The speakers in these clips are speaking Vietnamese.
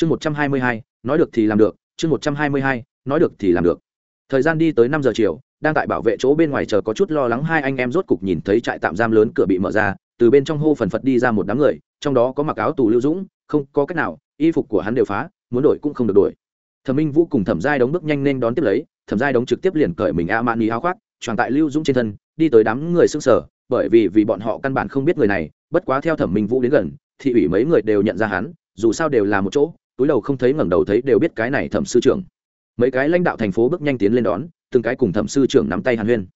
chương một trăm hai mươi hai, nói được thì làm được, chương một trăm hai mươi hai, nói được thì làm được. Thời gian đi tới năm giờ chiều, đang tại bảo vệ chỗ bên ngoài chờ có chút lo lắng hai anh em rốt cục nhìn thấy trại tạm giam lớn cửa bị mở ra, từ bên trong hô phần phật đi ra một đám người, trong đó có mặc áo tù lưu dũng, không có cách nào, y phục của hắn đều phá, muốn đổi cũng không được đổi. Thẩm minh vũ cùng thẩm giai đóng bước nhanh nên đón tiếp lấy, thẩm giai đóng trực tiếp liền cởi mình a man ý áo khoác tròn tại lưu dũng trên thân, đi tới đám người xưng sở, bởi vì vì bọn họ căn bản không biết người này, bất quá theo thẩm minh vũ đến gần, thị ủy mấy người đều nhận ra hắn, dù sao đều là một chỗ túi đầu không thấy ngẩng đầu thấy đều biết cái này thẩm sư trưởng. Mấy cái lãnh đạo thành phố bước nhanh tiến lên đón, từng cái cùng thẩm sư trưởng nắm tay hàn huyên.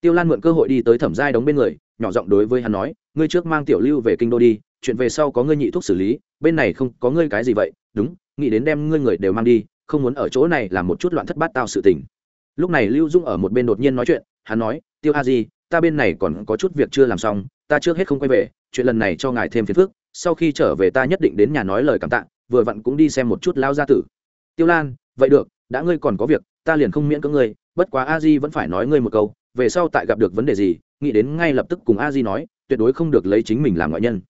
Tiêu lan mượn cơ hội đi tới thẩm giai đóng bên người, nhỏ giọng đối với hắn nói, ngươi trước mang tiểu lưu về kinh đô đi, chuyện về sau có ngươi nhị thuốc xử lý, bên này không có ngươi cái gì vậy, đúng, nghĩ đến đem ngươi người đều mang đi, không muốn ở chỗ này làm một chút loạn thất bát tao sự tình. Lúc này lưu dung ở một bên đột nhiên nói chuyện, hắn nói, tiêu a di, ta bên này còn có chút việc chưa làm xong, ta trước hết không quay về, chuyện lần này cho ngài thêm phiền phức, sau khi trở về ta nhất định đến nhà nói lời cảm tạ vừa vặn cũng đi xem một chút lao gia tử. Tiêu lan, vậy được, đã ngươi còn có việc, ta liền không miễn cưỡng ngươi, bất quá a di vẫn phải nói ngươi một câu, về sau tại gặp được vấn đề gì, nghĩ đến ngay lập tức cùng a di nói, tuyệt đối không được lấy chính mình làm ngoại nhân.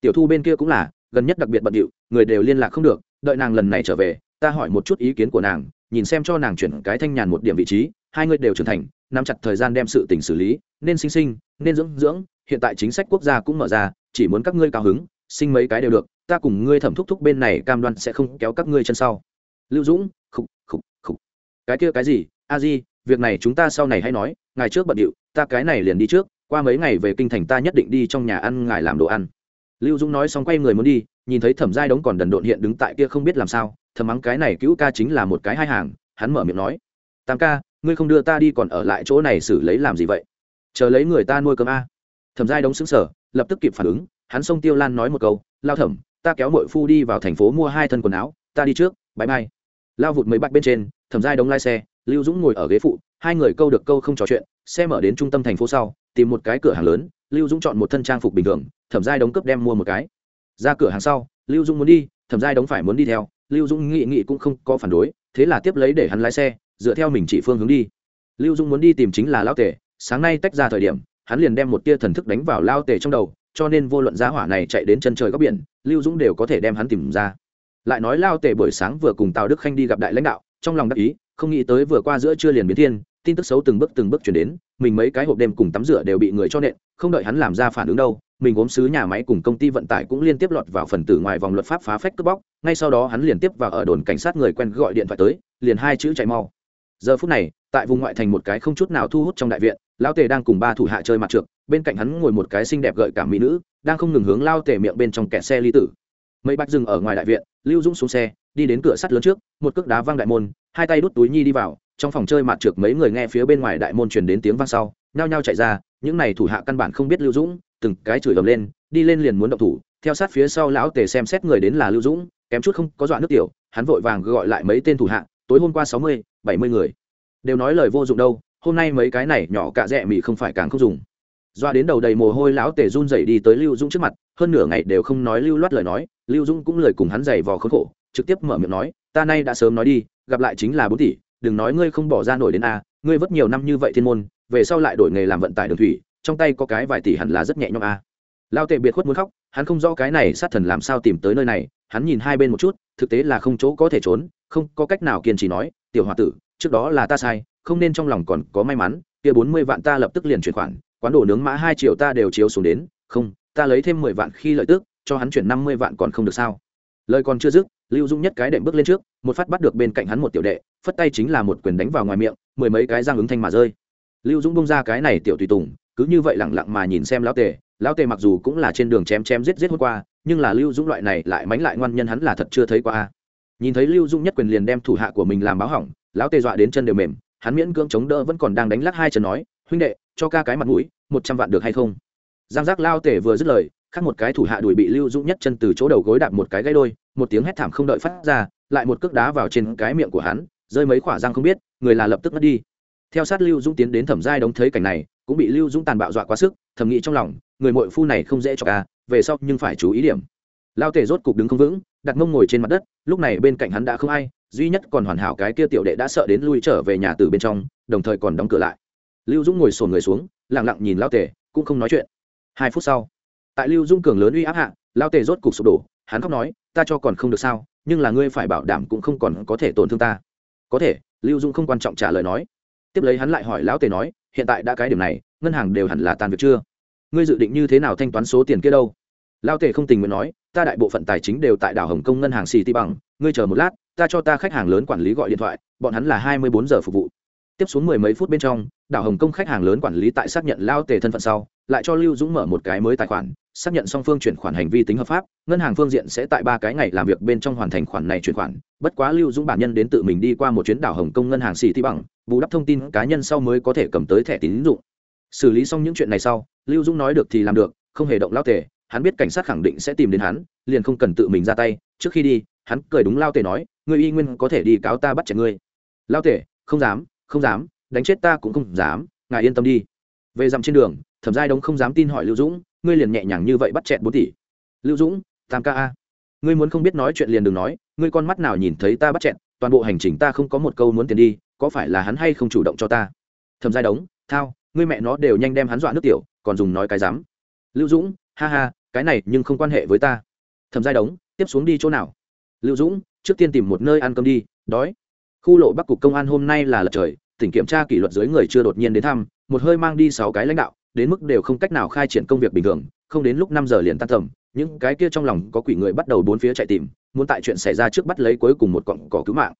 Tiểu thu bên kia cũng là, gần nhất đặc biệt bận điệu, người đều liên lạc không được, đợi nàng lần này trở về, ta hỏi một chút ý kiến của nàng, nhìn xem cho nàng chuyển cái thanh nhàn một điểm vị trí, hai người đều trưởng thành, nắm chặt thời gian đem sự tình xử lý, nên sinh sinh, nên dưỡng dưỡng, hiện tại chính sách quốc gia cũng mở ra, chỉ muốn các ngươi cao hứng, sinh mấy cái đều được ta cùng ngươi thẩm thúc thúc bên này cam đoan sẽ không kéo các ngươi chân sau. Lưu dũng, khục khục khục. Cái kia cái gì? A di, việc này chúng ta sau này hay nói, ngày trước bận điệu, ta cái này liền đi trước, qua mấy ngày về kinh thành ta nhất định đi trong nhà ăn, ngài làm đồ ăn. Lưu dũng nói xong quay người muốn đi, nhìn thấy thẩm giai đống còn đần độn hiện đứng tại kia không biết làm sao, thầm mắng cái này cứu ca chính là một cái hai hàng, hắn mở miệng nói, tam ca, ngươi không đưa ta đi còn ở lại chỗ này xử lấy làm gì vậy? Chờ lấy người ta nuôi cơm a. Thẩm giai đống xứng sở lập tức kịp phản ứng, hắn xông tiêu lan nói một câu, lao thẩm ta kéo mội phu đi vào thành phố mua hai thân quần áo ta đi trước bãi bay lao vụt mấy bạch bên trên thẩm giai đống lai xe lưu dũng ngồi ở ghế phụ hai người câu được câu không trò chuyện xe mở đến trung tâm thành phố sau tìm một cái cửa hàng lớn lưu dũng chọn một thân trang phục bình thường thẩm giai đống cấp đem mua một cái. Ra cửa hàng sau lưu dũng muốn đi thẩm giai đống phải muốn đi theo lưu dũng nghị nghị cũng không có phản đối thế là tiếp lấy để hắn lái xe dựa theo mình chỉ phương hướng đi. Lưu dũng muốn đi tìm chính là lao tề, sáng nay tách ra thời điểm hắn liền đem một tia thần thức đánh vào lao tề trong đầu cho nên vô luận giá hỏa này chạy đến chân trời góc biển lưu dũng đều có thể đem hắn tìm ra. Lại nói lao tề buổi sáng vừa cùng tào đức khanh đi gặp đại lãnh đạo, trong lòng đắc ý, không nghĩ tới vừa qua giữa trưa liền biến thiên, tin tức xấu từng bước từng bước chuyển đến, mình mấy cái hộp đêm cùng tắm rửa đều bị người cho nện, không đợi hắn làm ra phản ứng đâu, mình gốm sứ nhà máy cùng công ty vận tải cũng liên tiếp lọt vào phần tử ngoài vòng luật pháp phá phách cướp bóc, ngay sau đó hắn liền tiếp vào ở đồn cảnh sát người quen gọi điện thoại tới, liền hai chữ chạy mau. Giờ phút này, tại vùng ngoại thành một cái không chút nào thu hút trong đại viện lão tề đang cùng ba thủ hạ chơi mặt trượt bên cạnh hắn ngồi một cái xinh đẹp gợi cảm mỹ nữ, đang không ngừng hướng lao tề miệng bên trong kẹt xe ly tử. Mấy bạch dừng ở ngoài đại viện, lưu dũng xuống xe, đi đến cửa sắt lớn trước, một cước đá văng đại môn, hai tay đút túi nhi đi vào, trong phòng chơi mặt trượt mấy người nghe phía bên ngoài đại môn truyền đến tiếng vang sau, nhao nhao chạy ra, những này thủ hạ căn bản không biết lưu dũng, từng cái chửi ầm lên, đi lên liền muốn động thủ, theo sát phía sau lão tề xem xét người đến là lưu dũng, kém chút không có dọa nước tiểu, hắn vội vàng gọi lại mấy tên thủ hạ, tối hôm qua sáu mươi, bảy mươi người. Đều nói lời vô dụng đâu hôm nay mấy cái này nhỏ cạ rẽ mị không phải càng không dùng. Doa đến đầu đầy mồ hôi, lão tề run dậy đi tới lưu dũng trước mặt, hơn nửa ngày đều không nói lưu loát lời nói, lưu dũng cũng lời cùng hắn dày vò khốn khổ, trực tiếp mở miệng nói, ta nay đã sớm nói đi, gặp lại chính là bốn tỷ, đừng nói ngươi không bỏ ra nổi đến a, ngươi vất nhiều năm như vậy thiên môn, về sau lại đổi nghề làm vận tải đường thủy, trong tay có cái vài tỷ hẳn là rất nhẹ nhõm a. Lao tệ biệt khuất muốn khóc, hắn không rõ cái này sát thần làm sao tìm tới nơi này, hắn nhìn hai bên một chút, thực tế là không chỗ có thể trốn, không có cách nào kiên trì nói, tiểu h tử, trước đó là ta sai không nên trong lòng còn có may mắn, kia bốn mươi vạn ta lập tức liền chuyển khoản, quán đồ nướng mã hai triệu ta đều chiếu xuống đến, không, ta lấy thêm mười vạn khi lợi tức, cho hắn chuyển năm mươi vạn còn không được sao? Lời còn chưa dứt, lưu dung nhất cái đệm bước lên trước, một phát bắt được bên cạnh hắn một tiểu đệ, phất tay chính là một quyền đánh vào ngoài miệng, mười mấy cái răng ứng thanh mà rơi. Lưu dũng bông ra cái này tiểu tùy tùng, cứ như vậy lẳng lặng mà nhìn xem lão tề lão tề mặc dù cũng là trên đường chém chém giết giết hôm qua, nhưng là lưu dũng loại này lại mánh lại ngoan nhân hắn là thật chưa thấy qua nhìn thấy lưu dũng nhất quyền liền đem thủ hạ của mình làm báo hỏng, lão tề dọa đến chân đều mềm hắn miễn cưỡng chống đỡ vẫn còn đang đánh lắc hai chân nói, huynh đệ, cho ca cái mặt mũi, một trăm vạn được hay không? Giang giác lao tề vừa dứt lời, khác một cái thủ hạ đuổi bị lưu dũng nhất chân từ chỗ đầu gối đạp một cái gãy đôi, một tiếng hét thảm không đợi phát ra, lại một cước đá vào trên cái miệng của hắn, rơi mấy khỏa răng không biết, người là lập tức mất đi. Theo sát lưu dũng tiến đến thẩm giai đống thấy cảnh này, cũng bị lưu dũng tàn bạo dọa quá sức, thầm nghĩ trong lòng, người mội phu này không dễ cho ca, về sau nhưng phải chú ý điểm. Lao tề rốt cục đứng không vững, đặt mông ngồi trên mặt đất, lúc này bên cạnh hắn đã không ai duy nhất còn hoàn hảo cái kia tiểu đệ đã sợ đến lui trở về nhà từ bên trong, đồng thời còn đóng cửa lại. Lưu dũng ngồi sồn người xuống lẳng lặng nhìn lao tề, cũng không nói chuyện. Hai phút sau, tại lưu dung cường lớn uy áp hạ, lao tề rốt cục sụp đổ, hắn khóc nói, ta cho còn không được sao, nhưng là ngươi phải bảo đảm cũng không còn có thể tổn thương ta. Có thể. Lưu dũng không quan trọng trả lời nói. Tiếp lấy hắn lại hỏi lão tề nói, hiện tại đã cái điểm này, ngân hàng đều hẳn là tàn việc chưa? Ngươi dự định như thế nào thanh toán số tiền kia đâu? Lão tề không tình nguyện nói, ta đại bộ phận tài chính đều tại đảo hồng kông ngân hàng xì ti bằng ngươi chờ một lát, ta cho ta khách hàng lớn quản lý gọi điện thoại, bọn hắn là hai mươi bốn giờ phục vụ. Tiếp xuống mười mấy phút bên trong, đảo hồng kông khách hàng lớn quản lý tại xác nhận lao tề thân phận sau, lại cho lưu dũng mở một cái mới tài khoản, xác nhận song phương chuyển khoản hành vi tính hợp pháp, ngân hàng phương diện sẽ tại ba cái ngày làm việc bên trong hoàn thành khoản này chuyển khoản. Bất quá lưu dũng bản nhân đến tự mình đi qua một chuyến đảo hồng kông ngân hàng xì thi bằng bù đắp thông tin cá nhân sau mới có thể cầm tới thẻ tín dụng. Xử lý xong những chuyện này sau, lưu dũng nói được thì làm được, không hề động lao tề hắn biết cảnh sát khẳng định sẽ tìm đến hắn, liền không cần tự mình ra tay. Trước khi đi, hắn cười đúng lao tề nói, ngươi y nguyên có thể đi cáo ta bắt trẻ ngươi. Lao tề không dám không dám, đánh chết ta cũng không dám, ngài yên tâm đi. Về dặm trên đường, thẩm giai đông không dám tin hỏi lưu dũng, ngươi liền nhẹ nhàng như vậy bắt chẹt bốn tỷ? Lưu dũng, tam ca a. Ngươi muốn không biết nói chuyện liền đừng nói, ngươi con mắt nào nhìn thấy ta bắt chẹt, toàn bộ hành trình ta không có một câu muốn tiền đi, có phải là hắn hay không chủ động cho ta? Thẩm giai đống thao, ngươi mẹ nó đều nhanh đem hắn dọa nước tiểu, còn dùng nói cái dám. Lưu dũng, ha ha cái này nhưng không quan hệ với ta. Thầm giai đống, tiếp xuống đi chỗ nào? Lưu dũng, trước tiên tìm một nơi ăn cơm đi, đói. Khu lộ bắc cục công an hôm nay là lật trời, tỉnh kiểm tra kỷ luật dưới người chưa đột nhiên đến thăm, một hơi mang đi sáu cái lãnh đạo, đến mức đều không cách nào khai triển công việc bình thường, không đến lúc năm giờ liền tan tầm những cái kia trong lòng có quỷ người bắt đầu bốn phía chạy tìm, muốn tại chuyện xảy ra trước bắt lấy cuối cùng một cọng cỏ cứu mạng.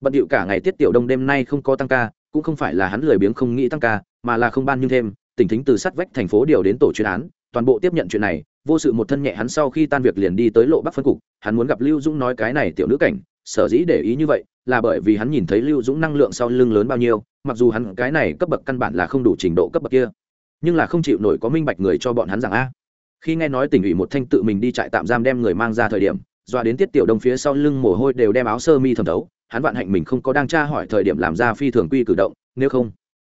Bận điệu cả ngày tiết tiểu đông đêm nay không có tăng ca, cũng không phải là hắn lười biếng không nghĩ tăng ca, mà là không ban nhưng thêm, tỉnh thính từ sát vách thành phố điều đến tổ chuyên án toàn bộ tiếp nhận chuyện này, vô sự một thân nhẹ hắn sau khi tan việc liền đi tới lộ bắc phân cục, hắn muốn gặp lưu dũng nói cái này tiểu nữ cảnh, sở dĩ để ý như vậy, là bởi vì hắn nhìn thấy lưu dũng năng lượng sau lưng lớn bao nhiêu, mặc dù hắn cái này cấp bậc căn bản là không đủ trình độ cấp bậc kia, nhưng là không chịu nổi có minh bạch người cho bọn hắn rằng a. Khi nghe nói tỉnh ủy một thanh tự mình đi trại tạm giam đem người mang ra thời điểm, doa đến tiết tiểu đông phía sau lưng mồ hôi đều đem áo sơ mi thẩm thấu, hắn vạn hạnh mình không có đang tra hỏi thời điểm làm ra phi thường quy cử động, nếu không,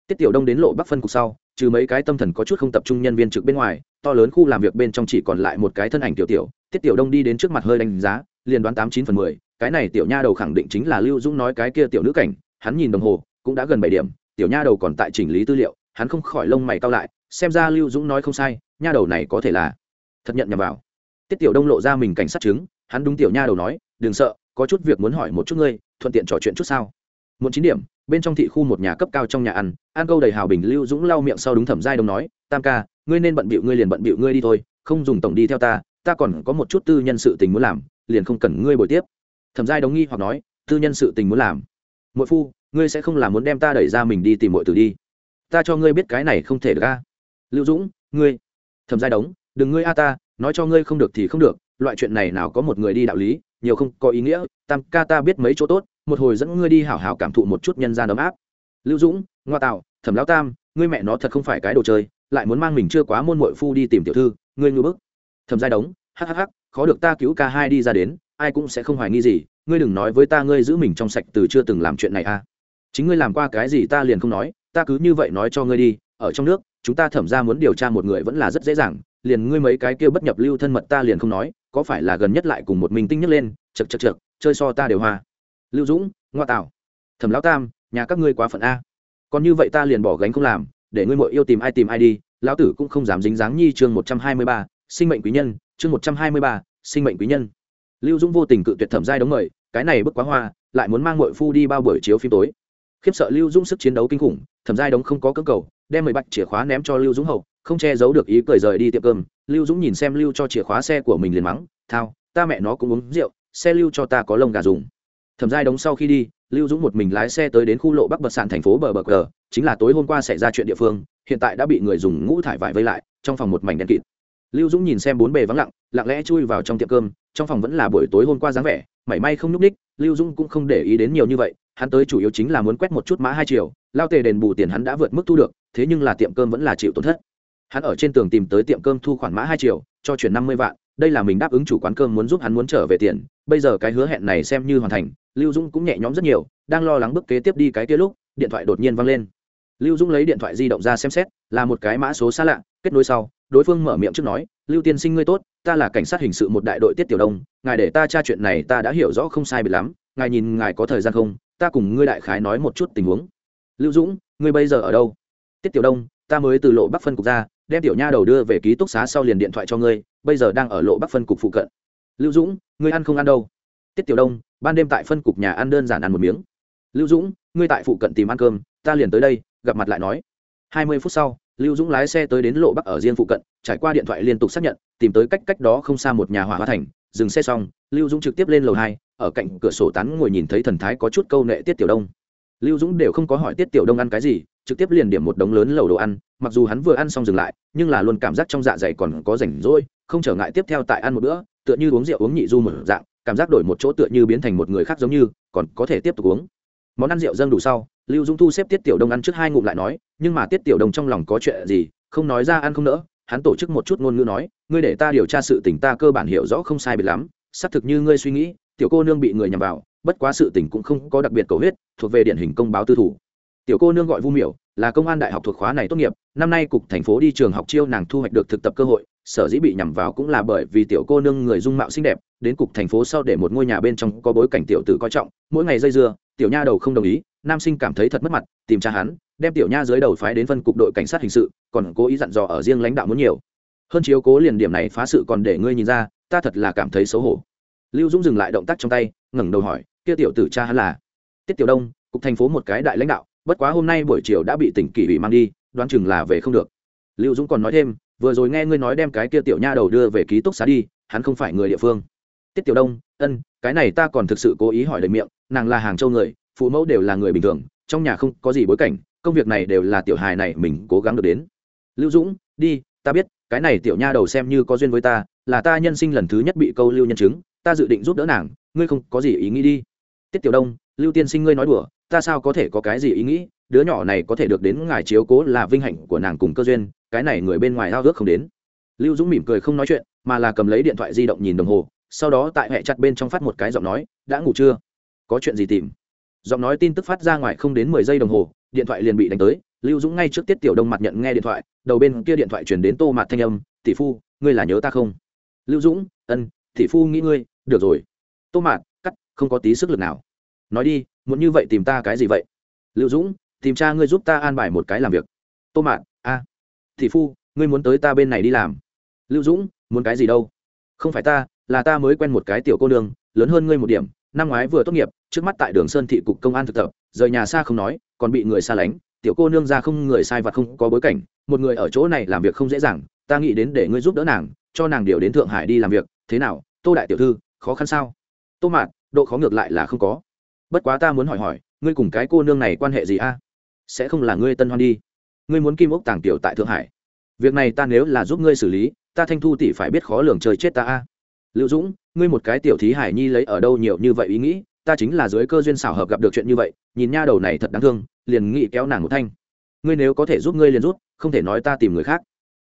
tiết tiểu đông đến lộ bắc phân cục sau trừ mấy cái tâm thần có chút không tập trung nhân viên trực bên ngoài, to lớn khu làm việc bên trong chỉ còn lại một cái thân ảnh tiểu tiểu, tiết tiểu đông đi đến trước mặt hơi đánh giá, liền đoán tám chín phần mười, cái này tiểu nha đầu khẳng định chính là lưu dũng nói cái kia tiểu nữ cảnh, hắn nhìn đồng hồ, cũng đã gần bảy điểm, tiểu nha đầu còn tại chỉnh lý tư liệu, hắn không khỏi lông mày cao lại, xem ra lưu dũng nói không sai, nha đầu này có thể là thật nhận nhầm vào. Tiết tiểu đông lộ ra mình cảnh sát chứng, hắn đúng tiểu nha đầu nói, đừng sợ, có chút việc muốn hỏi một chút ngươi, thuận tiện trò chuyện chút sao. Muốn chín điểm bên trong thị khu một nhà cấp cao trong nhà ăn ăn câu đầy hào bình lưu dũng lau miệng sau đúng thẩm giai đông nói, tam ca, ngươi nên bận bịu ngươi liền bận bịu ngươi đi thôi, không dùng tổng đi theo ta ta còn có một chút tư nhân sự tình muốn làm, liền không cần ngươi bồi tiếp. Thẩm giai đông nghi hoặc nói, tư nhân sự tình muốn làm? Mỗi phu, ngươi sẽ không làm muốn đem ta đẩy ra mình đi tìm mọi tử đi. Ta cho ngươi biết cái này không thể được a. Lưu dũng, ngươi, thẩm giai đống đừng ngươi a ta, nói cho ngươi không được thì không được, loại chuyện này nào có một người đi đạo lý nhiều không có ý nghĩa, tam ca ta biết mấy chỗ tốt, một hồi dẫn ngươi đi hảo hảo cảm thụ một chút nhân gian ấm áp. Lưu dũng, ngoa tạo thẩm lão tam, ngươi mẹ nó thật không phải cái đồ chơi, lại muốn mang mình chưa quá môn mội phu đi tìm tiểu thư, ngươi ngư bức. Thẩm giai đống hhh khó được ta cứu ca hai đi ra đến, ai cũng sẽ không hoài nghi gì, ngươi đừng nói với ta ngươi giữ mình trong sạch từ chưa từng làm chuyện này à. Chính ngươi làm qua cái gì ta liền không nói, ta cứ như vậy nói cho ngươi đi, ở trong nước, chúng ta thẩm ra muốn điều tra một người vẫn là rất dễ dàng liền ngươi mấy cái kia bất nhập lưu thân mật ta liền không nói, có phải là gần nhất lại cùng một mình tinh nhấc lên chật chật chật chơi so ta đều hoa. Lưu dũng, ngoa tạo. Thẩm lão tam, nhà các ngươi quá phận a. Còn như vậy ta liền bỏ gánh không làm, để ngươi mội yêu tìm ai tìm ai đi, lão tử cũng không dám dính dáng nhi chương một trăm hai mươi ba, sinh mệnh quý nhân, chương một trăm hai mươi ba, sinh mệnh quý nhân. Lưu dũng vô tình cự tuyệt thẩm giai đóng mời, cái này bức quá hoa, lại muốn mang mội phu đi bao buổi chiếu phim tối. Khiếp sợ lưu dũng sức chiến đấu kinh khủng thẩm giai đống không có cơ cầu, đem mười bạch chìa khóa ném cho lưu dũng hậu, không che giấu được ý cười rời đi tiệm cơm lưu dũng nhìn xem lưu cho chìa khóa xe của mình liền mắng, thao, ta mẹ nó cũng uống rượu, xe lưu cho ta có lông gà dùng thẩm giai đống sau khi đi, lưu dũng một mình lái xe tới đến khu lộ bắc bật sàn thành phố bờ bờ cờ, chính là tối hôm qua xảy ra chuyện địa phương, hiện tại đã bị người dùng ngũ thải vải vây lại, trong phòng một mảnh đen kịt lưu dũng nhìn xem bốn bề vắng lặng lặng lẽ chui vào trong tiệm cơm, trong phòng vẫn là buổi tối hôm qua dáng vẻ, mảy may không nhúc ních lưu dũng cũng không để ý đến nhiều như vậy, hắn tới chủ yếu chính là muốn quét một chút mã hai chiều lao tề đền bù tiền hắn đã vượt mức thu được, thế nhưng là tiệm cơm vẫn là chịu tổn thất. Hắn ở trên tường tìm tới tiệm cơm thu khoản mã hai triệu, cho chuyển năm mươi vạn, đây là mình đáp ứng chủ quán cơm muốn giúp hắn muốn trở về tiền, bây giờ cái hứa hẹn này xem như hoàn thành, lưu dũng cũng nhẹ nhõm rất nhiều, đang lo lắng bước kế tiếp đi cái kia lúc, điện thoại đột nhiên văng lên. Lưu dũng lấy điện thoại di động ra xem xét, là một cái mã số xa lạ, kết nối sau, đối phương mở miệng trước nói, lưu tiên sinh ngươi tốt, ta là cảnh sát hình sự một đại đội tiết tiểu đông, ngài để ta tra chuyện này ta đã hiểu rõ không sai bị lắm, ngài nhìn ngài có thời gian không, ta cùng ngươi đại khái nói một chút tình huống lưu dũng, ngươi bây giờ ở đâu? Tiết tiểu đông, ta mới từ lộ bắc phân cục ra, đem tiểu nha đầu đưa về ký túc xá sau liền điện thoại cho ngươi, bây giờ đang ở lộ bắc phân cục phụ cận. Lưu dũng, ngươi ăn không ăn đâu? Tiết tiểu đông, ban đêm tại phân cục nhà ăn đơn giản ăn một miếng. Lưu dũng, ngươi tại phụ cận tìm ăn cơm, ta liền tới đây, gặp mặt lại nói. Hai mươi phút sau, lưu dũng lái xe tới đến lộ bắc ở riêng phụ cận, trải qua điện thoại liên tục xác nhận, tìm tới cách cách đó không xa một nhà hỏa hoa thành, dừng xe xong, lưu dũng trực tiếp lên lầu hai, ở cạnh cửa sổ tán ngồi nhìn thấy thần thái có chút câu nệ tiết tiểu đông lưu dũng đều không có hỏi tiết tiểu đông ăn cái gì, trực tiếp liền điểm một đống lớn lầu đồ ăn, mặc dù hắn vừa ăn xong dừng lại, nhưng là luôn cảm giác trong dạ dày còn có rảnh rỗi, không trở ngại tiếp theo tại ăn một bữa, tựa như uống rượu uống nhị du một dạng, cảm giác đổi một chỗ tựa như biến thành một người khác giống như, còn có thể tiếp tục uống. Món ăn rượu dâng đủ sau, lưu dũng thu xếp tiết tiểu đông ăn trước hai ngụm lại nói, nhưng mà tiết tiểu đông trong lòng có chuyện gì, không nói ra ăn không nỡ, hắn tổ chức một chút ngôn ngữ nói, ngươi để ta điều tra sự tình ta cơ bản hiểu rõ không sai biệt lắm, xác thực như ngươi suy nghĩ, tiểu cô nương bị người nhằm vào bất quá sự tình cũng không có đặc biệt cầu huyết, thuộc về điển hình công báo tư thủ. Tiểu cô nương gọi vu miểu, là công an đại học thuộc khóa này tốt nghiệp, năm nay cục thành phố đi trường học chiêu nàng thu hoạch được thực tập cơ hội, sở dĩ bị nhằm vào cũng là bởi vì tiểu cô nương người dung mạo xinh đẹp, đến cục thành phố sau để một ngôi nhà bên trong có bối cảnh tiểu tử coi trọng, mỗi ngày dây dưa, tiểu nha đầu không đồng ý, nam sinh cảm thấy thật mất mặt, tìm cha hắn, đem tiểu nha dưới đầu phái đến phân cục đội cảnh sát hình sự, còn cố ý dặn dò ở riêng lãnh đạo muốn nhiều. Hơn chiếu cố liền điểm này phá sự còn để ngươi nhìn ra, ta thật là cảm thấy xấu hổ. Lưu dũng dừng lại động tác trong tay, ngẩng đầu hỏi kia tiểu tử cha hắn là tiết tiểu đông, cục thành phố một cái đại lãnh đạo, bất quá hôm nay buổi chiều đã bị tỉnh kỷ ủy mang đi, đoán chừng là về không được. Lưu dũng còn nói thêm, vừa rồi nghe ngươi nói đem cái kia tiểu nha đầu đưa về ký túc xá đi, hắn không phải người địa phương. Tiết tiểu đông, ân, cái này ta còn thực sự cố ý hỏi lời miệng, nàng là hàng châu người, phụ mẫu đều là người bình thường, trong nhà không có gì bối cảnh, công việc này đều là tiểu hài này mình cố gắng được đến. Lưu dũng, đi, ta biết, cái này tiểu nha đầu xem như có duyên với ta, là ta nhân sinh lần thứ nhất bị câu lưu nhân chứng, ta dự định giúp đỡ nàng, ngươi không có gì ý nghĩ đi tiết tiểu đông, lưu tiên sinh ngươi nói đùa, ta sao có thể có cái gì ý nghĩ, đứa nhỏ này có thể được đến ngài chiếu cố là vinh hạnh của nàng cùng cơ duyên, cái này người bên ngoài ao ước không đến. Lưu dũng mỉm cười không nói chuyện, mà là cầm lấy điện thoại di động nhìn đồng hồ, sau đó tại hệ chặt bên trong phát một cái giọng nói, đã ngủ chưa? Có chuyện gì tìm? Giọng nói tin tức phát ra ngoài không đến mười giây đồng hồ, điện thoại liền bị đánh tới, lưu dũng ngay trước tiết tiểu đông mặt nhận nghe điện thoại, đầu bên kia điện thoại chuyển đến tô mặt thanh âm, tỷ phu, ngươi là nhớ ta không? Lưu dũng, ân, tỷ phu nghĩ ngươi, được rồi. Tô mạt không có tí sức lực nào. Nói đi muốn như vậy tìm ta cái gì vậy? Lưu dũng tìm cha ngươi giúp ta an bài một cái làm việc. Tô Mạn, a. Thị phu ngươi muốn tới ta bên này đi làm. Lưu dũng muốn cái gì đâu? Không phải ta là ta mới quen một cái tiểu cô nương lớn hơn ngươi một điểm năm ngoái vừa tốt nghiệp trước mắt tại đường sơn thị cục công an thực tập rời nhà xa không nói còn bị người xa lánh tiểu cô nương ra không người sai và không có bối cảnh một người ở chỗ này làm việc không dễ dàng ta nghĩ đến để ngươi giúp đỡ nàng cho nàng điều đến thượng hải đi làm việc thế nào tô đại tiểu thư khó khăn sao? Tô mạt độ khó ngược lại là không có. Bất quá ta muốn hỏi hỏi ngươi cùng cái cô nương này quan hệ gì a? Sẽ không là ngươi tân hoan đi. Ngươi muốn kim ốc tàng tiểu tại thượng hải. Việc này ta nếu là giúp ngươi xử lý ta thanh thu tỷ phải biết khó lường trời chết ta a. Lưu dũng ngươi một cái tiểu thí hải nhi lấy ở đâu nhiều như vậy ý nghĩ ta chính là dưới cơ duyên xảo hợp gặp được chuyện như vậy nhìn nha đầu này thật đáng thương liền nghĩ kéo nàng một thanh. Ngươi nếu có thể giúp ngươi liền rút không thể nói ta tìm người khác.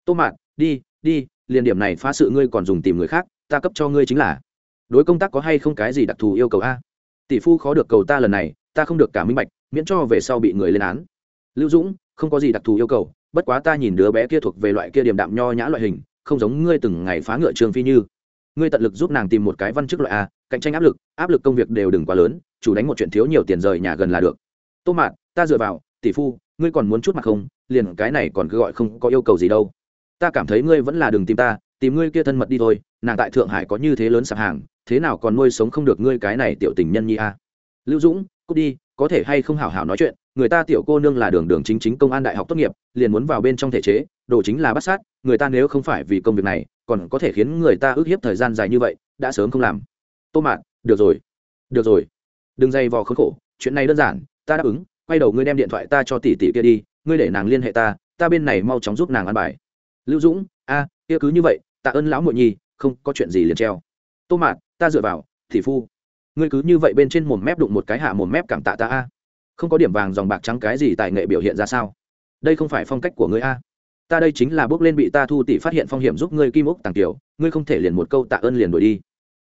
Tô Mạn, đi đi liền điểm này phá sự ngươi còn dùng tìm người khác ta cấp cho ngươi chính là đối công tác có hay không cái gì đặc thù yêu cầu a? Tỷ phu khó được cầu ta lần này, ta không được cả minh bạch, miễn cho về sau bị người lên án. Lưu dũng, không có gì đặc thù yêu cầu, bất quá ta nhìn đứa bé kia thuộc về loại kia điềm đạm nho nhã loại hình, không giống ngươi từng ngày phá ngựa trường phi như. Ngươi tận lực giúp nàng tìm một cái văn chức loại a, cạnh tranh áp lực áp lực công việc đều đừng quá lớn, chủ đánh một chuyện thiếu nhiều tiền rời nhà gần là được. Tô mạt, ta dựa vào, tỷ phu, ngươi còn muốn chút mặt không, liền cái này còn cứ gọi không có yêu cầu gì đâu. Ta cảm thấy ngươi vẫn là đừng tìm ta, tìm ngươi kia thân mật đi thôi, nàng tại thượng hải có như thế lớn sạp hàng thế nào còn nuôi sống không được ngươi cái này tiểu tình nhân nhi a? Lưu dũng, cút đi, có thể hay không hảo hảo nói chuyện, người ta tiểu cô nương là đường đường chính chính công an đại học tốt nghiệp, liền muốn vào bên trong thể chế, đồ chính là bắt sát, người ta nếu không phải vì công việc này, còn có thể khiến người ta ước hiếp thời gian dài như vậy, đã sớm không làm. Tô mạt được rồi được rồi. Đừng dày vò khốn khổ, chuyện này đơn giản, ta đáp ứng, quay đầu ngươi đem điện thoại ta cho tỷ tỷ kia đi, ngươi để nàng liên hệ ta ta bên này mau chóng giúp nàng ăn bài. Lưu dũng, a, kia cứ như vậy, tạ ơn lão muội nhi, không có chuyện gì liền treo tô mạt, ta dựa vào thị phu. Ngươi cứ như vậy bên trên mồm mép đụng một cái hạ mồm mép cảm tạ ta a. Không có điểm vàng dòng bạc trắng cái gì tài nghệ biểu hiện ra sao? Đây không phải phong cách của ngươi a. Ta đây chính là bước lên bị ta thu tỷ phát hiện phong hiểm giúp ngươi kim ốc tàng tiểu, ngươi không thể liền một câu tạ ơn liền đổi đi.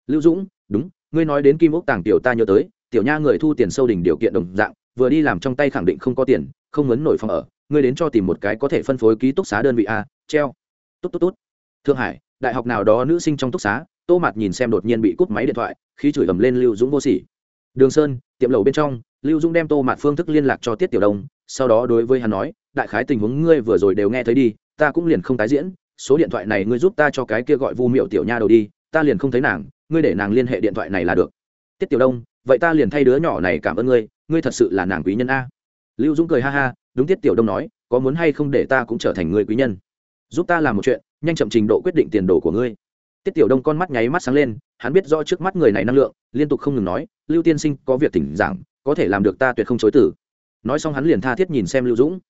Lưu dũng, đúng, ngươi nói đến kim ốc tàng tiểu ta nhớ tới, tiểu nha người thu tiền sâu đỉnh điều kiện đồng dạng, vừa đi làm trong tay khẳng định không có tiền, không ấn nổi phòng ở, ngươi đến cho tìm một cái có thể phân phối ký túc xá đơn vị a, treo. Tốt tốt tốt. Thượng hải, đại học nào đó nữ sinh trong túc xá tô Mạt nhìn xem đột nhiên bị cúp máy điện thoại, khí chửi ầm lên lưu dũng vô sỉ. Đường sơn, tiệm lầu bên trong, lưu dũng đem tô Mạt phương thức liên lạc cho tiết tiểu đông, sau đó đối với hắn nói, đại khái tình huống ngươi vừa rồi đều nghe thấy đi, ta cũng liền không tái diễn, số điện thoại này ngươi giúp ta cho cái kia gọi vu miệu tiểu nha đầu đi, ta liền không thấy nàng, ngươi để nàng liên hệ điện thoại này là được. Tiết tiểu đông, vậy ta liền thay đứa nhỏ này cảm ơn ngươi ngươi thật sự là nàng quý nhân a. Lưu dũng cười ha ha, đúng tiết tiểu đông nói, có muốn hay không để ta cũng trở thành người quý nhân? Giúp ta làm một chuyện, nhanh chậm trình độ quyết định tiền đồ của ngươi tiết tiểu đông con mắt nháy mắt sáng lên, hắn biết rõ trước mắt người này năng lượng, liên tục không ngừng nói, lưu tiên sinh, có việc tỉnh giảng, có thể làm được ta tuyệt không chối tử nói xong hắn liền tha thiết nhìn xem lưu dũng.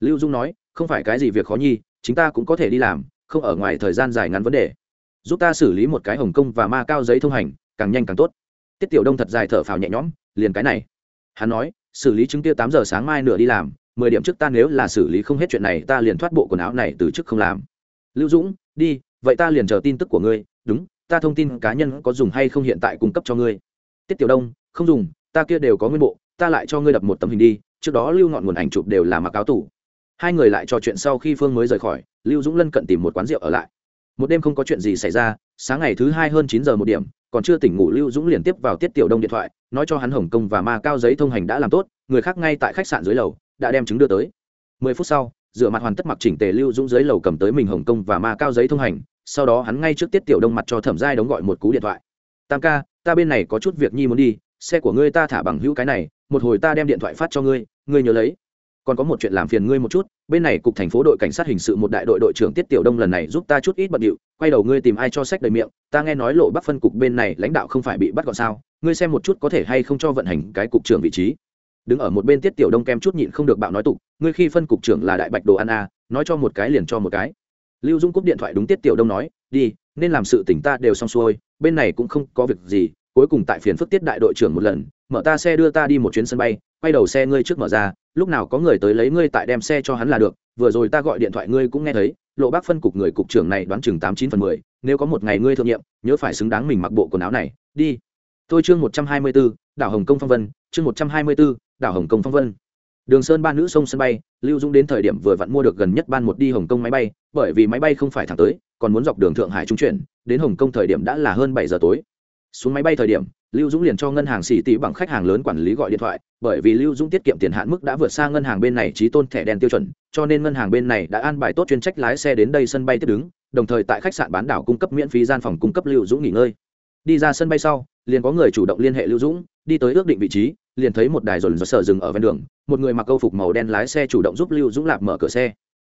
Lưu dũng nói, không phải cái gì việc khó nhi chúng ta cũng có thể đi làm, không ở ngoài thời gian dài ngắn vấn đề. Giúp ta xử lý một cái hồng kông và ma cao giấy thông hành, càng nhanh càng tốt. Tiết tiểu đông thật dài thở phào nhẹ nhõm, liền cái này. Hắn nói, xử lý chứng kia tám giờ sáng mai nửa đi làm, mười điểm trước ta nếu là xử lý không hết chuyện này, ta liền thoát bộ quần áo này từ chức không làm. Lưu dũng, đi vậy ta liền chờ tin tức của ngươi, đúng, ta thông tin cá nhân có dùng hay không hiện tại cung cấp cho ngươi. Tiết tiểu đông, không dùng, ta kia đều có nguyên bộ, ta lại cho ngươi đập một tấm hình đi, trước đó lưu ngọn nguồn ảnh chụp đều là mặc áo tủ hai người lại trò chuyện sau khi phương mới rời khỏi, lưu dũng lân cận tìm một quán rượu ở lại. Một đêm không có chuyện gì xảy ra, sáng ngày thứ hai hơn chín giờ một điểm, còn chưa tỉnh ngủ lưu dũng liền tiếp vào tiết tiểu đông điện thoại, nói cho hắn hồng kông và ma cao giấy thông hành đã làm tốt, người khác ngay tại khách sạn dưới lầu, đã đem chứng đưa tới. Mười phút sau dựa mặt hoàn tất mặc chỉnh tề lưu dũng dưới lầu cầm tới mình hồng kông và ma cao giấy thông hành sau đó hắn ngay trước tiết tiểu đông mặt cho thẩm giai đống gọi một cú điện thoại. Tam ca, ta bên này có chút việc nhi muốn đi, xe của ngươi ta thả bằng hữu cái này, một hồi ta đem điện thoại phát cho ngươi ngươi nhớ lấy. Còn có một chuyện làm phiền ngươi một chút, bên này cục thành phố đội cảnh sát hình sự một đại đội đội trưởng tiết tiểu đông lần này giúp ta chút ít bận điệu, quay đầu ngươi tìm ai cho sách đầy miệng, ta nghe nói lộ bắc phân cục bên này lãnh đạo không phải bị bắt gọn sao, ngươi xem một chút có thể hay không cho vận hành cái cục trưởng vị trí. Đứng ở một bên tiết tiểu đông kem chút nhịn không được bạo nói tục, ngươi khi phân cục trưởng là đại bạch đồ ăn a nói cho một cái liền cho một cái lưu dung cúp điện thoại đúng tiết tiểu đông nói, đi, nên làm sự tỉnh ta đều xong xuôi, bên này cũng không có việc gì, cuối cùng tại phiền phức tiết đại đội trưởng một lần, mở ta xe đưa ta đi một chuyến sân bay, quay đầu xe ngươi trước mở ra, lúc nào có người tới lấy ngươi tại đem xe cho hắn là được, vừa rồi ta gọi điện thoại ngươi cũng nghe thấy, lộ bác phân cục người cục trưởng này đoán chừng tám chín phần mười, nếu có một ngày ngươi thượng nhiệm, nhớ phải xứng đáng mình mặc bộ quần áo này, đi. Tôi chương một trăm hai mươi b ố đảo hồng kông phong vân, chương một trăm hai mươi b ố đảo hồng kông phong vân đường sơn ba nữ sông sân bay, lưu dũng đến thời điểm vừa vặn mua được gần nhất ban một đi hồng kông máy bay, bởi vì máy bay không phải thẳng tới, còn muốn dọc đường thượng hải trung chuyển, đến hồng kông thời điểm đã là hơn bảy giờ tối. Xuống máy bay thời điểm, lưu dũng liền cho ngân hàng xỉ tỷ bằng khách hàng lớn quản lý gọi điện thoại, bởi vì lưu dũng tiết kiệm tiền hạn mức đã vượt xa ngân hàng bên này trí tôn thẻ đen tiêu chuẩn, cho nên ngân hàng bên này đã an bài tốt chuyên trách lái xe đến đây sân bay tiếp đứng, đồng thời tại khách sạn bán đảo cung cấp miễn phí gian phòng cung cấp lưu dũng nghỉ ngơi. Đi ra sân bay sau, liền có người chủ động liên hệ lưu dũng, đi tới ước định vị trí liền thấy một đài dồn dồn sở dừng ở ven đường, một người mặc câu phục màu đen lái xe chủ động giúp lưu dũng lạp mở cửa xe.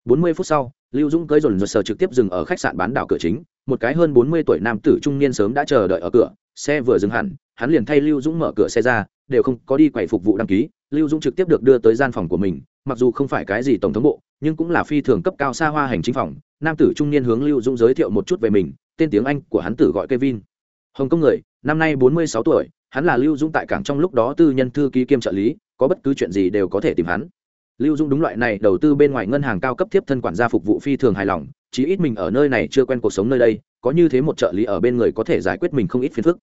Bốn mươi phút sau, lưu dũng cưới dồn dồn sở trực tiếp dừng ở khách sạn bán đảo cửa chính, một cái hơn bốn mươi tuổi nam tử trung niên sớm đã chờ đợi ở cửa, xe vừa dừng hẳn, hắn liền thay lưu dũng mở cửa xe ra, đều không có đi quầy phục vụ đăng ký, lưu dũng trực tiếp được đưa tới gian phòng của mình, mặc dù không phải cái gì tổng thống bộ, nhưng cũng là phi thường cấp cao xa hoa hành chính phòng, nam tử trung niên hướng lưu dũng giới thiệu một chút về mình, tên tiếng anh của hắn tử gọi kevin. Hồng kông người, năm nay bốn mươi sáu tuổi hắn là lưu dũng tại cảng trong lúc đó tư nhân thư ký kiêm trợ lý, có bất cứ chuyện gì đều có thể tìm hắn. Lưu dũng đúng loại này, đầu tư bên ngoài ngân hàng cao cấp tiếp thân quản gia phục vụ phi thường hài lòng, chí ít mình ở nơi này chưa quen cuộc sống nơi đây, có như thế một trợ lý ở bên người có thể giải quyết mình không ít phiền phức.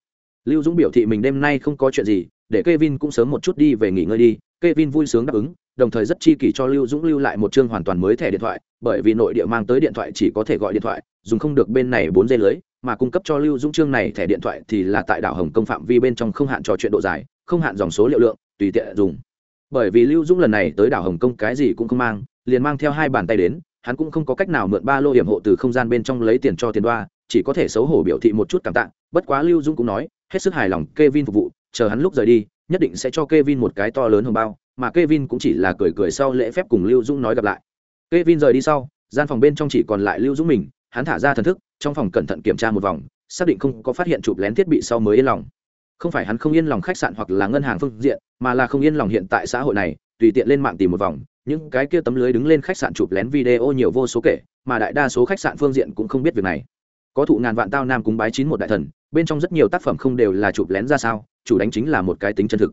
Lưu dũng biểu thị mình đêm nay không có chuyện gì, để Kevin cũng sớm một chút đi về nghỉ ngơi đi. Kevin vui sướng đáp ứng, đồng thời rất chi kỷ cho lưu dũng lưu lại một chương hoàn toàn mới thẻ điện thoại, bởi vì nội địa mang tới điện thoại chỉ có thể gọi điện thoại, dùng không được bên này bốn dây lưới mà cung cấp cho lưu dũng chương này thẻ điện thoại thì là tại đảo hồng công phạm vi bên trong không hạn trò chuyện độ dài không hạn dòng số liệu lượng tùy tiện dùng bởi vì lưu dũng lần này tới đảo hồng kông cái gì cũng không mang liền mang theo hai bàn tay đến hắn cũng không có cách nào mượn ba lô hiểm hộ từ không gian bên trong lấy tiền cho tiền đoa chỉ có thể xấu hổ biểu thị một chút cảm tạ bất quá lưu dũng cũng nói hết sức hài lòng Kevin phục vụ, chờ hắn lúc rời đi, nhất định sẽ cho Kevin một cái to lớn hơn bao, mà Kevin cũng chỉ là cười cười sau lễ phép cùng Lưu Dũng nói gặp lại. Kevin rời đi sau, gian phòng bên trong chỉ còn lại Lưu Dũng mình, hắn thả ra thần thức, trong phòng cẩn thận kiểm tra một vòng, xác định không có phát hiện chụp lén thiết bị sau mới yên lòng. Không phải hắn không yên lòng khách sạn hoặc là ngân hàng phương diện, mà là không yên lòng hiện tại xã hội này, tùy tiện lên mạng tìm một vòng, những cái kia tấm lưới đứng lên khách sạn chụp lén video nhiều vô số kể, mà đại đa số khách sạn phương diện cũng không biết việc này. Có thụ ngàn vạn tao nam cúng bái chín một đại thần, bên trong rất nhiều tác phẩm không đều là chụp lén ra sao chủ đánh chính là một cái tính chân thực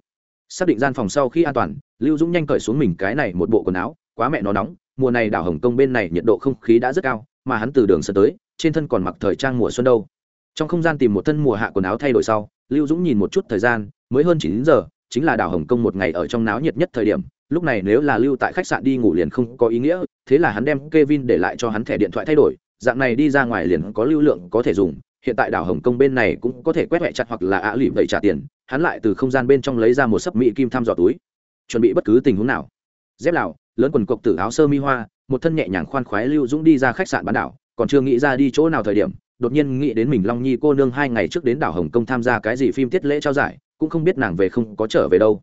xác định gian phòng sau khi an toàn lưu dũng nhanh cởi xuống mình cái này một bộ quần áo quá mẹ nó nóng mùa này đảo hồng kông bên này nhiệt độ không khí đã rất cao mà hắn từ đường sân tới trên thân còn mặc thời trang mùa xuân đâu. Trong không gian tìm một thân mùa hạ quần áo thay đổi sau, lưu dũng nhìn một chút thời gian, mới hơn chín giờ, chính là đảo hồng kông một ngày ở trong náo nhiệt nhất thời điểm. Lúc này nếu là lưu tại khách sạn đi ngủ liền không có ý nghĩa, thế là hắn đem Kevin để lại cho hắn thẻ điện thoại thay đổi. Dạng này đi ra ngoài liền có lưu lượng có thể dùng, hiện tại đảo hồng kông bên này cũng có thể quét vẹ chặt hoặc là ạ lỉm vậy trả tiền. Hắn lại từ không gian bên trong lấy ra một sấp mỹ kim thăm dò túi, chuẩn bị bất cứ tình huống nào. Dép lào, lớn quần cộc tử áo sơ mi hoa, một thân nhẹ nhàng khoan khoái lưu dũng đi ra khách sạn bán đảo còn chưa nghĩ ra đi chỗ nào thời điểm, đột nhiên nghĩ đến mình long nhi cô nương hai ngày trước đến đảo hồng kông tham gia cái gì phim tiết lễ trao giải, cũng không biết nàng về không có trở về đâu.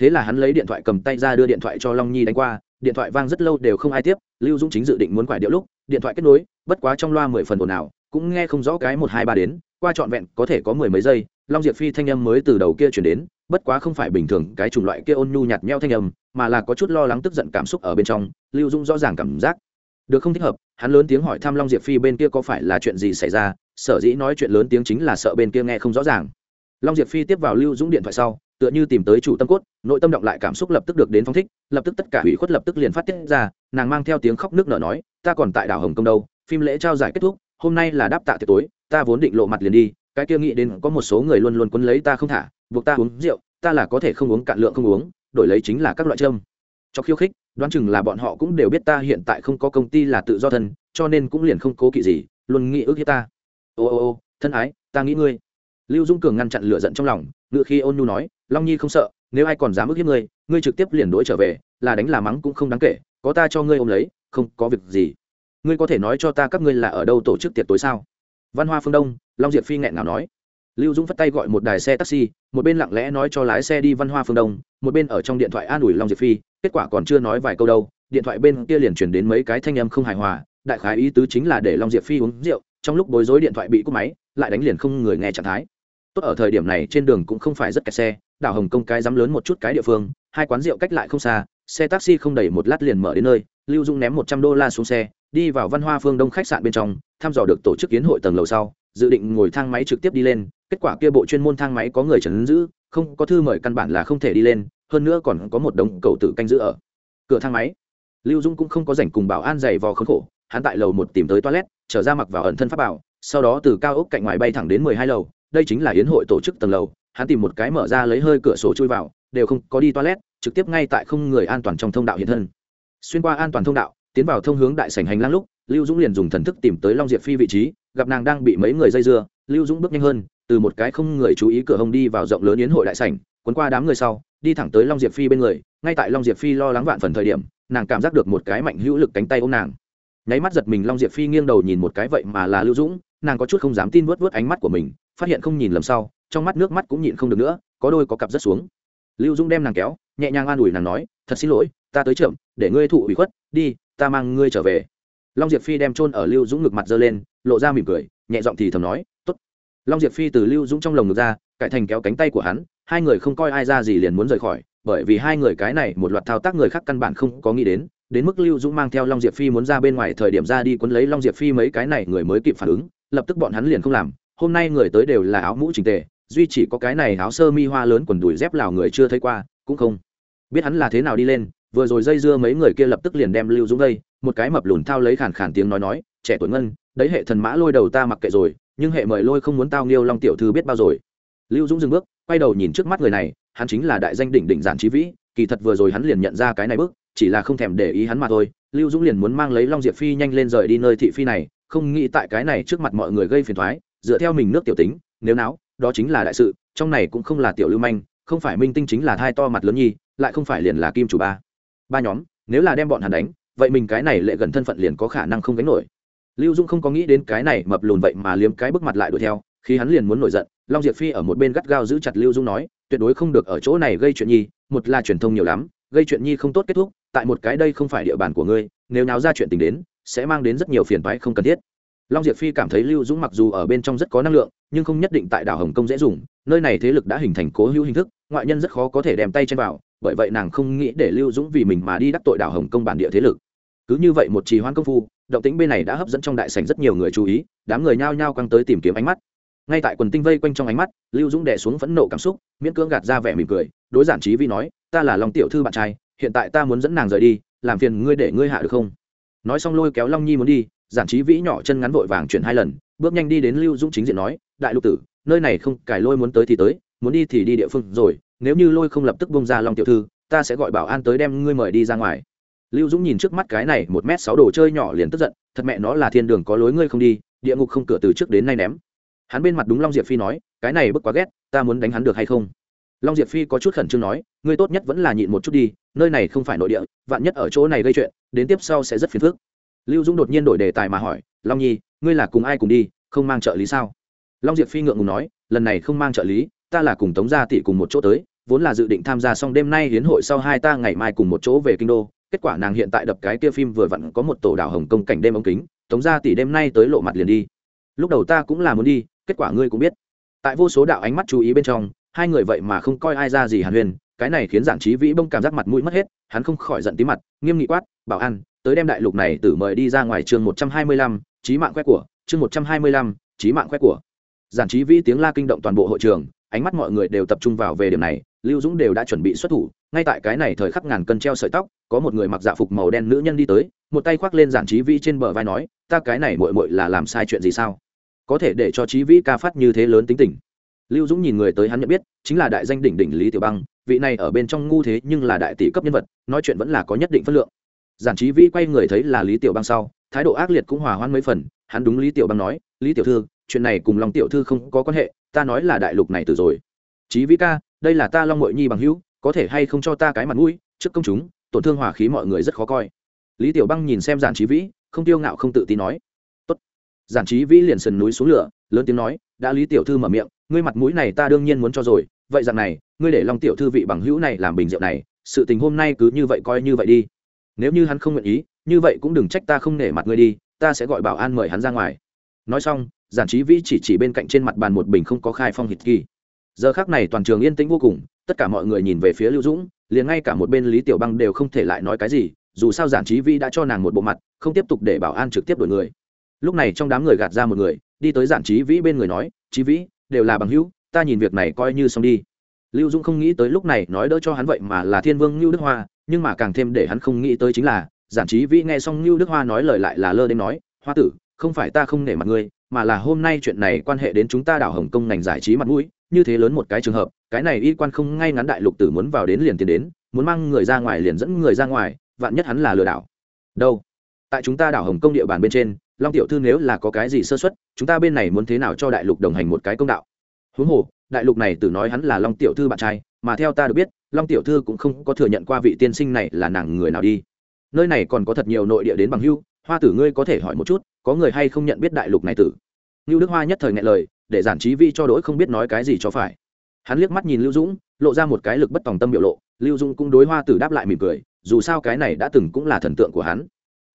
Thế là hắn lấy điện thoại cầm tay ra đưa điện thoại cho long nhi đánh qua, điện thoại vang rất lâu đều không ai tiếp, lưu dũng chính dự định muốn quải điệu lúc, điện thoại kết nối, bất quá trong loa mười phần ồn ào, cũng nghe không rõ cái một hai ba đến, qua trọn vẹn có thể có mười mấy giây, long diệp phi thanh âm mới từ đầu kia chuyển đến, bất quá không phải bình thường, cái chủng loại kia ôn nhu nhạt nheo thanh âm, mà là có chút lo lắng tức giận cảm xúc ở bên trong, lưu dũng rõ ràng cảm giác được không thích hợp, hắn lớn tiếng hỏi thăm long diệp phi bên kia có phải là chuyện gì xảy ra, sở dĩ nói chuyện lớn tiếng chính là sợ bên kia nghe không rõ ràng. Long diệp phi tiếp vào lưu dũng điện thoại sau, tựa như tìm tới chủ tâm cốt, nội tâm động lại cảm xúc lập tức được đến phong thích, lập tức tất cả hủy khuất lập tức liền phát tiết ra, nàng mang theo tiếng khóc nước nở nói, ta còn tại đảo hồng kông đâu, phim lễ trao giải kết thúc, hôm nay là đáp tạ tiệc tối, ta vốn định lộ mặt liền đi, cái kia nghĩ đến có một số người luôn luôn quấn lấy ta không thả, buộc ta uống rượu, ta là có thể không uống cạn lượng không uống, đổi lấy chính là các loại trâm cho khiêu khích đoán chừng là bọn họ cũng đều biết ta hiện tại không có công ty là tự do thân, cho nên cũng liền không cố kỵ gì, luôn nghĩ ước hiếp ta. Ô ô ô, thân ái, ta nghĩ ngươi. Lưu dung cường ngăn chặn lửa giận trong lòng ngự khi ôn nhu nói, long nhi không sợ, nếu ai còn dám ước hiếp ngươi ngươi trực tiếp liền đuổi trở về, là đánh là mắng cũng không đáng kể, có ta cho ngươi ôm lấy, không có việc gì. Ngươi có thể nói cho ta các ngươi là ở đâu tổ chức tiệc tối sao? Văn hoa phương đông, long diệp phi nghẹn ngào nói. Lưu dũng phất tay gọi một đài xe taxi, một bên lặng lẽ nói cho lái xe đi văn hoa phương đông, một bên ở trong điện thoại an ủi long diệp phi kết quả còn chưa nói vài câu đâu, điện thoại bên kia liền chuyển đến mấy cái thanh âm không hài hòa, đại khái ý tứ chính là để long diệp phi uống rượu, trong lúc bối rối điện thoại bị cúp máy, lại đánh liền không người nghe trạng thái. Tốt ở thời điểm này trên đường cũng không phải rất kẹt xe, đảo hồng kông cái dám lớn một chút cái địa phương, hai quán rượu cách lại không xa, xe taxi không đầy một lát liền mở đến nơi, lưu dung ném một trăm đô la xuống xe, đi vào văn hoa phương đông khách sạn bên trong, thăm dò được tổ chức kiến hội tầng lầu sau, dự định ngồi thang máy trực tiếp đi lên, kết quả kia bộ chuyên môn thang máy có người chấn giữ, không có thư mời căn bản là không thể đi lên hơn nữa còn có một đống cầu tử canh giữ ở cửa thang máy. Lưu dung cũng không có rảnh cùng bảo an giày vò khốn khổ, hắn tại lầu một tìm tới toilet, trở ra mặc vào ẩn thân pháp bảo, sau đó từ cao ốc cạnh ngoài bay thẳng đến mười hai lầu, đây chính là yến hội tổ chức tầng lầu, hắn tìm một cái mở ra lấy hơi cửa sổ chui vào, đều không có đi toilet, trực tiếp ngay tại không người an toàn trong thông đạo hiện thân. Xuyên qua an toàn thông đạo, tiến vào thông hướng đại sảnh hành lang lúc, lưu dũng liền dùng thần thức tìm tới long diệp phi vị trí, gặp nàng đang bị mấy người dây dưa, lưu dũng bước nhanh hơn, từ một cái không người chú ý cửa hông đi vào rộng lớn yến hội đại sảnh, cuốn qua đám người sau đi thẳng tới long diệp phi bên người, ngay tại long diệp phi lo lắng vạn phần thời điểm, nàng cảm giác được một cái mạnh hữu lực cánh tay ôm nàng. Nháy mắt giật mình long diệp phi nghiêng đầu nhìn một cái vậy mà là lưu dũng, nàng có chút không dám tin vớt vớt ánh mắt của mình, phát hiện không nhìn lầm sau, trong mắt nước mắt cũng nhịn không được nữa, có đôi có cặp rất xuống. Lưu dũng đem nàng kéo, nhẹ nhàng an ủi nàng nói, thật xin lỗi, ta tới chậm để ngươi thụ ủy khuất, đi, ta mang ngươi trở về. Long diệp phi đem trôn ở lưu dũng ngực mặt giơ lên, lộ ra mỉm cười, nhẹ giọng thì thầm nói t ố t long diệp phi từ lưu dũng trong lồng ngực ra, cải thành kéo cánh tay của hắn hai người không coi ai ra gì liền muốn rời khỏi, bởi vì hai người cái này một loạt thao tác người khác căn bản không có nghĩ đến đến mức lưu dũng mang theo long diệp phi muốn ra bên ngoài thời điểm ra đi quấn lấy long diệp phi mấy cái này người mới kịp phản ứng, lập tức bọn hắn liền không làm. Hôm nay người tới đều là áo mũ trình tề, duy chỉ có cái này áo sơ mi hoa lớn quần đùi dép lào người chưa thấy qua, cũng không biết hắn là thế nào đi lên. Vừa rồi dây dưa mấy người kia lập tức liền đem lưu dũng đây, một cái mập lùn thao lấy khàn khàn tiếng nói nói, trẻ tuổi ngân, đấy hệ thần mã lôi đầu ta mặc kệ rồi, nhưng hệ mời lôi không muốn tao nghiêu long tiểu thư biết bao rồi. Lưu dũng dừng bước quay đầu nhìn trước mắt người này, hắn chính là đại danh đỉnh đỉnh giản trí vĩ, kỳ thật vừa rồi hắn liền nhận ra cái này bước, chỉ là không thèm để ý hắn mà thôi. Lưu dũng liền muốn mang lấy long diệp phi nhanh lên rời đi nơi thị phi này, không nghĩ tại cái này trước mặt mọi người gây phiền thoái dựa theo mình nước tiểu tính, nếu não đó chính là đại sự, trong này cũng không là tiểu lưu manh, không phải minh tinh chính là thai to mặt lớn nhi, lại không phải liền là kim chủ ba. Ba nhóm, nếu là đem bọn hắn đánh, vậy mình cái này lệ gần thân phận liền có khả năng không gánh nổi. Lưu dung không có nghĩ đến cái này mập lùn vậy mà liếm cái bước mặt lại đuổi theo khi hắn liền muốn nổi giận, long diệp phi ở một bên gắt gao giữ chặt lưu dung nói, tuyệt đối không được ở chỗ này gây chuyện nhi, một là truyền thông nhiều lắm, gây chuyện nhi không tốt kết thúc, tại một cái đây không phải địa bàn của ngươi, nếu nào ra chuyện tình đến, sẽ mang đến rất nhiều phiền toái không cần thiết. Long diệp phi cảm thấy lưu dũng mặc dù ở bên trong rất có năng lượng, nhưng không nhất định tại đảo hồng kông dễ dùng, nơi này thế lực đã hình thành cố hữu hình thức, ngoại nhân rất khó có thể đem tay chen vào, bởi vậy nàng không nghĩ để lưu dũng vì mình mà đi đắc tội đảo hồng kông bản địa thế lực. Cứ như vậy một trì hoãn công phu, động tĩnh bên này đã hấp dẫn trong đại sảnh rất nhiều người chú ý, đám người nhao nhao căng tới tìm kiếm ánh mắt ngay tại quần tinh vây quanh trong ánh mắt, lưu dũng đẻ xuống phẫn nộ cảm xúc, miễn cưỡng gạt ra vẻ mỉm cười, đối giản trí vi nói, ta là long tiểu thư bạn trai, hiện tại ta muốn dẫn nàng rời đi, làm phiền ngươi để ngươi hạ được không? Nói xong lôi kéo long nhi muốn đi, giản trí vĩ nhỏ chân ngắn vội vàng chuyển hai lần, bước nhanh đi đến lưu dũng chính diện nói, đại lục tử, nơi này không, cải lôi muốn tới thì tới, muốn đi thì đi địa phương rồi, nếu như lôi không lập tức bông ra long tiểu thư, ta sẽ gọi bảo an tới đem ngươi mời đi ra ngoài. Lưu dũng nhìn trước mắt cái này một m sáu đồ chơi nhỏ liền tức giận, thật mẹ, nó là thiên đường có lối ngươi không đi, địa ngục không cửa từ trước đến nay ném hắn bên mặt đúng long diệp phi nói, cái này bức quá ghét, ta muốn đánh hắn được hay không? Long diệp phi có chút khẩn trương nói, ngươi tốt nhất vẫn là nhịn một chút đi, nơi này không phải nội địa, vạn nhất ở chỗ này gây chuyện, đến tiếp sau sẽ rất phiền phức. Lưu dũng đột nhiên đổi đề tài mà hỏi, long nhi, ngươi là cùng ai cùng đi, không mang trợ lý sao? Long diệp phi ngượng ngùng nói, lần này không mang trợ lý, ta là cùng tống gia tỷ cùng một chỗ tới, vốn là dự định tham gia xong đêm nay hiến hội sau hai ta ngày mai cùng một chỗ về kinh đô, kết quả nàng hiện tại đập cái kia phim vừa vặn có một tổ đảo hồng công cảnh đêm ống kính, tống gia tỷ đêm nay tới lộ mặt liền đi. Lúc đầu ta cũng là muốn đi kết quả ngươi cũng biết. Tại vô số đạo ánh mắt chú ý bên trong, hai người vậy mà không coi ai ra gì hàn huyền, cái này khiến giản trí vĩ bông cảm giác mặt mũi mất hết, hắn không khỏi giận tí mặt, nghiêm nghị quát, bảo an, tới đem đại lục này tử mời đi ra ngoài chương một trăm hai mươi lăm trí mạng quét của, chương một trăm hai mươi lăm trí mạng quét của. Giản trí vĩ tiếng la kinh động toàn bộ hội trường, ánh mắt mọi người đều tập trung vào về điểm này, lưu dũng đều đã chuẩn bị xuất thủ, ngay tại cái này thời khắc ngàn cân treo sợi tóc, có một người mặc dạ phục màu đen nữ nhân đi tới, một tay khoác lên giản trí vĩ trên bờ vai nói, ta cái này mội mội là làm sai chuyện gì sao? Có thể để cho trí vĩ ca phát như thế lớn tính tình. Lưu dũng nhìn người tới hắn nhận biết, chính là đại danh đỉnh đỉnh lý tiểu băng, vị này ở bên trong ngu thế nhưng là đại tỷ cấp nhân vật, nói chuyện vẫn là có nhất định phân lượng. Giản trí vĩ quay người thấy là lý tiểu băng sau, thái độ ác liệt cũng hòa hoan mấy phần, hắn đúng lý tiểu băng nói, lý tiểu thư, chuyện này cùng lòng tiểu thư không có quan hệ, ta nói là đại lục này từ rồi. Trí vĩ ca, đây là ta long mội nhi bằng hữu, có thể hay không cho ta cái mặt mũi, trước công chúng, tổn thương hòa khí mọi người rất khó coi. Lý tiểu băng nhìn xem giản trí vĩ, không tiêu ngạo không tự tin nói giản trí vĩ liền sườn núi xuống lửa, lớn tiếng nói, đã lý tiểu thư mở miệng, ngươi mặt mũi này ta đương nhiên muốn cho rồi, vậy rằng này, ngươi để long tiểu thư vị bằng hữu này làm bình rượu này, sự tình hôm nay cứ như vậy coi như vậy đi. Nếu như hắn không nguyện ý, như vậy cũng đừng trách ta không nể mặt ngươi đi, ta sẽ gọi bảo an mời hắn ra ngoài. Nói xong, giản trí vĩ chỉ chỉ bên cạnh trên mặt bàn một bình không có khai phong hịt kỳ. Giờ khác này toàn trường yên tĩnh vô cùng, tất cả mọi người nhìn về phía lưu dũng, liền ngay cả một bên lý tiểu băng đều không thể lại nói cái gì, dù sao giản trí vĩ đã cho nàng một bộ mặt, không tiếp tục để bảo an trực tiếp đổi người lúc này trong đám người gạt ra một người, đi tới giản trí vĩ bên người nói, trí vĩ, đều là bằng hữu, ta nhìn việc này coi như xong đi. Lưu dũng không nghĩ tới lúc này nói đỡ cho hắn vậy mà là thiên vương ngưu đức hoa, nhưng mà càng thêm để hắn không nghĩ tới chính là, giản trí vĩ nghe xong ngưu đức hoa nói lời lại là lơ đến nói, hoa tử, không phải ta không nể mặt ngươi, mà là hôm nay chuyện này quan hệ đến chúng ta đảo hồng kông ngành giải trí mặt mũi, như thế lớn một cái trường hợp, cái này y quan không ngay ngắn đại lục tử muốn vào đến liền tiền đến, muốn mang người ra ngoài liền dẫn người ra ngoài, vạn nhất hắn là lừa đảo. Đâu? Tại chúng ta đảo hồng kông địa bàn bên trên long tiểu thư nếu là có cái gì sơ xuất chúng ta bên này muốn thế nào cho đại lục đồng hành một cái công đạo? Huống hồ, đại lục này tử nói hắn là long tiểu thư bạn trai, mà theo ta được biết, long tiểu thư cũng không có thừa nhận qua vị tiên sinh này là nàng người nào đi. Nơi này còn có thật nhiều nội địa đến bằng hưu, hoa tử ngươi có thể hỏi một chút, có người hay không nhận biết đại lục này tử? Lưu đức hoa nhất thời ngại lời, để giản trí vi cho đỗi không biết nói cái gì cho phải. Hắn liếc mắt nhìn lưu dũng, lộ ra một cái lực bất tòng tâm biểu lộ, lưu dũng cũng đối hoa tử đáp lại mỉm cười, dù sao cái này đã từng cũng là thần tượng của hắn.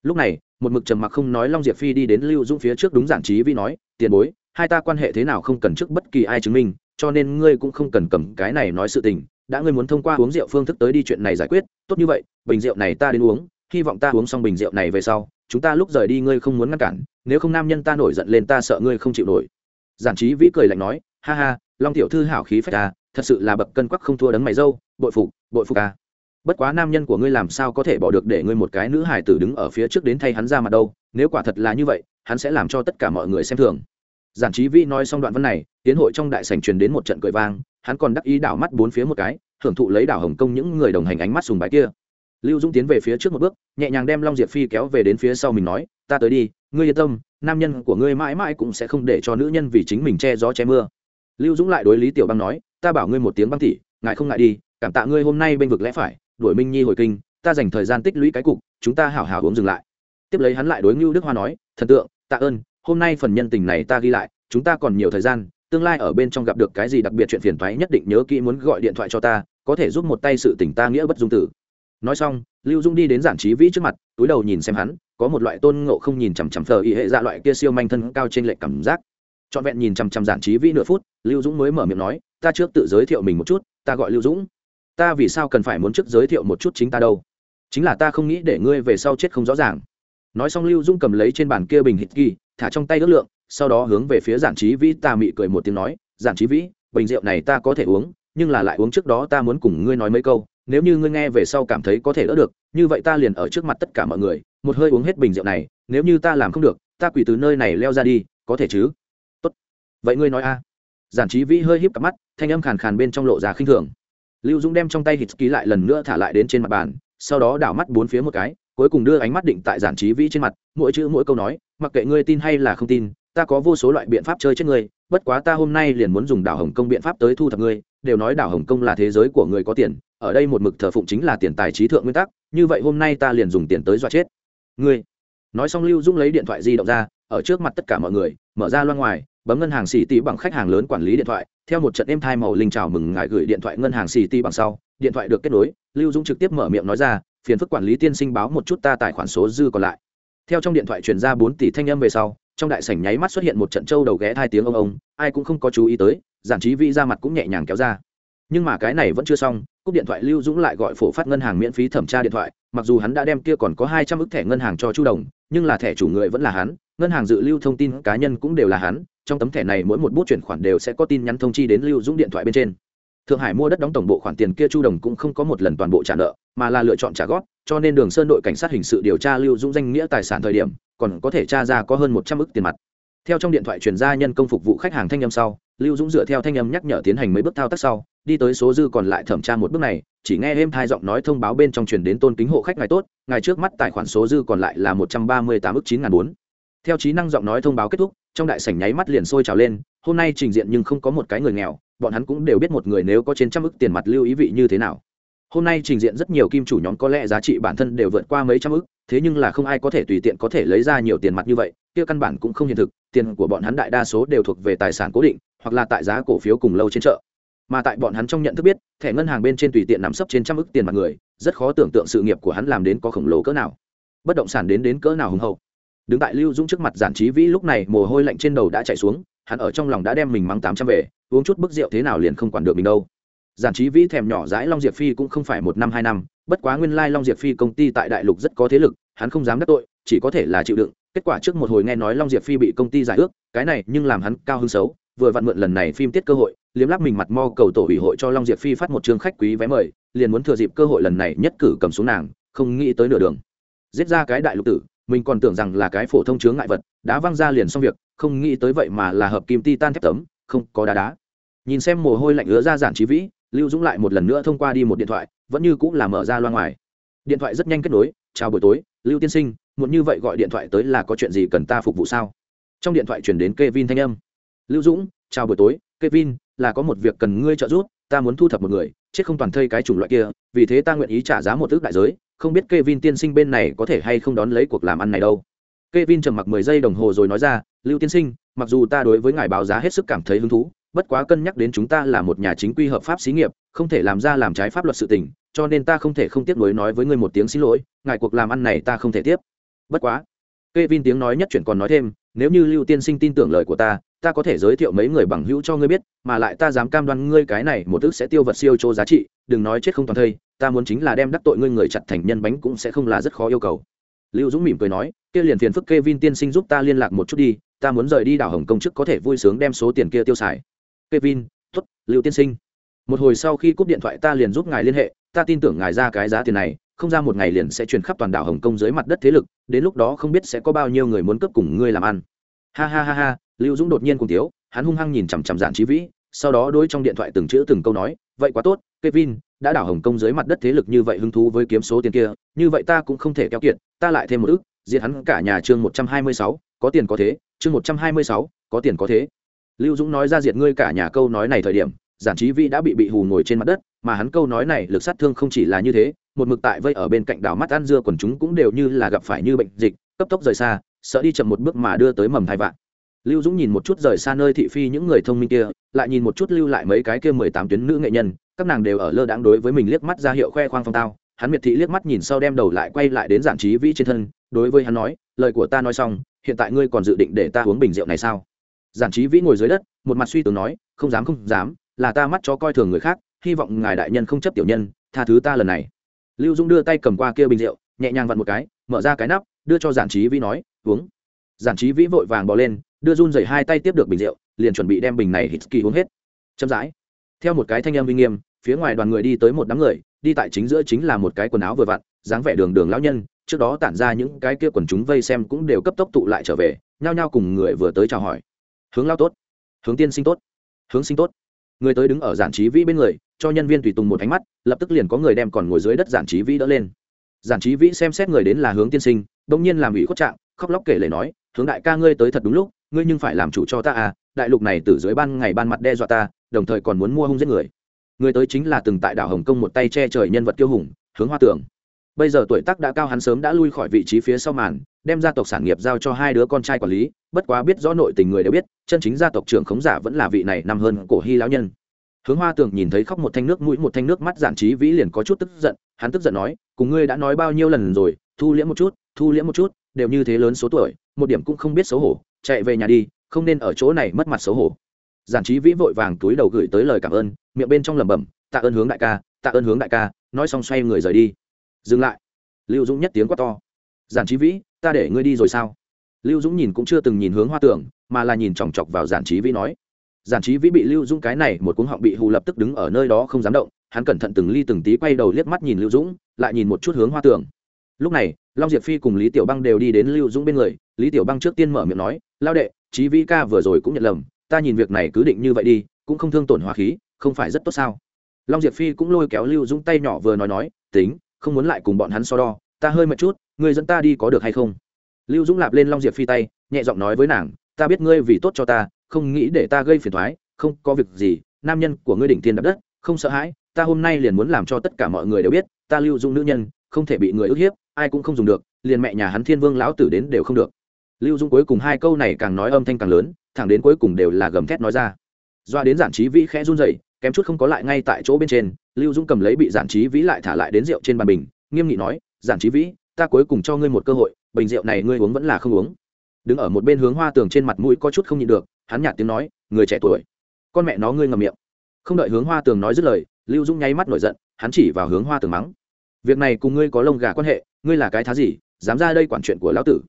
Lúc này một mực trầm mặc không nói long diệp phi đi đến lưu dũng phía trước đúng giản trí vi nói, tiền bối, hai ta quan hệ thế nào không cần trước bất kỳ ai chứng minh, cho nên ngươi cũng không cần cầm cái này nói sự tình. Đã ngươi muốn thông qua uống rượu phương thức tới đi chuyện này giải quyết, tốt như vậy, bình rượu này ta đến uống, hy vọng ta uống xong bình rượu này về sau, chúng ta lúc rời đi ngươi không muốn ngăn cản, nếu không nam nhân ta nổi giận lên ta sợ ngươi không chịu nổi. Giản trí vĩ cười lạnh nói, ha ha, long tiểu thư hảo khí phách ta, thật sự là bậc cân quắc không thua đấng mày dâu, bội phục bội phục ca bất quá nam nhân của ngươi làm sao có thể bỏ được để ngươi một cái nữ hải tử đứng ở phía trước đến thay hắn ra mặt đâu? Nếu quả thật là như vậy, hắn sẽ làm cho tất cả mọi người xem thường. Giản trí vĩ nói xong đoạn văn này, tiến hội trong đại sảnh truyền đến một trận cười vang, hắn còn đắc ý đảo mắt bốn phía một cái hưởng thụ lấy đảo hồng kông những người đồng hành ánh mắt sùng bái kia. Lưu dũng tiến về phía trước một bước, nhẹ nhàng đem long diệp phi kéo về đến phía sau mình nói, ta tới đi, ngươi yên tâm, nam nhân của ngươi mãi mãi cũng sẽ không để cho nữ nhân vì chính mình che gió che mưa. Lưu dũng lại đối lý tiểu băng nói, ta bảo ngươi một tiếng băng tỉ, ngại không ngại đi, cảm tạ ngươi hôm nay bên vực lẽ phải đuổi minh nhi hồi kinh, ta dành thời gian tích lũy cái cục, chúng ta hảo hảo uống dừng lại. Tiếp lấy hắn lại đối ngưu đức hoa nói, thần tượng, tạ ơn, hôm nay phần nhân tình này ta ghi lại, chúng ta còn nhiều thời gian, tương lai ở bên trong gặp được cái gì đặc biệt chuyện phiền toái nhất định nhớ kỹ muốn gọi điện thoại cho ta, có thể giúp một tay sự tỉnh ta nghĩa bất dung tử. Nói xong, lưu dung đi đến giản trí vĩ trước mặt, túi đầu nhìn xem hắn, có một loại tôn ngộ không nhìn chằm chằm thờ y hệ dạ loại kia siêu manh thân cao trên lệ cảm giác. Trọn vẹn nhìn chằm chằm giản trí vĩ nửa phút, lưu dũng mới mở miệng nói, ta trước tự giới thiệu mình một chút, ta gọi lưu dũng ta vì sao cần phải muốn trước giới thiệu một chút chính ta đâu? Chính là ta không nghĩ để ngươi về sau chết không rõ ràng. Nói xong lưu Dung cầm lấy trên bàn kia bình hít ghi thả trong tay ước lượng, sau đó hướng về phía giản trí vĩ ta mị cười một tiếng nói, giản trí vĩ, bình rượu này ta có thể uống, nhưng là lại uống trước đó ta muốn cùng ngươi nói mấy câu. Nếu như ngươi nghe về sau cảm thấy có thể đỡ được, như vậy ta liền ở trước mặt tất cả mọi người, một hơi uống hết bình rượu này, nếu như ta làm không được, ta quỳ từ nơi này leo ra đi, có thể chứ? Tốt. Vậy ngươi nói a. Giản trí vĩ hơi híp cặp mắt, thanh âm khàn khàn bên trong lộ ra khinh thường lưu dũng đem trong tay hít ký lại lần nữa thả lại đến trên mặt bàn, sau đó đảo mắt bốn phía một cái, cuối cùng đưa ánh mắt định tại giản trí vĩ trên mặt, mỗi chữ mỗi câu nói, mặc kệ ngươi tin hay là không tin, ta có vô số loại biện pháp chơi chết ngươi, bất quá ta hôm nay liền muốn dùng đảo hồng kông biện pháp tới thu thập ngươi, đều nói đảo hồng kông là thế giới của người có tiền, ở đây một mực thờ phụng chính là tiền tài trí thượng nguyên tắc, như vậy hôm nay ta liền dùng tiền tới dọa chết. Ngươi. Nói xong lưu dũng lấy điện thoại di động ra, ở trước mặt tất cả mọi người, mở ra loa ngoài bấm ngân hàng xì tì bằng khách hàng lớn quản lý điện thoại, theo một trận êm thai màu linh chào mừng ngài gửi điện thoại ngân hàng xì tì bằng sau, điện thoại được kết nối, lưu dũng trực tiếp mở miệng nói ra, phiền phức quản lý tiên sinh báo một chút ta tài khoản số dư còn lại. Theo trong điện thoại truyền ra bốn tỷ thanh âm về sau, trong đại sảnh nháy mắt xuất hiện một trận trâu đầu ghé hai tiếng ông ông, ai cũng không có chú ý tới, giản trí vĩ ra mặt cũng nhẹ nhàng kéo ra. Nhưng mà cái này vẫn chưa xong, cúp điện thoại lưu dũng lại gọi phổ phát ngân hàng miễn phí thẩm tra điện thoại, mặc dù hắn đã đem kia còn có hai trăm ức thẻ ngân hàng cho chu đồng, nhưng là thẻ chủ người vẫn là hắn ngân hàng dự lưu thông tin cá nhân cũng đều là hắn, trong tấm thẻ này mỗi một bút chuyển khoản đều sẽ có tin nhắn thông chi đến lưu dũng điện thoại bên trên. Thượng hải mua đất đóng tổng bộ khoản tiền kia chu đồng cũng không có một lần toàn bộ trả nợ, mà là lựa chọn trả góp, cho nên đường sơn đội cảnh sát hình sự điều tra lưu dũng danh nghĩa tài sản thời điểm, còn có thể tra ra có hơn một trăm ức tiền mặt. Theo trong điện thoại chuyển ra nhân công phục vụ khách hàng thanh âm sau, lưu dũng dựa theo thanh âm nhắc nhở tiến hành mấy bước thao tác sau, đi tới số dư còn lại thẩm tra một bước này, chỉ nghe êm hai giọng nói thông báo bên trong truyền đến tôn kính hộ khách ngài tốt, ngài trước mắt tài khoản số dư còn lại là một trăm ba mươi tám ước chín ngàn bốn theo trí năng giọng nói thông báo kết thúc, trong đại sảnh nháy mắt liền sôi trào lên, hôm nay trình diện nhưng không có một cái người nghèo, bọn hắn cũng đều biết một người nếu có trên trăm ức tiền mặt lưu ý vị như thế nào. Hôm nay trình diện rất nhiều kim chủ nhóm có lẽ giá trị bản thân đều vượt qua mấy trăm ức, thế nhưng là không ai có thể tùy tiện có thể lấy ra nhiều tiền mặt như vậy, kia căn bản cũng không hiện thực, tiền của bọn hắn đại đa số đều thuộc về tài sản cố định, hoặc là tại giá cổ phiếu cùng lâu trên chợ. Mà tại bọn hắn trong nhận thức biết, thẻ ngân hàng bên trên tùy tiện nắm sấp trên trăm ức tiền mặt người, rất khó tưởng tượng sự nghiệp của hắn làm đến có khổng lồ cỡ nào. Bất động sản đến đến cỡ nào hùng hậu đứng tại lưu dũng trước mặt giản trí vĩ lúc này mồ hôi lạnh trên đầu đã chạy xuống, hắn ở trong lòng đã đem mình mang tám trăm về, uống chút bức rượu thế nào liền không quản được mình đâu. Giản trí vĩ thèm nhỏ dãi long diệp phi cũng không phải một năm hai năm, bất quá nguyên lai long diệp phi công ty tại đại lục rất có thế lực, hắn không dám đắc tội, chỉ có thể là chịu đựng. Kết quả trước một hồi nghe nói long diệp phi bị công ty giải ước, cái này nhưng làm hắn cao hứng xấu, vừa vặn mượn lần này phim tiết cơ hội, liếm lắp mình mặt mo cầu tổ ủy hội cho long diệp phi phát một chương khách quý vé mời, liền muốn thừa dịp cơ hội lần này nhất cử cầm xuống nàng, không nghĩ tới nửa đường. Giết ra cái đại lục tử mình còn tưởng rằng là cái phổ thông chướng ngại vật, đã văng ra liền xong việc, không nghĩ tới vậy mà là hợp kim titan thép tấm, không có đá đá. Nhìn xem mồ hôi lạnh ứa ra giản trí vĩ, lưu dũng lại một lần nữa thông qua đi một điện thoại, vẫn như cũng là mở ra loa ngoài. Điện thoại rất nhanh kết nối, chào buổi tối, lưu tiên sinh muốn như vậy gọi điện thoại tới là có chuyện gì cần ta phục vụ sao? Trong điện thoại chuyển đến k e vin thanh âm. Lưu dũng, chào buổi tối k e vin là có một việc cần ngươi trợ giúp, ta muốn thu thập một người, chết không toàn thây cái chủng loại kia, vì thế ta nguyện ý trả giá một ước đại giới không biết Kevin tiên sinh bên này có thể hay không đón lấy cuộc làm ăn này đâu. Kevin trầm mặc mười giây đồng hồ rồi nói ra lưu tiên sinh mặc dù ta đối với ngài báo giá hết sức cảm thấy hứng thú bất quá cân nhắc đến chúng ta là một nhà chính quy hợp pháp xí nghiệp không thể làm ra làm trái pháp luật sự tình cho nên ta không thể không tiếc nuối nói với ngươi một tiếng xin lỗi ngài cuộc làm ăn này ta không thể tiếp. Bất quá Kevin tiếng nói nhất chuyển còn nói thêm, nếu như Lưu Tiên Sinh tin tưởng lời của ta, ta có thể giới thiệu mấy người bằng hữu cho ngươi biết, mà lại ta dám cam đoan ngươi cái này một tức sẽ tiêu vật siêu chỗ giá trị, đừng nói chết không toàn thây, ta muốn chính là đem đắc tội ngươi người chặt thành nhân bánh cũng sẽ không là rất khó yêu cầu. Lưu Dũng mỉm cười nói, kia liền phiền phức Kevin tiên sinh giúp ta liên lạc một chút đi, ta muốn rời đi đảo Hồng Công trước có thể vui sướng đem số tiền kia tiêu xài. Kevin, tốt, Lưu tiên sinh. Một hồi sau khi cúp điện thoại ta liền giúp ngài liên hệ, ta tin tưởng ngài ra cái giá tiền này, không ra một ngày liền sẽ truyền khắp toàn đảo hồng kông dưới mặt đất thế lực đến lúc đó không biết sẽ có bao nhiêu người muốn cướp cùng ngươi làm ăn ha ha ha ha lưu dũng đột nhiên cùng tiếu, hắn hung hăng nhìn chằm chằm giản trí vĩ, sau đó đối trong điện thoại từng chữ từng câu nói, vậy quá tốt, kevin, đã đảo hồng kông dưới mặt đất thế lực như vậy hứng thú với kiếm số tiền kia, như vậy ta cũng không thể keo kiệt, ta lại thêm một ước diệt hắn cả nhà chương một trăm hai mươi sáu, có tiền có thế, chương một trăm hai mươi sáu, có tiền có thế. Lưu dũng nói ra diệt ngươi cả nhà câu nói này thời điểm, giản trí vĩ đã bị bị hù ngồi trên mặt đất, mà hắn câu nói này lực sát thương không chỉ là như thế, một mực tại vây ở bên cạnh đảo mắt ăn dưa quần chúng cũng đều như là gặp phải như bệnh dịch, cấp tốc rời xa, sợ đi chậm một bước mà đưa tới mầm thai vạn lưu dũng nhìn một chút rời xa nơi thị phi những người thông minh kia, lại nhìn một chút lưu lại mấy cái kia mười tám tuyến nữ nghệ nhân, các nàng đều ở lơ đáng đối với mình liếc mắt ra hiệu khoe khoang phong tao. Hắn miệt thị liếc mắt nhìn sau đem đầu lại quay lại đến giản trí vĩ trên thân, đối với hắn nói, lời của ta nói xong, hiện tại ngươi còn dự định để ta uống bình rượu này sao? Giản trí vĩ ngồi dưới đất, một mặt suy tưởng nói, không dám không dám, là ta mắt cho coi thường người khác, hy vọng ngài đại nhân không chấp tiểu nhân, tha thứ ta lần này. Lưu Dũng đưa tay cầm qua kia bình rượu, nhẹ nhàng vặn một cái, mở ra cái nắp, đưa cho giản trí vĩ nói, uống. Giản trí vĩ vội vàng bỏ lên đưa run dày hai tay tiếp được bình rượu, liền chuẩn bị đem bình này hít kỳ uống hết. Chậm rãi, theo một cái thanh âm uy nghiêm, phía ngoài đoàn người đi tới một đám người, đi tại chính giữa chính là một cái quần áo vừa vặn, dáng vẻ đường đường lão nhân, trước đó tản ra những cái kia quần chúng vây xem cũng đều cấp tốc tụ lại trở về, nhao nhao cùng người vừa tới chào hỏi. Hướng lao tốt, hướng tiên sinh tốt, hướng sinh tốt. Người tới đứng ở giản trí vĩ bên người, cho nhân viên tùy tùng một ánh mắt, lập tức liền có người đem còn ngồi dưới đất giản trí vĩ đỡ lên. Giản trí vĩ xem xét người đến là hướng tiên sinh đông nhiên làm ủy khuất trạng, khóc lóc kể lể nói, hướng đại ca ngươi tới thật đúng lúc ngươi nhưng phải làm chủ cho ta à đại lục này từ dưới ban ngày ban mặt đe dọa ta, đồng thời còn muốn mua hung giết người. Người tới chính là từng tại đảo hồng kông một tay che trời nhân vật kiêu hùng, hướng hoa tưởng bây giờ tuổi tác đã cao hắn sớm đã lui khỏi vị trí phía sau màn, đem gia tộc sản nghiệp giao cho hai đứa con trai quản lý, bất quá biết rõ nội tình người đều biết, chân chính gia tộc trưởng khống giả vẫn là vị này nằm hơn cổ hy lão nhân. Hướng hoa tường nhìn thấy khóc một thanh nước mũi, một thanh nước mắt giản trí vĩ liền có chút tức giận, hắn tức giận nói, cùng ngươi đã nói bao nhiêu lần rồi, thu liễm một chút, thu liễm một chút, đều như thế lớn số tuổi một điểm cũng không biết xấu hổ, chạy về nhà đi, không nên ở chỗ này mất mặt xấu hổ. Giản trí vĩ vội vàng túi đầu gửi tới lời cảm ơn, miệng bên trong lẩm bẩm, tạ ơn hướng đại ca, tạ ơn hướng đại ca, nói xong xoay người rời đi. Dừng lại. Lưu dũng nhất tiếng quát to. Giản trí vĩ, ta để ngươi đi rồi sao? Lưu dũng nhìn cũng chưa từng nhìn hướng hoa tưởng mà là nhìn chòng chọc vào giản trí vĩ nói. Giản trí vĩ bị lưu dũng cái này một cuống họng bị hù lập tức đứng ở nơi đó không dám động, hắn cẩn thận từng ly từng tí quay đầu liếc mắt nhìn lưu dũng, lại nhìn một chút hướng hoa tưởng lúc này long diệp phi cùng lý tiểu băng đều đi đến lưu dũng bên người. Lý tiểu băng trước tiên mở miệng nói, lao đệ trí vĩ ca vừa rồi cũng nhận lầm, ta nhìn việc này cứ định như vậy đi, cũng không thương tổn hòa khí, không phải rất tốt sao? Long diệp phi cũng lôi kéo lưu dũng tay nhỏ vừa nói nói, tính, không muốn lại cùng bọn hắn so đo, ta hơi mệt chút người dẫn ta đi có được hay không? Lưu dũng lạp lên long diệp phi tay, nhẹ giọng nói với nàng, ta biết ngươi vì tốt cho ta, không nghĩ để ta gây phiền thoái không có việc gì, nam nhân của ngươi đỉnh thiên đập đất, không sợ hãi, ta hôm nay liền muốn làm cho tất cả mọi người đều biết, ta lưu dung nữ nhân, không thể bị người ức hiếp ai cũng không dùng được, liền mẹ nhà hắn thiên vương lão tử đến đều không được. Lưu dung cuối cùng hai câu này càng nói âm thanh càng lớn, thẳng đến cuối cùng đều là gầm thét nói ra. Doa đến giản trí vĩ khẽ run dậy kém chút không có lại ngay tại chỗ bên trên, lưu dung cầm lấy bị giản trí vĩ lại thả lại đến rượu trên bàn bình, nghiêm nghị nói, giản trí vĩ, ta cuối cùng cho ngươi một cơ hội, bình rượu này ngươi uống vẫn là không uống. Đứng ở một bên hướng hoa tường trên mặt mũi có chút không nhịn được, hắn nhạt tiếng nói, người trẻ tuổi, con mẹ nó ngươi ngầm miệng. Không đợi hướng hoa tường nói dứt lời, lưu dung nháy mắt nổi giận, hắn chỉ vào hướng hoa tường mắng việc này cùng ngươi có lông gà quan hệ, ngươi là cái thá gì, dám ra đây quản chuyện của lão tử?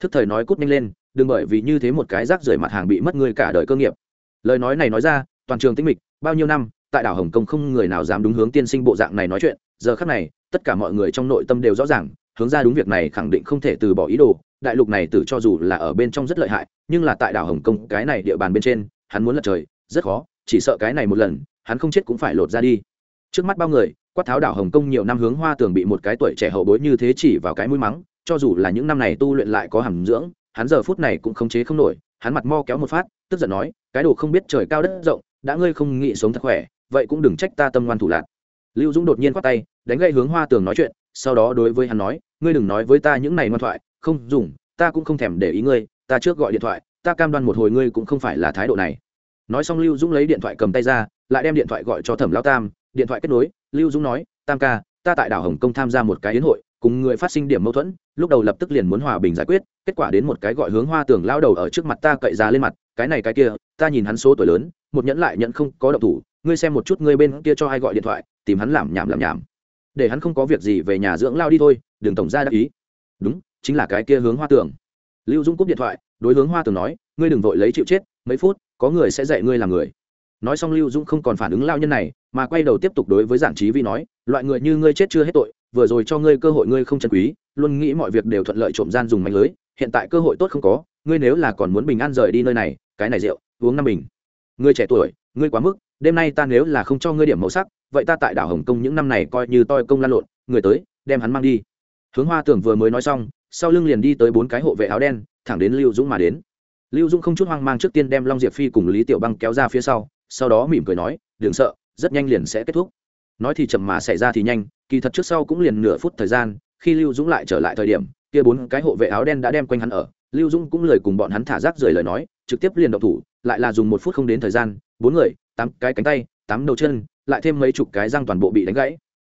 Thức thời nói cút nhanh lên, đừng bởi vì như thế một cái rác rưởi mặt hàng bị mất ngươi cả đời cơ nghiệp. Lời nói này nói ra, toàn trường tinh mịch, bao nhiêu năm, tại đảo hồng kông không người nào dám đúng hướng tiên sinh bộ dạng này nói chuyện. Giờ khắc này, tất cả mọi người trong nội tâm đều rõ ràng, hướng ra đúng việc này khẳng định không thể từ bỏ ý đồ. Đại lục này tử cho dù là ở bên trong rất lợi hại, nhưng là tại đảo hồng kông, cái này địa bàn bên trên, hắn muốn lật trời, rất khó, chỉ sợ cái này một lần, hắn không chết cũng phải lột ra đi. Trước mắt bao người quát tháo đảo hồng kông nhiều năm hướng hoa tường bị một cái tuổi trẻ hậu bối như thế chỉ vào cái mũi mắng, cho dù là những năm này tu luyện lại có hàm dưỡng, hắn giờ phút này cũng không chế không nổi, hắn mặt mo kéo một phát, tức giận nói, cái đồ không biết trời cao đất rộng, đã ngươi không nghĩ sống thật khỏe, vậy cũng đừng trách ta tâm ngoan thủ lạc lưu dũng đột nhiên khoát tay, đánh gậy hướng hoa tường nói chuyện, sau đó đối với hắn nói, ngươi đừng nói với ta những này ngoan thoại, không dùng, ta cũng không thèm để ý ngươi, ta trước gọi điện thoại, ta cam đoan một hồi ngươi cũng không phải là thái độ này. Nói xong lưu dũng lấy điện thoại cầm tay ra, lại đem điện thoại gọi cho thẩm lao tam điện thoại kết nối, lưu dũng nói, tam ca, ta tại đảo hồng kông tham gia một cái yến hội, cùng người phát sinh điểm mâu thuẫn, lúc đầu lập tức liền muốn hòa bình giải quyết, kết quả đến một cái gọi hướng hoa tường lao đầu ở trước mặt ta cậy ra lên mặt, cái này cái kia, ta nhìn hắn số tuổi lớn, một nhẫn lại nhận không có động thủ, ngươi xem một chút ngươi bên kia cho ai gọi điện thoại, tìm hắn làm nhảm làm nhảm. Để hắn không có việc gì về nhà dưỡng lao đi thôi, đừng tổng ra đắc ý. Đúng, chính là cái kia hướng hoa tường. Lưu dung cúp điện thoại, đối hướng hoa tường nói, ngươi đừng vội lấy chịu chết, mấy phút, có người sẽ dạy ngươi làm người nói xong lưu dung không còn phản ứng lao nhân này, mà quay đầu tiếp tục đối với giản trí vi nói, loại người như ngươi chết chưa hết tội, vừa rồi cho ngươi cơ hội ngươi không chân quý, luôn nghĩ mọi việc đều thuận lợi trộm gian dùng mạnh lưới, hiện tại cơ hội tốt không có, ngươi nếu là còn muốn bình an rời đi nơi này, cái này rượu, uống năm bình. Ngươi trẻ tuổi, ngươi quá mức, đêm nay ta nếu là không cho ngươi điểm màu sắc, vậy ta tại đảo hồng kông những năm này coi như toi công lan lộn, người tới, đem hắn mang đi. Hướng hoa tưởng vừa mới nói xong, sau lưng liền đi tới bốn cái hộ vệ áo đen, thẳng đến lưu dũng mà đến. Lưu dũng không chút hoang mang trước tiên đem long diệp phi cùng lý tiểu băng kéo ra phía sau sau đó mỉm cười nói, đừng sợ, rất nhanh liền sẽ kết thúc. Nói thì chậm mà xảy ra thì nhanh, kỳ thật trước sau cũng liền nửa phút thời gian, khi lưu dũng lại trở lại thời điểm, kia bốn cái hộ vệ áo đen đã đem quanh hắn ở. Lưu dũng cũng lời cùng bọn hắn thả rác rời lời nói, trực tiếp liền động thủ, lại là dùng một phút không đến thời gian, bốn người, tám cái cánh tay, tám đầu chân, lại thêm mấy chục cái răng toàn bộ bị đánh gãy.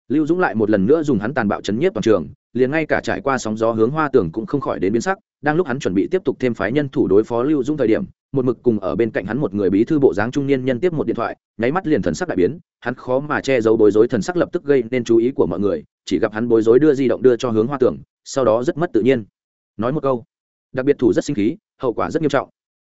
Lưu dũng lại một lần nữa dùng hắn tàn bạo chấn nhiếp toàn trường, liền ngay cả trải qua sóng gió hướng hoa tường cũng không khỏi đến biến sắc. Đang lúc hắn chuẩn bị tiếp tục thêm phái nhân thủ đối phó lưu dũng thời điểm một mực cùng ở bên cạnh hắn một người bí thư bộ dáng trung niên nhân tiếp một điện thoại, nháy mắt liền thần sắc đại biến, hắn khó mà che giấu bối rối thần sắc lập tức gây nên chú ý của mọi người, chỉ gặp hắn bối rối đưa di động đưa cho hướng hoa tường sau đó rất mất tự nhiên. Nói một câu, đặc biệt thủ rất sinh khí, hậu quả rất nghiêm trọng.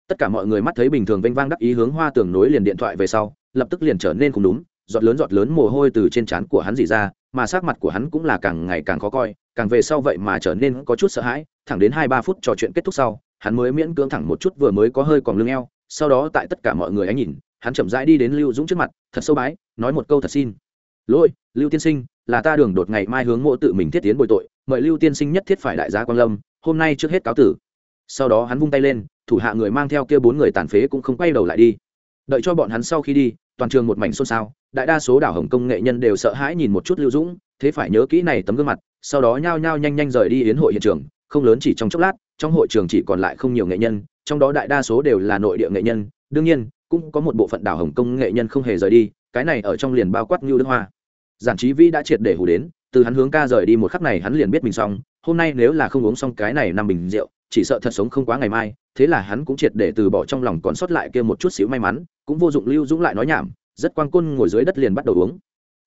Tất cả mọi người mắt thấy bình thường vênh vang đắc ý hướng hoa tường nối liền điện thoại về sau, lập tức liền trở nên cùng đúng, giọt lớn giọt lớn mồ hôi từ trên trán của hắn dỉ ra, mà sắc mặt của hắn cũng là càng ngày càng khó coi, càng về sau vậy mà trở nên có chút sợ hãi, thẳng đến hai ba phút trò chuyện kết thúc sau hắn mới miễn cưỡng thẳng một chút vừa mới có hơi còn lưng eo, sau đó tại tất cả mọi người ánh nhìn, hắn chậm rãi đi đến lưu dũng trước mặt, thật sâu bái, nói một câu thật xin. Lỗi, lưu tiên sinh, là ta đường đột ngày mai hướng mộ tự mình thiết tiến bồi tội, mời lưu tiên sinh nhất thiết phải đại gia quan lâm, hôm nay trước hết cáo tử. Sau đó hắn vung tay lên, thủ hạ người mang theo kia bốn người tàn phế cũng không quay đầu lại đi. Đợi cho bọn hắn sau khi đi, toàn trường một mảnh xôn xao, đại đa số đảo hồng công nghệ nhân đều sợ hãi nhìn một chút lưu dũng, thế phải nhớ kỹ này tấm gương mặt, sau đó nhao nhao nhanh nhanh rời đi yến hội hiện trường, không lớn chỉ trong chốc lát trong hội trường chỉ còn lại không nhiều nghệ nhân, trong đó đại đa số đều là nội địa nghệ nhân. Đương nhiên, cũng có một bộ phận đảo hồng kông nghệ nhân không hề rời đi, cái này ở trong liền bao quát như đức hoa. Giản trí vĩ đã triệt để hủ đến, từ hắn hướng ca rời đi một khắc này hắn liền biết mình xong, hôm nay nếu là không uống xong cái này năm bình rượu, chỉ sợ thật sống không quá ngày mai, thế là hắn cũng triệt để từ bỏ trong lòng còn sót lại kia một chút xíu may mắn, cũng vô dụng lưu dũng lại nói nhảm, rất quang côn ngồi dưới đất liền bắt đầu uống.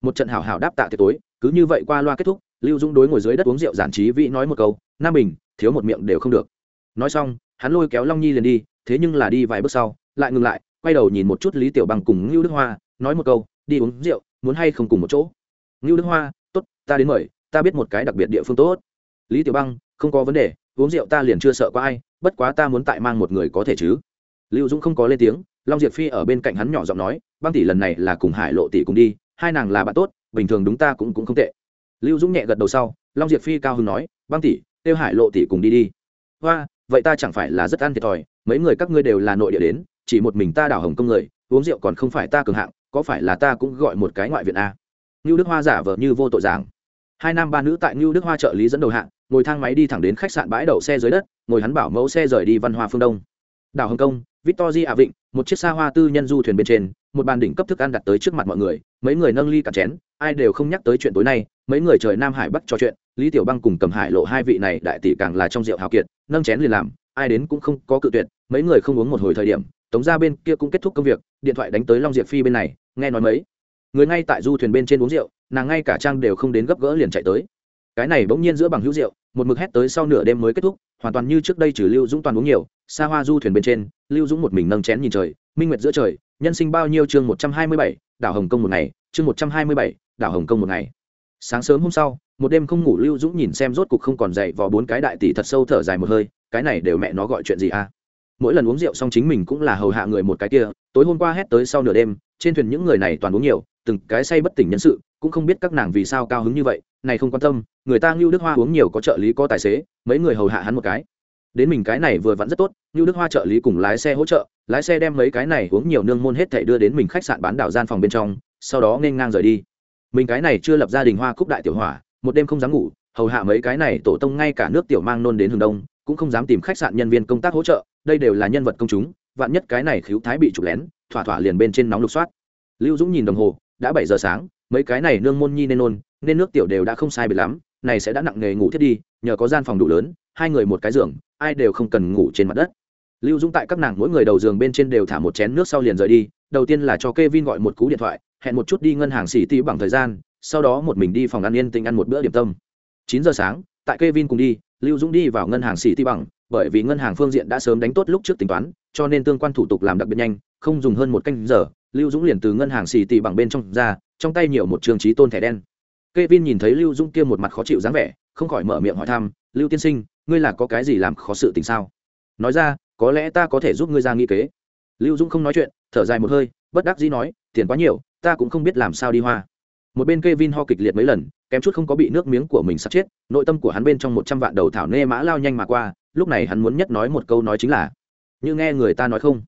Một trận hảo hảo đáp tạ tiệc tối, cứ như vậy qua loa kết thúc, lưu dũng đối ngồi dưới đất uống rượu giản trí vĩ nói một câu, nam bình thiếu một miệng đều không được. Nói xong, hắn lôi kéo long nhi liền đi, thế nhưng là đi vài bước sau, lại ngừng lại, quay đầu nhìn một chút lý tiểu bằng cùng ngưu đức hoa, nói một câu, đi uống rượu, muốn hay không cùng một chỗ? Ngưu đức hoa, tốt, ta đến mời, ta biết một cái đặc biệt địa phương tốt. Lý tiểu băng không có vấn đề, uống rượu ta liền chưa sợ có ai, bất quá ta muốn tại mang một người có thể chứ. Lưu dũng không có lên tiếng, long diệp phi ở bên cạnh hắn nhỏ giọng nói, băng tỷ lần này là cùng hải lộ tỷ cùng đi, hai nàng là bạn tốt, bình thường đúng ta cũng cũng không tệ. Lưu dũng nhẹ gật đầu sau, long diệp phi cao hứng nói, băng tỷ tiêu hải lộ tỷ cùng đi đi. Hoa, vậy ta chẳng phải là rất ăn thiệt thòi, mấy người các ngươi đều là nội địa đến, chỉ một mình ta đảo hồng công người, uống rượu còn không phải ta cường hạng, có phải là ta cũng gọi một cái ngoại viện a ngưu đức hoa giả vờ như vô tội giảng. Hai nam ba nữ tại ngưu đức hoa trợ lý dẫn đầu hạng ngồi thang máy đi thẳng đến khách sạn bãi đậu xe dưới đất, ngồi hắn bảo mẫu xe rời đi văn hoa phương đông. Đảo hồng kông, victory a vịnh, một chiếc xa hoa tư nhân du thuyền bên trên, một bàn đỉnh cấp thức ăn đặt tới trước mặt mọi người, mấy người nâng ly cả chén, ai đều không nhắc tới chuyện tối nay mấy người trời nam hải bắc trò chuyện, lý tiểu băng cùng cầm hải lộ hai vị này đại tỷ càng là trong rượu hào kiệt, nâng chén liền làm, ai đến cũng không có cự tuyệt, mấy người không uống một hồi thời điểm, tống ra bên kia cũng kết thúc công việc, điện thoại đánh tới long diệp phi bên này, nghe nói mấy. Người ngay tại du thuyền bên trên uống rượu, nàng ngay cả trang đều không đến gấp gỡ liền chạy tới. Cái này bỗng nhiên giữa bằng hữu rượu, một mực hét tới sau nửa đêm mới kết thúc, hoàn toàn như trước đây trừ lưu dũng toàn uống nhiều, xa hoa du thuyền bên trên, lưu dũng một mình nâng chén nhìn trời, minh nguyệt giữa trời, nhân sinh bao nhiêu chương một trăm hai mươi bảy, đảo hồng kông một ngày, chương một trăm hai mươi bảy, đảo hồng kông một ngày sáng sớm hôm sau, một đêm không ngủ lưu dũng nhìn xem rốt cục không còn dậy vào bốn cái đại tỷ thật sâu thở dài một hơi, cái này đều mẹ nó gọi chuyện gì à? Mỗi lần uống rượu xong chính mình cũng là hầu hạ người một cái kia, tối hôm qua hét tới sau nửa đêm, trên thuyền những người này toàn uống nhiều, từng cái say bất tỉnh nhân sự, cũng không biết các nàng vì sao cao hứng như vậy, này không quan tâm, người ta ngưu đức hoa uống nhiều có trợ lý có tài xế, mấy người hầu hạ hắn một cái. Đến mình cái này vừa vặn rất tốt, ngưu đức hoa trợ lý cùng lái xe hỗ trợ, lái xe đem mấy cái này uống nhiều nương môn hết thảy đưa đến mình khách sạn bán đảo gian phòng bên trong, sau đó nên ngang rời đi mình cái này chưa lập gia đình hoa cúc đại tiểu hỏa, một đêm không dám ngủ, hầu hạ mấy cái này tổ tông ngay cả nước tiểu mang nôn đến hướng đông, cũng không dám tìm khách sạn nhân viên công tác hỗ trợ, đây đều là nhân vật công chúng, vạn nhất cái này khiếu thái bị trục lén, thỏa thỏa liền bên trên nóng lục soát. Lưu dũng nhìn đồng hồ, đã bảy giờ sáng, mấy cái này nương môn nhi nên nôn, nên nước tiểu đều đã không sai biệt lắm, này sẽ đã nặng nghề ngủ thiết đi, nhờ có gian phòng đủ lớn, hai người một cái giường, ai đều không cần ngủ trên mặt đất. Lưu dũng tại các nàng mỗi người đầu giường bên trên đều thả một chén nước sau liền rời đi, đầu tiên là cho k e vin gọi một cú điện thoại hẹn một chút đi ngân hàng xỉ tí bằng thời gian, sau đó một mình đi phòng ăn yên tĩnh ăn một bữa điểm tâm. Chín giờ sáng, tại k e vin cùng đi, lưu dũng đi vào ngân hàng xỉ tí bằng, bởi vì ngân hàng phương diện đã sớm đánh tốt lúc trước tính toán, cho nên tương quan thủ tục làm đặc biệt nhanh, không dùng hơn một canh giờ, lưu dũng liền từ ngân hàng xì tí bằng bên trong ra, trong tay nhiều một trường trí tôn thẻ đen. K e vin nhìn thấy lưu dũng kia một mặt khó chịu dáng vẻ, không khỏi mở miệng hỏi thăm, lưu tiên sinh, ngươi là có cái gì làm khó sự tình sao? Nói ra, có lẽ ta có thể giúp ngươi ra nghi kế. Lưu dũng không nói chuyện, thở dài một hơi, bất đắc dĩ nói, tiền quá nhiều ta cũng không biết làm sao đi hoa một bên Kevin ho kịch liệt mấy lần kém chút không có bị nước miếng của mình sắp chết nội tâm của hắn bên trong một trăm vạn đầu thảo nê mã lao nhanh mà qua lúc này hắn muốn nhất nói một câu nói chính là như nghe người ta nói không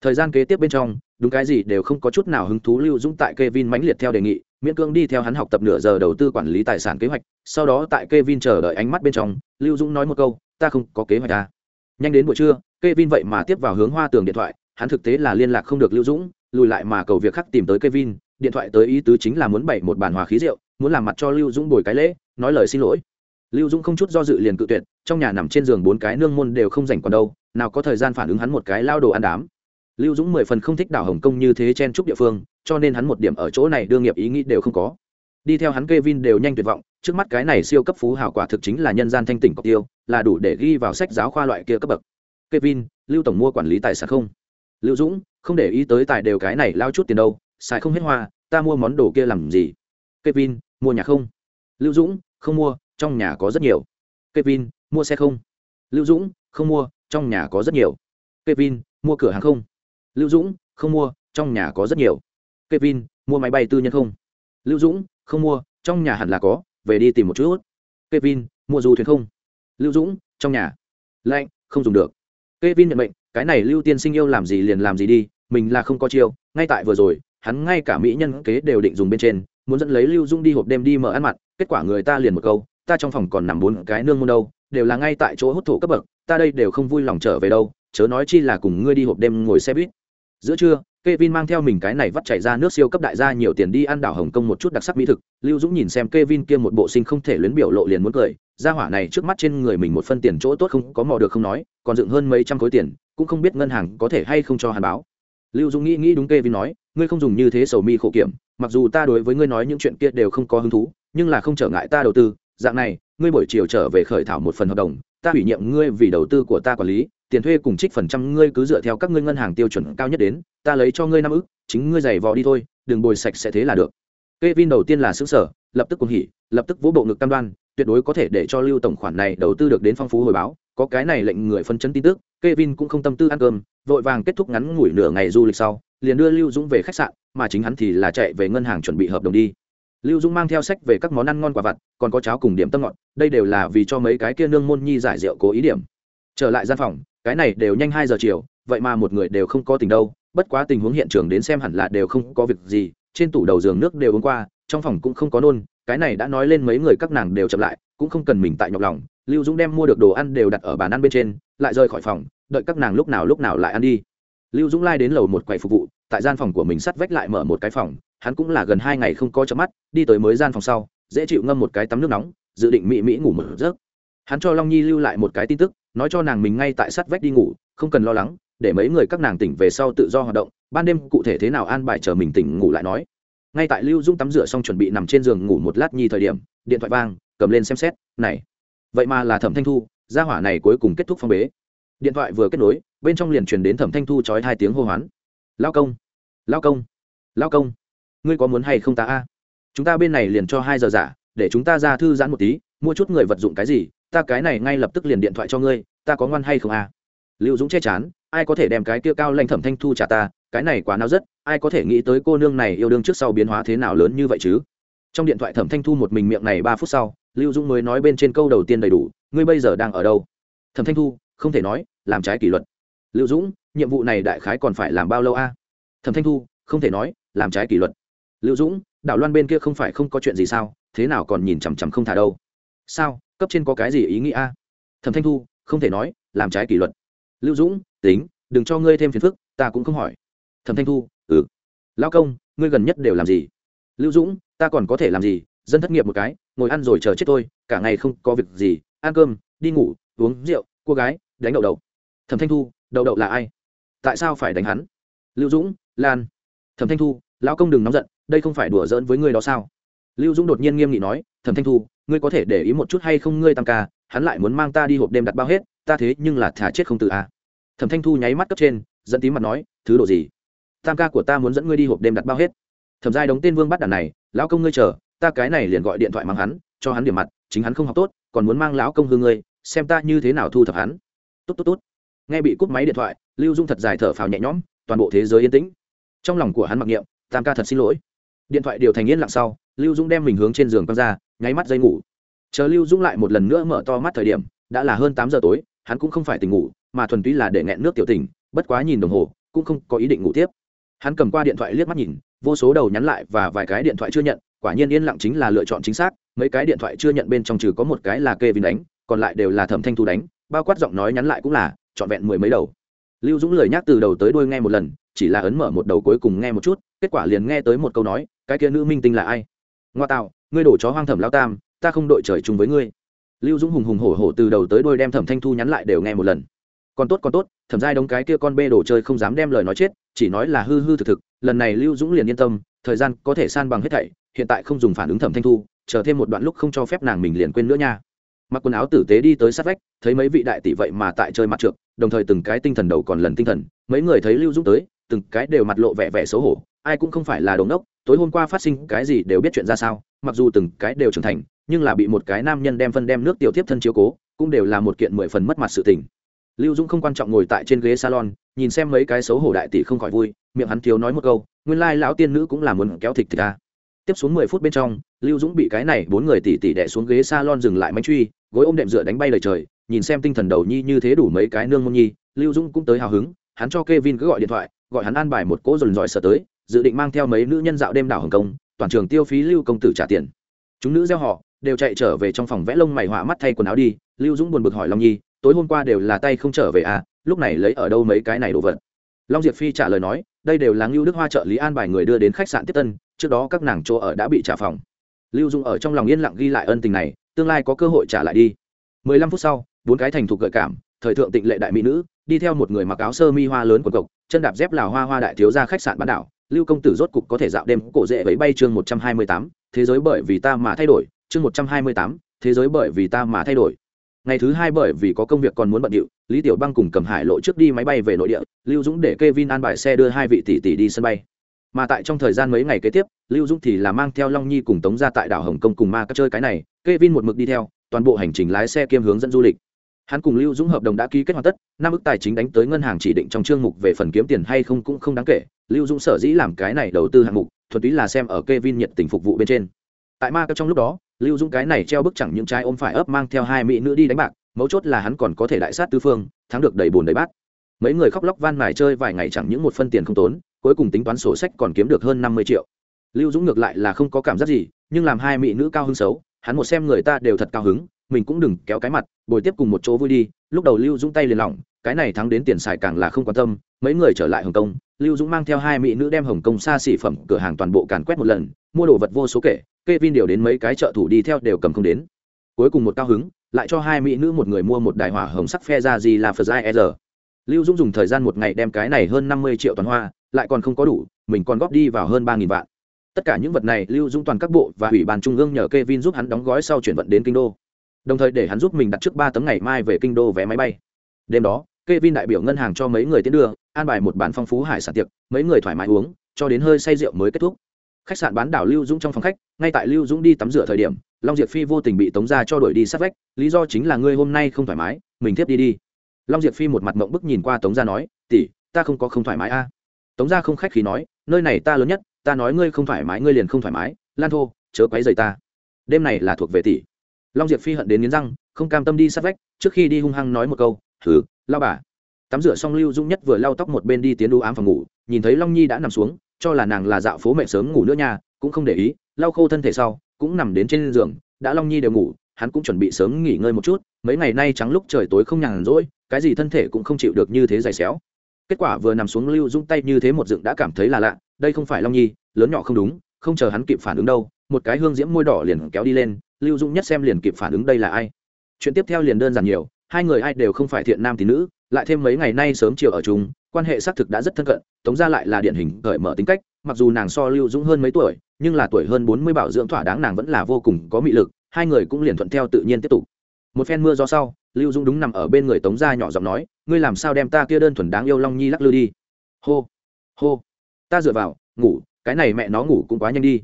thời gian kế tiếp bên trong đúng cái gì đều không có chút nào hứng thú lưu dũng tại Kevin mãnh liệt theo đề nghị, miễn cương đi theo hắn học tập nửa giờ đầu tư quản lý tài sản kế hoạch, sau đó tại Kevin chờ đợi ánh mắt bên trong, Lưu Dũng nói một câu, ta không có kế hoạch à. Nhanh đến buổi trưa, Kevin vậy mà tiếp vào hướng Hoa Tường điện thoại, hắn thực tế là liên lạc không được Lưu Dũng, lùi lại mà cầu việc khác tìm tới Kevin, điện thoại tới ý tứ chính là muốn bày một bàn hòa khí rượu, muốn làm mặt cho Lưu Dũng bồi cái lễ, nói lời xin lỗi. Lưu Dũng không chút do dự liền cự tuyệt, trong nhà nằm trên giường bốn cái nương môn đều không dành còn đâu, nào có thời gian phản ứng hắn một cái lao đồ ăn đám. Lưu dũng mười phần không thích đảo hồng kông như thế chen chúc địa phương cho nên hắn một điểm ở chỗ này đương nghiệp ý nghĩ đều không có. Đi theo hắn k e vin đều nhanh tuyệt vọng trước mắt cái này siêu cấp phú hảo quả thực chính là nhân gian thanh tỉnh cọc tiêu là đủ để ghi vào sách giáo khoa loại kia cấp bậc. K e vin lưu tổng mua quản lý tài sản không? Lưu dũng không để ý tới tài đều cái này lao chút tiền đâu xài không hết hoa ta mua món đồ kia làm gì? Kevin, mua nhà không? Lưu dũng không mua trong nhà có rất nhiều. Kevin, mua xe không? Lưu dũng không mua trong nhà có rất nhiều. Kevin, mua cửa hàng không? Lưu dũng không mua trong nhà có rất nhiều. Kevin mua máy bay tư nhân không? Lưu dũng không mua trong nhà hẳn là có về đi tìm một chút kevin mua du thuyền không? Lưu dũng trong nhà. Lạnh không dùng được. Kevin nhận mệnh cái này lưu tiên sinh yêu làm gì liền làm gì đi mình là không có chiêu ngay tại vừa rồi hắn ngay cả mỹ nhân kế đều định dùng bên trên muốn dẫn lấy lưu Dung đi hộp đêm đi mở ăn mặt kết quả người ta liền một câu ta trong phòng còn nằm bốn cái nương môn đâu đều là ngay tại chỗ hút thổ cấp bậc ta đây đều không vui lòng trở về đâu chớ nói chi là cùng ngươi đi hộp đêm ngồi xe buýt. Giữa trưa Kevin mang theo mình cái này vắt chảy ra nước siêu cấp đại gia nhiều tiền đi ăn đảo Hồng Kông một chút đặc sắc mỹ thực, Lưu Dũng nhìn xem Kevin kia một bộ sinh không thể luyến biểu lộ liền muốn cười, gia hỏa này trước mắt trên người mình một phân tiền chỗ tốt không có mò được không nói, còn dựng hơn mấy trăm khối tiền, cũng không biết ngân hàng có thể hay không cho hàn báo. Lưu Dũng nghĩ nghĩ đúng kê vin nói, ngươi không dùng như thế sầu mi khổ kiểm, mặc dù ta đối với ngươi nói những chuyện kia đều không có hứng thú, nhưng là không trở ngại ta đầu tư, dạng này, ngươi buổi chiều trở về khởi thảo một phần hợp đồng, ta ủy nhiệm ngươi vì đầu tư của ta quản lý, tiền thuê cùng trích phần trăm ngươi cứ dựa theo các ngươi ngân hàng tiêu chuẩn cao nhất đến, ta lấy cho ngươi năm ức, chính ngươi giày vò đi thôi, đừng bồi sạch sẽ thế là được. Kevin đầu tiên là sững sở, lập tức cuồng hỉ, lập tức vỗ bộ ngực cam đoan, tuyệt đối có thể để cho Lưu tổng khoản này đầu tư được đến phong phú hồi báo, có cái này lệnh người phân chấn tin tức, Kevin cũng không tâm tư ăn cơm, vội vàng kết thúc ngắn ngủi nửa ngày du lịch sau, liền đưa Lưu Dũng về khách sạn, mà chính hắn thì là chạy về ngân hàng chuẩn bị hợp đồng đi. Lưu Dũng mang theo sách về các món ăn ngon quả vặt, còn có cháo cùng điểm tâm ngọt, đây đều là vì cho mấy cái kia nương môn nhi giải rượu cố ý điểm. Trở lại gian phòng, cái này đều nhanh hai giờ chiều vậy mà một người đều không có tình đâu bất quá tình huống hiện trường đến xem hẳn là đều không có việc gì trên tủ đầu giường nước đều uống qua trong phòng cũng không có nôn cái này đã nói lên mấy người các nàng đều chậm lại, cũng không cần mình tại nhọc lòng, lưu dũng đem mua được đồ ăn đều đặt ở bàn ăn bên trên, lại rời khỏi phòng, đợi các nàng lúc nào lúc nào lại ăn đi. Lưu dũng lai đến lầu một quầy phục vụ, tại gian phòng của mình sắt vách lại mở một cái phòng, hắn cũng là gần hai ngày không có chớp mắt, đi tới mới gian phòng sau, dễ chịu ngâm một cái tắm nước nóng, dự định mỹ mỹ ngủ một giấc. Hắn cho long nhi lưu lại một cái tin tức, nói cho nàng mình ngay tại sắt vách đi ngủ, không cần lo lắng, để mấy người các nàng tỉnh về sau tự do hoạt động, ban đêm cụ thể thế nào an bài chờ mình tỉnh ngủ lại nói ngay tại lưu dung tắm rửa xong chuẩn bị nằm trên giường ngủ một lát nhi thời điểm, điện thoại vang, cầm lên xem xét, này, vậy mà là thẩm thanh thu, gia hỏa này cuối cùng kết thúc phong bế. Điện thoại vừa kết nối, bên trong liền truyền đến thẩm thanh thu trói hai tiếng hô hoán. Lao công lao công lao công, ngươi có muốn hay không ta a? Chúng ta bên này liền cho hai giờ giả, để chúng ta ra thư giãn một tí, mua chút người vật dụng cái gì, ta cái này ngay lập tức liền điện thoại cho ngươi, ta có ngoan hay không à lưu dũng che chán, ai có thể đem cái kia cao lanh thẩm thanh thu trả ta, cái này quá nao rất ai có thể nghĩ tới cô nương này yêu đương trước sau biến hóa thế nào lớn như vậy chứ? Trong điện thoại thẩm thanh thu một mình miệng này ba phút sau, lưu dũng mới nói bên trên câu đầu tiên đầy đủ, ngươi bây giờ đang ở đâu? Thẩm thanh thu, không thể nói, làm trái kỷ luật. Lưu dũng, nhiệm vụ này đại khái còn phải làm bao lâu a? Thẩm thanh thu, không thể nói, làm trái kỷ luật. Lưu dũng, đảo loan bên kia không phải không có chuyện gì sao? Thế nào còn nhìn chằm chằm không thả đâu? Sao, cấp trên có cái gì ý nghĩa a? Thẩm thanh thu, không thể nói, làm trái kỷ luật. Lưu dũng, tính, đừng cho ngươi thêm phiền phức, ta cũng không hỏi. Thẩm thanh thu ừ. Lao công, ngươi gần nhất đều làm gì? Lưu dũng, ta còn có thể làm gì? Dân thất nghiệp một cái, ngồi ăn rồi chờ chết tôi, cả ngày không có việc gì, ăn cơm, đi ngủ, uống rượu, cô gái, đánh đậu đậu. Thẩm thanh thu, đậu đậu là ai? Tại sao phải đánh hắn? Lưu dũng, lan. Thẩm thanh thu, lão công đừng nóng giận, đây không phải đùa giỡn với ngươi đó sao? Lưu dũng đột nhiên nghiêm nghị nói, thẩm thanh thu, ngươi có thể để ý một chút hay không ngươi tăng ca? Hắn lại muốn mang ta đi hộp đêm đặt bao hết, ta thế nhưng là thả chết không tự a. À. thẩm thanh thu nháy mắt cấp trên dẫn tím mặt nói, thứ đồ gì? Tam ca của ta muốn dẫn ngươi đi hộp đêm đặt bao hết. Thẩm giai đóng tên vương bắt đàn này, lão công ngươi chờ, ta cái này liền gọi điện thoại mang hắn, cho hắn điểm mặt, chính hắn không học tốt, còn muốn mang lão công hương ngươi, xem ta như thế nào thu thập hắn. Tốt tốt tốt. Nghe bị cúp máy điện thoại, lưu dung thật dài thở phào nhẹ nhõm, toàn bộ thế giới yên tĩnh. Trong lòng của hắn mặc niệm, tam ca thật xin lỗi. Điện thoại điều thành yên lặng sau, lưu dung đem mình hướng trên giường quăng ra, nháy mắt dây ngủ. Chờ lưu dung lại một lần nữa mở to mắt thời điểm, đã là hơn tám giờ tối, hắn cũng không phải tỉnh ngủ, mà thuần túy là để nghẹn nước tiểu tình bất quá nhìn đồng hồ, cũng không có ý định ngủ tiếp hắn cầm qua điện thoại liếc mắt nhìn, vô số đầu nhắn lại và vài cái điện thoại chưa nhận, quả nhiên yên lặng chính là lựa chọn chính xác, mấy cái điện thoại chưa nhận bên trong trừ có một cái là kê vin đánh, còn lại đều là thẩm thanh thu đánh, bao quát giọng nói nhắn lại cũng là, trọn vẹn mười mấy đầu. Lưu dũng lời nhắc từ đầu tới đuôi nghe một lần, chỉ là ấn mở một đầu cuối cùng nghe một chút, kết quả liền nghe tới một câu nói, cái kia nữ minh tinh là ai? Ngoa tạo, ngươi đổ chó hoang thẩm lao tam, ta không đội trời chung với ngươi. Lưu dũng hùng hùng hổ hổ từ đầu tới đuôi đem thẩm thanh thu nhắn lại đều nghe một lần còn tốt còn tốt, thẩm giai đống cái kia con bê đồ chơi không dám đem lời nói chết, chỉ nói là hư hư thực thực, lần này lưu dũng liền yên tâm, thời gian có thể san bằng hết thảy, hiện tại không dùng phản ứng thẩm thanh thu, chờ thêm một đoạn lúc không cho phép nàng mình liền quên nữa nha. Mặc quần áo tử tế đi tới sát vách, thấy mấy vị đại tỷ vậy mà tại chơi mặt trượt, đồng thời từng cái tinh thần đầu còn lần tinh thần, mấy người thấy lưu dũng tới, từng cái đều mặt lộ vẻ vẻ xấu hổ, ai cũng không phải là đống đốc tối hôm qua phát sinh cái gì đều biết chuyện ra sao, mặc dù từng cái đều trưởng thành, nhưng là bị một cái nam nhân đem phân đem nước tiểu tiếp thân chiếu cố, cũng đều là một kiện mười phần mất mặt sự tình lưu dũng không quan trọng ngồi tại trên ghế salon nhìn xem mấy cái xấu hổ đại tỷ không khỏi vui miệng hắn thiếu nói một câu nguyên lai lão tiên nữ cũng là muốn kéo thịt thịt ta. Tiếp xuống mười phút bên trong lưu dũng bị cái này bốn người tỷ tỷ đẻ xuống ghế salon dừng lại máy truy gối ôm đệm dựa đánh bay lời trời nhìn xem tinh thần đầu nhi như thế đủ mấy cái nương môn nhi lưu dũng cũng tới hào hứng hắn cho Kevin cứ gọi điện thoại gọi hắn an bài một cỗ dồn dòi sợ tới dự định mang theo mấy nữ nhân dạo đêm đảo hồng Công, toàn trường tiêu phí lưu công tử trả tiền. Chúng nữ gieo họ đều chạy trở về trong phòng vẽ lông mày họa mắt thay quần áo đi lưu dũng buồn bực hỏi long nhi tối hôm qua đều là tay không trở về à lúc này lấy ở đâu mấy cái này đồ vật? Long diệp phi trả lời nói, đây đều là ngưu đức hoa trợ lý an bài người đưa đến khách sạn tiếp tân, trước đó các nàng chỗ ở đã bị trả phòng. Lưu dung ở trong lòng yên lặng ghi lại ân tình này, tương lai có cơ hội trả lại đi. Mười lăm phút sau, bốn cái thành thục gợi cảm, thời thượng tịnh lệ đại mỹ nữ, đi theo một người mặc áo sơ mi hoa lớn quần cộc, chân đạp dép lào hoa hoa đại thiếu ra khách sạn bán đảo. Lưu công tử rốt cục có thể dạo đêm cổ dễ với bay chương một trăm hai mươi tám, thế giới bởi vì ta mà thay đổi, chương một trăm hai mươi tám, thế giới bởi vì ta mà thay đổi ngày thứ hai bởi vì có công việc còn muốn bận điệu, lý tiểu băng cùng cầm hải lộ trước đi máy bay về nội địa, lưu dũng để k e vin an bài xe đưa hai vị tỷ tỷ đi sân bay. Mà tại trong thời gian mấy ngày kế tiếp, lưu dũng thì là mang theo long nhi cùng tống ra tại đảo hồng kông cùng ma các chơi cái này k e vin một mực đi theo, toàn bộ hành trình lái xe kiêm hướng dẫn du lịch. Hắn cùng lưu dũng hợp đồng đã ký kết hoàn tất, năm ước tài chính đánh tới ngân hàng chỉ định trong chương mục về phần kiếm tiền hay không cũng không đáng kể, lưu dũng sở dĩ làm cái này đầu tư hạng mục thuật túy là xem ở k e vin nhiệt tình phục vụ bên trên. Tại ma các trong lúc đó lưu dũng cái này treo bức chẳng những trái ôm phải ấp mang theo hai mỹ nữ đi đánh bạc, mấu chốt là hắn còn có thể đại sát tư phương, thắng được đầy bùn đầy bát. Mấy người khóc lóc van mài chơi vài ngày chẳng những một phân tiền không tốn, cuối cùng tính toán sổ sách còn kiếm được hơn năm mươi triệu. Lưu dũng ngược lại là không có cảm giác gì, nhưng làm hai mỹ nữ cao hứng xấu, hắn một xem người ta đều thật cao hứng, mình cũng đừng kéo cái mặt, bồi tiếp cùng một chỗ vui đi. Lúc đầu lưu dũng tay liền lỏng, cái này thắng đến tiền xài càng là không quan tâm. Mấy người trở lại hồng kông, lưu dũng mang theo hai mỹ nữ đem hồng kông xa xỉ phẩm cửa hàng toàn bộ càn quét một lần mua đồ vật vô số kể Kevin điều đến mấy cái trợ thủ đi theo đều cầm không đến. Cuối cùng một cao hứng lại cho hai mỹ nữ một người mua một đài hỏa hồng sắc phe ra gì là phật r lưu dũng dùng thời gian một ngày đem cái này hơn năm mươi triệu toàn hoa lại còn không có đủ mình còn góp đi vào hơn ba nghìn vạn. Tất cả những vật này lưu dũng toàn các bộ và ủy ban trung ương nhờ Kevin giúp hắn đóng gói sau chuyển vận đến kinh đô. Đồng thời để hắn giúp mình đặt trước ba tấm ngày mai về kinh đô vé máy bay. Đêm đó Kevin đại biểu ngân hàng cho mấy người tiến đường, an bài một bàn phong phú hải sản tiệc mấy người thoải mái uống cho đến hơi say rượu mới kết thúc khách sạn bán đảo lưu dũng trong phòng khách, ngay tại lưu dũng đi tắm rửa thời điểm, long diệp phi vô tình bị tống ra cho đuổi đi sát vách, lý do chính là ngươi hôm nay không thoải mái, mình tiếp đi đi. Long diệp phi một mặt mộng bức nhìn qua tống ra nói, tỷ, ta không có không thoải mái a. Tống ra không khách khí nói, nơi này ta lớn nhất, ta nói ngươi không thoải mái, ngươi liền không thoải mái, lan thô, chớ quấy dày ta. Đêm này là thuộc về tỷ. Long diệp phi hận đến nghiến răng, không cam tâm đi sát vách, trước khi đi hung hăng nói một câu thử lao bà. Tắm rửa xong lưu dũng nhất vừa lau tóc một bên đi tiến đu ám phòng ngủ, nhìn thấy long nhi đã nằm xuống cho là nàng là dạo phố mẹ sớm ngủ nữa nha, cũng không để ý, lau khô thân thể sau, cũng nằm đến trên giường, đã long nhi đều ngủ, hắn cũng chuẩn bị sớm nghỉ ngơi một chút, mấy ngày nay trắng lúc trời tối không nhàn rỗi, cái gì thân thể cũng không chịu được như thế dày xéo. Kết quả vừa nằm xuống lưu Dung tay như thế một dựng đã cảm thấy là lạ, đây không phải long nhi, lớn nhỏ không đúng, không chờ hắn kịp phản ứng đâu, một cái hương diễm môi đỏ liền kéo đi lên, lưu Dung nhất xem liền kịp phản ứng đây là ai. Chuyện tiếp theo liền đơn giản nhiều, hai người ai đều không phải thiện nam tín nữ, lại thêm mấy ngày nay sớm chiều ở chung quan hệ xác thực đã rất thân cận, tống ra lại là điển hình cởi mở tính cách, mặc dù nàng so lưu dũng hơn mấy tuổi, nhưng là tuổi hơn bốn mươi bảo dưỡng thỏa đáng nàng vẫn là vô cùng có mị lực, hai người cũng liền thuận theo tự nhiên tiếp tục. Một phen mưa gió sau, lưu dũng đúng nằm ở bên người tống ra nhỏ giọng nói, ngươi làm sao đem ta kia đơn thuần đáng yêu long nhi lắc lư đi? Hô hô, ta dựa vào, ngủ, cái này mẹ nó ngủ cũng quá nhanh đi.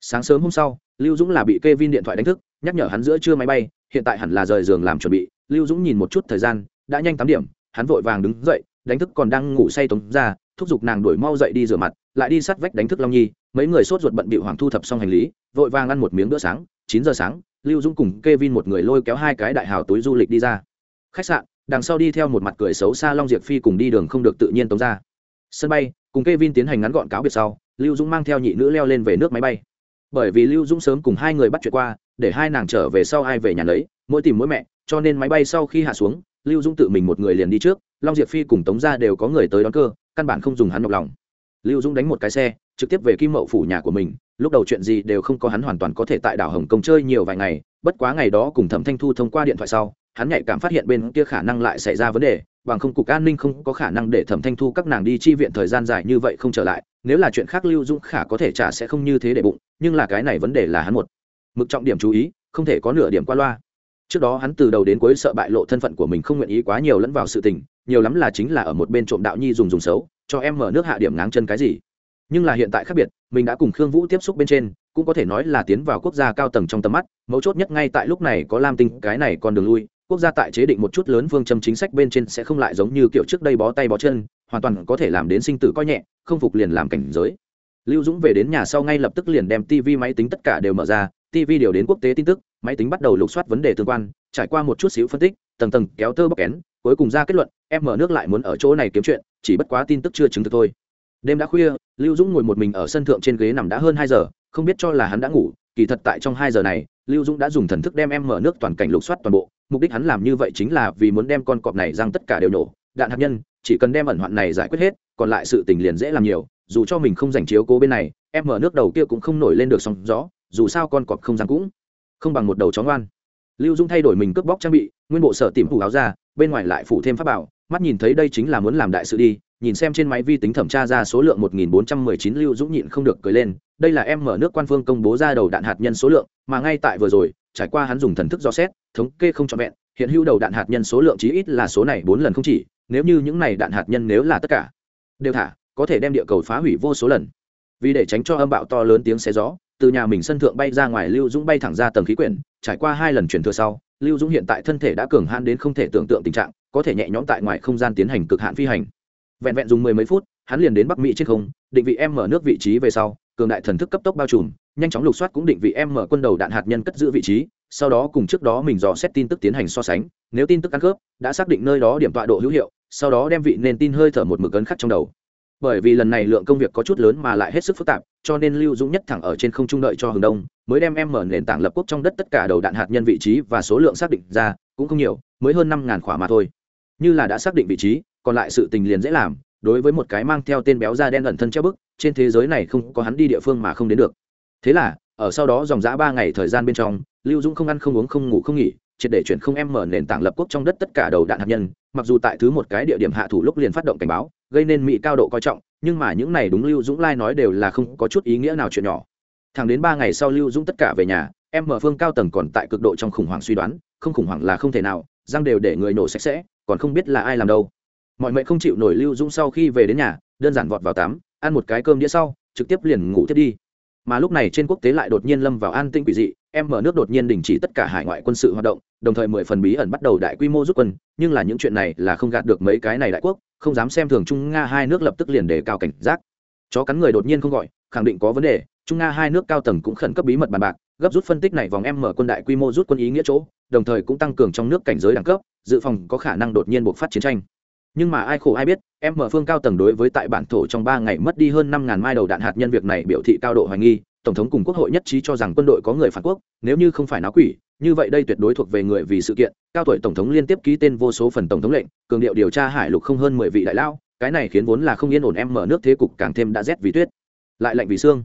Sáng sớm hôm sau, lưu dũng là bị kê vin điện thoại đánh thức, nhắc nhở hắn giữa trưa máy bay, hiện tại hẳn là rời giường làm chuẩn bị. Lưu dũng nhìn một chút thời gian, đã nhanh tám điểm, hắn vội vàng đứng dậy đánh thức còn đang ngủ say tống ra, thúc giục nàng đuổi mau dậy đi rửa mặt, lại đi sát vách đánh thức long nhi. Mấy người sốt ruột bận bị hoàng thu thập xong hành lý, vội vàng ăn một miếng bữa sáng. Chín giờ sáng, lưu dũng cùng k e vin một người lôi kéo hai cái đại hào túi du lịch đi ra. Khách sạn, đằng sau đi theo một mặt cười xấu xa long diệp phi cùng đi đường không được tự nhiên tống ra. Sân bay, cùng k e vin tiến hành ngắn gọn cáo biệt sau, lưu dũng mang theo nhị nữ leo lên về nước máy bay. Bởi vì lưu dũng sớm cùng hai người bắt chuyện qua, để hai nàng trở về sau ai về nhà lấy mỗi tìm mỗi mẹ, cho nên máy bay sau khi hạ xuống, lưu dũng tự mình một người liền đi trước long diệp phi cùng tống Gia đều có người tới đón cơ, căn bản không dùng hắn nhọc lòng. Lưu dũng đánh một cái xe, trực tiếp về kim mậu phủ nhà của mình, lúc đầu chuyện gì đều không có hắn hoàn toàn có thể tại đảo hồng Công chơi nhiều vài ngày, bất quá ngày đó cùng thẩm thanh thu thông qua điện thoại sau, hắn nhạy cảm phát hiện bên kia khả năng lại xảy ra vấn đề, bằng không cục an ninh không có khả năng để thẩm thanh thu các nàng đi chi viện thời gian dài như vậy không trở lại, nếu là chuyện khác lưu dũng khả có thể trả sẽ không như thế để bụng, nhưng là cái này vấn đề là hắn một mực trọng điểm chú ý, không thể có nửa điểm qua loa. Trước đó hắn từ đầu đến cuối sợ bại lộ thân phận của mình không nguyện ý quá nhiều lẫn vào sự tình nhiều lắm là chính là ở một bên trộm đạo nhi dùng dùng xấu, cho em mở nước hạ điểm ngáng chân cái gì. Nhưng là hiện tại khác biệt, mình đã cùng khương vũ tiếp xúc bên trên, cũng có thể nói là tiến vào quốc gia cao tầng trong tầm mắt, mấu chốt nhất ngay tại lúc này có lam tinh, cái này còn đường lui, quốc gia tại chế định một chút lớn phương châm chính sách bên trên sẽ không lại giống như kiểu trước đây bó tay bó chân, hoàn toàn có thể làm đến sinh tử coi nhẹ, không phục liền làm cảnh giới. Lưu dũng về đến nhà sau ngay lập tức liền đem tv máy tính tất cả đều mở ra tv điều đến quốc tế tin tức, máy tính bắt đầu lục soát vấn đề tương quan, trải qua một chút xíu phân tích, tầng tầng kéo tơ bóc kén, cuối cùng ra kết luận em mở nước lại muốn ở chỗ này kiếm chuyện, chỉ bất quá tin tức chưa chứng thực thôi. Đêm đã khuya, lưu dũng ngồi một mình ở sân thượng trên ghế nằm đã hơn hai giờ, không biết cho là hắn đã ngủ, kỳ thật tại trong hai giờ này, lưu dũng đã dùng thần thức đem em mở nước toàn cảnh lục soát toàn bộ, mục đích hắn làm như vậy chính là vì muốn đem con cọp này răng tất cả đều nổ. Đạn hạt nhân, chỉ cần đem ẩn hoạn này giải quyết hết, còn lại sự tình liền dễ làm nhiều, dù cho mình không giành chiếu cố bên này em mở nước đầu kia cũng không nổi lên được sóng gió, dù sao con cọp không răng cũng không bằng một đầu chó ngoan. Lưu Dũng thay đổi mình cướp bóc trang bị, nguyên bộ sở tìm hủ áo ra bên ngoài lại phủ thêm pháp bảo, mắt nhìn thấy đây chính là muốn làm đại sự đi, nhìn xem trên máy vi tính thẩm tra ra số lượng 1419 lưu dũng nhịn không được cười lên, đây là em mở nước quan phương công bố ra đầu đạn hạt nhân số lượng, mà ngay tại vừa rồi, trải qua hắn dùng thần thức do xét, thống kê không trọn vẹn, hiện hữu đầu đạn hạt nhân số lượng chí ít là số này bốn lần không chỉ, nếu như những này đạn hạt nhân nếu là tất cả, đều thả, có thể đem địa cầu phá hủy vô số lần. Vì để tránh cho âm bạo to lớn tiếng xé gió từ nhà mình sân thượng bay ra ngoài lưu dũng bay thẳng ra tầng khí quyển, trải qua hai lần chuyển thừa sau, lưu dũng hiện tại thân thể đã cường hãn đến không thể tưởng tượng tình trạng, có thể nhẹ nhõm tại ngoài không gian tiến hành cực hạn phi hành. Vẹn vẹn dùng mười mấy phút, hắn liền đến bắc mỹ trên không, định vị em mở nước vị trí về sau, cường đại thần thức cấp tốc bao trùm, nhanh chóng lục soát cũng định vị em mở quân đầu đạn hạt nhân cất giữ vị trí, sau đó cùng trước đó mình dò xét tin tức tiến hành so sánh, nếu tin tức ăn khớp, đã xác định nơi đó điểm tọa độ hữu hiệu, sau đó đem vị nền tin hơi thở một mực ấn khắc trong đầu. Bởi vì lần này lượng công việc có chút lớn mà lại hết sức phức tạp cho nên lưu dũng nhất thẳng ở trên không trung đợi cho hướng đông, mới đem em mở nền tảng lập quốc trong đất tất cả đầu đạn hạt nhân vị trí và số lượng xác định ra, cũng không nhiều, mới hơn năm ngàn khỏa mà thôi. Như là đã xác định vị trí, còn lại sự tình liền dễ làm, đối với một cái mang theo tên béo da đen ẩn thân treo bức, trên thế giới này không có hắn đi địa phương mà không đến được. Thế là, ở sau đó dòng dã ba ngày thời gian bên trong, lưu dũng không ăn không uống không ngủ không nghỉ, triệt để chuyển không em mở nền tảng lập quốc trong đất tất cả đầu đạn hạt nhân, mặc dù tại thứ một cái địa điểm hạ thủ lúc liền phát động cảnh báo, gây nên mỹ cao độ coi trọng nhưng mà những này đúng lưu dũng lai nói đều là không có chút ý nghĩa nào chuyện nhỏ. Thẳng đến ba ngày sau lưu dũng tất cả về nhà, em mở phương cao tầng còn tại cực độ trong khủng hoảng suy đoán, không khủng hoảng là không thể nào, răng đều để người nổ sạch sẽ, còn không biết là ai làm đâu. Mọi mệnh không chịu nổi lưu dũng sau khi về đến nhà, đơn giản vọt vào tắm, ăn một cái cơm đĩa sau, trực tiếp liền ngủ tiếp đi. Mà lúc này trên quốc tế lại đột nhiên lâm vào an tinh quỷ dị, em mở nước đột nhiên đình chỉ tất cả hải ngoại quân sự hoạt động đồng thời mười phần bí ẩn bắt đầu đại quy mô rút quân, nhưng là những chuyện này là không gạt được mấy cái này đại quốc, không dám xem thường trung nga hai nước lập tức liền đề cao cảnh giác. Chó cắn người đột nhiên không gọi, khẳng định có vấn đề, trung nga hai nước cao tầng cũng khẩn cấp bí mật bàn bạc, gấp rút phân tích này vòng em mở quân đại quy mô rút quân ý nghĩa chỗ, đồng thời cũng tăng cường trong nước cảnh giới đẳng cấp, dự phòng có khả năng đột nhiên buộc phát chiến tranh. Nhưng mà ai khổ ai biết, em mở phương cao tầng đối với tại bản thổ trong ba ngày mất đi hơn năm ngàn mai đầu đạn hạt nhân việc này biểu thị cao độ hoài nghi, tổng thống cùng quốc hội nhất trí cho rằng quân đội có người phản quốc, nếu như không phải náo quỷ như vậy đây tuyệt đối thuộc về người vì sự kiện, cao tuổi tổng thống liên tiếp ký tên vô số phần tổng thống lệnh, cường điệu điều tra hải lục không hơn mười vị đại lao cái này khiến vốn là không yên ổn em mở nước thế cục càng thêm đã rét vì tuyết. Lại lạnh vì xương.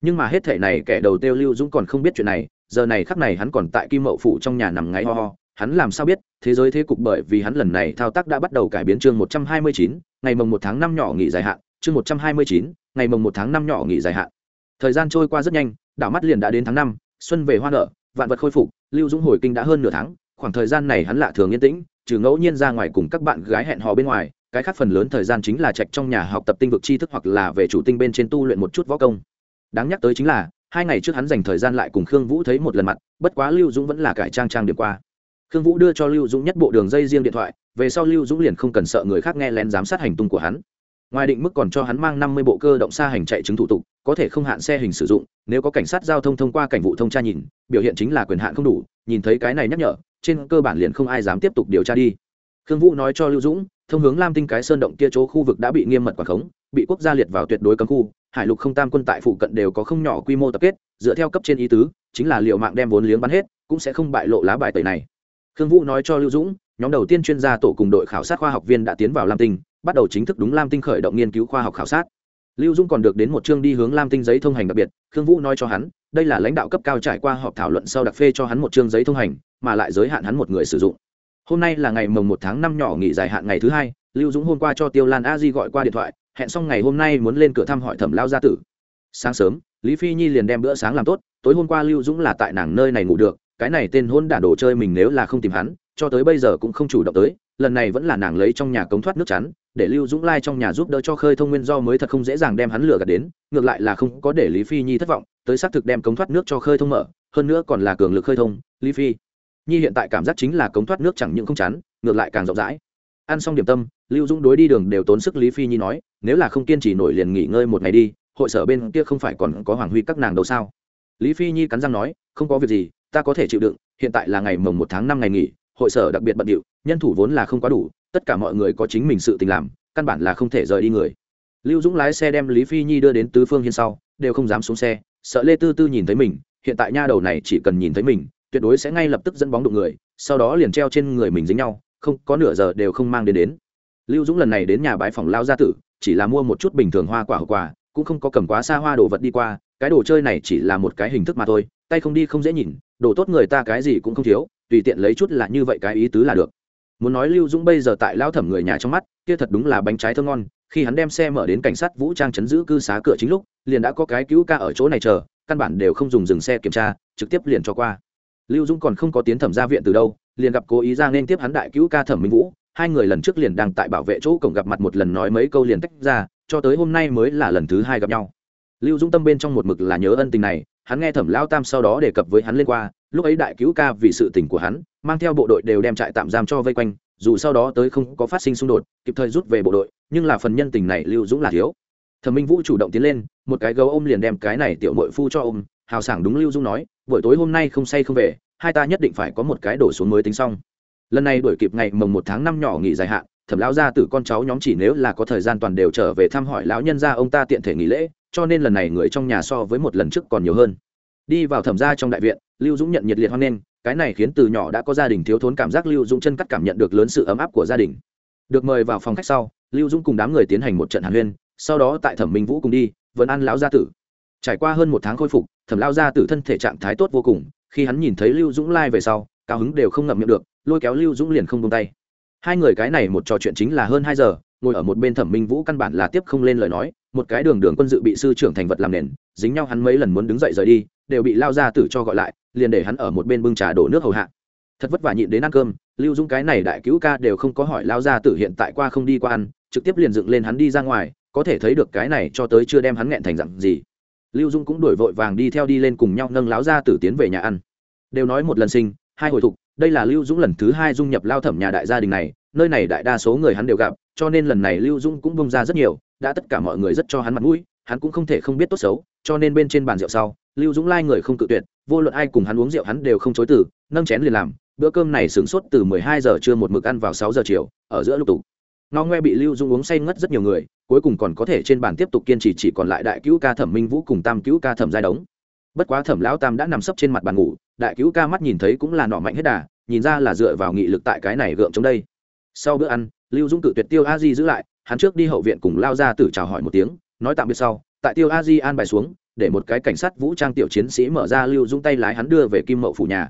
Nhưng mà hết thể này kẻ đầu tiêu lưu dũng còn không biết chuyện này, giờ này khắc này hắn còn tại kim mậu phủ trong nhà nằm ngáy ho ho, hắn làm sao biết, thế giới thế cục bởi vì hắn lần này thao tác đã bắt đầu cải biến chương một trăm hai mươi chín, ngày mồng một tháng năm nhỏ nghỉ dài hạn, chương một trăm hai mươi chín, ngày mồng một tháng năm nhỏ nghỉ dài hạn. Thời gian trôi qua rất nhanh, đảo mắt liền đã đến tháng năm, xuân về hoa nở, vạn vật khôi phục lưu dũng hồi kinh đã hơn nửa tháng, khoảng thời gian này hắn lạ thường yên tĩnh, trừ ngẫu nhiên ra ngoài cùng các bạn gái hẹn hò bên ngoài, cái khác phần lớn thời gian chính là trạch trong nhà học tập tinh vực tri thức hoặc là về chủ tinh bên trên tu luyện một chút võ công. Đáng nhắc tới chính là, hai ngày trước hắn dành thời gian lại cùng khương vũ thấy một lần mặt, bất quá lưu dũng vẫn là cải trang trang điểm qua. Khương vũ đưa cho lưu dũng nhất bộ đường dây riêng điện thoại, về sau lưu dũng liền không cần sợ người khác nghe lén giám sát hành tung của hắn ngoài định mức còn cho hắn mang năm mươi bộ cơ động xa hành chạy chứng thủ tục, có thể không hạn xe hình sử dụng, nếu có cảnh sát giao thông thông qua cảnh vụ thông tra nhìn, biểu hiện chính là quyền hạn không đủ, nhìn thấy cái này nhắc nhở, trên cơ bản liền không ai dám tiếp tục điều tra đi. Khương vũ nói cho lưu dũng, thông hướng lam tinh cái sơn động kia chỗ khu vực đã bị nghiêm mật quản khống, bị quốc gia liệt vào tuyệt đối cấm khu, hải lục không tam quân tại phụ cận đều có không nhỏ quy mô tập kết, dựa theo cấp trên ý tứ, chính là liệu mạng đem vốn liếng bắn hết, cũng sẽ không bại lộ lá bài tẩy này. Khương vũ nói cho lưu dũng, nhóm đầu tiên chuyên gia tổ cùng đội khảo sát khoa học viên đã tiến vào lam tinh bắt đầu chính thức đúng lam tinh khởi động nghiên cứu khoa học khảo sát. Lưu dung còn được đến một chương đi hướng lam tinh giấy thông hành đặc biệt, khương vũ nói cho hắn, đây là lãnh đạo cấp cao trải qua họp thảo luận sau đặc phê cho hắn một chương giấy thông hành, mà lại giới hạn hắn một người sử dụng. Hôm nay là ngày mồng một tháng năm nhỏ nghỉ dài hạn ngày thứ hai, lưu dũng hôm qua cho tiêu lan a di gọi qua điện thoại, hẹn xong ngày hôm nay muốn lên cửa thăm hỏi thẩm lao gia tử. Sáng sớm, lý phi nhi liền đem bữa sáng làm tốt, tối hôm qua lưu dũng là tại nàng nơi này ngủ được, cái này tên hôn đả đồ chơi mình nếu là không tìm hắn cho tới bây giờ cũng không chủ động tới, lần này vẫn là nàng lấy trong nhà cống thoát nước chắn, để lưu dũng lai trong nhà giúp đỡ cho khơi thông nguyên do mới thật không dễ dàng đem hắn lửa gạt đến, ngược lại là không có để lý phi nhi thất vọng, tới xác thực đem cống thoát nước cho khơi thông mở, hơn nữa còn là cường lực khơi thông, lý phi nhi hiện tại cảm giác chính là cống thoát nước chẳng những không chắn, ngược lại càng rộng rãi. Ăn xong điểm tâm, lưu dũng đối đi đường đều tốn sức lý phi nhi nói, nếu là không kiên trì nổi liền nghỉ ngơi một ngày đi, hội sở bên kia không phải còn có hoàng huy các nàng đâu sao? Lý phi nhi cắn răng nói, không có việc gì, ta có thể chịu đựng, hiện tại là ngày mồng một tháng năm ngày nghỉ hội sở đặc biệt bận điệu, nhân thủ vốn là không quá đủ, tất cả mọi người có chính mình sự tình làm, căn bản là không thể rời đi người. Lưu dũng lái xe đem lý phi nhi đưa đến tứ phương hiên sau, đều không dám xuống xe, sợ lê tư tư nhìn thấy mình, hiện tại nha đầu này chỉ cần nhìn thấy mình, tuyệt đối sẽ ngay lập tức dẫn bóng đụng người, sau đó liền treo trên người mình dính nhau, không, có nửa giờ đều không mang đến đến. Lưu dũng lần này đến nhà bãi phòng lao gia tử, chỉ là mua một chút bình thường hoa quả hậu quả cũng không có cầm quá xa hoa đồ vật đi qua, cái đồ chơi này chỉ là một cái hình thức mà thôi, tay không đi không dễ nhìn, đồ tốt người ta cái gì cũng không thiếu tùy tiện lấy chút là như vậy cái ý tứ là được. Muốn nói lưu dũng bây giờ tại lao thẩm người nhà trong mắt, kia thật đúng là bánh trái thơ ngon, khi hắn đem xe mở đến cảnh sát vũ trang chấn giữ cư xá cửa chính lúc, liền đã có cái cứu ca ở chỗ này chờ, căn bản đều không dùng dừng xe kiểm tra, trực tiếp liền cho qua. Lưu dũng còn không có tiến thẩm ra viện từ đâu, liền gặp cố ý ra nên tiếp hắn đại cứu ca thẩm minh vũ, hai người lần trước liền đang tại bảo vệ chỗ cổng gặp mặt một lần nói mấy câu liền tách ra, cho tới hôm nay mới là lần thứ hai gặp nhau. Lưu dũng tâm bên trong một mực là nhớ ân tình này hắn nghe thẩm lao tam sau đó đề cập với hắn lên qua, lúc ấy đại cứu ca vì sự tình của hắn, mang theo bộ đội đều đem trại tạm giam cho vây quanh, dù sau đó tới không có phát sinh xung đột, kịp thời rút về bộ đội, nhưng là phần nhân tình này lưu dũng là thiếu. Thẩm minh vũ chủ động tiến lên, một cái gấu ôm liền đem cái này tiểu mội phu cho ôm, hào sảng đúng lưu dũng nói, buổi tối hôm nay không say không về, hai ta nhất định phải có một cái đổ xuống mới tính xong. Lần này đuổi kịp ngày mồng một tháng năm nhỏ nghỉ dài hạn, thẩm lão gia tử con cháu nhóm chỉ nếu là có thời gian toàn đều trở về thăm hỏi lão nhân gia, ông ta tiện thể nghỉ lễ cho nên lần này người trong nhà so với một lần trước còn nhiều hơn. Đi vào thẩm gia trong đại viện, lưu dũng nhận nhiệt liệt hoan nghênh, cái này khiến từ nhỏ đã có gia đình thiếu thốn cảm giác lưu dũng chân cắt cảm nhận được lớn sự ấm áp của gia đình. Được mời vào phòng khách sau, lưu dũng cùng đám người tiến hành một trận hàn huyên, sau đó tại thẩm minh vũ cùng đi, vẫn ăn lão gia tử. Trải qua hơn một tháng khôi phục, thẩm lao gia tử thân thể trạng thái tốt vô cùng, khi hắn nhìn thấy lưu dũng lai、like、về sau, cao hứng đều không ngậm miệng được, lôi kéo lưu dũng liền không tung tay. Hai người cái này một trò chuyện chính là hơn hai giờ ngồi ở một bên thẩm minh vũ căn bản là tiếp không lên lời nói, một cái đường đường quân dự bị sư trưởng thành vật làm nền, dính nhau hắn mấy lần muốn đứng dậy rời đi, đều bị lao ra tử cho gọi lại, liền để hắn ở một bên bưng trà đổ nước hầu hạ. Thật vất vả nhịn đến ăn cơm, lưu dũng cái này đại cứu ca đều không có hỏi lao ra tử hiện tại qua không đi qua ăn, trực tiếp liền dựng lên hắn đi ra ngoài, có thể thấy được cái này cho tới chưa đem hắn nghẹn thành dặn gì. Lưu dung cũng đổi vội vàng đi theo đi lên cùng nhau nâng láo ra tử tiến về nhà ăn. Đều nói một lần sinh, hai hồi thục, đây là lưu dũng lần thứ hai dung nhập lao thẩm nhà đại gia đình này nơi này đại đa số người hắn đều gặp, cho nên lần này lưu dũng cũng bông ra rất nhiều, đã tất cả mọi người rất cho hắn mặt mũi, hắn cũng không thể không biết tốt xấu, cho nên bên trên bàn rượu sau, lưu dũng lai người không cự tuyệt, vô luận ai cùng hắn uống rượu hắn đều không chối từ, nâng chén liền làm, bữa cơm này sửng sốt từ mười hai giờ trưa một mực ăn vào sáu giờ chiều, ở giữa lục tục. No ngoe bị lưu dũng uống say ngất rất nhiều người, cuối cùng còn có thể trên bàn tiếp tục kiên trì chỉ còn lại đại cứu ca thẩm minh vũ cùng tam cứu ca thẩm giai đống. Bất quá thẩm lão tam đã nằm sấp trên mặt bàn ngủ, đại cứu ca mắt nhìn thấy cũng là nọ mạnh hết đà, nhìn ra là dựa vào nghị lực tại cái này gượng chống đây sau bữa ăn, lưu dũng cự tuyệt tiêu a di giữ lại, hắn trước đi hậu viện cùng lao ra tử chào hỏi một tiếng, nói tạm biệt sau, tại tiêu a di an bài xuống, để một cái cảnh sát vũ trang tiểu chiến sĩ mở ra lưu dũng tay lái hắn đưa về kim mậu phủ nhà.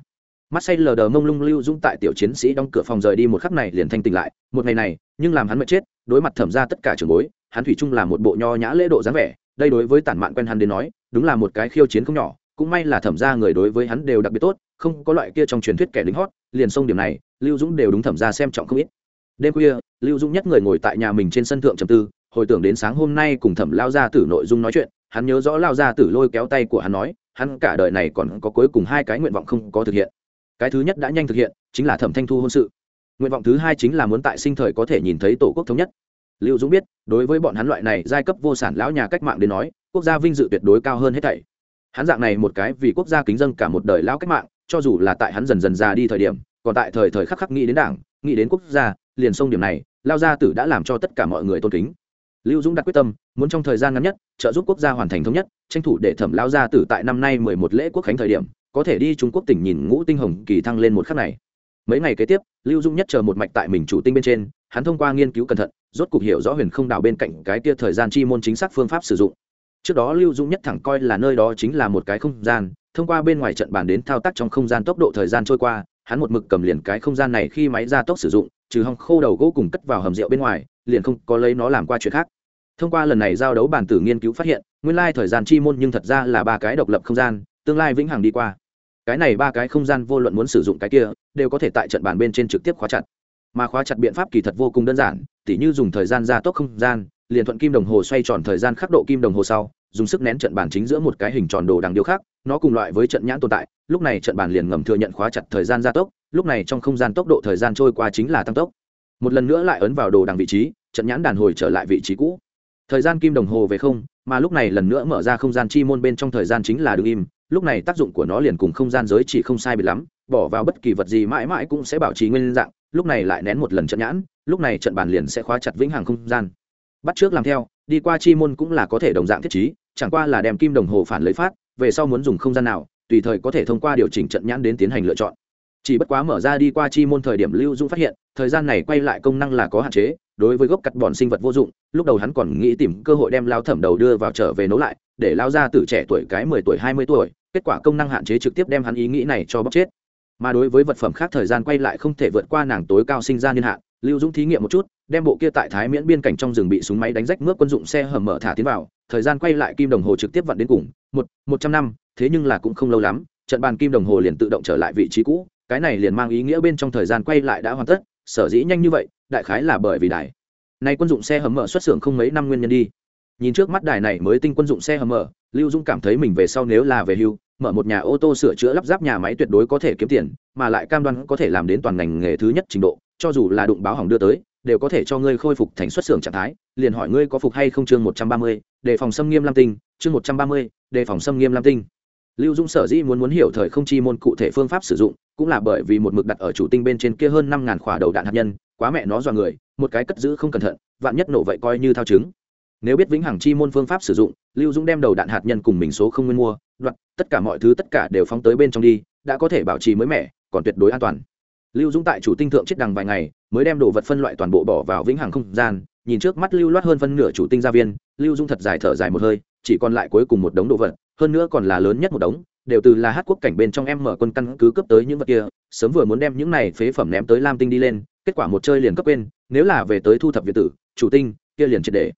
Mắt say lờ đờ mông lung lưu dũng tại tiểu chiến sĩ đóng cửa phòng rời đi một khắc này liền thanh tỉnh lại, một ngày này, nhưng làm hắn mệt chết, đối mặt thẩm ra tất cả trường bối, hắn thủy chung là một bộ nho nhã lễ độ dáng vẻ, đây đối với tản mạn quen hắn đến nói, đúng là một cái khiêu chiến không nhỏ, cũng may là thẩm ra người đối với hắn đều đặc biệt tốt, không có loại kia trong truyền thuyết kẻ lính hót, liền sông điểm này, lưu dũng đều đúng thẩm ra xem trọng không ít đêm khuya, lưu dũng nhất người ngồi tại nhà mình trên sân thượng trầm tư, hồi tưởng đến sáng hôm nay cùng thẩm lao gia tử nội dung nói chuyện, hắn nhớ rõ lao gia tử lôi kéo tay của hắn nói, hắn cả đời này còn có cuối cùng hai cái nguyện vọng không có thực hiện. Cái thứ nhất đã nhanh thực hiện, chính là thẩm thanh thu hôn sự. Nguyện vọng thứ hai chính là muốn tại sinh thời có thể nhìn thấy tổ quốc thống nhất. Lưu dũng biết, đối với bọn hắn loại này giai cấp vô sản lão nhà cách mạng đến nói, quốc gia vinh dự tuyệt đối cao hơn hết thảy. Hắn dạng này một cái vì quốc gia kính dân cả một đời lão cách mạng, cho dù là tại hắn dần dần già đi thời điểm, còn tại thời thời khắc khắc nghĩ đến đảng, nghĩ đến quốc gia liền sông điểm này, lao gia tử đã làm cho tất cả mọi người tôn kính. Lưu dũng đặt quyết tâm, muốn trong thời gian ngắn nhất, trợ giúp quốc gia hoàn thành thống nhất, tranh thủ để thẩm lao gia tử tại năm nay mười một lễ quốc khánh thời điểm, có thể đi trung quốc tỉnh nhìn ngũ tinh hồng kỳ thăng lên một khắc này. Mấy ngày kế tiếp, lưu dung nhất chờ một mạch tại mình chủ tinh bên trên, hắn thông qua nghiên cứu cẩn thận, rốt cục hiểu rõ huyền không đào bên cạnh cái kia thời gian chi môn chính xác phương pháp sử dụng. Trước đó lưu dung nhất thẳng coi là nơi đó chính là một cái không gian, thông qua bên ngoài trận bàn đến thao tác trong không gian tốc độ thời gian trôi qua, hắn một mực cầm liền cái không gian này khi máy ra tốc sử dụng trừ hòng khô đầu gỗ cùng cất vào hầm rượu bên ngoài, liền không có lấy nó làm qua chuyện khác. Thông qua lần này giao đấu bản tử nghiên cứu phát hiện, nguyên lai thời gian chi môn nhưng thật ra là ba cái độc lập không gian, tương lai vĩnh hằng đi qua. Cái này ba cái không gian vô luận muốn sử dụng cái kia, đều có thể tại trận bàn bên trên trực tiếp khóa chặt. Mà khóa chặt biện pháp kỳ thật vô cùng đơn giản, tỉ như dùng thời gian gia tốc không gian, liền thuận kim đồng hồ xoay tròn thời gian khắc độ kim đồng hồ sau, dùng sức nén trận bàn chính giữa một cái hình tròn đồ đằng điêu khác nó cùng loại với trận nhãn tồn tại, lúc này trận bàn liền ngầm thừa nhận khóa chặt thời gian gia tốc lúc này trong không gian tốc độ thời gian trôi qua chính là tăng tốc. Một lần nữa lại ấn vào đồ đằng vị trí, trận nhãn đàn hồi trở lại vị trí cũ. Thời gian kim đồng hồ về không, mà lúc này lần nữa mở ra không gian chi môn bên trong thời gian chính là đ ứ n g im. Lúc này tác dụng của nó liền cùng không gian giới chỉ không sai biệt lắm, bỏ vào bất kỳ vật gì mãi mãi cũng sẽ bảo trì nguyên dạng. Lúc này lại nén một lần trận nhãn, lúc này trận bàn liền sẽ khóa chặt vĩnh hằng không gian. Bắt trước làm theo, đi qua chi môn cũng là có thể đồng dạng thiết trí, chẳng qua là đem kim đồng hồ phản lấy phát, về sau muốn dùng không gian nào, tùy thời có thể thông qua điều chỉnh trận nhãn đến tiến hành lựa chọn chỉ bất quá mở ra đi qua chi môn thời điểm lưu dũng phát hiện, thời gian này quay lại công năng là có hạn chế, đối với gốc cắt bọn sinh vật vô dụng, lúc đầu hắn còn nghĩ tìm cơ hội đem lao thẩm đầu đưa vào trở về nấu lại, để lao ra từ trẻ tuổi cái mười tuổi, hai mươi tuổi, kết quả công năng hạn chế trực tiếp đem hắn ý nghĩ này cho bóc chết. Mà đối với vật phẩm khác thời gian quay lại không thể vượt qua nàng tối cao sinh ra niên hạn, lưu dũng thí nghiệm một chút, đem bộ kia tại thái miễn biên cảnh trong rừng bị súng máy đánh rách mướp quân dụng xe hầm mở thả tiến vào, thời gian quay lại kim đồng hồ trực tiếp vặn đến cùng, một một trăm năm, thế nhưng là cũng không lâu lắm, trận bàn kim đồng hồ liền tự động trở lại vị trí cũ cái này liền mang ý nghĩa bên trong thời gian quay lại đã hoàn tất, sở dĩ nhanh như vậy, đại khái là bởi vì đài này quân dụng xe hầm mở xuất xưởng không mấy năm nguyên nhân đi. Nhìn trước mắt đài này mới tinh quân dụng xe hầm mở, lưu dung cảm thấy mình về sau nếu là về hưu, mở một nhà ô tô sửa chữa lắp ráp nhà máy tuyệt đối có thể kiếm tiền, mà lại cam đoan có thể làm đến toàn ngành nghề thứ nhất trình độ, cho dù là đụng báo hỏng đưa tới, đều có thể cho ngươi khôi phục thành xuất xưởng trạng thái, liền hỏi ngươi có phục hay không chương một trăm ba mươi, đề phòng xâm nghiêm lam tinh, chương một trăm ba mươi, đề phòng xâm nghiêm lam tinh lưu dung sở dĩ muốn muốn hiểu thời không chi môn cụ thể phương pháp sử dụng, cũng là bởi vì một mực đặt ở chủ tinh bên trên kia hơn năm ngàn khỏa đầu đạn hạt nhân, quá mẹ nó dọa người, một cái cất giữ không cẩn thận, vạn nhất nổ vậy coi như thao chứng. Nếu biết vĩnh hằng chi môn phương pháp sử dụng, lưu dũng đem đầu đạn hạt nhân cùng mình số không nguyên mua, đoạt, tất cả mọi thứ tất cả đều phóng tới bên trong đi, đã có thể bảo trì mới mẻ, còn tuyệt đối an toàn. Lưu dũng tại chủ tinh thượng chết đằng vài ngày, mới đem đồ vật phân loại toàn bộ bỏ vào vĩnh hằng không gian, nhìn trước mắt lưu loát hơn phân nửa chủ tinh gia viên, lưu dũng thật dài thở dài một hơi, chỉ còn lại cuối cùng một đống đồ vật hơn nữa còn là lớn nhất một đống, đều từ là hát quốc cảnh bên trong em mở quân căn cứ cấp tới những vật kia, sớm vừa muốn đem những này phế phẩm ném tới lam tinh đi lên, kết quả một chơi liền cấp quên, nếu là về tới thu thập việt tử, chủ tinh, kia liền triệt để.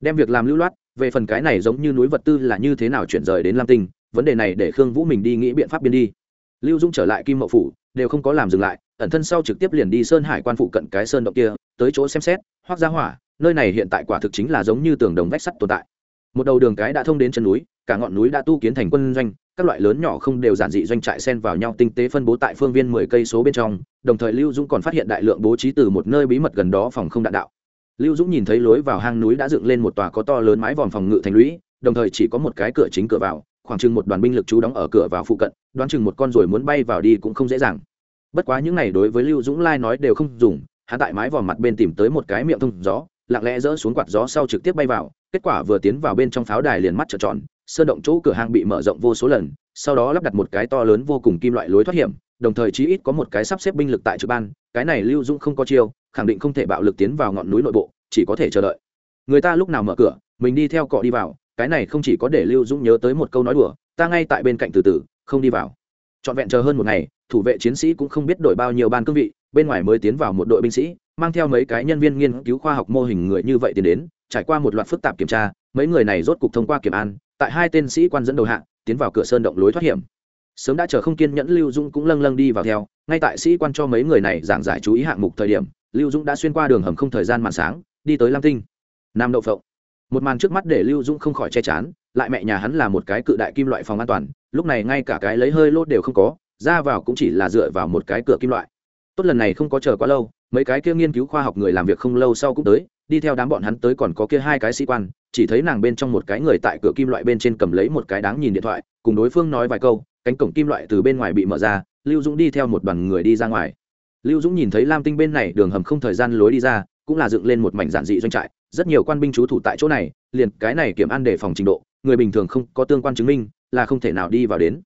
Đem việc làm lưu loát, về phần cái này giống như núi vật tư là như thế nào chuyển rời đến lam tinh, vấn đề này để khương vũ mình đi nghĩ biện pháp biên đi. Lưu dung trở lại kim mậu phủ, đều không có làm dừng lại, ẩn thân sau trực tiếp liền đi sơn hải quan phụ cận cái sơn động kia, tới chỗ xem xét hoác ra hỏa, nơi này hiện tại quả thực chính là giống như tường đồng vách sắt tồn tại. Một đầu đường cái đã thông đến chân núi cả ngọn núi đã tu kiến thành quân doanh, các loại lớn nhỏ không đều giản dị doanh trại xen vào nhau tinh tế phân bố tại phương viên mười cây số bên trong, đồng thời lưu dũng còn phát hiện đại lượng bố trí từ một nơi bí mật gần đó phòng không đạn đạo. Lưu dũng nhìn thấy lối vào hang núi đã dựng lên một tòa có to lớn mái vòm phòng ngự thành lũy, đồng thời chỉ có một cái cửa chính cửa vào, khoảng chừng một đoàn binh lực trú đóng ở cửa vào phụ cận, đoán chừng một con rồi muốn bay vào đi cũng không dễ dàng. Bất quá những này đối với lưu dũng lai nói đều không dùng, hắn tại mái vòm mặt bên tìm tới một cái miệng thông gió, lặng lẽ dỡ xuống quạt gió sau trực tiếp bay vào, kết quả vừa tiến vào bên trong pháo đài liền mắt trợn tròn sơn động chỗ cửa hàng bị mở rộng vô số lần, sau đó lắp đặt một cái to lớn vô cùng kim loại lối thoát hiểm, đồng thời chí ít có một cái sắp xếp binh lực tại trực ban, cái này lưu dũng không có chiêu, khẳng định không thể bạo lực tiến vào ngọn núi nội bộ, chỉ có thể chờ đợi. Người ta lúc nào mở cửa, mình đi theo cọ đi vào, cái này không chỉ có để lưu dũng nhớ tới một câu nói đùa, ta ngay tại bên cạnh từ từ, không đi vào. Trọn vẹn chờ hơn một ngày, thủ vệ chiến sĩ cũng không biết đổi bao nhiêu ban cương vị, bên ngoài mới tiến vào một đội binh sĩ, mang theo mấy cái nhân viên nghiên cứu khoa học mô hình người như vậy tiến đến, trải qua một loạt phức tạp kiểm tra, mấy người này rốt cục thông qua kiểm an tại hai tên sĩ quan dẫn đầu hạng tiến vào cửa sơn động lối thoát hiểm. Sớm đã chờ không kiên nhẫn, lưu dũng cũng lâng lâng đi vào theo. Ngay tại sĩ quan cho mấy người này giảng giải chú ý hạng mục thời điểm, lưu dũng đã xuyên qua đường hầm không thời gian màn sáng, đi tới lam tinh. Nam đậu phộng. Một màn trước mắt để lưu dũng không khỏi che chán, lại mẹ nhà hắn là một cái cự đại kim loại phòng an toàn, lúc này ngay cả cái lấy hơi lốt đều không có, ra vào cũng chỉ là dựa vào một cái cửa kim loại. Tốt lần này không có chờ quá lâu, mấy cái kia nghiên cứu khoa học người làm việc không lâu sau cũng tới đi theo đám bọn hắn tới còn có kia hai cái sĩ quan, chỉ thấy nàng bên trong một cái người tại cửa kim loại bên trên cầm lấy một cái đáng nhìn điện thoại, cùng đối phương nói vài câu, cánh cổng kim loại từ bên ngoài bị mở ra, lưu dũng đi theo một đoàn người đi ra ngoài. Lưu dũng nhìn thấy lam tinh bên này đường hầm không thời gian lối đi ra, cũng là dựng lên một mảnh giản dị doanh trại, rất nhiều quan binh trú thủ tại chỗ này, liền cái này kiểm an đề phòng trình độ, người bình thường không có tương quan chứng minh, là không thể nào đi vào đến.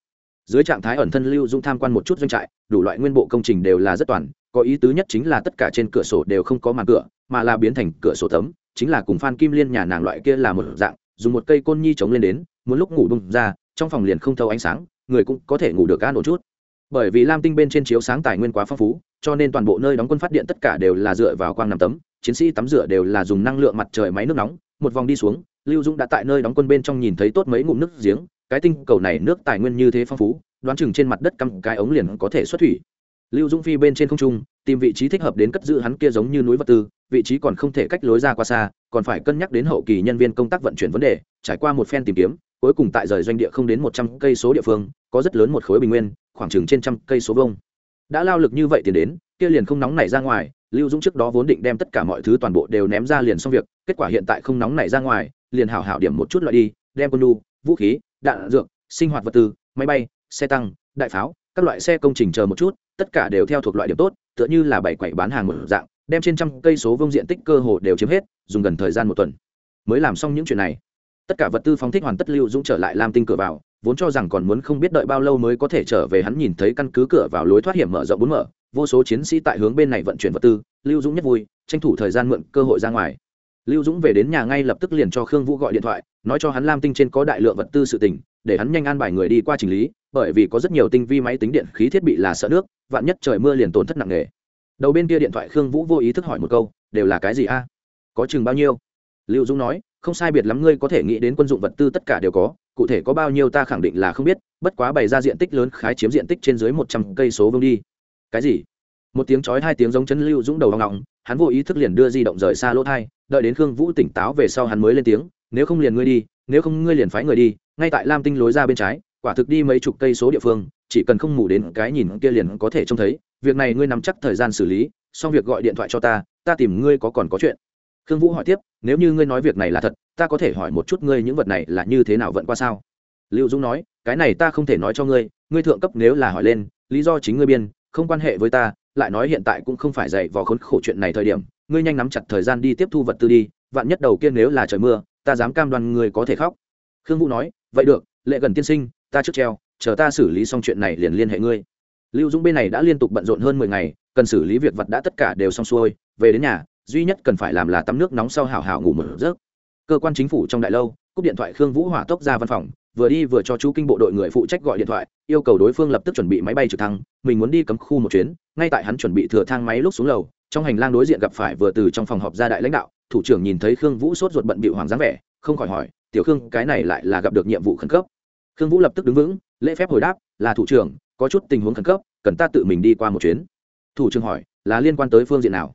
Dưới trạng thái ẩn thân lưu dũng tham quan một chút doanh trại, đủ loại nguyên bộ công trình đều là rất toàn, có ý tứ nhất chính là tất cả trên cửa sổ đều không có màn cửa mà là biến thành cửa sổ tấm, chính là cùng phan kim liên nhà nàng loại kia là một dạng, dùng một cây côn nhi chống lên đến, muốn lúc ngủ bung ra, trong phòng liền không thâu ánh sáng, người cũng có thể ngủ được an ổn chút. Bởi vì lam tinh bên trên chiếu sáng tài nguyên quá phong phú, cho nên toàn bộ nơi đóng quân phát điện tất cả đều là dựa vào quang nằm tấm, chiến sĩ tắm rửa đều là dùng năng lượng mặt trời máy nước nóng, một vòng đi xuống, lưu dũng đã tại nơi đóng quân bên trong nhìn thấy tốt mấy ngụm nước giếng, cái tinh cầu này nước tài nguyên như thế phong phú, đoán chừng trên mặt đất cắm cái ống liền có thể xuất thủy. Lưu dũng phi bên trên không trung, tìm vị trí thích hợp đến cất giữ hắn kia giống như núi vật tư vị trí còn không thể cách lối ra qua xa, còn phải cân nhắc đến hậu kỳ nhân viên công tác vận chuyển vấn đề, trải qua một phen tìm kiếm, cuối cùng tại rời doanh địa không đến một trăm cây số địa phương, có rất lớn một khối bình nguyên, khoảng chừng trên trăm cây số vông đã lao lực như vậy tiền đến, kia liền không nóng này ra ngoài, lưu dũng trước đó vốn định đem tất cả mọi thứ toàn bộ đều ném ra liền xong việc, kết quả hiện tại không nóng này ra ngoài, liền hảo hảo điểm một chút loại đi, đem quân nhu, vũ khí, đạn, dược, sinh hoạt vật tư, máy bay, xe tăng, đại pháo, các loại xe công trình chờ một chút, tất cả đều theo thuộc loại điểm tốt, tựa như là bảy quẩy bán hàng một dạng đem trên trăm cây số vông diện tích cơ hồ đều chiếm hết, dùng gần thời gian một tuần. Mới làm xong những chuyện này. Tất cả vật tư phóng thích hoàn tất lưu dũng trở lại lam tinh cửa vào, vốn cho rằng còn muốn không biết đợi bao lâu mới có thể trở về, hắn nhìn thấy căn cứ cửa vào lối thoát hiểm mở rộng bốn mở, vô số chiến sĩ tại hướng bên này vận chuyển vật tư, lưu dũng nhất vui, tranh thủ thời gian mượn cơ hội ra ngoài. Lưu dũng về đến nhà ngay lập tức liền cho khương vũ gọi điện thoại, nói cho hắn lam tinh trên có đại lượng vật tư sự tỉnh để hắn nhanh an bài người đi qua trình lý, bởi vì có rất nhiều tinh vi máy tính điện khí thiết bị là sợ nước, vạn nhất trời mưa liền tổn thất nặng nề đầu bên kia điện thoại khương vũ vô ý thức hỏi một câu, đều là cái gì a? Có chừng bao nhiêu? Lưu dũng nói, không sai biệt lắm, ngươi có thể nghĩ đến quân dụng vật tư tất cả đều có, cụ thể có bao nhiêu ta khẳng định là không biết, bất quá bày ra diện tích lớn, khái chiếm diện tích trên dưới một trăm cây số vương đi. Cái gì? Một tiếng chói hai tiếng giống chấn lưu dũng đầu hoang ngọng hắn vô ý thức liền đưa di động rời xa lỗ thai, đợi đến khương vũ tỉnh táo về sau hắn mới lên tiếng, nếu không liền ngươi đi, nếu không ngươi liền phái người đi, ngay tại lam tinh lối ra bên trái, quả thực đi mấy chục cây số địa phương, chỉ cần không mù đến cái nhìn kia liền có thể trông thấy việc này ngươi nắm chắc thời gian xử lý, xong việc gọi điện thoại cho ta ta tìm ngươi có còn có chuyện. Khương vũ hỏi tiếp, nếu như ngươi nói việc này là thật, ta có thể hỏi một chút ngươi những vật này là như thế nào vận qua sao? Lưu dũng nói, cái này ta không thể nói cho ngươi ngươi thượng cấp nếu là hỏi lên, lý do chính ngươi biên, không quan hệ với ta, lại nói hiện tại cũng không phải dạy vò khốn khổ chuyện này thời điểm, ngươi nhanh nắm chặt thời gian đi tiếp thu vật tư đi, vạn nhất đầu tiên nếu là trời mưa, ta dám cam đoan ngươi có thể khóc. Khương vũ nói, vậy được, lệ gần tiên sinh, ta trước treo, chờ ta xử lý xong chuyện này liền liên hệ ngươi lưu dũng bên này đã liên tục bận rộn hơn mười ngày, cần xử lý việc vật đã tất cả đều xong xuôi, về đến nhà, duy nhất cần phải làm là tắm nước nóng sau hào hào ngủ một giấc. Cơ quan chính phủ trong đại lâu, cúp điện thoại khương vũ hỏa tốc ra văn phòng, vừa đi vừa cho chú kinh bộ đội người phụ trách gọi điện thoại, yêu cầu đối phương lập tức chuẩn bị máy bay trực thăng, mình muốn đi cấm khu một chuyến, ngay tại hắn chuẩn bị thừa thang máy lúc xuống lầu, trong hành lang đối diện gặp phải vừa từ trong phòng họp ra đại lãnh đạo, thủ trưởng nhìn thấy khương vũ sốt ruột bận bịu hoàng dáng vẻ, không khỏi hỏi, tiểu khương, cái này lại là gặp được nhiệm vụ khẩn cấp? Khương vũ lập tức đứng vững, lễ phép hồi đáp, là thủ trưởng có chút tình huống khẩn cấp, cần ta tự mình đi qua một chuyến. Thủ trưởng hỏi, là liên quan tới phương diện nào?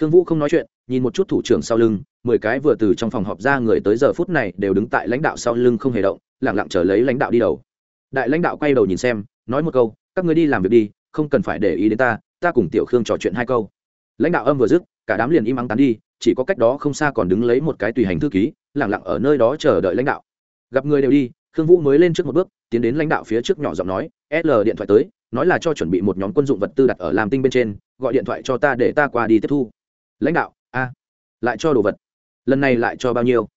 Khương vũ không nói chuyện, nhìn một chút thủ trưởng sau lưng, mười cái vừa từ trong phòng họp ra người tới giờ phút này đều đứng tại lãnh đạo sau lưng không hề động lẳng lặng chờ lấy lãnh đạo đi đầu. Đại lãnh đạo quay đầu nhìn xem, nói một câu, các người đi làm việc đi, không cần phải để ý đến ta ta cùng tiểu khương trò chuyện hai câu. Lãnh đạo âm vừa dứt, cả đám liền im ắng tán đi, chỉ có cách đó không xa còn đứng lấy một cái tùy hành thư ký lẳng lặng ở nơi đó chờ đợi lãnh đạo. Gặp người đều đi, khương vũ mới lên trước một bước tiến đến lãnh đạo phía trước nhỏ giọng nói l điện thoại tới, nói là cho chuẩn bị một nhóm quân dụng vật tư đặt ở làm tinh bên trên, gọi điện thoại cho ta để ta qua đi tiếp thu. Lãnh đạo, a, lại cho đồ vật? Lần này lại cho bao nhiêu?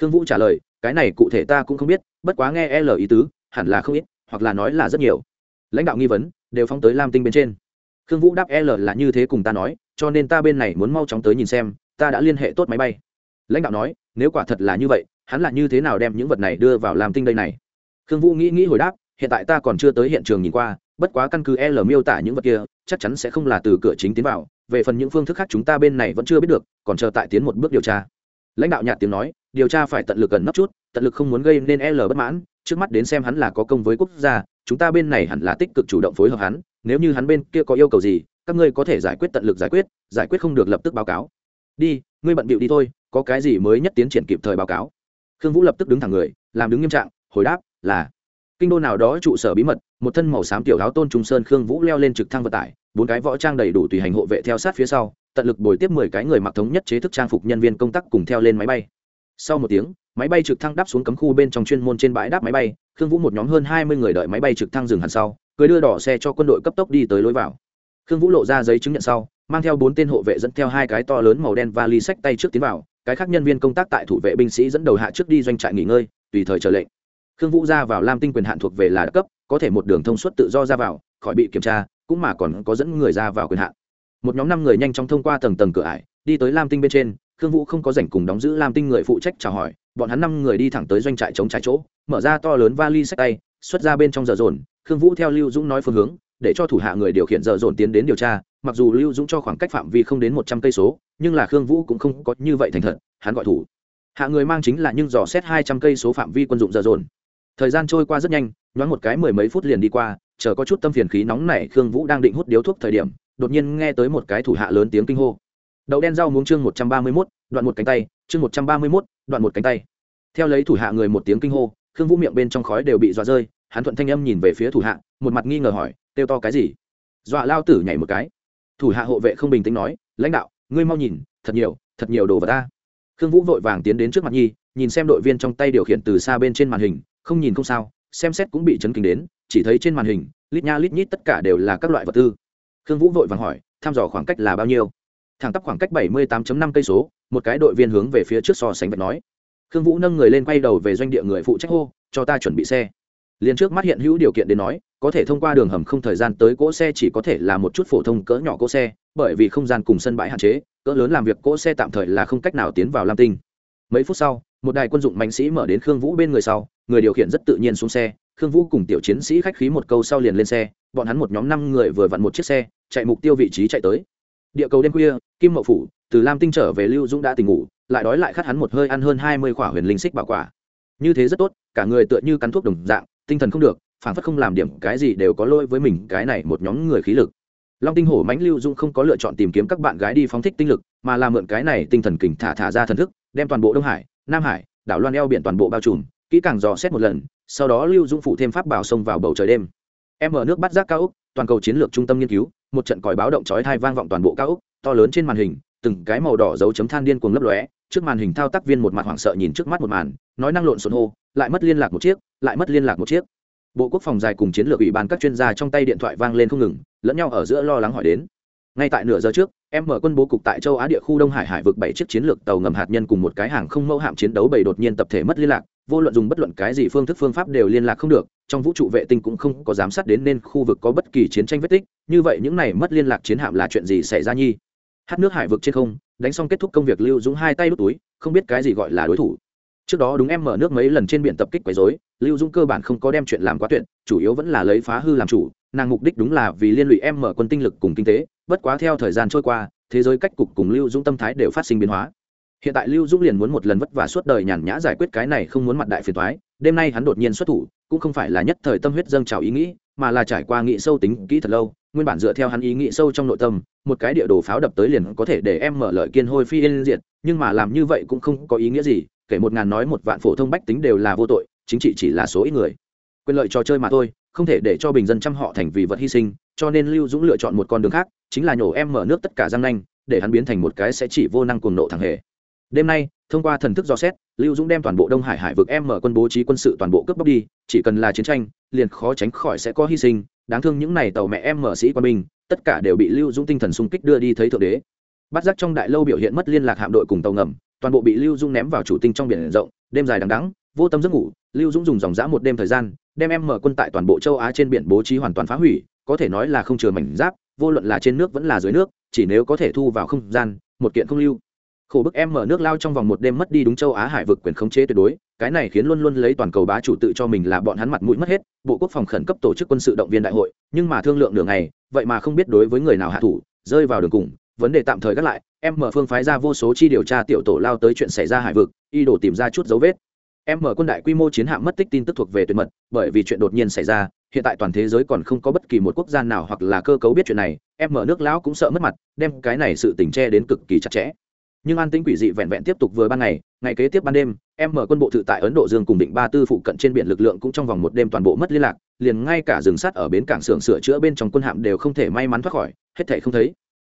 Khương vũ trả lời, cái này cụ thể ta cũng không biết, bất quá nghe l ý tứ, hẳn là không ít, hoặc là nói là rất nhiều. Lãnh đạo nghi vấn, đều phóng tới lam tinh bên trên. Khương vũ đáp l là như thế cùng ta nói, cho nên ta bên này muốn mau chóng tới nhìn xem, ta đã liên hệ tốt máy bay. Lãnh đạo nói, nếu quả thật là như vậy, hắn là như thế nào đem những vật này đưa vào làm tinh đây này? Khương vũ nghĩ nghĩ hồi đáp, hiện tại ta còn chưa tới hiện trường nhìn qua, bất quá căn cứ l miêu tả những vật kia, chắc chắn sẽ không là từ cửa chính tiến vào, về phần những phương thức khác chúng ta bên này vẫn chưa biết được, còn chờ tại tiến một bước điều tra. Lãnh đạo nhạt tiếng nói, điều tra phải tận lực gần nấp chút, tận lực không muốn gây nên l bất mãn, trước mắt đến xem hắn là có công với quốc gia, chúng ta bên này hẳn là tích cực chủ động phối hợp hắn, nếu như hắn bên kia có yêu cầu gì, các ngươi có thể giải quyết tận lực giải quyết giải quyết không được lập tức báo cáo. Đi, ngươi bận bịu đi thôi, có cái gì mới nhất tiến triển kịp thời báo cáo? Khương vũ lập tức đứng thẳng người, làm đứng nghiêm trạng, hồi đáp là kinh đô nào đó trụ sở bí mật, một thân màu xám tiểu áo tôn trung sơn khương vũ leo lên trực thăng vận tải, bốn cái võ trang đầy đủ tùy hành hộ vệ theo sát phía sau, tận lực bồi tiếp mười cái người mặc thống nhất chế thức trang phục nhân viên công tác cùng theo lên máy bay. Sau một tiếng, máy bay trực thăng đáp xuống cấm khu bên trong chuyên môn trên bãi đáp máy bay, khương vũ một nhóm hơn hai mươi người đợi máy bay trực thăng dừng hẳn sau, cưới đưa đỏ xe cho quân đội cấp tốc đi tới lối vào. Khương vũ lộ ra giấy chứng nhận sau, mang theo bốn tên hộ vệ dẫn theo hai cái to lớn màu đen và ly sách tay trước tiến vào, cái khác nhân viên công tác tại thủ vệ binh sĩ dẫn đầu hạ trước đi doanh trại nghỉ ngơi, tùy thời chờ lệnh khương vũ ra vào lam tinh quyền hạn thuộc về là cấp, có thể một đường thông suốt tự do ra vào, khỏi bị kiểm tra, cũng mà còn có dẫn người ra vào quyền hạn. Một nhóm năm người nhanh chóng thông qua tầng tầng cửa ải, đi tới lam tinh bên trên, khương vũ không có rảnh cùng đóng giữ lam tinh người phụ trách chào hỏi, bọn hắn năm người đi thẳng tới doanh trại chống trái chỗ, mở ra to lớn vali sách tay, xuất ra bên trong giờ dồn, khương vũ theo lưu dũng nói phương hướng, để cho thủ hạ người điều khiển giờ dồn tiến đến điều tra, mặc dù lưu dũng cho khoảng cách phạm vi không đến một trăm cây số, nhưng là khương vũ cũng không có như vậy thành thật, hắn gọi thủ. Hạ người mang chính là nhưng dò xét hai trăm cây số phạm vi quân dụng giờ dồn thời gian trôi qua rất nhanh, nhoáng một cái mười mấy phút liền đi qua, chờ có chút tâm phiền khí nóng này khương vũ đang định hút điếu thuốc thời điểm, đột nhiên nghe tới một cái thủ hạ lớn tiếng kinh hô. Đậu đen rau muống chương một trăm ba mươi mốt, đoạn một cánh tay, chương một trăm ba mươi mốt, đoạn một cánh tay. Theo lấy thủ hạ người một tiếng kinh hô, khương vũ miệng bên trong khói đều bị dọa rơi, hắn thuận thanh âm nhìn về phía thủ hạ, một mặt nghi ngờ hỏi, kêu to cái gì? Dọa lao tử nhảy một cái. Thủ hạ hộ vệ không bình tĩnh nói, lãnh đạo, ngươi mau nhìn, thật nhiều thật nhiều đồ vật ta. Khương vũ vội vàng tiến đến trước mặt nhi, nhìn xem đội viên trong tay điều khiển từ xa bên trên màn hình không nhìn không sao, xem xét cũng bị chấn kinh đến, chỉ thấy trên màn hình, lít nha lít nhít tất cả đều là các loại vật tư. Khương vũ vội vàng hỏi thăm dò khoảng cách là bao nhiêu? Thẳng tắp khoảng cách bảy mươi 78 năm cây số, một cái đội viên hướng về phía trước so sánh vật nói. Khương vũ nâng người lên quay đầu về doanh địa người phụ trách hô, cho ta chuẩn bị xe. Liền trước mắt hiện hữu điều kiện đến nói, có thể thông qua đường hầm không thời gian tới cỗ xe chỉ có thể là một chút phổ thông cỡ nhỏ cỗ xe, bởi vì không gian cùng sân bãi hạn chế, cỡ lớn làm việc cỗ xe tạm thời là không cách nào tiến vào lam tinh. Mấy phút sau một đài quân dụng mạnh sĩ mở đến khương vũ bên người sau, người điều khiển rất tự nhiên xuống xe. Khương vũ cùng tiểu chiến sĩ khách khí một câu sau liền lên xe, bọn hắn một nhóm năm người vừa vặn một chiếc xe, chạy mục tiêu vị trí chạy tới. Địa cầu đêm khuya, kim mậu phủ, từ lam tinh trở về lưu dũng đã tỉnh ngủ, lại đói lại khát hắn một hơi ăn hơn hai mươi quả huyền linh xích bảo quả. Như thế rất tốt, cả người tựa như cắn thuốc đồng dạng, tinh thần không được phản phất không làm điểm cái gì đều có lỗi với mình, cái này một nhóm người khí lực. Long tinh hổ mãnh lưu dũng không có lựa chọn tìm kiếm các bạn gái đi phóng thích tinh lực, mà làm mượn cái này tinh thần kình thả thả ra thần thức, đem toàn bộ đông hải nam hải, đảo loan eo biển toàn bộ bao trùm, kỹ càng dò xét một lần, sau đó lưu dũng phụ thêm pháp bảo sông vào bầu trời đêm. Em ở nước bắt giác cao úc toàn cầu chiến lược trung tâm nghiên cứu, một trận còi báo động chói thai vang vọng toàn bộ cao úc to lớn trên màn hình, từng cái màu đỏ dấu chấm than điên cuồng lấp lóe, trước màn hình thao tác viên một mặt hoảng sợ nhìn trước mắt một màn, nói năng lộn xộn hô, lại mất liên lạc một chiếc, lại mất liên lạc một chiếc. Bộ quốc phòng dài cùng chiến lược ủy ban các chuyên gia trong tay điện thoại vang lên không ngừng, lẫn nhau ở giữa lo lắng hỏi đến. Ngay tại nửa giờ trước em mở quân bố cục tại châu á địa khu đông hải hải vực bảy chiếc chiến lược tàu ngầm hạt nhân cùng một cái hàng không mẫu hạm chiến đấu bảy đột nhiên tập thể mất liên lạc, vô luận dùng bất luận cái gì phương thức phương pháp đều liên lạc không được, trong vũ trụ vệ tinh cũng không có giám sát đến nên khu vực có bất kỳ chiến tranh vết tích, như vậy những này mất liên lạc chiến hạm là chuyện gì xảy ra nhi? Hát nước hải vực trên không, đánh xong kết thúc công việc lưu dũng hai tay đút túi, không biết cái gì gọi là đối thủ trước đó đúng em mở nước mấy lần trên biển tập kích quấy dối lưu dũng cơ bản không có đem chuyện làm quá tuyệt, chủ yếu vẫn là lấy phá hư làm chủ, nàng mục đích đúng là vì liên lụy em mở quân tinh lực cùng kinh tế, bất quá theo thời gian trôi qua, thế giới cách cục cùng lưu dũng tâm thái đều phát sinh biến hóa. Hiện tại lưu dũng liền muốn một lần vất vả suốt đời nhàn nhã giải quyết cái này không muốn mặt đại phiền thoái đêm nay hắn đột nhiên xuất thủ, cũng không phải là nhất thời tâm huyết dâng trào ý nghĩ, mà là trải qua nghị sâu tính kỹ thật lâu, nguyên bản dựa theo hắn ý nghĩ sâu trong nội tâm, một cái địa đồ pháo đập tới liền có thể để em mở lợi kiên hôi phi yên diệt, nhưng mà làm như vậy cũng không có ý nghĩa gì kể một ngàn nói một vạn phổ thông bách tính đều là vô tội, chính trị chỉ là số ít người. Quyền lợi trò chơi mà thôi, không thể để cho bình dân chăm họ thành vì vật hy sinh, cho nên lưu dũng lựa chọn một con đường khác, chính là nhổ em mở nước tất cả răng nanh, để hắn biến thành một cái sẽ chỉ vô năng cuồng nộ thằng hề. Đêm nay, thông qua thần thức do xét, lưu dũng đem toàn bộ đông hải hải vực em mở quân bố trí quân sự toàn bộ cướp bóc đi, chỉ cần là chiến tranh, liền khó tránh khỏi sẽ có hy sinh. Đáng thương những này tàu mẹ em mở sĩ quân binh, tất cả đều bị lưu dũng tinh thần xung kích đưa đi thấy thượng đế. Bắt giác trong đại lâu biểu hiện mất liên lạc hạm đội cùng tàu ngầm toàn bộ bị lưu dung ném vào chủ tinh trong biển rộng, đêm dài đằng đắng vô tâm giấc ngủ, lưu dũng dùng dòng dã một đêm thời gian, đem em mở quân tại toàn bộ châu á trên biển bố trí hoàn toàn phá hủy, có thể nói là không chừa mảnh giáp, vô luận là trên nước vẫn là dưới nước, chỉ nếu có thể thu vào không gian, một kiện không lưu. Khổ bức em mở nước lao trong vòng một đêm mất đi đúng châu á hải vực quyền khống chế tuyệt đối, cái này khiến luôn luôn lấy toàn cầu bá chủ tự cho mình là bọn hắn mặt mũi mất hết, bộ quốc phòng khẩn cấp tổ chức quân sự động viên đại hội, nhưng mà thương lượng đường này vậy mà không biết đối với người nào hạ thủ, rơi vào đường cùng vấn đề tạm thời gác lại, em mở phương phái ra vô số chi điều tra tiểu tổ lao tới chuyện xảy ra hải vực, y đổ tìm ra chút dấu vết. Em mở quân đại quy mô chiến hạm mất tích tin tức thuộc về tuyệt mật, bởi vì chuyện đột nhiên xảy ra, hiện tại toàn thế giới còn không có bất kỳ một quốc gia nào hoặc là cơ cấu biết chuyện này, em mở nước lão cũng sợ mất mặt, đem cái này sự tình che đến cực kỳ chặt chẽ. Nhưng an tính quỷ dị vẹn vẹn tiếp tục vừa ban ngày ngày kế tiếp ban đêm, em mở quân bộ tự tại ấn độ dương cùng định ba tư phụ cận trên biển lực lượng cũng trong vòng một đêm toàn bộ mất liên lạc, liền ngay cả rừng sắt ở bến cảng xưởng sửa chữa bên trong quân hạm đều không thể may mắn thoát khỏi, hết thể không thấy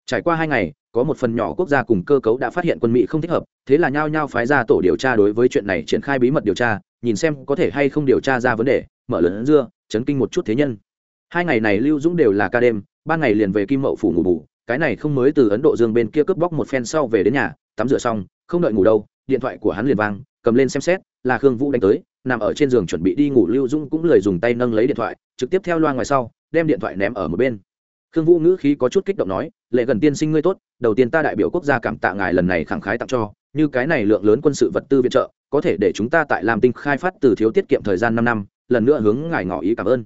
trải qua hai ngày, có một phần nhỏ quốc gia cùng cơ cấu đã phát hiện quân mỹ không thích hợp, thế là nhao nhao phái ra tổ điều tra đối với chuyện này triển khai bí mật điều tra, nhìn xem có thể hay không điều tra ra vấn đề, mở lớn dưa, chấn kinh một chút thế nhân. Hai ngày này lưu dũng đều là ca đêm, ban ngày liền về kim mậu phủ ngủ bù, cái này không mới từ ấn độ dương bên kia cướp bóc một phen sau về đến nhà, tắm rửa xong, không đợi ngủ đâu, điện thoại của hắn liền vang, cầm lên xem xét, là khương vũ đánh tới, nằm ở trên giường chuẩn bị đi ngủ, lưu dũng cũng lười dùng tay nâng lấy điện thoại, trực tiếp theo loa ngoài sau, đem điện thoại ném ở một bên khương vũ ngữ khí có chút kích động nói, lệ gần tiên sinh ngươi tốt, đầu tiên ta đại biểu quốc gia cảm tạ ngài lần này khẳng khái tặng cho, như cái này lượng lớn quân sự vật tư viện trợ, có thể để chúng ta tại làm tinh khai phát từ thiếu tiết kiệm thời gian năm năm, lần nữa hướng ngài ngỏ ý cảm ơn.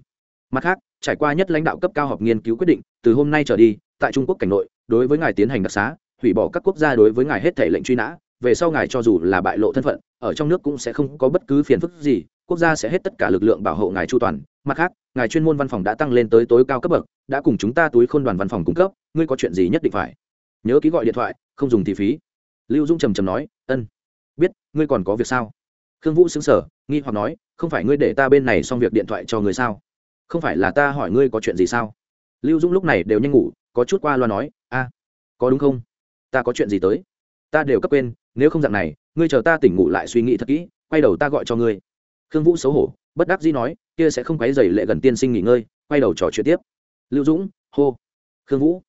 Mặt khác, trải qua nhất lãnh đạo cấp cao họp nghiên cứu quyết định, từ hôm nay trở đi, tại trung quốc cảnh nội, đối với ngài tiến hành đặc xá, hủy bỏ các quốc gia đối với ngài hết thể lệnh truy nã, về sau ngài cho dù là bại lộ thân phận, ở trong nước cũng sẽ không có bất cứ phiền phức gì, quốc gia sẽ hết tất cả lực lượng bảo hộ ngài chu toàn mặt khác, ngài chuyên môn văn phòng đã tăng lên tới tối cao cấp bậc, đã cùng chúng ta túi khôn đoàn văn phòng cung cấp, ngươi có chuyện gì nhất định phải. Nhớ ký gọi điện thoại, không dùng thì phí. Lưu dung trầm trầm nói, ân, biết, ngươi còn có việc sao? Khương vũ xứng sở nghi hoặc nói, không phải ngươi để ta bên này xong việc điện thoại cho người sao? Không phải là ta hỏi ngươi có chuyện gì sao? Lưu dung lúc này đều nhanh ngủ, có chút qua loa nói, a, có đúng không? Ta có chuyện gì tới? Ta đều cấp quên, nếu không dạng này, ngươi chờ ta tỉnh ngủ lại suy nghĩ thật kỹ, quay đầu ta gọi cho ngươi khương vũ xấu hổ, bất đắc dĩ nói, kia sẽ không quấy dày lệ gần tiên sinh nghỉ ngơi, quay đầu trò chuyện tiếp. Lưu dũng, hô. Khương vũ.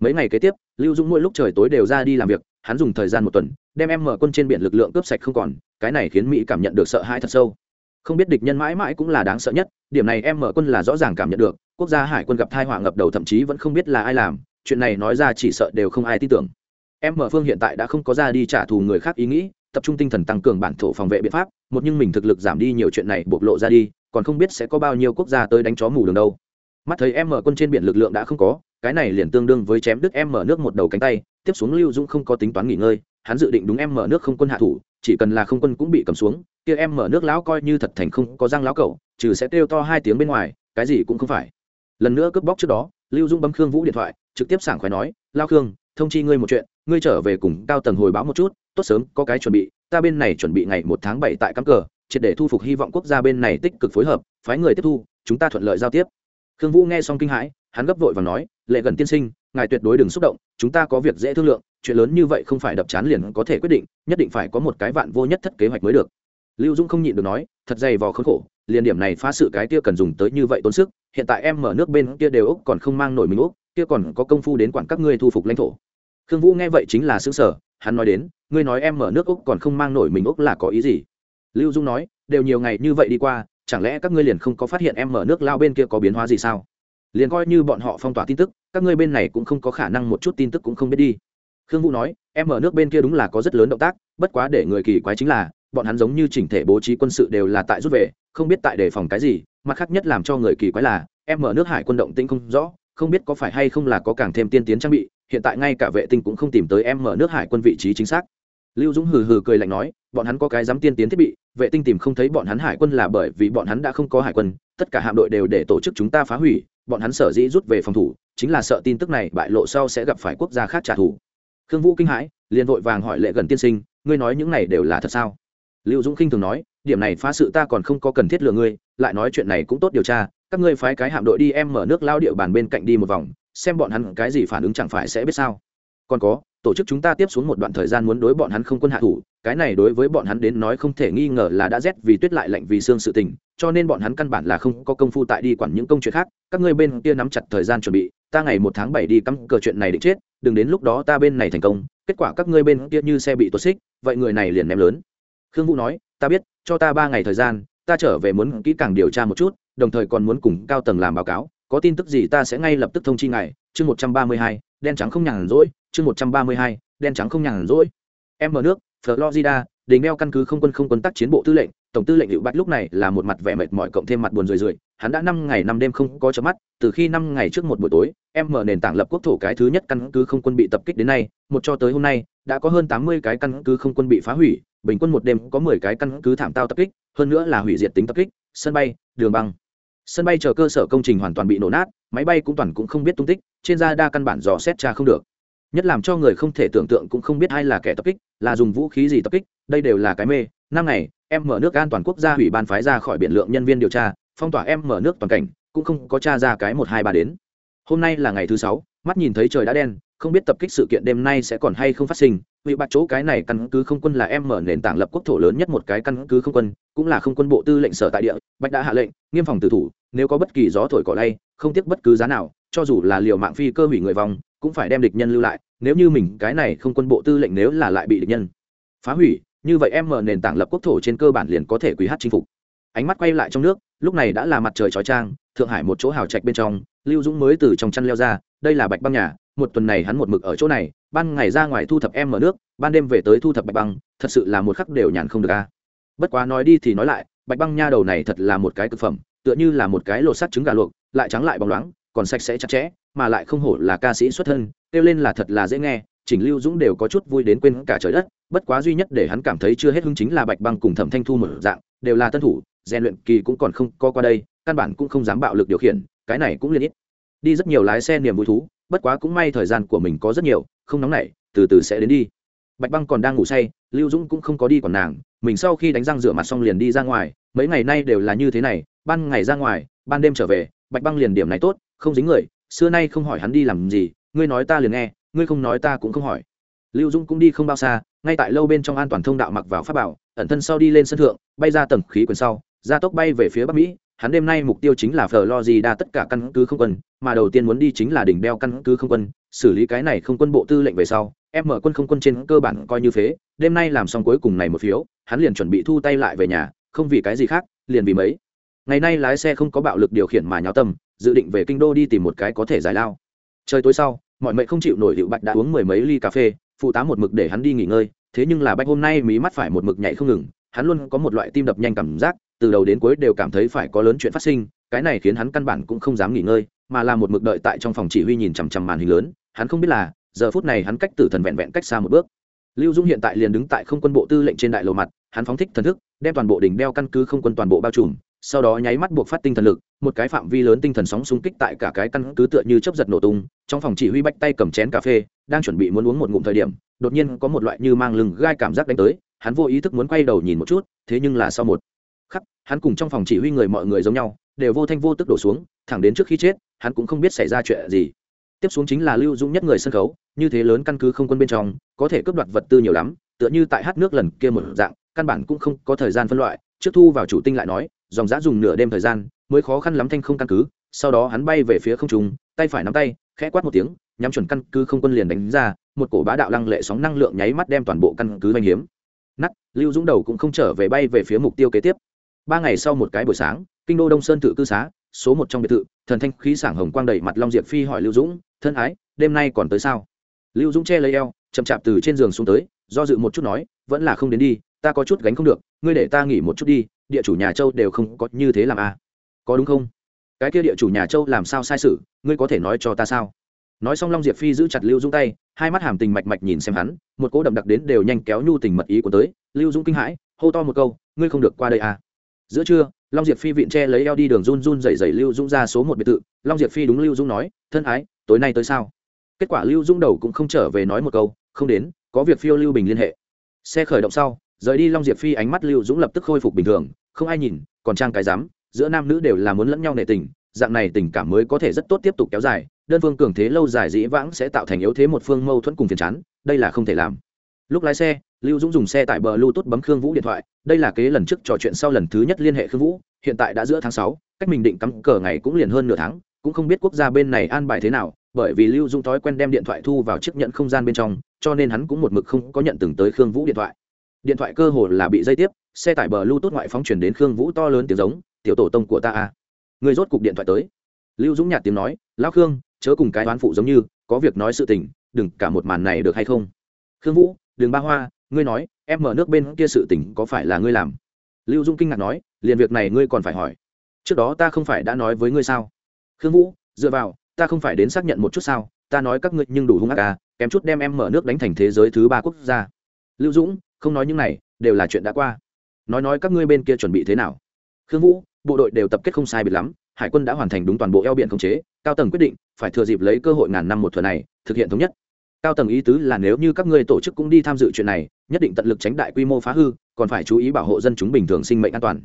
Mấy ngày kế tiếp, lưu dũng mỗi lúc trời tối đều ra đi làm việc, hắn dùng thời gian một tuần, đem em mở quân trên biển lực lượng cướp sạch không còn, cái này khiến mỹ cảm nhận được sợ hãi thật sâu. Không biết địch nhân mãi mãi cũng là đáng sợ nhất, điểm này em mở quân là rõ ràng cảm nhận được, quốc gia hải quân gặp thai họa ngập đầu thậm chí vẫn không biết là ai làm, chuyện này nói ra chỉ sợ đều không ai tin tưởng. Em mở phương hiện tại đã không có ra đi trả thù người khác ý nghĩ tập trung tinh thần tăng cường bản thổ phòng vệ biện pháp, một nhưng mình thực lực giảm đi nhiều chuyện này bộc lộ ra đi, còn không biết sẽ có bao nhiêu quốc gia tới đánh chó mù đường đâu. Mắt thấy em mở quân trên biển lực lượng đã không có, cái này liền tương đương với chém đứt em mở nước một đầu cánh tay, tiếp xuống lưu dũng không có tính toán nghỉ ngơi, hắn dự định đúng em mở nước không quân hạ thủ, chỉ cần là không quân cũng bị cầm xuống, kia em mở nước lão coi như thật thành không có răng lão cậu trừ sẽ kêu to hai tiếng bên ngoài, cái gì cũng không phải. Lần nữa cướp bóc trước đó, lưu dung bấm khương vũ điện thoại, trực tiếp sảng khoái nói, lao khương thông chi ngươi một chuyện, ngươi trở về cùng cao tầng hồi báo một chút, tốt sớm, có cái chuẩn bị, ta bên này chuẩn bị ngày một tháng bảy tại cắm cờ, triệt để thu phục hy vọng quốc gia bên này tích cực phối hợp, phái người tiếp thu, chúng ta thuận lợi giao tiếp. Khương vũ nghe xong kinh hãi, hắn gấp vội và nói, lệ gần tiên sinh, ngài tuyệt đối đừng xúc động, chúng ta có việc dễ thương lượng, chuyện lớn như vậy không phải đập chán liền có thể quyết định, nhất định phải có một cái vạn vô nhất thất kế hoạch mới được. Lưu dũng không nhịn được nói, thật dày vò khốn khổ, liền điểm này phá sự cái kia cần dùng tới như vậy tốn sức, hiện tại em mở nước bên kia đều úc còn không mang nổi mình úc kia còn có công phu đến quản các ngươi thu phục lãnh thổ. Khương vũ nghe vậy chính là xứng sở hắn nói đến, ngươi nói em mở nước úc còn không mang nổi mình úc là có ý gì? Lưu dung nói, đều nhiều ngày như vậy đi qua, chẳng lẽ các ngươi liền không có phát hiện em mở nước lao bên kia có biến hóa gì sao? Liền coi như bọn họ phong tỏa tin tức, các ngươi bên này cũng không có khả năng một chút tin tức cũng không biết đi. Khương vũ nói, em ở nước bên kia đúng là có rất lớn động tác, bất quá để người kỳ quái chính là, bọn hắn giống như chỉnh thể bố trí quân sự đều là tại rút về, không biết tại đề phòng cái gì, mặt khác nhất làm cho người kỳ quái là, em ở nước hải quân động tĩnh không rõ không biết có phải hay không là có càng thêm tiên tiến trang bị, hiện tại ngay cả vệ tinh cũng không tìm tới em mở nước hải quân vị trí chính xác. Lưu dũng hừ hừ cười lạnh nói, bọn hắn có cái dám tiên tiến thiết bị, vệ tinh tìm không thấy bọn hắn hải quân là bởi vì bọn hắn đã không có hải quân, tất cả hạm đội đều để tổ chức chúng ta phá hủy, bọn hắn sở dĩ rút về phòng thủ, chính là sợ tin tức này bại lộ sau sẽ gặp phải quốc gia khác trả thù. Khương vũ kinh hãi, liền vội vàng hỏi lệ gần tiên sinh, ngươi nói những này đều là thật sao? Lưu dũng khinh thường nói, điểm này phá sự ta còn không có cần thiết lừa ngươi, lại nói chuyện này cũng tốt điều tra các ngươi phái cái hạm đội đi em mở nước lao địa bàn bên cạnh đi một vòng, xem bọn hắn cái gì phản ứng chẳng phải sẽ biết sao. Còn có, tổ chức chúng ta tiếp xuống một đoạn thời gian muốn đối bọn hắn không quân hạ thủ, cái này đối với bọn hắn đến nói không thể nghi ngờ là đã rét vì tuyết lại lạnh vì xương sự tình, cho nên bọn hắn căn bản là không có công phu tại đi quản những công chuyện khác. Các ngươi bên kia nắm chặt thời gian chuẩn bị, ta ngày một tháng bảy đi cắm cờ chuyện này định chết, đừng đến lúc đó ta bên này thành công, kết quả các ngươi bên kia như xe bị tuột xích, vậy người này liền ném lớn. Khương vũ nói, ta biết, cho ta ba ngày thời gian ta trở về muốn kỹ càng điều tra một chút, đồng thời còn muốn cùng cao tầng làm báo cáo, có tin tức gì ta sẽ ngay lập tức thông chi ngài. Chương một trăm ba mươi hai, đen trắng không nhàn rỗi. Chương một trăm ba mươi hai, đen trắng không nhàn rỗi. Em ở nước, florida, đình đeo căn cứ không quân không quân tác chiến bộ tư lệnh. Tổng tư lệnh hiệu bạch lúc này là một mặt vẻ mệt mỏi cộng thêm mặt buồn rười rượi. Hắn đã năm ngày năm đêm không có chớp mắt, từ khi năm ngày trước một buổi tối, em mở nền tảng lập quốc thổ cái thứ nhất căn cứ không quân bị tập kích đến nay. Một cho tới hôm nay, đã có hơn tám mươi cái căn cứ không quân bị phá hủy bình quân một đêm có mười cái căn cứ thảm tao tập kích, hơn nữa là hủy diệt tính tập kích, sân bay, đường băng. Sân bay chờ cơ sở công trình hoàn toàn bị nổ nát, máy bay cũng toàn cũng không biết tung tích, trên da đa căn bản dò xét tra không được. Nhất làm cho người không thể tưởng tượng cũng không biết ai là kẻ tập kích, là dùng vũ khí gì tập kích, đây đều là cái mê. Năm ngày, em mở nước an toàn quốc gia hủy ban phái ra khỏi biển lượng nhân viên điều tra, phong tỏa em mở nước toàn cảnh, cũng không có t r a ra cái một hai ba đến. Hôm nay là ngày thứ sáu, mắt nhìn thấy trời đã đen không biết tập kích sự kiện đêm nay sẽ còn hay không phát sinh, vì bạc chỗ cái này căn cứ không quân là em mở nền tảng lập quốc thổ lớn nhất một cái căn cứ không quân, cũng là không quân bộ tư lệnh sở tại địa bạch đã hạ lệnh, nghiêm phòng tử thủ, nếu có bất kỳ gió thổi cỏ lay, không tiếc bất cứ giá nào, cho dù là liều mạng phi cơ hủy người vòng cũng phải đem địch nhân lưu lại, nếu như mình, cái này không quân bộ tư lệnh nếu là lại bị địch nhân phá hủy, như vậy em mở nền tảng lập quốc thổ trên cơ bản liền có thể quý hát chinh phục. Ánh mắt quay lại trong nước, lúc này đã là mặt trời chói trang thượng hải một chỗ hào trạch bên trong, lưu dũng mới từ trong chăn leo ra đây là bạch băng nhà, một tuần này hắn một mực ở chỗ này, ban ngày ra ngoài thu thập em mở nước, ban đêm về tới thu thập bạch băng, thật sự là một khắc đều nhàn không được a. Bất quá nói đi thì nói lại, bạch băng nha đầu này thật là một cái thực phẩm, tựa như là một cái lột sắt trứng gà luộc, lại trắng lại bóng loáng, còn sạch sẽ chặt chẽ, mà lại không hổ là ca sĩ xuất thân, kêu lên là thật là dễ nghe chỉnh lưu dũng đều có chút vui đến quên cả trời đất, bất quá duy nhất để hắn cảm thấy chưa hết hứng chính là bạch băng cùng thẩm thanh thu một dạng, đều là tân thủ, rèn luyện kỳ cũng còn không co qua đây, căn bản cũng không dám bạo lực điều khiển, cái này cũng liên ít đi rất nhiều lái xe niềm vui thú, bất quá cũng may thời gian của mình có rất nhiều, không nóng nảy, từ từ sẽ đến đi. Bạch băng còn đang ngủ say, lưu dũng cũng không có đi còn nàng, mình sau khi đánh răng rửa mặt xong liền đi ra ngoài, mấy ngày nay đều là như thế này, ban ngày ra ngoài, ban đêm trở về, bạch băng liền điểm này tốt, không dính người, xưa nay không hỏi hắn đi làm gì, ngươi nói ta liền nghe, ngươi không nói ta cũng không hỏi. Lưu dũng cũng đi không bao xa, ngay tại lâu bên trong an toàn thông đạo mặc vào pháp bảo, ẩn thân sau đi lên sân thượng, bay ra tầng khí quyển sau gia tốc bay về phía bắc mỹ hắn đêm nay mục tiêu chính là Florida tất cả căn cứ không quân, mà đầu tiên muốn đi chính là đỉnh đeo căn cứ không quân, xử lý cái này không quân bộ tư lệnh về sau, em mở quân không quân trên cơ bản coi như phế, đêm nay làm xong cuối cùng này một phiếu, hắn liền chuẩn bị thu tay lại về nhà, không vì cái gì khác, liền vì mấy. Ngày nay lái xe không có bạo lực điều khiển mà nháo tâm dự định về kinh đô đi tìm một cái có thể giải lao. Trời tối sau mọi mệnh không chịu nổi hiệu bạch đã uống mười mấy ly cà phê phụ tá một mực để hắn đi nghỉ ngơi thế nhưng là bạch hôm nay mí mắt phải một mực nhảy không ngừng hắn luôn có một loại tim đập nhanh cảm giác từ đầu đến cuối đều cảm thấy phải có lớn chuyện phát sinh, cái này khiến hắn căn bản cũng không dám nghỉ ngơi, mà là một mực đợi tại trong phòng chỉ huy nhìn chằm chằm màn hình lớn, hắn không biết là, giờ phút này hắn cách tử thần vẹn vẹn cách xa một bước. Lưu dung hiện tại liền đứng tại không quân bộ tư lệnh trên đại lộ mặt, hắn phóng thích thần thức, đem toàn bộ đỉnh đeo căn cứ không quân toàn bộ bao trùm, sau đó nháy mắt buộc phát tinh thần lực, một cái phạm vi lớn tinh thần sóng xung kích tại cả cái căn cứ tựa như chấp giật nổ tung, trong phòng chỉ huy bách tay cầm chén cà phê, đang chuẩn bị muốn uống một ngụm thời điểm, đột nhiên có một loại như mang lưng gai cảm giác đánh tới, hắn vô ý thức muốn quay đầu nhìn một chút, thế nhưng là sau một hắn cùng trong phòng chỉ huy người mọi người giống nhau, đều vô thanh vô tức đổ xuống, thẳng đến trước khi chết, hắn cũng không biết xảy ra chuyện gì. Tiếp xuống chính là lưu dũng nhất người sân khấu, như thế lớn căn cứ không quân bên trong, có thể cướp đoạt vật tư nhiều lắm, tựa như tại hát nước lần kia một dạng, căn bản cũng không có thời gian phân loại. Trước thu vào chủ tinh lại nói, dòng giã dùng nửa đêm thời gian, mới khó khăn lắm thanh không căn cứ, sau đó hắn bay về phía không trung, tay phải nắm tay, khẽ quát một tiếng, nhắm chuẩn căn cứ không quân liền đánh ra, một cổ bá đạo lăng lệ sóng năng lượng nháy mắt đem toàn bộ căn cứ oanh hiếm. Nắt lưu dũng đầu cũng không trở về bay về phía mục tiêu kế tiếp ba ngày sau một cái buổi sáng, kinh đô đông sơn tự cư xá, số một trong biệt thự, thần thanh khí sảng hồng quang đầy mặt long diệp phi hỏi lưu dũng, thân ái, đêm nay còn tới sao? Lưu dũng che lấy eo, chậm chạp từ trên giường xuống tới, do dự một chút nói, vẫn là không đến đi, ta có chút gánh không được, ngươi để ta nghỉ một chút đi, địa chủ nhà châu đều không có như thế làm à. Có đúng không? Cái kia địa chủ nhà châu làm sao sai sự, ngươi có thể nói cho ta sao? Nói xong long diệp phi giữ chặt lưu dũng tay, hai mắt hàm tình mạch mạch nhìn xem hắn, một cỗ đậm đặc đến đều nhanh kéo nhu tình mật ý của tới. Lưu dũng kinh hãi, hô to một câu, ngươi không được qua đây à? Giữa trưa, long diệp phi vịn tre lấy eo đi đường run run dày dày lưu dũng ra số một biệt thự. Long diệp phi đúng lưu dũng nói, thân ái, tối nay tới sao? Kết quả lưu dũng đầu cũng không trở về nói một câu, không đến, có việc phiêu lưu bình liên hệ. Xe khởi động sau, rời đi long diệp phi ánh mắt lưu dũng lập tức khôi phục bình thường, không ai nhìn, còn trang cái dám giữa nam nữ đều là muốn lẫn nhau nể tình, dạng này tình cảm mới có thể rất tốt tiếp tục kéo dài, đơn phương cường thế lâu dài dĩ vãng sẽ tạo thành yếu thế một phương mâu thuẫn cùng phiền chán, đây là không thể làm lúc lái xe, lưu dũng dùng xe tại bờ bluetooth bấm khương vũ điện thoại. Đây là kế lần trước trò chuyện sau lần thứ nhất liên hệ khương vũ. Hiện tại đã giữa tháng sáu, cách mình định cắm cờ ngày cũng liền hơn nửa tháng. Cũng không biết quốc gia bên này an bài thế nào, bởi vì lưu dũng thói quen đem điện thoại thu vào chiếc nhận không gian bên trong, cho nên hắn cũng một mực không có nhận từng tới khương vũ điện thoại. Điện thoại cơ hồ là bị dây tiếp, xe tải bờ lưu tốt ngoại phóng chuyển đến khương vũ to lớn tiếng giống, tiểu tổ tông của ta à người rốt cục điện thoại tới. Lưu dũng nhạt tiếng nói, lão khương, chớ cùng cái đoán phụ giống như, có việc nói sự tình, đừng cả một màn này được hay không? Khương vũ đường ba hoa, ngươi nói, em mở nước bên kia sự tình có phải là ngươi làm? Lưu dung kinh ngạc nói, liền việc này ngươi còn phải hỏi. Trước đó ta không phải đã nói với ngươi sao? Khương vũ, dựa vào, ta không phải đến xác nhận một chút sao? Ta nói các ngươi nhưng đủ hung ác à kém chút đem em mở nước đánh thành thế giới thứ ba quốc gia. Lưu dũng, không nói những này, đều là chuyện đã qua. Nói nói các ngươi bên kia chuẩn bị thế nào? Khương vũ, bộ đội đều tập kết không sai biệt lắm, hải quân đã hoàn thành đúng toàn bộ eo biển khống chế, cao tầng quyết định, phải thừa dịp lấy cơ hội ngàn năm một thừa này, thực hiện thống nhất cao tầng ý tứ là nếu như các ngươi tổ chức cũng đi tham dự chuyện này, nhất định tận lực tránh đại quy mô phá hư, còn phải chú ý bảo hộ dân chúng bình thường sinh mệnh an toàn.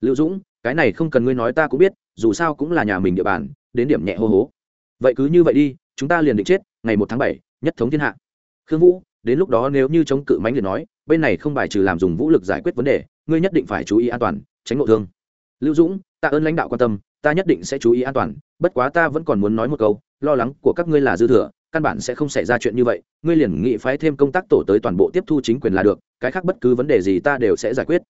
Lưu dũng, cái này không cần ngươi nói ta cũng biết, dù sao cũng là nhà mình địa bàn, đến điểm nhẹ hô hố. Vậy cứ như vậy đi, chúng ta liền định chết, ngày một tháng bảy, nhất thống thiên hạ. Khương vũ, đến lúc đó nếu như chống cự mánh liền nói, bên này không bài trừ làm dùng vũ lực giải quyết vấn đề, ngươi nhất định phải chú ý an toàn, tránh ngộ thương. Lưu dũng, tạ ơn lãnh đạo quan tâm, ta nhất định sẽ chú ý an toàn, bất quá ta vẫn còn muốn nói một câu, lo lắng của các ngươi là dư thừa căn bản sẽ không xảy ra chuyện như vậy, ngươi liền nghị phái thêm công tác tổ tới toàn bộ tiếp thu chính quyền là được, cái khác bất cứ vấn đề gì ta đều sẽ giải quyết.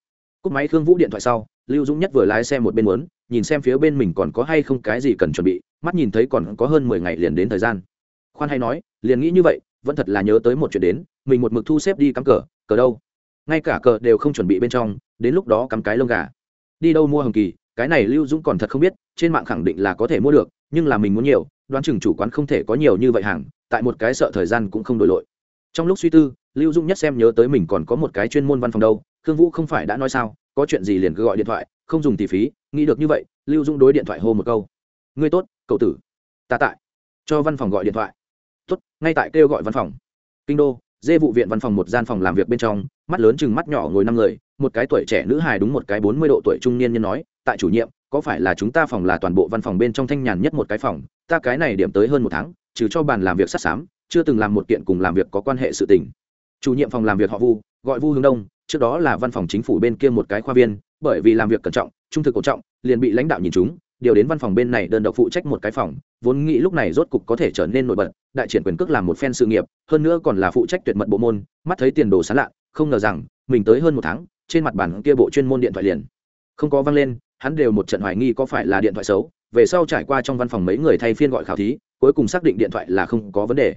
Cúp máy khương vũ điện thoại sau, lưu dũng nhất vừa lái xe một bên muốn, nhìn xem phía bên mình còn có hay không cái gì cần chuẩn bị, mắt nhìn thấy còn có hơn mười ngày liền đến thời gian. Khoan hay nói, liền nghĩ như vậy, vẫn thật là nhớ tới một chuyện đến, mình một mực thu xếp đi cắm cờ cờ đâu? Ngay cả cờ đều không chuẩn bị bên trong, đến lúc đó cắm cái lông gà. Đi đâu mua hồng kỳ, cái này lưu dũng còn thật không biết, trên mạng khẳng định là có thể mua được, nhưng là mình muốn nhiều đoán chừng chủ quán không thể có nhiều như vậy hàng, tại một cái sợ thời gian cũng không đổi lội. Trong lúc suy tư, lưu Dung nhất xem nhớ tới mình còn có một cái chuyên môn văn phòng đâu, khương vũ không phải đã nói sao, có chuyện gì liền cứ gọi điện thoại, không dùng tỷ phí, nghĩ được như vậy, lưu Dung đối điện thoại hô một câu. Ngươi tốt, cậu tử. Ta tại. Cho văn phòng gọi điện thoại. Tốt, ngay tại kêu gọi văn phòng. Kinh đô, dê vụ viện văn phòng một gian phòng làm việc bên trong, mắt lớn chừng mắt nhỏ ngồi năm người, một cái tuổi trẻ nữ hài đúng một cái bốn mươi độ tuổi trung niên nhân nói, tại chủ nhiệm có phải là chúng ta phòng là toàn bộ văn phòng bên trong thanh nhàn nhất một cái phòng ta cái này điểm tới hơn một tháng trừ cho bàn làm việc sát sám, chưa từng làm một kiện cùng làm việc có quan hệ sự tình. Chủ nhiệm phòng làm việc họ vu gọi vu hướng đông trước đó là văn phòng chính phủ bên kia một cái khoa viên bởi vì làm việc cẩn trọng trung thực cổ trọng liền bị lãnh đạo nhìn chúng điều đến văn phòng bên này đơn độc phụ trách một cái phòng vốn nghĩ lúc này rốt cục có thể trở nên nổi bật đại triển quyền cước làm một phen sự nghiệp hơn nữa còn là phụ trách tuyệt mật bộ môn mắt thấy tiền đồ sán lạ không ngờ rằng mình tới hơn một tháng trên mặt bản kia bộ chuyên môn điện thoại liền không có văng lên hắn đều một trận hoài nghi có phải là điện thoại xấu. Về sau trải qua trong văn phòng mấy người thay phiên gọi khảo thí, cuối cùng xác định điện thoại là không có vấn đề.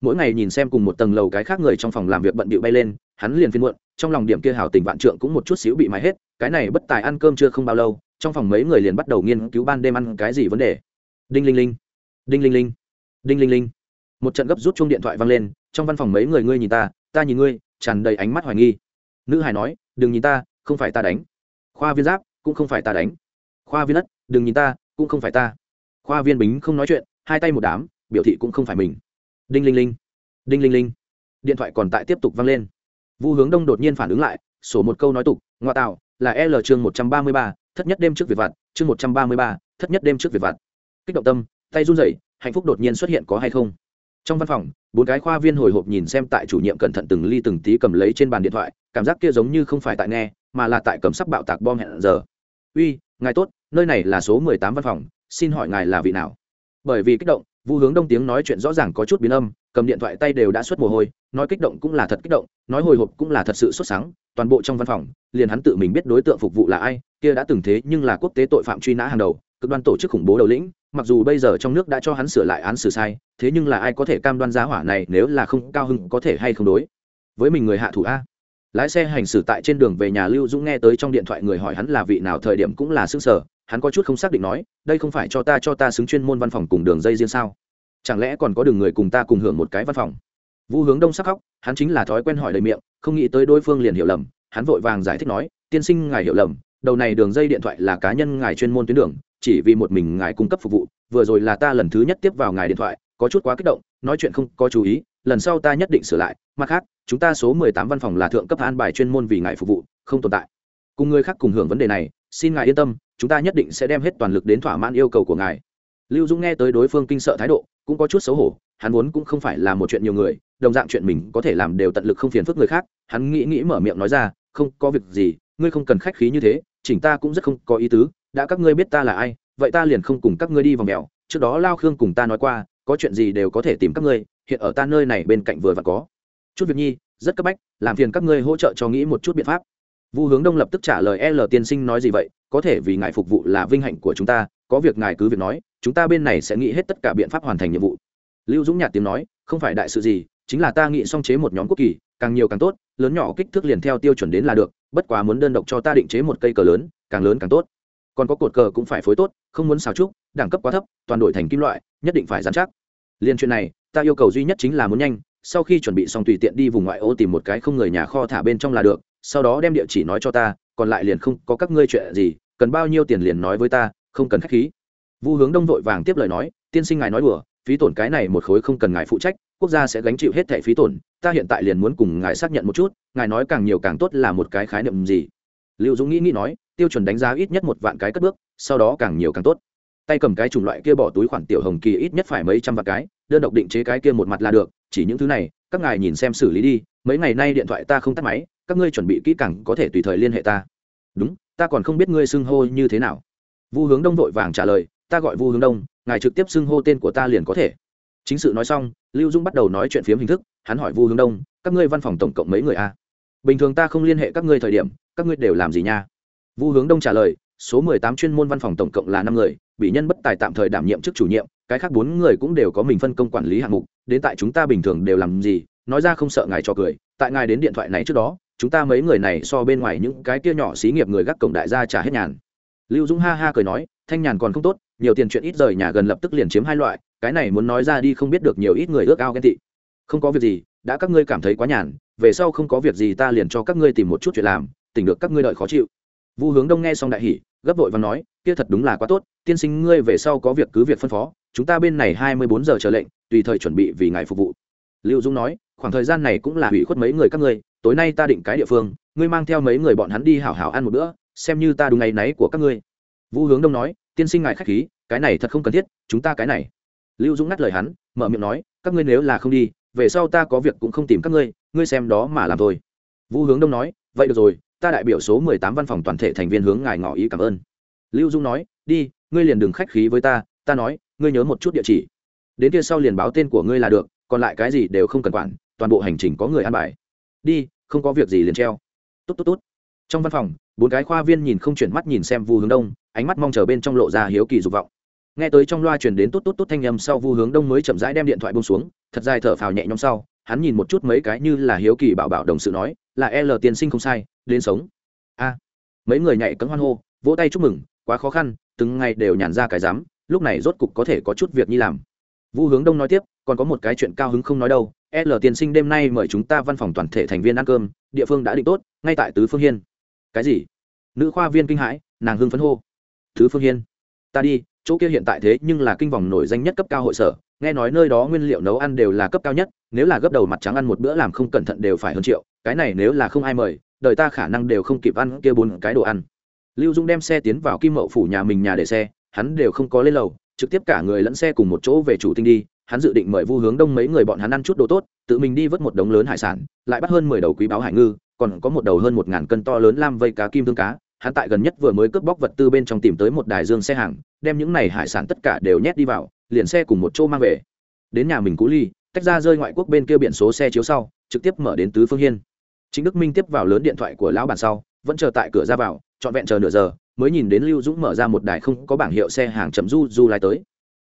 Mỗi ngày nhìn xem cùng một tầng lầu cái khác người trong phòng làm việc bận bịu bay lên, hắn liền phiên muộn, trong lòng điểm kia hào tình vạn trượng cũng một chút xíu bị mái hết, cái này bất tài ăn cơm chưa không bao lâu, trong phòng mấy người liền bắt đầu nghiên cứu ban đêm ăn cái gì vấn đề. Đinh linh linh, đinh linh linh, đinh linh linh. Một trận gấp rút chung điện thoại vang lên, trong văn phòng mấy người ngươi nhìn ta ta nhìn ngươi, tràn đầy ánh mắt hoài nghi. Nữ Hải nói, đừng nhìn ta, không phải ta đánh. Khoa viên giáp cũng không phải ta đánh. Khoa viên đất, đừng nhìn ta, cũng không phải ta. Khoa viên bính không nói chuyện, hai tay một đám, biểu thị cũng không phải mình. Đinh linh linh, đinh linh linh. Điện thoại còn tại tiếp tục vang lên. Vu hướng đông đột nhiên phản ứng lại, sổ một câu nói tục ngoại tạo, là l chương một trăm ba mươi ba, thất nhất đêm trước việc vặt, chương một trăm ba mươi ba, thất nhất đêm trước việc vặt. Kích động tâm, tay run rẩy, hạnh phúc đột nhiên xuất hiện có hay không? Trong văn phòng, bốn cái khoa viên hồi hộp nhìn xem tại chủ nhiệm cẩn thận từng ly từng tí cầm lấy trên bàn điện thoại, cảm giác kia giống như không phải tại nghe, mà là tại cầm sắc bạo tạc bom hẹn giờ uy, ngài tốt, nơi này là số mười tám văn phòng, xin hỏi ngài là vị nào? Bởi vì kích động, vu hướng đông tiếng nói chuyện rõ ràng có chút biến âm, cầm điện thoại tay đều đã xuất mồ hôi, nói kích động cũng là thật kích động, nói hồi hộp cũng là thật sự xuất sáng, toàn bộ trong văn phòng, liền hắn tự mình biết đối tượng phục vụ là ai, kia đã từng thế nhưng là quốc tế tội phạm truy nã hàng đầu, cực đoan tổ chức khủng bố đầu lĩnh, mặc dù bây giờ trong nước đã cho hắn sửa lại án xử sai, thế nhưng là ai có thể cam đoan giá hỏa này nếu là không cao hưng có thể hay không đối với mình người hạ thủ a? Lái xe hành xử tại trên đường về nhà lưu dũng nghe tới trong điện thoại người hỏi hắn là vị nào thời điểm cũng là xứng sở hắn có chút không xác định nói, đây không phải cho ta cho ta xứng chuyên môn văn phòng cùng đường dây riêng sao? Chẳng lẽ còn có đường người cùng ta cùng hưởng một cái văn phòng? Vu hướng đông sắc khóc, hắn chính là thói quen hỏi đầy miệng, không nghĩ tới đối phương liền hiểu lầm, hắn vội vàng giải thích nói, tiên sinh ngài hiểu lầm, đầu này đường dây điện thoại là cá nhân ngài chuyên môn tuyến đường, chỉ vì một mình ngài cung cấp phục vụ, vừa rồi là ta lần thứ nhất tiếp vào ngài điện thoại có chút quá kích động, nói chuyện không có chú ý, lần sau ta nhất định sửa lại, mặt khác, chúng ta số mười tám văn phòng là thượng cấp an bài chuyên môn vì ngài phục vụ, không tồn tại. Cùng người khác cùng hưởng vấn đề này, xin ngài yên tâm, chúng ta nhất định sẽ đem hết toàn lực đến thỏa mãn yêu cầu của ngài. Lưu dũng nghe tới đối phương kinh sợ thái độ, cũng có chút xấu hổ, hắn vốn cũng không phải là một chuyện nhiều người, đồng dạng chuyện mình có thể làm đều tận lực không phiền phức người khác, hắn nghĩ nghĩ mở miệng nói ra, không, có việc gì, ngươi không cần khách khí như thế, chỉnh ta cũng rất không có ý tứ, đã các ngươi biết ta là ai, vậy ta liền không cùng các ngươi đi vòng mèo, trước đó lao khương cùng ta nói qua có chuyện gì đều có thể tìm các ngươi, hiện ở ta nơi này bên cạnh vừa và có. Chút việc nhi, rất cấp bách, làm phiền các ngươi hỗ trợ cho nghĩ một chút biện pháp. Vu hướng đông lập tức trả lời, l tiên sinh nói gì vậy? Có thể vì ngài phục vụ là vinh hạnh của chúng ta, có việc ngài cứ việc nói, chúng ta bên này sẽ nghĩ hết tất cả biện pháp hoàn thành nhiệm vụ. Lưu dũng nhạt tiếng nói, không phải đại sự gì, chính là ta nghĩ song chế một nhóm quốc kỳ, càng nhiều càng tốt, lớn nhỏ kích thước liền theo tiêu chuẩn đến là được, bất quá muốn đơn độc cho ta định chế một cây cờ lớn, càng lớn càng tốt. Còn có cột cờ cũng phải phối tốt, không muốn xào trúc, đẳng cấp quá thấp, toàn đổi thành kim loại nhất định phải dán chắc. Liên chuyện này, ta yêu cầu duy nhất chính là muốn nhanh, sau khi chuẩn bị xong tùy tiện đi vùng ngoại ô tìm một cái không người nhà kho thả bên trong là được, sau đó đem địa chỉ nói cho ta, còn lại liền không có các ngươi chuyện gì, cần bao nhiêu tiền liền nói với ta, không cần khách khí. Vu hướng đông vội vàng tiếp lời nói, tiên sinh ngài nói đùa, phí tổn cái này một khối không cần ngài phụ trách, quốc gia sẽ gánh chịu hết thẻ phí tổn, ta hiện tại liền muốn cùng ngài xác nhận một chút, ngài nói càng nhiều càng tốt là một cái khái niệm gì. Liệu dũng nghĩ nghĩ nói, tiêu chuẩn đánh giá ít nhất một vạn cái cất bước, sau đó càng nhiều càng tốt tay cầm cái chủng loại kia bỏ túi khoản tiểu hồng kỳ ít nhất phải mấy trăm vạn cái, đơn độc định chế cái kia một mặt là được, chỉ những thứ này, các ngài nhìn xem xử lý đi, mấy ngày nay điện thoại ta không tắt máy, các ngươi chuẩn bị kỹ càng có thể tùy thời liên hệ ta. Đúng, ta còn không biết ngươi xưng hô như thế nào. Vu hướng đông vội vàng trả lời, ta gọi vu hướng đông, ngài trực tiếp xưng hô tên của ta liền có thể. Chính sự nói xong, lưu dung bắt đầu nói chuyện phiếm hình thức, hắn hỏi vu hướng đông, các ngươi văn phòng tổng cộng mấy người a? Bình thường ta không liên hệ các ngươi thời điểm, các ngươi đều làm gì nha? Vu hướng đông trả lời, số mười tám chuyên môn văn phòng tổng cộng là năm người bị nhân bất tài tạm thời đảm nhiệm chức chủ nhiệm, cái khác bốn người cũng đều có mình phân công quản lý hạng mục, đến tại chúng ta bình thường đều làm gì, nói ra không sợ ngài cho cười, tại ngài đến điện thoại này trước đó, chúng ta mấy người này so bên ngoài những cái kia nhỏ xí nghiệp người gác cổng đại gia trả hết nhàn. Lưu dũng ha ha cười nói, thanh nhàn còn không tốt, nhiều tiền chuyện ít rời nhà gần lập tức liền chiếm hai loại, cái này muốn nói ra đi không biết được nhiều ít người ước ao ghen tị. Không có việc gì, đã các ngươi cảm thấy quá nhàn, về sau không có việc gì ta liền cho các ngươi tìm một chút chuyện làm, tỉnh được các ngươi đợi khó chịu. Vu hướng đông nghe xong đại hỉ gấp vội và nói, kia thật đúng là quá tốt, tiên sinh ngươi về sau có việc cứ việc phân phó, chúng ta bên này hai mươi bốn giờ chờ lệnh, tùy thời chuẩn bị vì ngài phục vụ. Lưu dung nói, khoảng thời gian này cũng là hủy khuất mấy người các ngươi, tối nay ta định cái địa phương, ngươi mang theo mấy người bọn hắn đi hảo hảo ăn một bữa, xem như ta đúng ngày náy của các ngươi. Vũ hướng đông nói, tiên sinh ngài khách khí, cái này thật không cần thiết, chúng ta cái này. Lưu dũng ngắt lời hắn, mở miệng nói, các ngươi nếu là không đi, về sau ta có việc cũng không tìm các ngươi ngươi xem đó mà làm thôi. Vũ hướng đông nói, vậy được rồi ta đại biểu số mười tám văn phòng toàn thể thành viên hướng ngài ngỏ ý cảm ơn. Lưu dung nói, đi, ngươi liền đừng khách khí với ta ta nói, ngươi nhớ một chút địa chỉ. Đến kia sau liền báo tên của ngươi là được, còn lại cái gì đều không cần quản, toàn bộ hành trình có người ăn bài. Đi, không có việc gì liền treo. Tốt tốt tốt. Trong văn phòng, bốn cái khoa viên nhìn không chuyển mắt nhìn xem vu hướng đông, ánh mắt mong chờ bên trong lộ ra hiếu kỳ dục vọng. Nghe tới trong loa truyền đến tốt tốt tốt thanh âm sau vu hướng đông mới chậm rãi đem điện thoại bông xuống, thật dài thở phào nhẹ nhõm sau, hắn nhìn một chút mấy cái như là hiếu kỳ bảo bảo đồng sự nói, là l tiên sinh không sai đến sống. A. Mấy người nhảy cấm hoan hô, vỗ tay chúc mừng, quá khó khăn, từng ngày đều nhàn ra cái dám, lúc này rốt cục có thể có chút việc nhi làm. Vu hướng đông nói tiếp, còn có một cái chuyện cao hứng không nói đâu, l tiên sinh đêm nay mời chúng ta văn phòng toàn thể thành viên ăn cơm, địa phương đã định tốt, ngay tại tứ phương hiên. Cái gì? Nữ khoa viên kinh hãi, nàng hưng phấn hô. Thứ phương hiên, ta đi, chỗ kia hiện tại thế nhưng là kinh vòng nổi danh nhất cấp cao hội sở, nghe nói nơi đó nguyên liệu nấu ăn đều là cấp cao nhất, nếu là gấp đầu mặt trắng ăn một bữa làm không cẩn thận đều phải hơn triệu, cái này nếu là không ai mời đời ta khả năng đều không kịp ăn kia bốn cái đồ ăn. Lưu dung đem xe tiến vào kim mậu phủ nhà mình nhà để xe, hắn đều không có lên lầu, trực tiếp cả người lẫn xe cùng một chỗ về chủ tinh đi, hắn dự định mời vu hướng đông mấy người bọn hắn ăn chút đồ tốt, tự mình đi vớt một đống lớn hải sản, lại bắt hơn mười đầu quý báo hải ngư, còn có một đầu hơn một ngàn cân to lớn lam vây cá kim thương cá. Hắn tại gần nhất vừa mới cướp bóc vật tư bên trong tìm tới một đài dương xe hàng, đem những này hải sản tất cả đều nhét đi vào, liền xe cùng một chỗ mang về. Đến nhà mình cú ly, tách ra rơi ngoại quốc bên kia biển số xe chiếu sau, trực tiếp mở đến tứ phương hiên chính đức minh tiếp vào lớn điện thoại của lão bản sau, vẫn chờ tại cửa ra vào, trọn vẹn chờ nửa giờ, mới nhìn đến lưu dũng mở ra một đài không có bảng hiệu xe hàng chậm du du lái tới.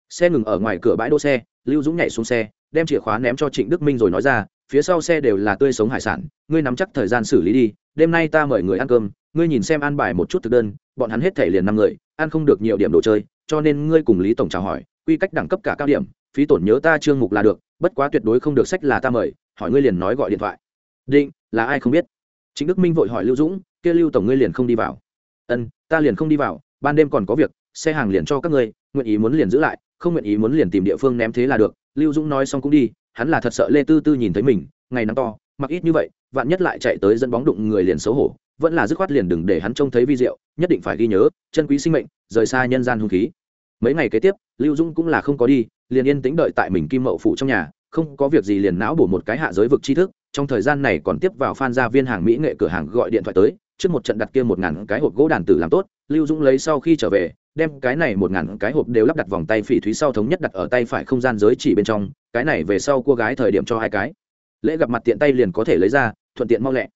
Xe ngừng ở ngoài cửa bãi đỗ xe, lưu dũng nhảy xuống xe, đem chìa khóa ném cho trịnh đức minh rồi nói ra, phía sau xe đều là tươi sống hải sản, ngươi nắm chắc thời gian xử lý đi, đêm nay ta mời người ăn cơm, ngươi nhìn xem ăn bài một chút thực đơn, bọn hắn hết thể liền năm người, ăn không được nhiều điểm đồ chơi, cho nên ngươi cùng lý tổng chào hỏi, quy cách đẳng cấp cả cao điểm, phí tổn nhớ ta trương mục là được, bất quá tuyệt đối không được sách là ta mời, hỏi ngươi liền nói gọi điện thoại. Định là ai không biết. Chính đức minh vội hỏi lưu dũng, kia lưu tổng ngươi liền không đi vào? Ân, ta liền không đi vào, ban đêm còn có việc, xe hàng liền cho các ngươi, nguyện ý muốn liền giữ lại, không nguyện ý muốn liền tìm địa phương ném thế là được. Lưu dũng nói xong cũng đi, hắn là thật sợ lê tư tư nhìn thấy mình, ngày nắng to, mặc ít như vậy, vạn nhất lại chạy tới dẫn bóng đụng người liền xấu hổ, vẫn là dứt khoát liền đừng để hắn trông thấy vi diệu, nhất định phải ghi nhớ, chân quý sinh mệnh, rời xa nhân gian hung khí. Mấy ngày kế tiếp, lưu dũng cũng là không có đi, liền yên tĩnh đợi tại mình kim mậu phủ trong nhà, không có việc gì liền não bổ một cái hạ giới vực tri thức trong thời gian này còn tiếp vào phan gia viên hàng mỹ nghệ cửa hàng gọi điện thoại tới, trước một trận đặt kia một ngàn cái hộp gỗ đàn tử làm tốt, lưu dũng lấy sau khi trở về, đem cái này một ngàn cái hộp đều lắp đặt vòng tay phỉ thúy sau thống nhất đặt ở tay phải không gian giới chỉ bên trong, cái này về sau cô gái thời điểm cho hai cái. Lễ gặp mặt tiện tay liền có thể lấy ra, thuận tiện mau lẹ.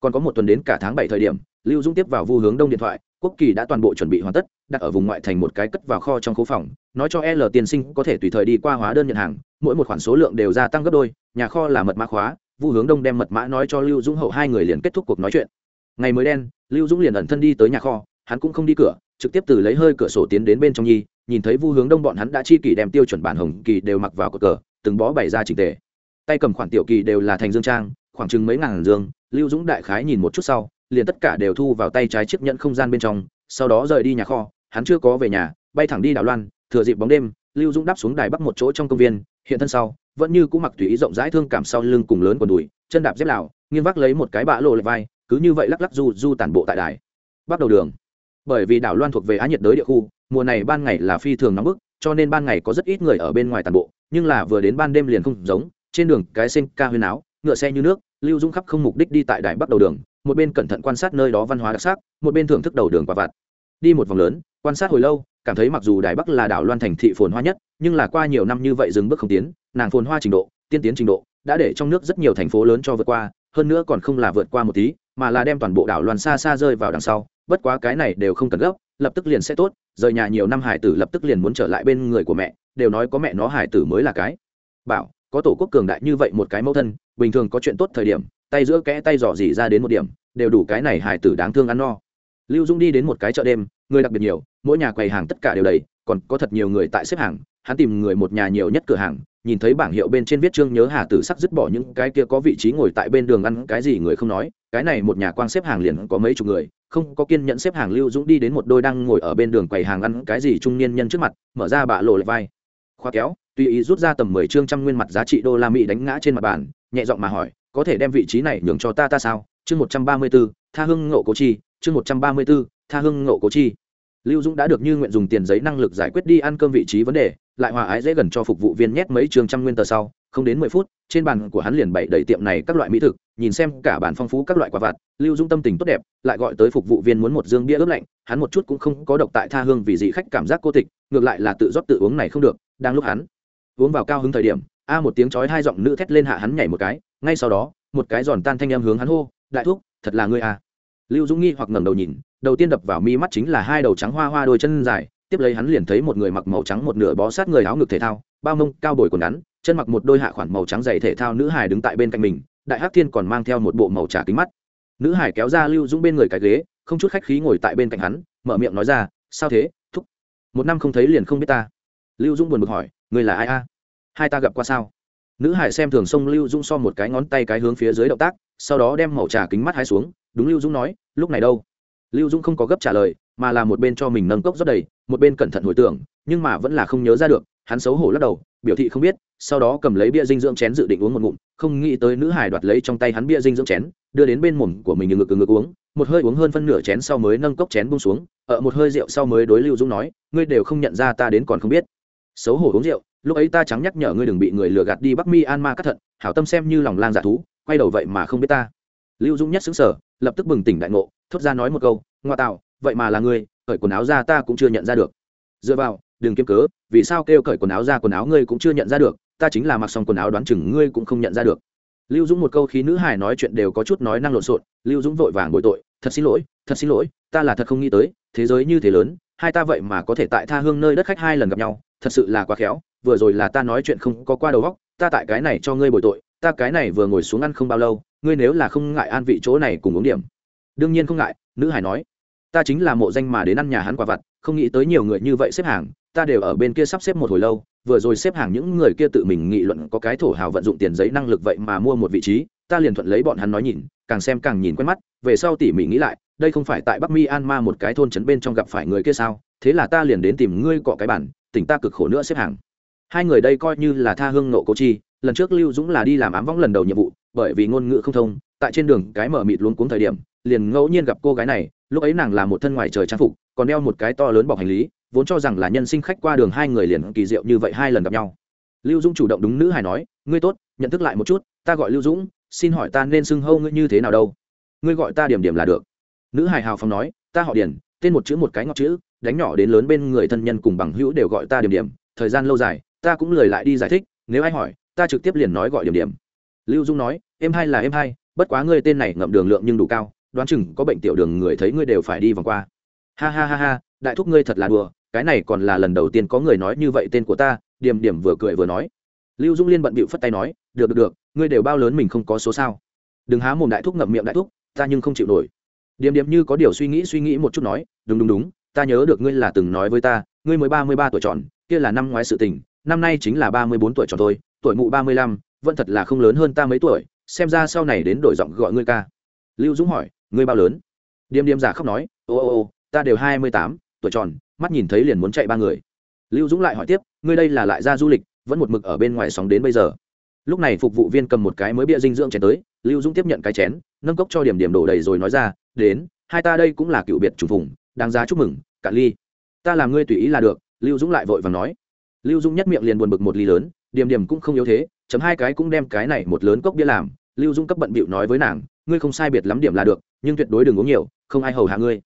Còn có một tuần đến cả tháng bảy thời điểm, lưu dũng tiếp vào vu hướng đông điện thoại, quốc kỳ đã toàn bộ chuẩn bị hoàn tất, đặt ở vùng ngoại thành một cái cất vào kho trong khu phòng, nói cho l tiền sinh có thể tùy thời đi qua hóa đơn nhận hàng, mỗi một khoản số lượng đều gia tăng gấp đôi, nhà kho là mật mã khóa vu hướng đông đem mật mã nói cho lưu dũng hậu, hai người liền kết thúc cuộc nói chuyện. Ngày mới đen, lưu dũng liền ẩn thân đi tới nhà kho, hắn cũng không đi cửa, trực tiếp từ lấy hơi cửa sổ tiến đến bên trong nhi, nhìn thấy vu hướng đông bọn hắn đã chi kỷ đem tiêu chuẩn bản hồng kỳ đều mặc vào cờ cờ, từng bó bày ra trình tề. Tay cầm khoản tiểu kỳ đều là thành dương trang, khoảng chừng mấy ngàn dương, lưu dũng đại khái nhìn một chút sau, liền tất cả đều thu vào tay trái chiếc nhẫn không gian bên trong, sau đó rời đi nhà kho, hắn chưa có về nhà, bay thẳng đi đảo loan, thừa dịp bóng đêm, lưu dũng đáp xuống đài bắc một chỗ trong công viên, hiện thân sau vẫn như cũ mặc tùy ý rộng rãi thương cảm sau lưng cùng lớn quần đùi, chân đạp dép lào, nghiêng vác lấy một cái bã lộ lệ vai, cứ như vậy lắc lắc du du tản bộ tại đài. Bắt đầu đường. Bởi vì đảo loan thuộc về á nhiệt đới địa khu, mùa này ban ngày là phi thường nóng bức, cho nên ban ngày có rất ít người ở bên ngoài tàn bộ, nhưng là vừa đến ban đêm liền không giống, trên đường cái sen ca huyên áo, ngựa xe như nước, lưu dung khắp không mục đích đi tại đài bắc đầu đường, một bên cẩn thận quan sát nơi đó văn hóa đặc sắc, một bên thưởng thức đầu đường quả vặt. Đi một vòng lớn quan sát hồi lâu, cảm thấy mặc dù đài bắc là đảo loan thành thị phồn hoa nhất, nhưng là qua nhiều năm như vậy dừng bước không tiến, nàng phồn hoa trình độ, tiên tiến trình độ, đã để trong nước rất nhiều thành phố lớn cho vượt qua, hơn nữa còn không là vượt qua một tí, mà là đem toàn bộ đảo loan xa xa rơi vào đằng sau. Bất quá cái này đều không cần gấp, lập tức liền sẽ tốt, rời nhà nhiều năm hải tử lập tức liền muốn trở lại bên người của mẹ, đều nói có mẹ nó hải tử mới là cái. Bảo, có tổ quốc cường đại như vậy một cái mẫu thân, bình thường có chuyện tốt thời điểm, tay giữa kẽ tay dò dỉ ra đến một điểm, đều đủ cái này hải tử đáng thương ăn no. Lưu dung đi đến một cái chợ đêm, người đặc biệt nhiều mỗi nhà quầy hàng tất cả đều đầy, còn có thật nhiều người tại xếp hàng, hắn tìm người một nhà nhiều nhất cửa hàng, nhìn thấy bảng hiệu bên trên viết chương nhớ hà tử sắc dứt bỏ những cái kia có vị trí ngồi tại bên đường ăn cái gì người không nói, cái này một nhà quang xếp hàng liền có mấy chục người, không có kiên nhẫn xếp hàng lưu dũng đi đến một đôi đang ngồi ở bên đường quầy hàng ăn cái gì trung niên nhân trước mặt, mở ra bạ lộ lại vai. Khoa kéo, tùy ý rút ra tầm mười chương trăm nguyên mặt giá trị đô la mỹ đánh ngã trên mặt bàn, nhẹ giọng mà hỏi, có thể đem vị trí này nhường cho ta ta sao? Chương một trăm ba mươi b ố tha hưng ngộ cố chi, chương một trăm ba mươi b ố tha hưng ngộ cố chi lưu dũng đã được như nguyện dùng tiền giấy năng lực giải quyết đi ăn cơm vị trí vấn đề, lại hòa ái dễ gần cho phục vụ viên nhét mấy trường trăm nguyên tờ sau, không đến mười phút, trên bàn của hắn liền bày đầy tiệm này các loại mỹ thực, nhìn xem cả bản phong phú các loại quả vặt. Lưu dung tâm tình tốt đẹp, lại gọi tới phục vụ viên muốn một dương bia ướp lạnh, hắn một chút cũng không có độc tại tha hương vì dị khách cảm giác cô tịch, ngược lại là tự rót tự uống này không được, đang lúc hắn uống vào cao hứng thời điểm, a một tiếng chói hai giọng nữ thét lên hạ hắn nhảy một cái, ngay sau đó, một cái giòn tan thanh em hướng hắn hô, đại thúc, thật là ngươi à lưu dũng nghi hoặc ngẩng đầu nhìn, đầu tiên đập vào mi mắt chính là hai đầu trắng hoa hoa đôi chân dài, tiếp lấy hắn liền thấy một người mặc màu trắng một nửa bó sát người áo ngực thể thao, bao mông, cao bồi quần ngắn, chân mặc một đôi hạ khoản màu trắng dày thể thao nữ hải đứng tại bên cạnh mình, đại hắc thiên còn mang theo một bộ màu trà kính mắt. Nữ hải kéo ra lưu dũng bên người cái ghế, không chút khách khí ngồi tại bên cạnh hắn, mở miệng nói ra, sao thế? Thúc, một năm không thấy liền không biết ta. Lưu dũng buồn bực hỏi, người là ai a? Hai ta gặp qua sao? Nữ hải xem thường sông lưu dũng so một cái ngón tay cái hướng phía dưới động tác, sau đó đem màu trà kính mắt hai xuống đúng lưu dũng nói, lúc này đâu? Lưu dũng không có gấp trả lời, mà là một bên cho mình nâng cốc rất đầy, một bên cẩn thận hồi tưởng, nhưng mà vẫn là không nhớ ra được, hắn xấu hổ lắc đầu, biểu thị không biết, sau đó cầm lấy bia dinh dưỡng chén dự định uống một ngụm, không nghĩ tới nữ hải đoạt lấy trong tay hắn bia dinh dưỡng chén, đưa đến bên mồm của mình ngực ngực uống, một hơi uống hơn phân nửa chén sau mới nâng cốc chén bung xuống, ở một hơi rượu sau mới đối lưu dũng nói, ngươi đều không nhận ra ta đến còn không biết. Xấu hổ uống rượu, lúc ấy ta trắng nhắc nhở ngươi đừng bị người lừa gạt đi bắc mi an ma cắt thận, hảo tâm xem như lòng lang giả thú, quay đầu vậy mà không biết ta. Lưu dũng nhất xứng sở lập tức bừng tỉnh đại ngộ, thốt ra nói một câu, ngoa tạo, vậy mà là ngươi, cởi quần áo ra ta cũng chưa nhận ra được. Dựa vào, đừng kiếm cớ, vì sao kêu cởi quần áo ra quần áo ngươi cũng chưa nhận ra được, ta chính là mặc xong quần áo đoán chừng ngươi cũng không nhận ra được. Lưu dũng một câu khí nữ hải nói chuyện đều có chút nói năng lộn xộn, lưu dũng vội vàng bội tội, thật xin lỗi, thật xin lỗi, ta là thật không nghĩ tới, thế giới như thế lớn, hai ta vậy mà có thể tại tha hương nơi đất khách hai lần gặp nhau, thật sự là quá khéo, vừa rồi là ta nói chuyện không có qua đầu góc ta tại cái này cho ngươi bồi tội, ta cái này vừa ngồi xuống ăn không bao lâu ngươi nếu là không ngại an vị chỗ này cùng uống điểm. Đương nhiên không ngại, nữ hải nói. Ta chính là mộ danh mà đến ăn nhà hắn quả vặt, không nghĩ tới nhiều người như vậy xếp hàng, ta đều ở bên kia sắp xếp một hồi lâu, vừa rồi xếp hàng những người kia tự mình nghị luận có cái thổ hào vận dụng tiền giấy năng lực vậy mà mua một vị trí, ta liền thuận lấy bọn hắn nói nhìn, càng xem càng nhìn quen mắt, về sau tỉ mỉ nghĩ lại, đây không phải tại bắc mi an ma một cái thôn trấn bên trong gặp phải người kia sao, thế là ta liền đến tìm ngươi cọ cái bản, tỉnh ta cực khổ nữa xếp hàng. Hai người đây coi như là tha hương nộ cố chi, lần trước lưu dũng là đi làm ám võng lần đầu nhiệm vụ bởi vì ngôn ngữ không thông, tại trên đường cái mở mịt luống cuống thời điểm, liền ngẫu nhiên gặp cô gái này, lúc ấy nàng là một thân ngoài trời trang phục, còn đeo một cái to lớn bọc hành lý, vốn cho rằng là nhân sinh khách qua đường hai người liền kỳ diệu như vậy hai lần gặp nhau. Lưu dũng chủ động đúng nữ hài nói, ngươi tốt, nhận thức lại một chút, ta gọi lưu dũng, xin hỏi ta nên xưng hâu ngươi như thế nào đâu? Ngươi gọi ta điểm điểm là được. Nữ hài hào phóng nói, ta họ điền, tên một chữ một cái ngọc chữ, đánh nhỏ đến lớn bên người thân nhân cùng bằng hữu đều gọi ta điểm điểm, thời gian lâu dài, ta cũng lười lại đi giải thích, nếu ai hỏi, ta trực tiếp liền nói gọi điểm điểm lưu dung nói, em hai là em hai, bất quá ngươi tên này ngậm đường lượng nhưng đủ cao, đoán chừng có bệnh tiểu đường người thấy ngươi đều phải đi vòng qua. Ha ha ha ha, đại thúc ngươi thật là đùa, cái này còn là lần đầu tiên có người nói như vậy tên của ta điểm điểm vừa cười vừa nói. Lưu dung liên bận bịu phất tay nói, được được được, ngươi đều bao lớn mình không có số sao. Đừng há mồm đại thúc ngậm miệng đại thúc, ta nhưng không chịu nổi. Điểm điểm như có điều suy nghĩ suy nghĩ một chút nói, đúng đúng đúng, ta nhớ được ngươi là từng nói với ta, ngươi mới ba mươi ba tuổi tròn, kia là năm ngoái sự tình, năm nay chính là ba mươi bốn tuổi tròn thôi, tuổi mụ ba mươi lăm vẫn thật là không lớn hơn ta mấy tuổi, xem ra sau này đến đổi giọng gọi ngươi ca. Lưu dũng hỏi, ngươi bao lớn? Điềm điềm giả khóc nói, ô ô ô, ta đều hai mươi tám, tuổi tròn, mắt nhìn thấy liền muốn chạy ba người. Lưu dũng lại hỏi tiếp, ngươi đây là lại ra du lịch, vẫn một mực ở bên ngoài sóng đến bây giờ. Lúc này phục vụ viên cầm một cái mới bịa dinh dưỡng chén tới, lưu dũng tiếp nhận cái chén, nâng cốc cho điểm điểm đổ đầy rồi nói ra, đến, hai ta đây cũng là cựu biệt trùng phùng, đáng giá chúc mừng, cạn ly. Ta làm ngươi tùy ý là được, lưu dũng lại vội và nói. Lưu dũng nhất miệng liền buồn bực một ly lớn điểm điểm cũng không yếu thế chấm hai cái cũng đem cái này một lớn cốc bia làm, lưu dũng cấp bận bịu nói với nàng, ngươi không sai biệt lắm điểm là được, nhưng tuyệt đối đừng uống nhiều, không ai hầu hạ ngươi.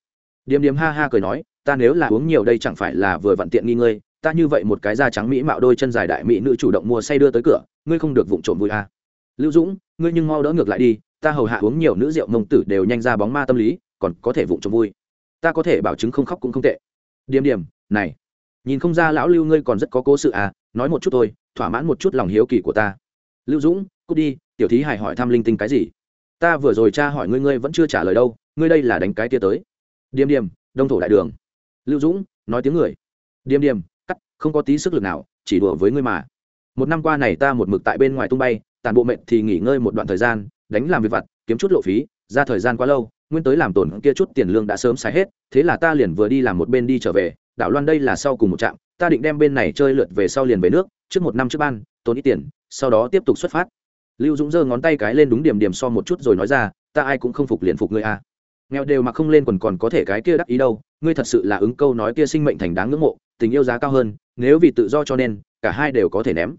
Điểm điểm ha ha cười nói, ta nếu là uống nhiều đây chẳng phải là vừa vặn tiện nghi ngươi, ta như vậy một cái da trắng mỹ mạo đôi chân dài đại mỹ nữ chủ động mua say đưa tới cửa, ngươi không được vụng trộm vui à. lưu dũng, ngươi nhưng mau đỡ ngược lại đi, ta hầu hạ uống nhiều nữ rượu mông tử đều nhanh ra bóng ma tâm lý, còn có thể vụng trộm vui. Ta có thể bảo chứng không khóc cũng không tệ. Điểm điểm này, nhìn không ra lão lưu ngươi còn rất có cố sự à nói một chút thôi thỏa mãn một chút lòng hiếu kỳ của ta. Lưu dũng, cút đi, tiểu thí hải hỏi thăm linh tinh cái gì? Ta vừa rồi cha hỏi ngươi ngươi vẫn chưa trả lời đâu, ngươi đây là đánh cái tia tới. Điềm điềm, đông thổ đại đường. Lưu dũng, nói tiếng người. Điềm điềm, cắt, không có tí sức lực nào, chỉ đùa với ngươi mà. Một năm qua này ta một mực tại bên ngoài tung bay, tàn bộ mệnh thì nghỉ ngơi một đoạn thời gian, đánh làm việc vặt, kiếm chút lộ phí, ra thời gian quá lâu, nguyên tới làm tổn kia chút tiền lương đã sớm xài hết, thế là ta liền vừa đi làm một bên đi trở về, đảo loan đây là sau cùng một trạm, ta định đem bên này chơi lượt về sau liền về nước trước một năm trước ban, tốn ít tiền, sau đó tiếp tục xuất phát. Lưu dũng giơ ngón tay cái lên đúng điểm điểm so một chút rồi nói ra, ta ai cũng không phục liền phục ngươi a nghèo đều mà không lên còn còn có thể cái kia đắc ý đâu, ngươi thật sự là ứng câu nói kia sinh mệnh thành đáng ngưỡng mộ, tình yêu giá cao hơn, nếu vì tự do cho nên, cả hai đều có thể ném.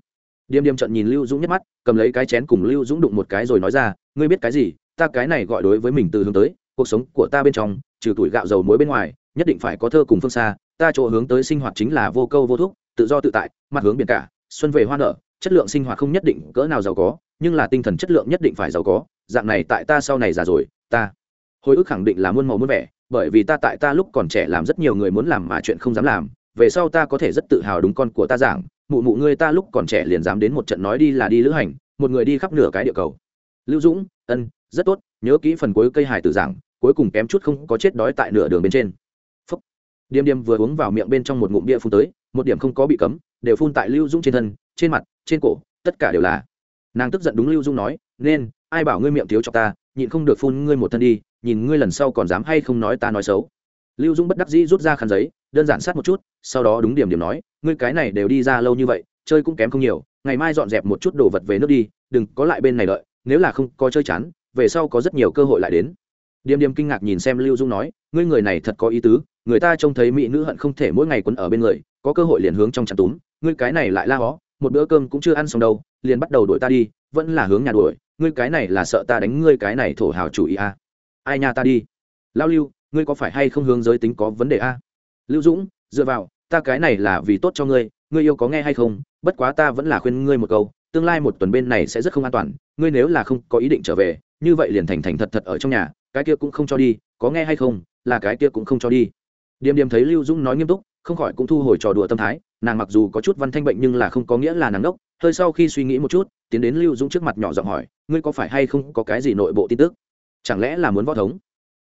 Điềm điềm trận nhìn lưu dũng nhắc mắt, cầm lấy cái chén cùng lưu dũng đụng một cái rồi nói ra, ngươi biết cái gì? Ta cái này gọi đối với mình từ hướng tới, cuộc sống của ta bên trong, trừ tuổi gạo dầu muối bên ngoài, nhất định phải có thơ cùng phương xa, ta chỗ hướng tới sinh hoạt chính là vô câu vô thúc, tự do tự tại, mặt hướng biển cả xuân về hoa nở, chất lượng sinh hoạt không nhất định cỡ nào giàu có, nhưng là tinh thần chất lượng nhất định phải giàu có, dạng này tại ta sau này già rồi, ta. Hồi ức khẳng định là muôn màu muôn vẻ, bởi vì ta tại ta lúc còn trẻ làm rất nhiều người muốn làm mà chuyện không dám làm, về sau ta có thể rất tự hào đúng con của ta giảng, mụ mụ ngươi ta lúc còn trẻ liền dám đến một trận nói đi là đi lữ hành, một người đi khắp nửa cái địa cầu. Lưu dũng, ân, rất tốt, nhớ kỹ phần cuối cây hài tử giảng, cuối cùng kém chút không có chết đói tại nửa đường bên trên. Phúc. điềm điềm vừa uống vào miệng bên trong một ngụm bia phun tới, một điểm không có bị cấm đều phun tại lưu dũng trên thân, trên mặt, trên cổ, tất cả đều là. Nàng tức giận đúng lưu dung nói, nên, ai bảo ngươi miệng thiếu cho ta, nhịn không được phun ngươi một thân đi, nhìn ngươi lần sau còn dám hay không nói ta nói xấu. Lưu dung bất đắc dĩ rút ra khăn giấy, đơn giản sát một chút, sau đó đúng điểm điểm nói, ngươi cái này đều đi ra lâu như vậy, chơi cũng kém không nhiều, ngày mai dọn dẹp một chút đồ vật về nước đi, đừng có lại bên này đợi, nếu là không có chơi chán, về sau có rất nhiều cơ hội lại đến. Điềm điềm kinh ngạc nhìn xem lưu dung nói, ngươi người này thật có ý tứ, người ta trông thấy mỹ nữ hận không thể mỗi ngày quấn ở bên người, có cơ hội liền hướng trong chặt túm ngươi cái này lại la hó, một bữa cơm cũng chưa ăn xong đâu, liền bắt đầu đuổi ta đi, vẫn là hướng nhà đuổi, ngươi cái này là sợ ta đánh ngươi cái này thổ hào chủ ý à. ai nhà ta đi lao lưu, ngươi có phải hay không hướng giới tính có vấn đề a à? lưu dũng, dựa vào, ta cái này là vì tốt cho ngươi ngươi yêu có nghe hay không bất quá ta vẫn là khuyên ngươi một câu, tương lai một tuần bên này sẽ rất không an toàn, ngươi nếu là không có ý định trở về, như vậy liền thành thành thật thật ở trong nhà, cái kia cũng không cho đi, có nghe hay không là cái kia cũng không cho đi điềm điềm thấy lưu dũng nói nghiêm túc, không khỏi cũng thu hồi trò đùa tâm thái nàng mặc dù có chút văn thanh bệnh nhưng là không có nghĩa là nàng đốc. Hơi sau khi suy nghĩ một chút, tiến đến lưu dũng trước mặt nhỏ giọng hỏi, ngươi có phải hay không có cái gì nội bộ tin tức? Chẳng lẽ là muốn võ thống?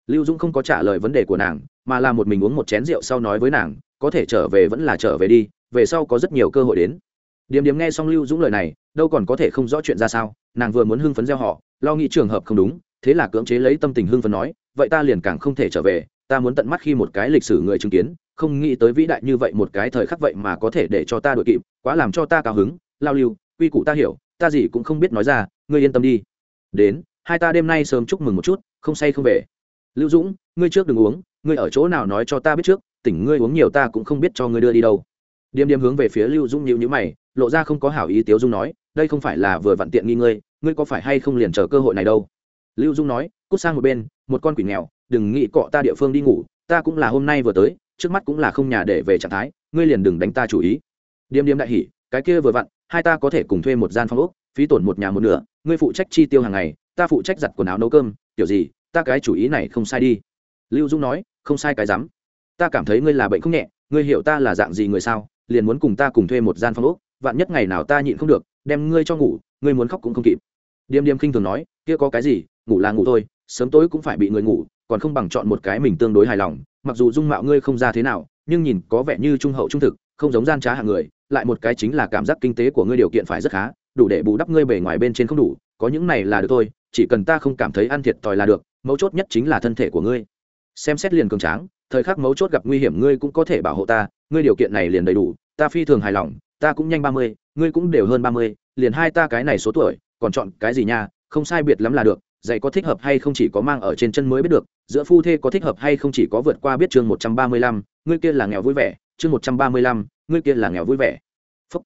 Lưu dũng không có trả lời vấn đề của nàng, mà là một mình uống một chén rượu sau nói với nàng, có thể trở về vẫn là trở về đi, về sau có rất nhiều cơ hội đến. Điểm Điểm nghe xong lưu dũng lời này, đâu còn có thể không rõ chuyện ra sao, nàng vừa muốn hưng phấn gieo họ, lo nghĩ trường hợp không đúng, thế là cưỡng chế lấy tâm tình hưng phấn nói, vậy ta liền càng không thể trở về, ta muốn tận mắt khi một cái lịch sử người chứng kiến không nghĩ tới vĩ đại như vậy một cái thời khắc vậy mà có thể để cho ta đội kịp, quá làm cho ta cao hứng, lao lưu, quy củ ta hiểu, ta gì cũng không biết nói ra, ngươi yên tâm đi. Đến, hai ta đêm nay sớm chúc mừng một chút, không say không về. Lưu dũng, ngươi trước đừng uống, ngươi ở chỗ nào nói cho ta biết trước, tỉnh ngươi uống nhiều ta cũng không biết cho ngươi đưa đi đâu. Điềm điềm hướng về phía lưu dũng nhịu nhữ mày, lộ ra không có hảo ý tiếu dung nói, đây không phải là vừa vặn tiện nghi ngươi ngươi có phải hay không liền chờ cơ hội này đâu? Lưu dung nói, cút sang một bên, một con quỷ nghèo, đừng nghĩ cọ ta địa phương đi ngủ, ta cũng là hôm nay vừa tới trước mắt cũng là không nhà để về trạng thái, ngươi liền đừng đánh ta chủ ý. Điềm điềm đại hỉ, cái kia vừa vặn, hai ta có thể cùng thuê một gian phòng ốc, phí tổn một nhà một nửa, ngươi phụ trách chi tiêu hàng ngày, ta phụ trách giặt quần áo nấu cơm, kiểu gì, ta cái chủ ý này không sai đi. Lưu dung nói, không sai cái rắm. Ta cảm thấy ngươi là bệnh không nhẹ, ngươi hiểu ta là dạng gì người sao, liền muốn cùng ta cùng thuê một gian phòng ốc, vạn nhất ngày nào ta nhịn không được, đem ngươi cho ngủ, ngươi muốn khóc cũng không kịp. Điềm điềm khinh thường nói, kia có cái gì, ngủ là ngủ thôi, sớm tối cũng phải bị người ngủ, còn không bằng chọn một cái mình tương đối hài lòng mặc dù dung mạo ngươi không ra thế nào, nhưng nhìn có vẻ như trung hậu trung thực, không giống gian trá hạng người, lại một cái chính là cảm giác kinh tế của ngươi điều kiện phải rất khá, đủ để bù đắp ngươi bề ngoài bên trên không đủ, có những này là được thôi, chỉ cần ta không cảm thấy ăn thiệt thòi là được, mấu chốt nhất chính là thân thể của ngươi. Xem xét liền cường tráng, thời khắc mấu chốt gặp nguy hiểm ngươi cũng có thể bảo hộ ta, ngươi điều kiện này liền đầy đủ, ta phi thường hài lòng, ta cũng nhanh ba mươi, ngươi cũng đều hơn ba mươi, liền hai ta cái này số tuổi, còn chọn cái gì nha, không sai biệt lắm là được giày có thích hợp hay không chỉ có mang ở trên chân mới biết được, giữa phu thê có thích hợp hay không chỉ có vượt qua biết chương một trăm ba mươi lăm, ngươi kia là nghèo vui vẻ, chương một trăm ba mươi lăm, ngươi kia là nghèo vui vẻ Phúc.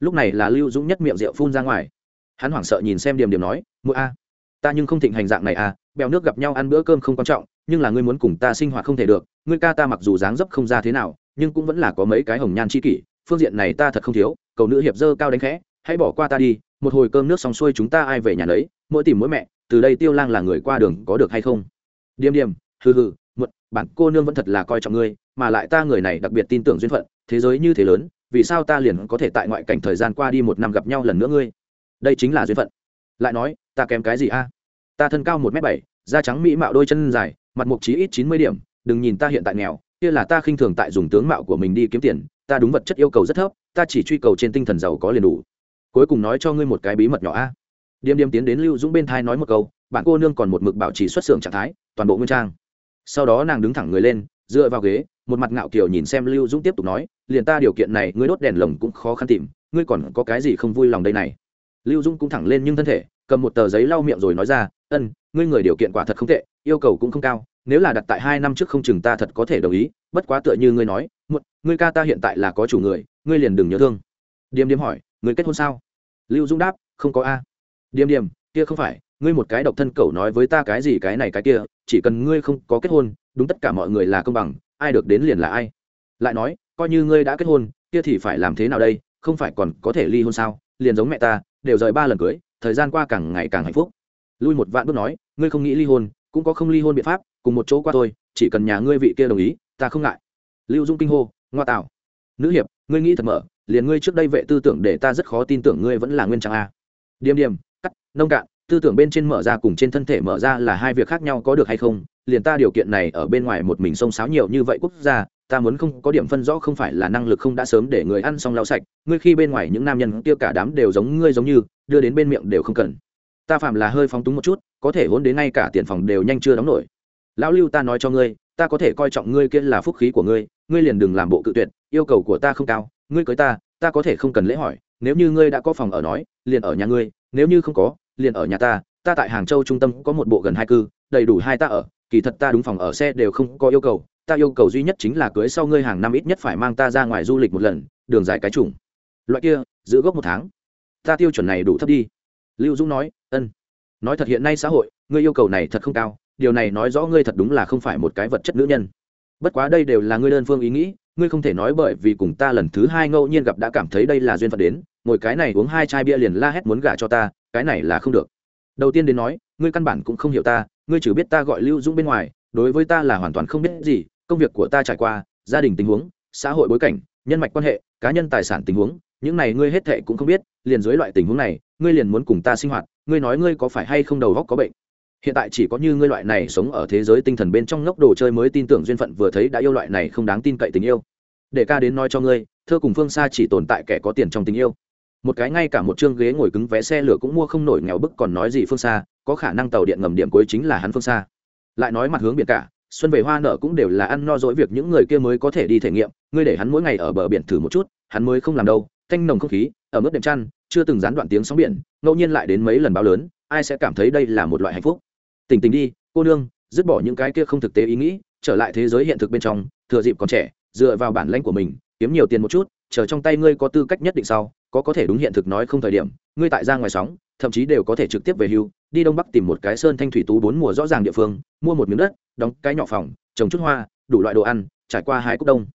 lúc này là lưu dũng nhất miệng rượu phun ra ngoài hắn hoảng sợ nhìn xem điểm điểm nói mỗi a, ta nhưng không thịnh hành dạng này à bèo nước gặp nhau ăn bữa cơm không quan trọng, nhưng là ngươi muốn cùng ta sinh hoạt không thể được, ngươi ca ta mặc dù dáng dấp không ra thế nào, nhưng cũng vẫn là có mấy cái hồng nhan chi kỷ, phương diện này ta thật không thiếu, cầu nữ hiệp dơ cao đánh khẽ, hãy bỏ qua ta đi, một hồi cơm nước xong xuôi chúng ta ai về nhà lấy, mỗi tìm mỗi mẹ từ đây tiêu lang là người qua đường có được hay không? Điềm điềm, hừ hừ một bản cô nương vẫn thật là coi trọng ngươi, mà lại ta người này đặc biệt tin tưởng duyên phận, thế giới như thế lớn, vì sao ta liền có thể tại ngoại cảnh thời gian qua đi một năm gặp nhau lần nữa ngươi? Đây chính là duyên phận. Lại nói, ta kém cái gì a? Ta thân cao một m bảy, da trắng mỹ mạo đôi chân dài, mặt mục trí ít chín mươi điểm, đừng nhìn ta hiện tại nghèo, kia là ta khinh thường tại dùng tướng mạo của mình đi kiếm tiền, ta đúng vật chất yêu cầu rất thấp, ta chỉ truy cầu trên tinh thần giàu có liền đủ. Cuối cùng nói cho ngươi một cái bí mật nhỏ a điềm điềm tiến đến lưu dũng bên thai nói một câu, bạn cô nương còn một mực bảo trì xuất xưởng trạng thái, toàn bộ nguyên trang. Sau đó nàng đứng thẳng người lên, dựa vào ghế, một mặt ngạo kiều nhìn xem lưu dũng tiếp tục nói, liền ta điều kiện này, ngươi đốt đèn lồng cũng khó khăn tìm, ngươi còn có cái gì không vui lòng đây này? Lưu dũng cũng thẳng lên nhưng thân thể, cầm một tờ giấy lau miệng rồi nói ra, ân, ngươi người điều kiện quả thật không tệ, yêu cầu cũng không cao, nếu là đặt tại hai năm trước không chừng ta thật có thể đồng ý, bất quá tựa như ngươi nói, một, ngươi ca ta hiện tại là có chủ người, ngươi liền đừng nhớ thương. Điềm điềm hỏi người kết hôn sao? Lưu dũng đáp, không có a điềm điềm, kia không phải, ngươi một cái độc thân cẩu nói với ta cái gì cái này cái kia, chỉ cần ngươi không có kết hôn, đúng tất cả mọi người là công bằng, ai được đến liền là ai. Lại nói, coi như ngươi đã kết hôn, kia thì phải làm thế nào đây, không phải còn có thể ly hôn sao, liền giống mẹ ta, đều rời ba lần cưới, thời gian qua càng ngày càng hạnh phúc. Lui một vạn bước nói, ngươi không nghĩ ly hôn, cũng có không ly hôn biện pháp, cùng một chỗ qua thôi, chỉ cần nhà ngươi vị kia đồng ý, ta không ngại. Lưu dung kinh hô, ngoa tạo. Nữ hiệp, ngươi nghĩ thật mở, liền ngươi trước đây vệ tư tưởng để ta rất khó tin tưởng ngươi vẫn là nguyên trang a. Điềm điềm nông cạn, tư tưởng bên trên mở ra cùng trên thân thể mở ra là hai việc khác nhau có được hay không, liền ta điều kiện này ở bên ngoài một mình xông xáo nhiều như vậy quốc gia, ta muốn không có điểm phân rõ không phải là năng lực không đã sớm để người ăn xong lau sạch, ngươi khi bên ngoài những nam nhân kia cả đám đều giống ngươi giống như, đưa đến bên miệng đều không cần. Ta phạm là hơi phóng túng một chút, có thể hôn đến ngay cả tiền phòng đều nhanh chưa đóng nổi. Lão lưu ta nói cho ngươi, ta có thể coi trọng ngươi kia là phúc khí của ngươi ngươi liền đừng làm bộ cự tuyệt, yêu cầu của ta không cao, ngươi cưới ta ta có thể không cần lễ hỏi, nếu như ngươi đã có phòng ở nói, liền ở nhà ngươi, nếu như không có liền ở nhà ta ta tại hàng châu trung tâm có một bộ gần hai cư, đầy đủ hai ta ở, kỳ thật ta đúng phòng ở xe đều không có yêu cầu, ta yêu cầu duy nhất chính là cưới sau ngươi hàng năm ít nhất phải mang ta ra ngoài du lịch một lần, đường dài cái chủng. Loại kia, giữ gốc một tháng. Ta tiêu chuẩn này đủ thấp đi. Lưu dũng nói, ân. Nói thật hiện nay xã hội, ngươi yêu cầu này thật không cao, điều này nói rõ ngươi thật đúng là không phải một cái vật chất nữ nhân. Bất quá đây đều là ngươi đơn phương ý nghĩ, ngươi không thể nói bởi vì cùng ta lần thứ hai ngẫu nhiên gặp đã cảm thấy đây là duyên phận đến, ngồi cái này uống hai chai bia liền la hét muốn gả cho ta cái này là không được. Đầu tiên đến nói, ngươi căn bản cũng không hiểu ta, ngươi chỉ biết ta gọi lưu dũng bên ngoài, đối với ta là hoàn toàn không biết gì, công việc của ta trải qua, gia đình tình huống, xã hội bối cảnh, nhân mạch quan hệ, cá nhân tài sản tình huống, những này ngươi hết thệ cũng không biết, liền dưới loại tình huống này, ngươi liền muốn cùng ta sinh hoạt, ngươi nói ngươi có phải hay không đầu góc có bệnh. Hiện tại chỉ có như ngươi loại này sống ở thế giới tinh thần bên trong ngốc đồ chơi mới tin tưởng duyên phận vừa thấy đã yêu loại này không đáng tin cậy tình yêu. Để ca đến nói cho ngươi, thơ cùng phương xa chỉ tồn tại kẻ có tiền trong tình yêu một cái ngay cả một chương ghế ngồi cứng vé xe lửa cũng mua không nổi nghèo bức còn nói gì phương xa, có khả năng tàu điện ngầm điểm cuối chính là hắn phương xa. Lại nói mặt hướng biển cả, xuân về hoa nở cũng đều là ăn no dỗi việc những người kia mới có thể đi thể nghiệm, ngươi để hắn mỗi ngày ở bờ biển thử một chút, hắn mới không làm đâu, thanh nồng không khí, ở mức đệm chăn, chưa từng gián đoạn tiếng sóng biển, ngẫu nhiên lại đến mấy lần báo lớn, ai sẽ cảm thấy đây là một loại hạnh phúc. Tỉnh tình đi, cô nương, dứt bỏ những cái kia không thực tế ý nghĩ, trở lại thế giới hiện thực bên trong, thừa dịp còn trẻ, dựa vào bản lãnh của mình, kiếm nhiều tiền một chút, chờ trong tay ngươi có tư cách nhất định sau có có thể đúng hiện thực nói không thời điểm, ngươi tại ra ngoài sóng, thậm chí đều có thể trực tiếp về hưu, đi đông bắc tìm một cái sơn thanh thủy tú bốn mùa rõ ràng địa phương, mua một miếng đất, đóng cái nhỏ phòng, trồng chút hoa, đủ loại đồ ăn, trải qua hai cúc đông.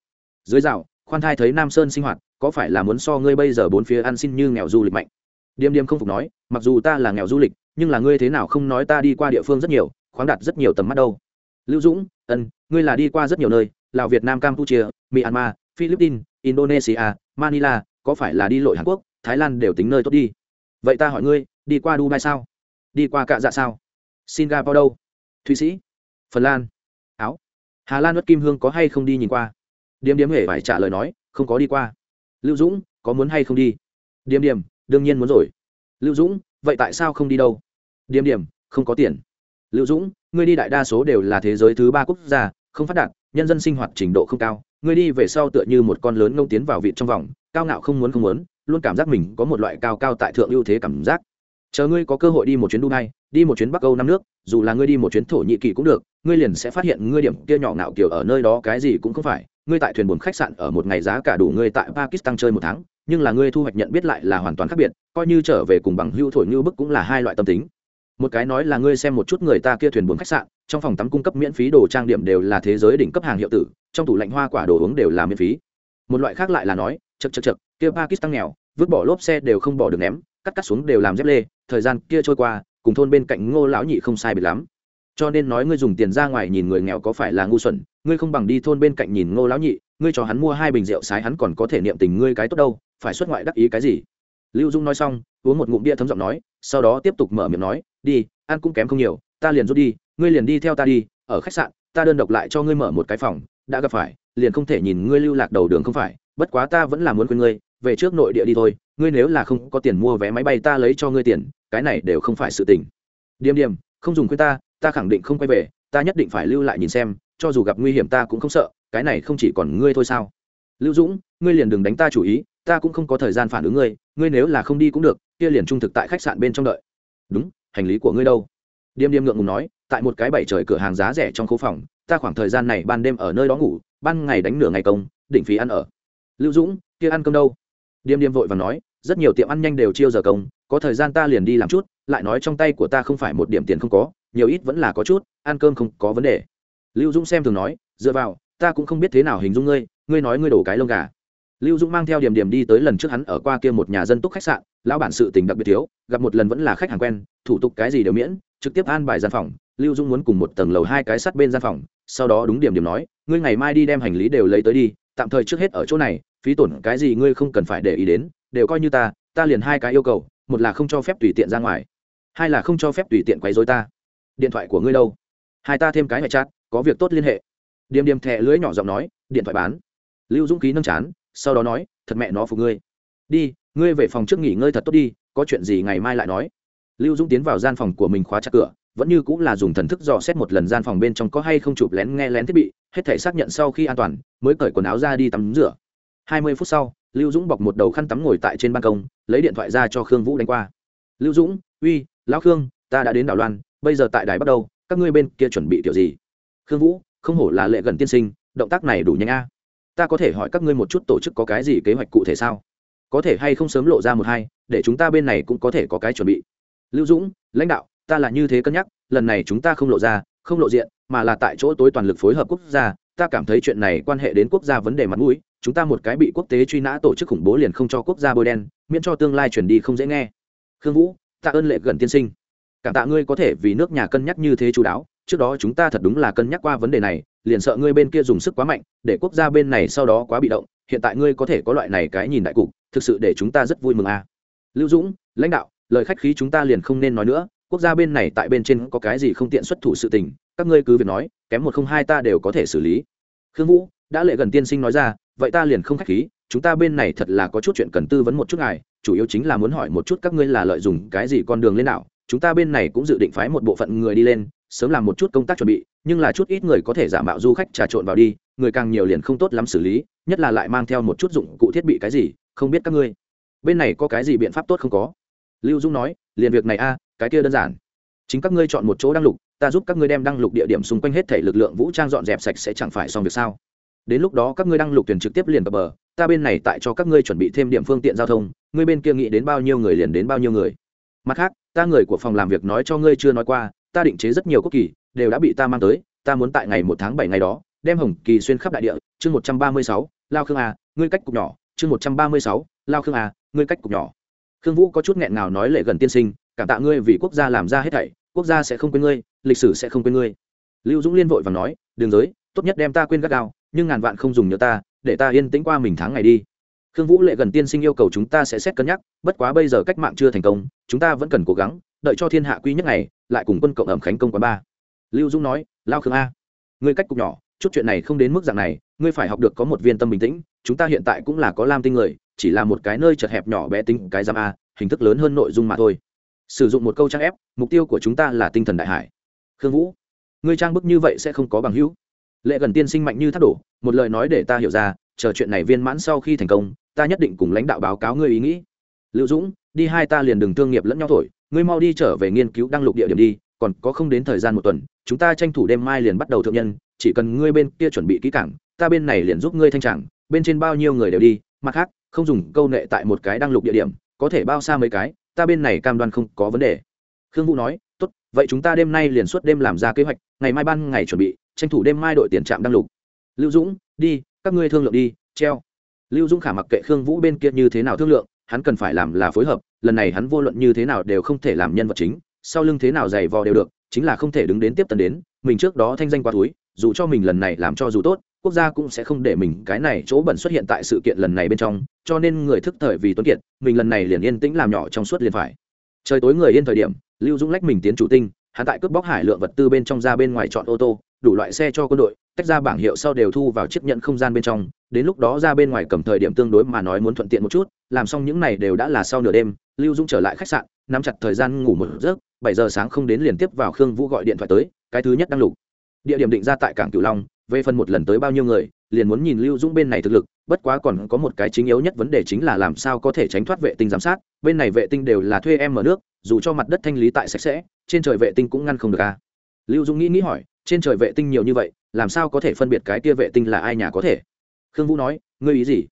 Dưới rào, khoan thai thấy nam sơn sinh hoạt, có phải là muốn so ngươi bây giờ bốn phía ăn xin như nghèo du lịch mạnh? Điềm điềm không phục nói, mặc dù ta là nghèo du lịch, nhưng là ngươi thế nào không nói ta đi qua địa phương rất nhiều, khoáng đạt rất nhiều tầm mắt đâu. Lưu dũng, ân, ngươi là đi qua rất nhiều nơi, lào việt nam campuchia, myanmar, philippines, indonesia, manila có phải là đi lội hàn quốc, thái lan đều tính nơi tốt đi. Vậy ta hỏi ngươi, đi qua dubai sao? Đi qua cạ dạ sao? Singapore đâu? Thụy sĩ? Phần lan? Áo? Hà lan đất kim hương có hay không đi nhìn qua? Điềm điếm hề phải trả lời nói, không có đi qua. Lưu dũng, có muốn hay không đi? Điềm điềm đương nhiên muốn rồi. Lưu dũng, vậy tại sao không đi đâu? Điềm điềm không có tiền. Lưu dũng, ngươi đi đại đa số đều là thế giới thứ ba quốc gia, không phát đạt nhân dân sinh hoạt trình độ không cao ngươi đi về sau tựa như một con lớn ngông tiến vào vịt trong vòng, cao ngạo không muốn không muốn, luôn cảm giác mình có một loại cao cao tại thượng ưu thế cảm giác. Chờ ngươi có cơ hội đi một chuyến dubai, đi một chuyến bắc âu năm nước, dù là ngươi đi một chuyến thổ nhĩ kỳ cũng được, ngươi liền sẽ phát hiện ngươi điểm kia nhỏ ngạo kiểu ở nơi đó cái gì cũng không phải. Ngươi tại thuyền buồn khách sạn ở một ngày giá cả đủ ngươi tại pakistan chơi một tháng, nhưng là ngươi thu hoạch nhận biết lại là hoàn toàn khác biệt, coi như trở về cùng bằng hưu thổi như bức cũng là hai loại tâm tính một cái nói là ngươi xem một chút người ta kia thuyền buồn khách sạn, trong phòng tắm cung cấp miễn phí đồ trang điểm đều là thế giới đỉnh cấp hàng hiệu tử, trong tủ lạnh hoa quả đồ uống đều là miễn phí. Một loại khác lại là nói, chật chật chật, kia pakistan nghèo, vứt bỏ lốp xe đều không bỏ được ném, cắt cắt xuống đều làm dép lê, thời gian kia trôi qua, cùng thôn bên cạnh ngô lão nhị không sai biệt lắm. Cho nên nói ngươi dùng tiền ra ngoài nhìn người nghèo có phải là ngu xuẩn, ngươi không bằng đi thôn bên cạnh nhìn ngô lão nhị, ngươi cho hắn mua hai bình rượu sái hắn còn có thể niệm tình ngươi cái tốt đâu, phải xuất ngoại đắc ý cái gì? Lưu dung nói xong, uống một ngụm bia thấm giọng nói, sau đó tiếp tục mở miệng nói, đi, ăn cũng kém không nhiều, ta liền rút đi, ngươi liền đi theo ta đi, ở khách sạn, ta đơn độc lại cho ngươi mở một cái phòng, đã gặp phải, liền không thể nhìn ngươi lưu lạc đầu đường không phải, bất quá ta vẫn là muốn quên ngươi, về trước nội địa đi thôi, ngươi nếu là không có tiền mua vé máy bay ta lấy cho ngươi tiền, cái này đều không phải sự tình. Điềm điềm, không dùng khuyên ta ta khẳng định không quay về, ta nhất định phải lưu lại nhìn xem, cho dù gặp nguy hiểm ta cũng không sợ, cái này không chỉ còn ngươi thôi sao? Lưu dũng, ngươi liền đừng đánh ta chủ ý ta cũng không có thời gian phản ứng ngươi ngươi nếu là không đi cũng được, kia liền trung thực tại khách sạn bên trong đợi. Đúng, hành lý của ngươi đâu? Điềm điềm ngượng ngùng nói, tại một cái bảy trời cửa hàng giá rẻ trong khu phòng, ta khoảng thời gian này ban đêm ở nơi đó ngủ, ban ngày đánh nửa ngày công, định phí ăn ở. Lưu dũng, kia ăn cơm đâu? Điềm điềm vội và nói, rất nhiều tiệm ăn nhanh đều chiêu giờ công, có thời gian ta liền đi làm chút, lại nói trong tay của ta không phải một điểm tiền không có, nhiều ít vẫn là có chút, ăn cơm không có vấn đề. Lưu dũng xem thường nói, dựa vào, ta cũng không biết thế nào hình dung ngươi ngươi nói ngươi đổ cái lông gà lưu dũng mang theo điểm điểm đi tới lần trước hắn ở qua kia một nhà dân túc khách sạn, lão bản sự tình đặc biệt thiếu, gặp một lần vẫn là khách hàng quen, thủ tục cái gì đều miễn, trực tiếp an bài gian phòng. Lưu dũng muốn cùng một tầng lầu hai cái sắt bên gian phòng, sau đó đúng điểm điểm nói, ngươi ngày mai đi đem hành lý đều lấy tới đi, tạm thời trước hết ở chỗ này, phí tổn cái gì ngươi không cần phải để ý đến, đều coi như ta ta liền hai cái yêu cầu, một là không cho phép tùy tiện ra ngoài, hai là không cho phép tùy tiện quấy dối ta. Điện thoại của ngươi đâu? Hai ta thêm cái ngoại chat, có việc tốt liên hệ. Điềm điềm thẹ lưới nhỏ giọng nói, điện thoại bán. Lưu dũng khí nâng chán sau đó nói, thật mẹ nó phục ngươi. Đi, ngươi về phòng trước nghỉ ngơi thật tốt đi, có chuyện gì ngày mai lại nói. Lưu dũng tiến vào gian phòng của mình khóa chặt cửa, vẫn như cũng là dùng thần thức dò xét một lần gian phòng bên trong có hay không chụp lén nghe lén thiết bị, hết thể xác nhận sau khi an toàn, mới cởi quần áo ra đi tắm rửa. Hai mươi phút sau, lưu dũng bọc một đầu khăn tắm ngồi tại trên ban công, lấy điện thoại ra cho khương vũ đánh qua. Lưu dũng, uy, lão khương, ta đã đến đảo loan, bây giờ tại đài bắt đầu các ngươi bên kia chuẩn bị kiểu gì? Khương vũ, không hổ là lệ gần tiên sinh, động tác này đủ nhanh a ta có thể hỏi các ngươi một chút tổ chức có cái gì kế hoạch cụ thể sao? Có thể hay không sớm lộ ra một hai, để chúng ta bên này cũng có thể có cái chuẩn bị. Lưu dũng, lãnh đạo, ta là như thế cân nhắc, lần này chúng ta không lộ ra, không lộ diện, mà là tại chỗ tối toàn lực phối hợp quốc gia, ta cảm thấy chuyện này quan hệ đến quốc gia vấn đề mặt mũi, chúng ta một cái bị quốc tế truy nã tổ chức khủng bố liền không cho quốc gia bôi đen, miễn cho tương lai chuyển đi không dễ nghe. Khương vũ ta ơn lệ gần tiên sinh. Cảm tạ ngươi có thể vì nước nhà cân nhắc như thế chú đáo, trước đó chúng ta thật đúng là cân nhắc qua vấn đề này liền sợ ngươi bên kia dùng sức quá mạnh, để quốc gia bên này sau đó quá bị động, hiện tại ngươi có thể có loại này cái nhìn đại cục, thực sự để chúng ta rất vui mừng a à. lưu dũng, lãnh đạo, lời khách khí chúng ta liền không nên nói nữa, quốc gia bên này tại bên trên có cái gì không tiện xuất thủ sự tình, các ngươi cứ việc nói, kém một không hai ta đều có thể xử lý khương vũ, đã lệ gần tiên sinh nói ra, vậy ta liền không khách khí, chúng ta bên này thật là có chút chuyện cần tư vấn một chút ngài, chủ yếu chính là muốn hỏi một chút các ngươi là lợi dụng cái gì con đường lên nào chúng ta bên này cũng dự định phái một bộ phận người đi lên sớm làm một chút công tác chuẩn bị, nhưng là chút ít người có thể giả mạo du khách trà trộn vào đi, người càng nhiều liền không tốt lắm xử lý, nhất là lại mang theo một chút dụng cụ thiết bị cái gì, không biết các ngươi. Bên này có cái gì biện pháp tốt không có? Lưu dung nói, liền việc này a, cái kia đơn giản. Chính các ngươi chọn một chỗ đăng lục, ta giúp các ngươi đem đăng lục địa điểm xung quanh hết thể lực lượng vũ trang dọn dẹp sạch sẽ chẳng phải xong việc sao? Đến lúc đó các ngươi đăng lục tuyển trực tiếp liền cập bờ, ta bên này tại cho các ngươi chuẩn bị thêm điểm phương tiện giao thông, ngươi bên kia nghĩ đến bao nhiêu người liền đến bao nhiêu người. Mặt khác, ta người của phòng làm việc nói cho ngươi chưa nói qua ta định chế rất nhiều quốc kỳ, đều đã bị ta mang tới, ta muốn tại ngày một tháng bảy ngày đó, đem hồng kỳ xuyên khắp đại địa, chương một trăm ba mươi sáu, lao khương a, ngươi cách cục nhỏ, chương một trăm ba mươi sáu, lao khương a, ngươi cách cục nhỏ. Khương vũ có chút nghẹn nào nói lệ gần tiên sinh, cảm tạ ngươi vì quốc gia làm ra hết thảy, quốc gia sẽ không quên ngươi, lịch sử sẽ không quên ngươi. Lưu dũng liên vội và nói, đường giới, tốt nhất đem ta quên gắt gao, nhưng ngàn vạn không dùng nhớ ta, để ta yên tĩnh qua mình tháng ngày đi. Khương vũ lệ gần tiên sinh yêu cầu chúng ta sẽ xét cân nhắc, bất quá bây giờ cách mạng chưa thành công, chúng ta vẫn cần cố gắng đợi cho thiên hạ quy nhất ngày, lại cùng quân cộng ẩm khánh công quán ba. Lưu dũng nói, lao khương a, ngươi cách cục nhỏ, chút chuyện này không đến mức dạng này, ngươi phải học được có một viên tâm bình tĩnh, chúng ta hiện tại cũng là có lam tinh người, chỉ là một cái nơi chật hẹp nhỏ bé tính cái giam a, hình thức lớn hơn nội dung mà thôi. Sử dụng một câu trang ép, mục tiêu của chúng ta là tinh thần đại hải. Khương vũ, ngươi trang bức như vậy sẽ không có bằng hữu. Lệ gần tiên sinh mạnh như thác đổ, một lời nói để ta hiểu ra, chờ chuyện này viên mãn sau khi thành công, ta nhất định cùng lãnh đạo báo cáo ngươi ý nghĩ lưu dũng, đi hai ta liền đừng thương nghiệp lẫn nhau thổi, ngươi mau đi trở về nghiên cứu đăng lục địa điểm đi, còn có không đến thời gian một tuần, chúng ta tranh thủ đêm mai liền bắt đầu thượng nhân, chỉ cần ngươi bên kia chuẩn bị kỹ cảng ta bên này liền giúp ngươi thanh trạng bên trên bao nhiêu người đều đi, mặt khác, không dùng câu nệ tại một cái đăng lục địa điểm, có thể bao xa mấy cái, ta bên này cam đoan không có vấn đề. Khương vũ nói, tốt, vậy chúng ta đêm nay liền suốt đêm làm ra kế hoạch, ngày mai ban ngày chuẩn bị, tranh thủ đêm mai đội tiền trạm đăng lục. Lưu dũng, đi, các ngươi thương lượng đi, treo. Lưu dũng khả mặc kệ khương vũ bên kia như thế nào thương lượng hắn cần phải làm là phối hợp, lần này hắn vô luận như thế nào đều không thể làm nhân vật chính, sau lưng thế nào dày vò đều được, chính là không thể đứng đến tiếp tần đến, mình trước đó thanh danh qua túi, dù cho mình lần này làm cho dù tốt, quốc gia cũng sẽ không để mình cái này chỗ bẩn xuất hiện tại sự kiện lần này bên trong, cho nên người thức thời vì tuấn kiệt, mình lần này liền yên tĩnh làm nhỏ trong suốt liền phải. Trời tối người yên thời điểm, lưu dũng lách mình tiến chủ tinh, hắn tại cướp bóc hải lượng vật tư bên trong ra bên ngoài chọn ô tô đủ loại xe cho quân đội, tách ra bảng hiệu sau đều thu vào chiếc nhận không gian bên trong, đến lúc đó ra bên ngoài cầm thời điểm tương đối mà nói muốn thuận tiện một chút, làm xong những này đều đã là sau nửa đêm, lưu dũng trở lại khách sạn, nắm chặt thời gian ngủ một giấc, bảy giờ sáng không đến liền tiếp vào khương vũ gọi điện thoại tới, cái thứ nhất đang lục địa điểm định ra tại cảng cửu long, về phần một lần tới bao nhiêu người, liền muốn nhìn lưu dũng bên này thực lực, bất quá còn có một cái chính yếu nhất vấn đề chính là làm sao có thể tránh thoát vệ tinh giám sát, bên này vệ tinh đều là thuê em mở nước, dù cho mặt đất thanh lý tại sạch sẽ, trên trời vệ tinh cũng ngăn không được à. lưu dũng nghĩ nghĩ hỏi trên trời vệ tinh nhiều như vậy, làm sao có thể phân biệt cái kia vệ tinh là ai nhà có thể? Khương vũ nói, ngươi ý gì?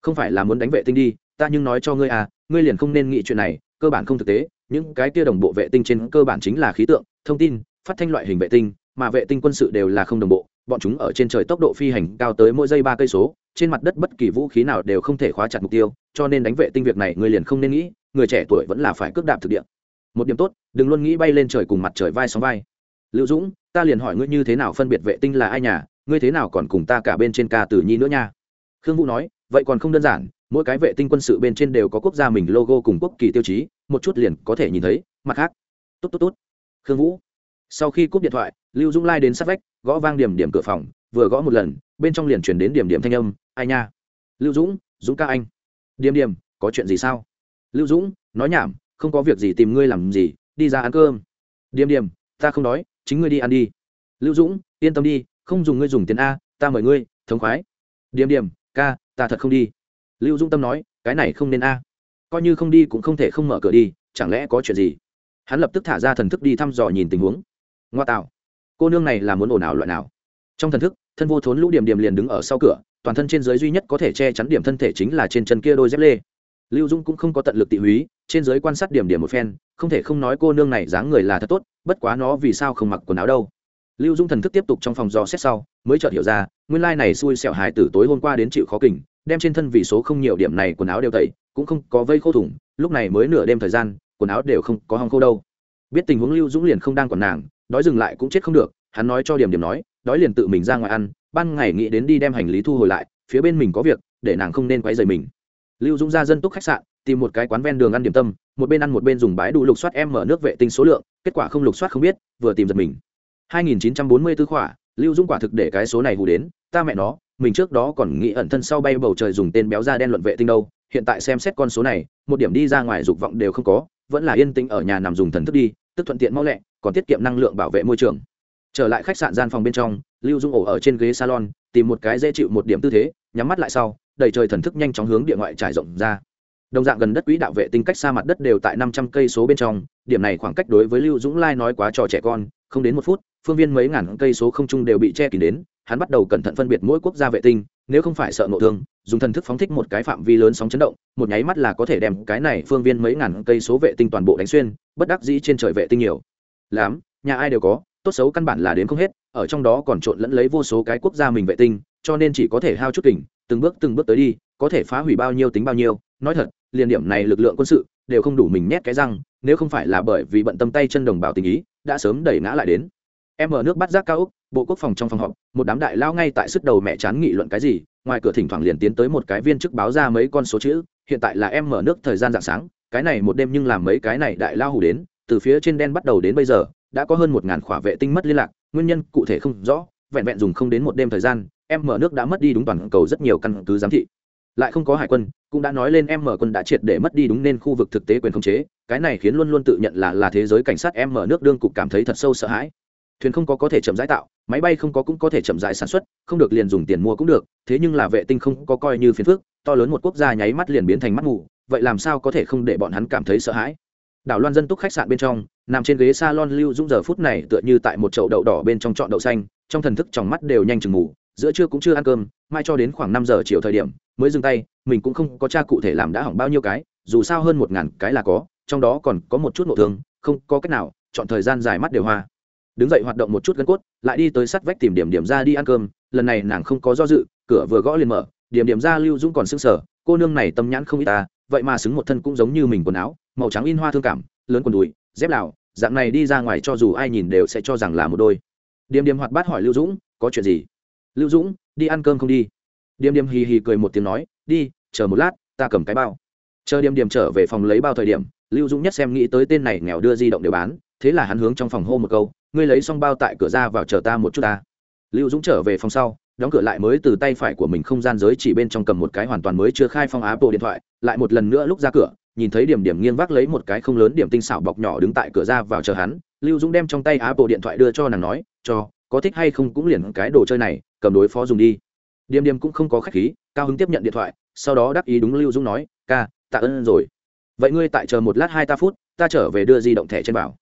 Không phải là muốn đánh vệ tinh đi, ta nhưng nói cho ngươi à ngươi liền không nên nghĩ chuyện này, cơ bản không thực tế, những cái kia đồng bộ vệ tinh trên cơ bản chính là khí tượng, thông tin, phát thanh loại hình vệ tinh, mà vệ tinh quân sự đều là không đồng bộ, bọn chúng ở trên trời tốc độ phi hành cao tới mỗi giây ba cây số, trên mặt đất bất kỳ vũ khí nào đều không thể khóa chặt mục tiêu, cho nên đánh vệ tinh việc này người liền không nên nghĩ, người trẻ tuổi vẫn là phải cước đạp thực địa. Một điểm tốt, đừng luôn nghĩ bay lên trời cùng mặt trời vai sóng vai lưu dũng, ta liền hỏi ngươi như thế nào phân biệt vệ tinh là ai nhà, ngươi thế nào còn cùng ta cả bên trên ca tử nhi nữa nha? Khương vũ nói, vậy còn không đơn giản, mỗi cái vệ tinh quân sự bên trên đều có quốc gia mình logo cùng quốc kỳ tiêu chí, một chút liền có thể nhìn thấy, mặt khác. Tốt tốt tốt. Khương vũ. Sau khi cúp điện thoại, lưu dũng lai đến sát vách, gõ vang điểm điểm cửa phòng, vừa gõ một lần, bên trong liền chuyển đến điểm điểm thanh âm, ai nha? Lưu dũng dũng ca anh. Điểm điểm, có chuyện gì sao? Lưu dũng, nói nhảm, không có việc gì tìm ngươi làm gì, đi ra ăn cơm. Điểm điểm, ta không đói chính ngươi đi ăn đi. Lưu dũng, yên tâm đi, không dùng ngươi dùng tiền a, ta mời ngươi, thống khoái. Điểm điểm, ca, ta thật không đi. Lưu dũng tâm nói, cái này không nên a. Coi như không đi cũng không thể không mở cửa đi, chẳng lẽ có chuyện gì? Hắn lập tức thả ra thần thức đi thăm dò nhìn tình huống. Ngoa tạo. Cô nương này là muốn ồn ào loại nào? Trong thần thức, thân vô thốn lũ điểm điểm liền đứng ở sau cửa, toàn thân trên giới duy nhất có thể che chắn điểm thân thể chính là trên chân kia đôi dép lê. Lưu dung cũng không có tận lực tị húy, trên giới quan sát điểm điểm một phen không thể không nói cô nương này dáng người là thật tốt, bất quá nó vì sao không mặc quần áo đâu. Lưu dung thần thức tiếp tục trong phòng dò xét sau, mới chợt hiểu ra, nguyên lai này xui xẻo hài tử tối hôm qua đến chịu khó kình, đem trên thân vì số không nhiều điểm này quần áo đều tẩy, cũng không có vây khô thủng, lúc này mới nửa đêm thời gian, quần áo đều không có hong khô đâu. Biết tình huống lưu dũng liền không đang còn nàng, đói dừng lại cũng chết không được, hắn nói cho điểm điểm nói, đói liền tự mình ra ngoài ăn, ban ngày nghĩ đến đi đem hành lý thu hồi lại, phía bên mình có việc, để nàng không nên quấy rầy mình. Lưu dũng ra dân túc khách sạn tìm một cái quán ven đường ăn điểm tâm, một bên ăn một bên dùng bãi đủ lục soát em mở nước vệ tinh số lượng, kết quả không lục soát không biết, vừa tìm giật mình. 2944 khỏa, lưu dũng quả thực để cái số này hù đến, ta mẹ nó, mình trước đó còn nghĩ ẩn thân sau bay bầu trời dùng tên béo da đen luận vệ tinh đâu, hiện tại xem xét con số này, một điểm đi ra ngoài dục vọng đều không có, vẫn là yên tĩnh ở nhà nằm dùng thần thức đi, tức thuận tiện mau lẹ, còn tiết kiệm năng lượng bảo vệ môi trường. Trở lại khách sạn gian phòng bên trong, lưu dung ổ ở trên ghế salon, tìm một cái dễ chịu một điểm tư thế, nhắm mắt lại sau đầy trời thần thức nhanh chóng hướng địa ngoại trải rộng ra đồng dạng gần đất quỹ đạo vệ tinh cách xa mặt đất đều tại năm trăm cây số bên trong, điểm này khoảng cách đối với lưu dũng lai nói quá trò trẻ con, không đến một phút, phương viên mấy ngàn cây số không trung đều bị che kín đến, hắn bắt đầu cẩn thận phân biệt mỗi quốc gia vệ tinh, nếu không phải sợ nộ thương, dùng thần thức phóng thích một cái phạm vi lớn sóng chấn động, một nháy mắt là có thể đem cái này phương viên mấy ngàn cây số vệ tinh toàn bộ đánh xuyên, bất đắc dĩ trên trời vệ tinh nhiều. Lắm, nhà ai đều có, tốt xấu căn bản là đến không hết, ở trong đó còn trộn lẫn lấy vô số cái quốc gia mình vệ tinh, cho nên chỉ có thể hao chút kình, từng bước từng bước tới đi, có thể phá hủy bao nhiêu tính bao nhiêu, nói thật liền điểm này lực lượng quân sự đều không đủ mình nhét cái răng, nếu không phải là bởi vì bận tâm tay chân đồng bào tình ý, đã sớm đẩy ngã lại đến. Em ở nước bắt giác cao úc bộ quốc phòng trong phòng họp, một đám đại lao ngay tại sức đầu mẹ chán nghị luận cái gì, ngoài cửa thỉnh thoảng liền tiến tới một cái viên chức báo ra mấy con số chữ, hiện tại là em mở nước thời gian dạng sáng, cái này một đêm nhưng làm mấy cái này đại lao hủ đến, từ phía trên đen bắt đầu đến bây giờ, đã có hơn một ngàn khỏa vệ tinh mất liên lạc, nguyên nhân cụ thể không rõ, vẹn vẹn dùng không đến một đêm thời gian, em mở nước đã mất đi đúng toàn cầu rất nhiều căn cứ giám thị lại không có hải quân, cũng đã nói lên em mở quân đã triệt để mất đi đúng nên khu vực thực tế quyền khống chế, cái này khiến luôn luôn tự nhận là là thế giới cảnh sát em mở nước đương cục cảm thấy thật sâu sợ hãi. Thuyền không có có thể chậm rãi tạo, máy bay không có cũng có thể chậm rãi sản xuất, không được liền dùng tiền mua cũng được, thế nhưng là vệ tinh không có coi như phiền phức, to lớn một quốc gia nháy mắt liền biến thành mắt mù, vậy làm sao có thể không để bọn hắn cảm thấy sợ hãi? Đảo loan dân túc khách sạn bên trong, nằm trên ghế salon lưu dũng giờ phút này tựa như tại một chậu đậu đỏ bên trong trọn đậu xanh, trong thần thức trong mắt đều nhanh chừng ngủ giữa trưa cũng chưa ăn cơm, mai cho đến khoảng năm giờ chiều thời điểm, mới dừng tay, mình cũng không có tra cụ thể làm đã hỏng bao nhiêu cái, dù sao hơn một ngàn cái là có, trong đó còn có một chút nội thương, không có cách nào, chọn thời gian dài mắt đều hoa. Đứng dậy hoạt động một chút gân cốt, lại đi tới sắt vách tìm điểm điểm ra đi ăn cơm, lần này nàng không có do dự, cửa vừa gõ liền mở, điểm điểm ra lưu dũng còn sưng sở cô nương này tâm nhãn không ít ta, vậy mà xứng một thân cũng giống như mình quần áo, màu trắng in hoa thương cảm, lớn quần đùi, dép lào, dạng này đi ra ngoài cho dù ai nhìn đều sẽ cho rằng là một đôi. Điểm điểm hoạt bát hỏi lưu dũng, có chuyện gì? Lưu dũng, đi ăn cơm không đi? Điềm điềm hì hì cười một tiếng nói, đi, chờ một lát, ta cầm cái bao. Chờ điềm điềm trở về phòng lấy bao thời điểm, lưu dũng nhất xem nghĩ tới tên này nghèo đưa di động để bán, thế là hắn hướng trong phòng hô một câu, ngươi lấy xong bao tại cửa ra vào chờ ta một chút ta. Lưu dũng trở về phòng sau, đóng cửa lại mới từ tay phải của mình không gian giới chỉ bên trong cầm một cái hoàn toàn mới chưa khai phong apple điện thoại, lại một lần nữa lúc ra cửa, nhìn thấy điểm điểm nghiêng vác lấy một cái không lớn điểm tinh xảo bọc nhỏ đứng tại cửa ra vào chờ hắn, lưu dũng đem trong tay apple điện thoại đưa cho nàng nói, cho có thích hay không cũng liền cái đồ chơi này, cầm đối phó dùng đi. Điềm điềm cũng không có khách khí, cao hứng tiếp nhận điện thoại, sau đó đắc ý đúng lưu dũng nói, ca, tạ ơn rồi. Vậy ngươi tại chờ một lát hai ta phút, ta trở về đưa di động thẻ trên bảo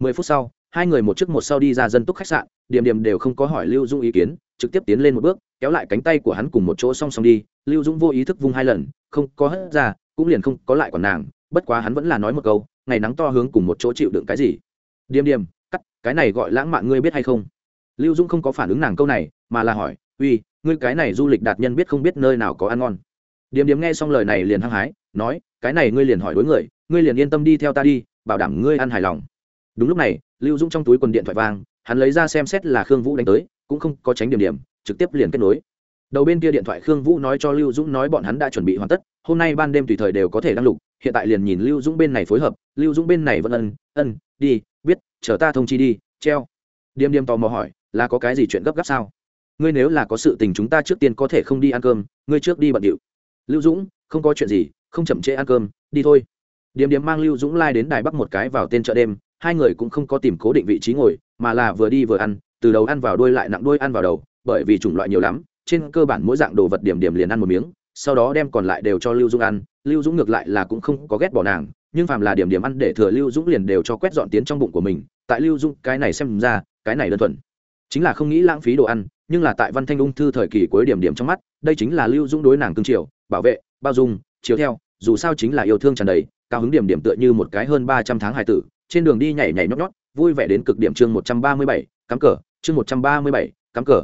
mười phút sau, hai người một trước một sau đi ra dân túc khách sạn điểm điểm đều không có hỏi lưu dũng ý kiến, trực tiếp tiến lên một bước, kéo lại cánh tay của hắn cùng một chỗ song song đi. Lưu dũng vô ý thức vung hai lần, không có hất ra, cũng liền không có lại còn nàng, bất quá hắn vẫn là nói một câu, ngày nắng to hướng cùng một chỗ chịu đựng cái gì? Điềm điềm, cắt, cái này gọi lãng mạn ngươi biết hay không? Lưu dũng không có phản ứng nàng câu này, mà là hỏi, uy, ngươi cái này du lịch đạt nhân biết không biết nơi nào có ăn ngon? Điềm điềm nghe xong lời này liền hăng hái, nói, cái này ngươi liền hỏi đối người, ngươi liền yên tâm đi theo ta đi, bảo đảm ngươi ăn hài lòng. Đúng lúc này, lưu dũng trong túi quần điện thoại vang, hắn lấy ra xem xét là khương vũ đánh tới, cũng không có tránh điểm điểm trực tiếp liền kết nối. Đầu bên kia điện thoại khương vũ nói cho lưu dũng nói bọn hắn đã chuẩn bị hoàn tất, hôm nay ban đêm tùy thời đều có thể đăng lục, hiện tại liền nhìn lưu dũng bên này phối hợp, lưu dũng bên này vẫn ân ân, đi, biết, chờ ta thông chi đi, treo. Điềm điềm tò mò hỏi là có cái gì chuyện gấp gáp sao? Ngươi nếu là có sự tình chúng ta trước tiên có thể không đi ăn cơm, ngươi trước đi bận điệu. Lưu dũng, không có chuyện gì, không chậm trễ ăn cơm, đi thôi. Điểm Điểm mang lưu dũng lai、like、đến đài bắc một cái vào tên chợ đêm, hai người cũng không có tìm cố định vị trí ngồi, mà là vừa đi vừa ăn, từ đầu ăn vào đuôi lại nặng đuôi ăn vào đầu, bởi vì chủng loại nhiều lắm, trên cơ bản mỗi dạng đồ vật điểm điểm liền ăn một miếng, sau đó đem còn lại đều cho lưu dũng ăn. Lưu dũng ngược lại là cũng không có ghét bỏ nàng, nhưng phàm là điểm điểm ăn để thừa lưu dũng liền đều cho quét dọn tiến trong bụng của mình. Tại lưu dũng, cái này xem ra, cái này đơn thuần chính là không nghĩ lãng phí đồ ăn, nhưng là tại văn thanh ung thư thời kỳ cuối điểm điểm trong mắt, đây chính là lưu dũng đối nàng cương triều, bảo vệ, bao dung chiếu theo, dù sao chính là yêu thương tràn đầy, cao hứng điểm điểm tựa như một cái hơn ba trăm tháng hài tử, trên đường đi nhảy nhảy nhót nhót, vui vẻ đến cực điểm chương một trăm ba mươi bảy, cắm cờ, chương một trăm ba mươi bảy, cắm cờ.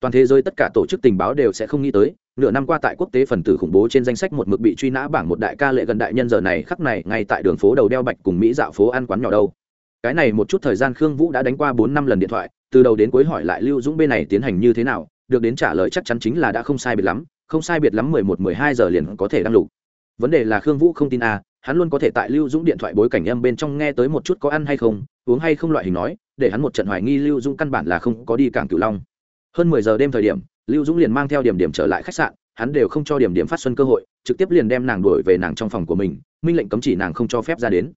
Toàn thế giới tất cả tổ chức tình báo đều sẽ không nghĩ tới, nửa năm qua tại quốc tế phần tử khủng bố trên danh sách một mực bị truy nã bảng một đại ca lệ gần đại nhân giờ này khắc này ngay tại đường phố đầu đeo bạch cùng mỹ dạo phố ăn quán nhỏ đâu. Cái này một chút thời gian khương vũ đã đánh qua bốn năm lần điện thoại từ đầu đến cuối hỏi lại lưu dũng bên này tiến hành như thế nào, được đến trả lời chắc chắn chính là đã không sai biệt lắm, không sai biệt lắm mười một, mười hai giờ liền có thể đăng lục. Vấn đề là khương vũ không tin à hắn luôn có thể tại lưu dũng điện thoại bối cảnh âm bên trong nghe tới một chút có ăn hay không, uống hay không loại hình nói, để hắn một trận hoài nghi lưu dũng căn bản là không có đi cảng cửu long. Hơn mười giờ đêm thời điểm, lưu dũng liền mang theo điểm điểm trở lại khách sạn, hắn đều không cho điểm điểm phát xuân cơ hội, trực tiếp liền đem nàng đuổi về nàng trong phòng của mình, minh lệnh cấm chỉ nàng không cho phép ra đến.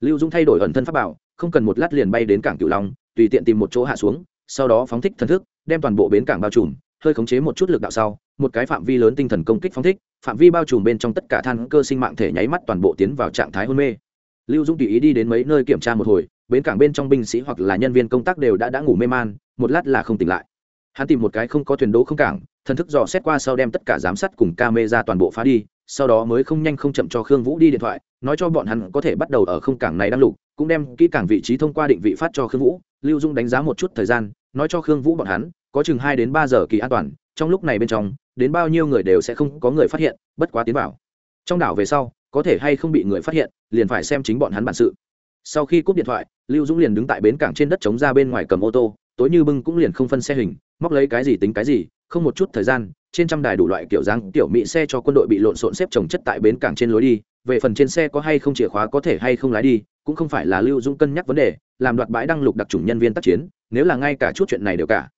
Lưu dũng thay đổi ẩn thân pháp bảo, không cần một lát liền bay đến cảng cửu long tùy tiện tìm một chỗ hạ xuống, sau đó phóng thích thần thức, đem toàn bộ bến cảng bao trùm, hơi khống chế một chút lực đạo sau, một cái phạm vi lớn tinh thần công kích phóng thích, phạm vi bao trùm bên trong tất cả than cơ sinh mạng thể nháy mắt toàn bộ tiến vào trạng thái hôn mê. Lưu dũng tùy ý đi đến mấy nơi kiểm tra một hồi, bến cảng bên trong binh sĩ hoặc là nhân viên công tác đều đã đã ngủ mê man, một lát là không tỉnh lại. Hắn tìm một cái không có thuyền đỗ không cảng, thần thức dò xét qua sau đem tất cả giám sát cùng ca mê ra toàn bộ phá đi, sau đó mới không nhanh không chậm cho khương vũ đi điện thoại, nói cho bọn hắn có thể bắt đầu ở không cảng này đăng lục, cũng đem kỹ cảng vị trí thông qua định vị phát cho khương vũ lưu dung đánh giá một chút thời gian, nói cho khương vũ bọn hắn, có chừng hai đến ba giờ kỳ an toàn, trong lúc này bên trong, đến bao nhiêu người đều sẽ không có người phát hiện, bất quá tiến vào. Trong đảo về sau, có thể hay không bị người phát hiện, liền phải xem chính bọn hắn bản sự. Sau khi cúp điện thoại, lưu dũng liền đứng tại bến cảng trên đất chống ra bên ngoài cầm ô tô, tối như bưng cũng liền không phân xe hình, móc lấy cái gì tính cái gì không một chút thời gian, trên trăm đài đủ loại kiểu dáng tiểu mỹ xe cho quân đội bị lộn xộn xếp trồng chất tại bến cảng trên lối đi, về phần trên xe có hay không chìa khóa có thể hay không lái đi, cũng không phải là lưu dũng cân nhắc vấn đề, làm đoạt bãi đăng lục đặc trùng nhân viên tác chiến, nếu là ngay cả chút chuyện này đều cả.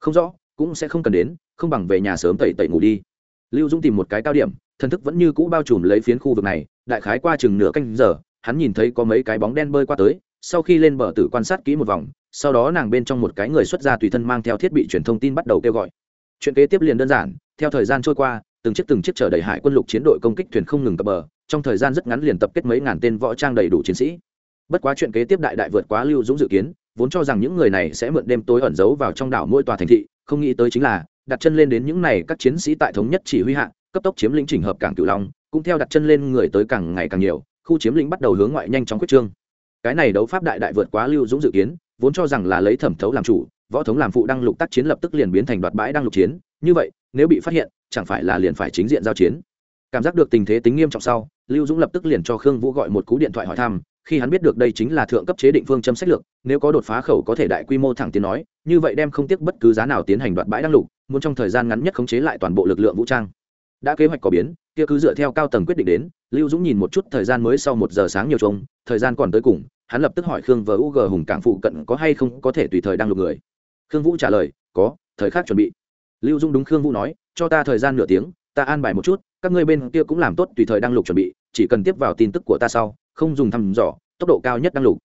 Không rõ, cũng sẽ không cần đến, không bằng về nhà sớm tẩy tẩy ngủ đi. Lưu dũng tìm một cái cao điểm, thần thức vẫn như cũ bao trùm lấy phiến khu vực này, đại khái qua chừng nửa canh giờ, hắn nhìn thấy có mấy cái bóng đen bơi qua tới, sau khi lên bờ tử quan sát kỹ một vòng, sau đó nàng bên trong một cái người xuất ra tùy thân mang theo thiết bị truyền thông tin bắt đầu kêu gọi chuyện kế tiếp liền đơn giản, theo thời gian trôi qua, từng chiếc từng chiếc chở đầy hải quân lục chiến đội công kích thuyền không ngừng cập bờ, trong thời gian rất ngắn liền tập kết mấy ngàn tên võ trang đầy đủ chiến sĩ. Bất quá chuyện kế tiếp đại đại vượt quá lưu dũng dự kiến, vốn cho rằng những người này sẽ mượn đêm tối ẩn giấu vào trong đảo mỗi tòa thành thị, không nghĩ tới chính là, đặt chân lên đến những này các chiến sĩ tại thống nhất chỉ huy hạ, cấp tốc chiếm lĩnh chỉnh hợp cảng cửu long, cũng theo đặt chân lên người tới càng ngày càng nhiều, khu chiếm lĩnh bắt đầu hướng ngoại nhanh chóng quyết trương. Cái này đấu pháp đại đại vượt quá lưu dũng dự kiến, vốn cho rằng là lấy thẩm thấu làm chủ võ thống làm phụ đăng lục tác chiến lập tức liền biến thành đoạt bãi đăng lục chiến. Như vậy, nếu bị phát hiện, chẳng phải là liền phải chính diện giao chiến? Cảm giác được tình thế tính nghiêm trọng sau, lưu dũng lập tức liền cho khương vũ gọi một cú điện thoại hỏi thăm, khi hắn biết được đây chính là thượng cấp chế định phương châm sách lược, nếu có đột phá khẩu có thể đại quy mô thẳng tiến nói, như vậy đem không tiếc bất cứ giá nào tiến hành đoạt bãi đăng lục, muốn trong thời gian ngắn nhất khống chế lại toàn bộ lực lượng vũ trang. Đã kế hoạch có biến, kia cứ dựa theo cao tầng quyết định đến, lưu dũng nhìn một chút thời gian mới sau một giờ sáng nhiều trông, thời gian còn tới cùng, hắn lập tức hỏi khương vờ u g hùng cảng phụ cận có hay không có thể tùy thời đăng lục người khương vũ trả lời, có, thời khắc chuẩn bị. Lưu dung đúng khương vũ nói, cho ta thời gian nửa tiếng, ta an bài một chút, các ngươi bên kia cũng làm tốt tùy thời đăng lục chuẩn bị, chỉ cần tiếp vào tin tức của ta sau, không dùng thăm dò, tốc độ cao nhất đăng lục.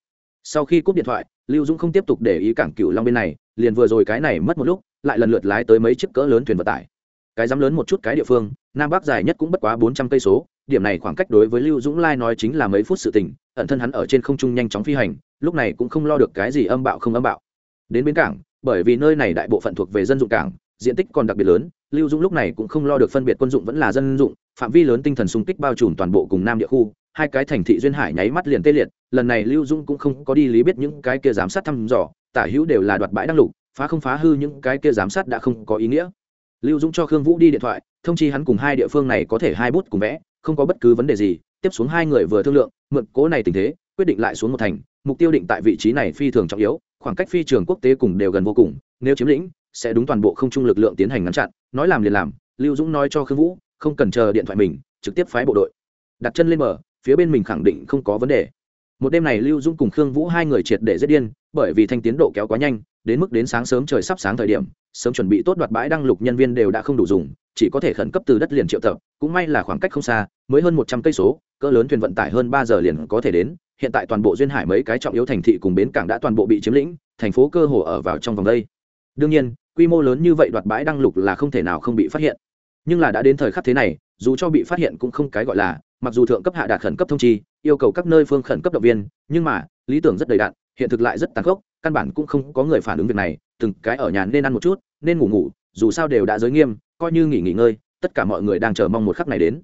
Sau khi cúp điện thoại, lưu dung không tiếp tục để ý cảng cửu long bên này, liền vừa rồi cái này mất một lúc, lại lần lượt lái tới mấy chiếc cỡ lớn thuyền vận tải. Cái dám lớn một chút cái địa phương, nam bắc dài nhất cũng bất quá bốn trăm cây số, điểm này khoảng cách đối với lưu dũng lai nói chính là mấy phút sự tình, ẩn thân hắn ở trên không trung nhanh chóng phi hành, lúc này cũng không lo được cái gì âm bạo không âm bạo. Đến bến cảng bởi vì nơi này đại bộ phận thuộc về dân dụng cảng, diện tích còn đặc biệt lớn, lưu dũng lúc này cũng không lo được phân biệt quân dụng vẫn là dân dụng, phạm vi lớn tinh thần xung kích bao trùm toàn bộ cùng nam địa khu, hai cái thành thị duyên hải nháy mắt liền tê liệt, lần này lưu dũng cũng không có đi lý biết những cái kia giám sát thăm dò, tả hữu đều là đoạt bãi đăng lục, phá không phá hư những cái kia giám sát đã không có ý nghĩa. Lưu dũng cho khương vũ đi điện thoại, thông chi hắn cùng hai địa phương này có thể hai bút cùng vẽ, không có bất cứ vấn đề gì, tiếp xuống hai người vừa thương lượng, mượn cố này tình thế, quyết định lại xuống một thành, mục tiêu định tại vị trí này phi thường trọng yếu khoảng cách phi trường quốc tế cùng đều gần vô cùng, nếu chiếm lĩnh, sẽ đúng toàn bộ không trung lực lượng tiến hành ngăn chặn, nói làm liền làm, lưu dũng nói cho khương vũ, không cần chờ điện thoại mình, trực tiếp phái bộ đội. Đặt chân lên bờ, phía bên mình khẳng định không có vấn đề. Một đêm này lưu dũng cùng khương vũ hai người triệt để giết điên, bởi vì thanh tiến độ kéo quá nhanh, đến mức đến sáng sớm trời sắp sáng thời điểm, sớm chuẩn bị tốt đoạt bãi đăng lục nhân viên đều đã không đủ dùng, chỉ có thể khẩn cấp từ đất liền triệu tập, cũng may là khoảng cách không xa, mới hơn một trăm cây số, cỡ lớn thuyền vận tải hơn ba giờ liền có thể đến hiện tại toàn bộ duyên hải mấy cái trọng yếu thành thị cùng bến cảng đã toàn bộ bị chiếm lĩnh, thành phố cơ hồ ở vào trong vòng đây. Đương nhiên, quy mô lớn như vậy đoạt bãi đăng lục là không thể nào không bị phát hiện. Nhưng là đã đến thời khắc thế này, dù cho bị phát hiện cũng không cái gọi là, mặc dù thượng cấp hạ đạt khẩn cấp thông chi, yêu cầu các nơi phương khẩn cấp động viên, nhưng mà, lý tưởng rất đầy đạn hiện thực lại rất tàn khốc, căn bản cũng không có người phản ứng việc này, từng cái ở nhà nên ăn một chút, nên ngủ ngủ, dù sao đều đã giới nghiêm, coi như nghỉ nghỉ ngơi, tất cả mọi người đang chờ mong một khắc này đến.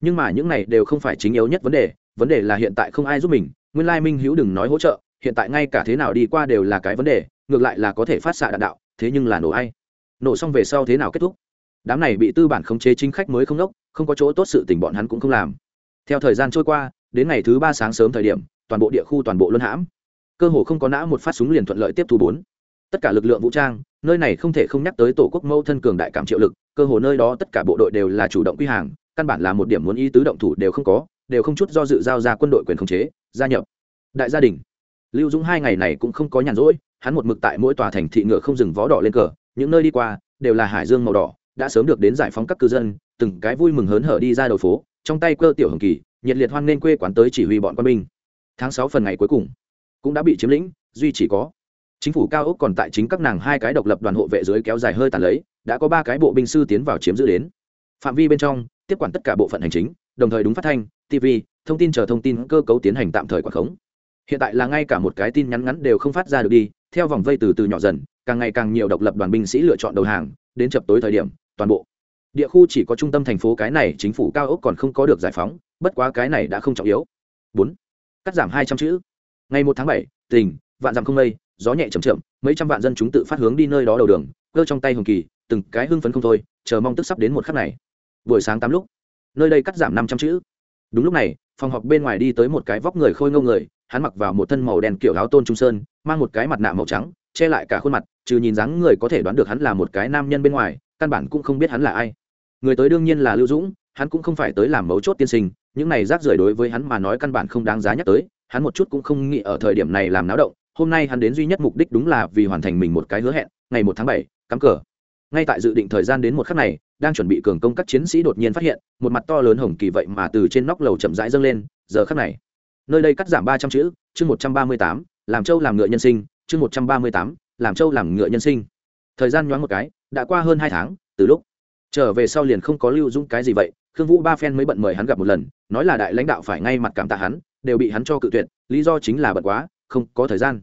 Nhưng mà những này đều không phải chính yếu nhất vấn đề vấn đề là hiện tại không ai giúp mình, nguyên lai minh hữu đừng nói hỗ trợ, hiện tại ngay cả thế nào đi qua đều là cái vấn đề, ngược lại là có thể phát xạ đạn đạo, thế nhưng là nổ ai. Nổ xong về sau thế nào kết thúc? Đám này bị tư bản khống chế chính khách mới không đốc, không có chỗ tốt sự tình bọn hắn cũng không làm. Theo thời gian trôi qua, đến ngày thứ ba sáng sớm thời điểm, toàn bộ địa khu toàn bộ luân hãm. Cơ hồ không có nã một phát súng liền thuận lợi tiếp thu bốn. Tất cả lực lượng vũ trang, nơi này không thể không nhắc tới tổ quốc mẫu thân cường đại cảm triệu lực, cơ hồ nơi đó tất cả bộ đội đều là chủ động quy hàng, căn bản là một điểm muốn ý tứ động thủ đều không có đều không chút do dự giao ra quân đội quyền khống chế, gia nhập. Đại gia đình. Lưu dũng hai ngày này cũng không có nhàn rỗi, hắn một mực tại mỗi tòa thành thị ngựa không dừng vó đỏ lên cờ, những nơi đi qua đều là hải dương màu đỏ, đã sớm được đến giải phóng các cư dân, từng cái vui mừng hớn hở đi ra đầu phố, trong tay cơ tiểu hồng kỳ, nhiệt liệt hoan nên quê quán tới chỉ huy bọn quân binh. Tháng sáu phần ngày cuối cùng, cũng đã bị chiếm lĩnh, duy chỉ có chính phủ cao ốc còn tại chính các nàng hai cái độc lập đoàn hộ vệ dưới kéo dài hơi tàn lấy, đã có ba cái bộ binh sư tiến vào chiếm giữ đến. Phạm vi bên trong, tiếp quản tất cả bộ phận hành chính, đồng thời đúng phát thanh tv, thông tin chờ thông tin cơ cấu tiến hành tạm thời quản khống. Hiện tại là ngay cả một cái tin nhắn ngắn đều không phát ra được đi, theo vòng vây từ từ nhỏ dần, càng ngày càng nhiều độc lập đoàn binh sĩ lựa chọn đầu hàng, đến chập tối thời điểm, toàn bộ địa khu chỉ có trung tâm thành phố cái này, chính phủ cao ốc còn không có được giải phóng, bất quá cái này đã không trọng yếu. Bốn, cắt giảm hai trăm chữ. Ngày một tháng bảy tỉnh vạn dặm không mây, gió nhẹ chầm chậm, mấy trăm vạn dân chúng tự phát hướng đi nơi đó đầu đường, cơ trong tay hồng kỳ, từng cái hưng phấn không thôi, chờ mong tức sắp đến một khắc này. Buổi sáng tám lúc, nơi đây cắt giảm năm trăm chữ đúng lúc này, phòng họp bên ngoài đi tới một cái vóc người khôi ngâu người, hắn mặc vào một thân màu đen kiểu áo tôn trung sơn, mang một cái mặt nạ màu trắng, che lại cả khuôn mặt, trừ nhìn dáng người có thể đoán được hắn là một cái nam nhân bên ngoài, căn bản cũng không biết hắn là ai. Người tới đương nhiên là lưu dũng, hắn cũng không phải tới làm mấu chốt tiên sinh, những này rác rưởi đối với hắn mà nói căn bản không đáng giá nhắc tới, hắn một chút cũng không nghĩ ở thời điểm này làm náo động, hôm nay hắn đến duy nhất mục đích đúng là vì hoàn thành mình một cái hứa hẹn, ngày một tháng bảy, cắm cờ. Ngay tại dự định thời gian đến một khắc này đang chuẩn bị cường công các chiến sĩ đột nhiên phát hiện, một mặt to lớn hồng kỳ vậy mà từ trên nóc lầu chậm rãi dâng lên, giờ khắc này, nơi đây cắt giảm ba trăm chữ, chương một trăm ba mươi tám, làm châu làm ngựa nhân sinh, chương một trăm ba mươi tám, làm châu làm ngựa nhân sinh. Thời gian nhoáng một cái, đã qua hơn hai tháng, từ lúc trở về sau liền không có lưu dũng cái gì vậy, khương vũ ba phen mới bận mời hắn gặp một lần, nói là đại lãnh đạo phải ngay mặt cảm tạ hắn, đều bị hắn cho cự tuyệt, lý do chính là bận quá, không có thời gian.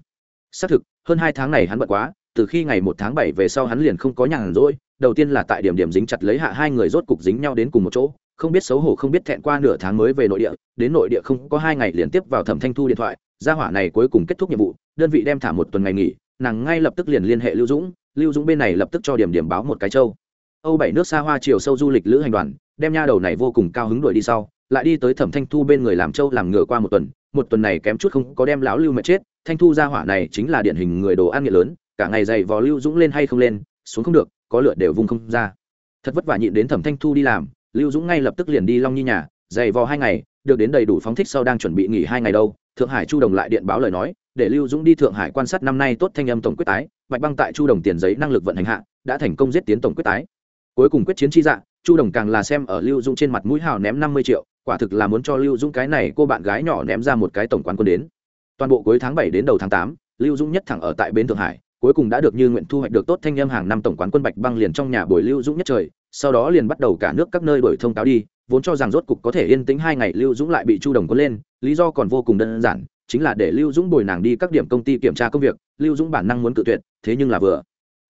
Xác thực, hơn hai tháng này hắn bận quá, từ khi ngày một tháng bảy về sau hắn liền không có nhàn rỗi đầu tiên là tại điểm điểm dính chặt lấy hạ hai người rốt cục dính nhau đến cùng một chỗ, không biết xấu hổ không biết thẹn qua nửa tháng mới về nội địa, đến nội địa không có hai ngày liên tiếp vào thẩm thanh thu điện thoại, gia hỏa này cuối cùng kết thúc nhiệm vụ, đơn vị đem thả một tuần ngày nghỉ, nàng ngay lập tức liền liên hệ lưu dũng lưu dũng bên này lập tức cho điểm điểm báo một cái châu. Âu bảy nước xa hoa chiều sâu du lịch lữ hành đoàn, đem nha đầu này vô cùng cao hứng đuổi đi sau, lại đi tới thẩm thanh thu bên người làm châu làm ngựa qua một tuần một tuần này kém chút không có đem lão lưu mệt chết, thanh thu gia hỏa này chính là điển hình người đồ ăn nghiện lớn, cả ngày dày vò lưu dũng lên hay không lên, xuống không được có lượt đều vùng không ra. Thật vất vả nhịn đến thẩm thanh thu đi làm, lưu dũng ngay lập tức liền đi long nhi nhà, dày vò hai ngày, được đến đầy đủ phóng thích sau đang chuẩn bị nghỉ hai ngày đâu. Thượng hải chu đồng lại điện báo lời nói, để lưu dũng đi thượng hải quan sát năm nay tốt thanh âm tổng quyết tái, bạch băng tại chu đồng tiền giấy năng lực vận hành hạ, đã thành công giết tiến tổng quyết tái. Cuối cùng quyết chiến chi dạ chu đồng càng là xem ở lưu dũng trên mặt mũi hào ném năm mươi triệu, quả thực là muốn cho lưu dũng cái này cô bạn gái nhỏ ném ra một cái tổng quán quân đến. Toàn bộ cuối tháng bảy đến đầu tháng tám, lưu dũng nhất thẳng ở tại bến thượng hải cuối cùng đã được như nguyện thu hoạch được tốt thanh em hàng năm tổng quán quân bạch băng liền trong nhà bồi lưu dũng nhất trời, sau đó liền bắt đầu cả nước các nơi đổi thông cáo đi, vốn cho rằng rốt cục có thể yên tĩnh hai ngày lưu dũng lại bị chu đồng quân lên, lý do còn vô cùng đơn giản, chính là để lưu dũng bồi nàng đi các điểm công ty kiểm tra công việc, lưu dũng bản năng muốn cự tuyệt, thế nhưng là vừa.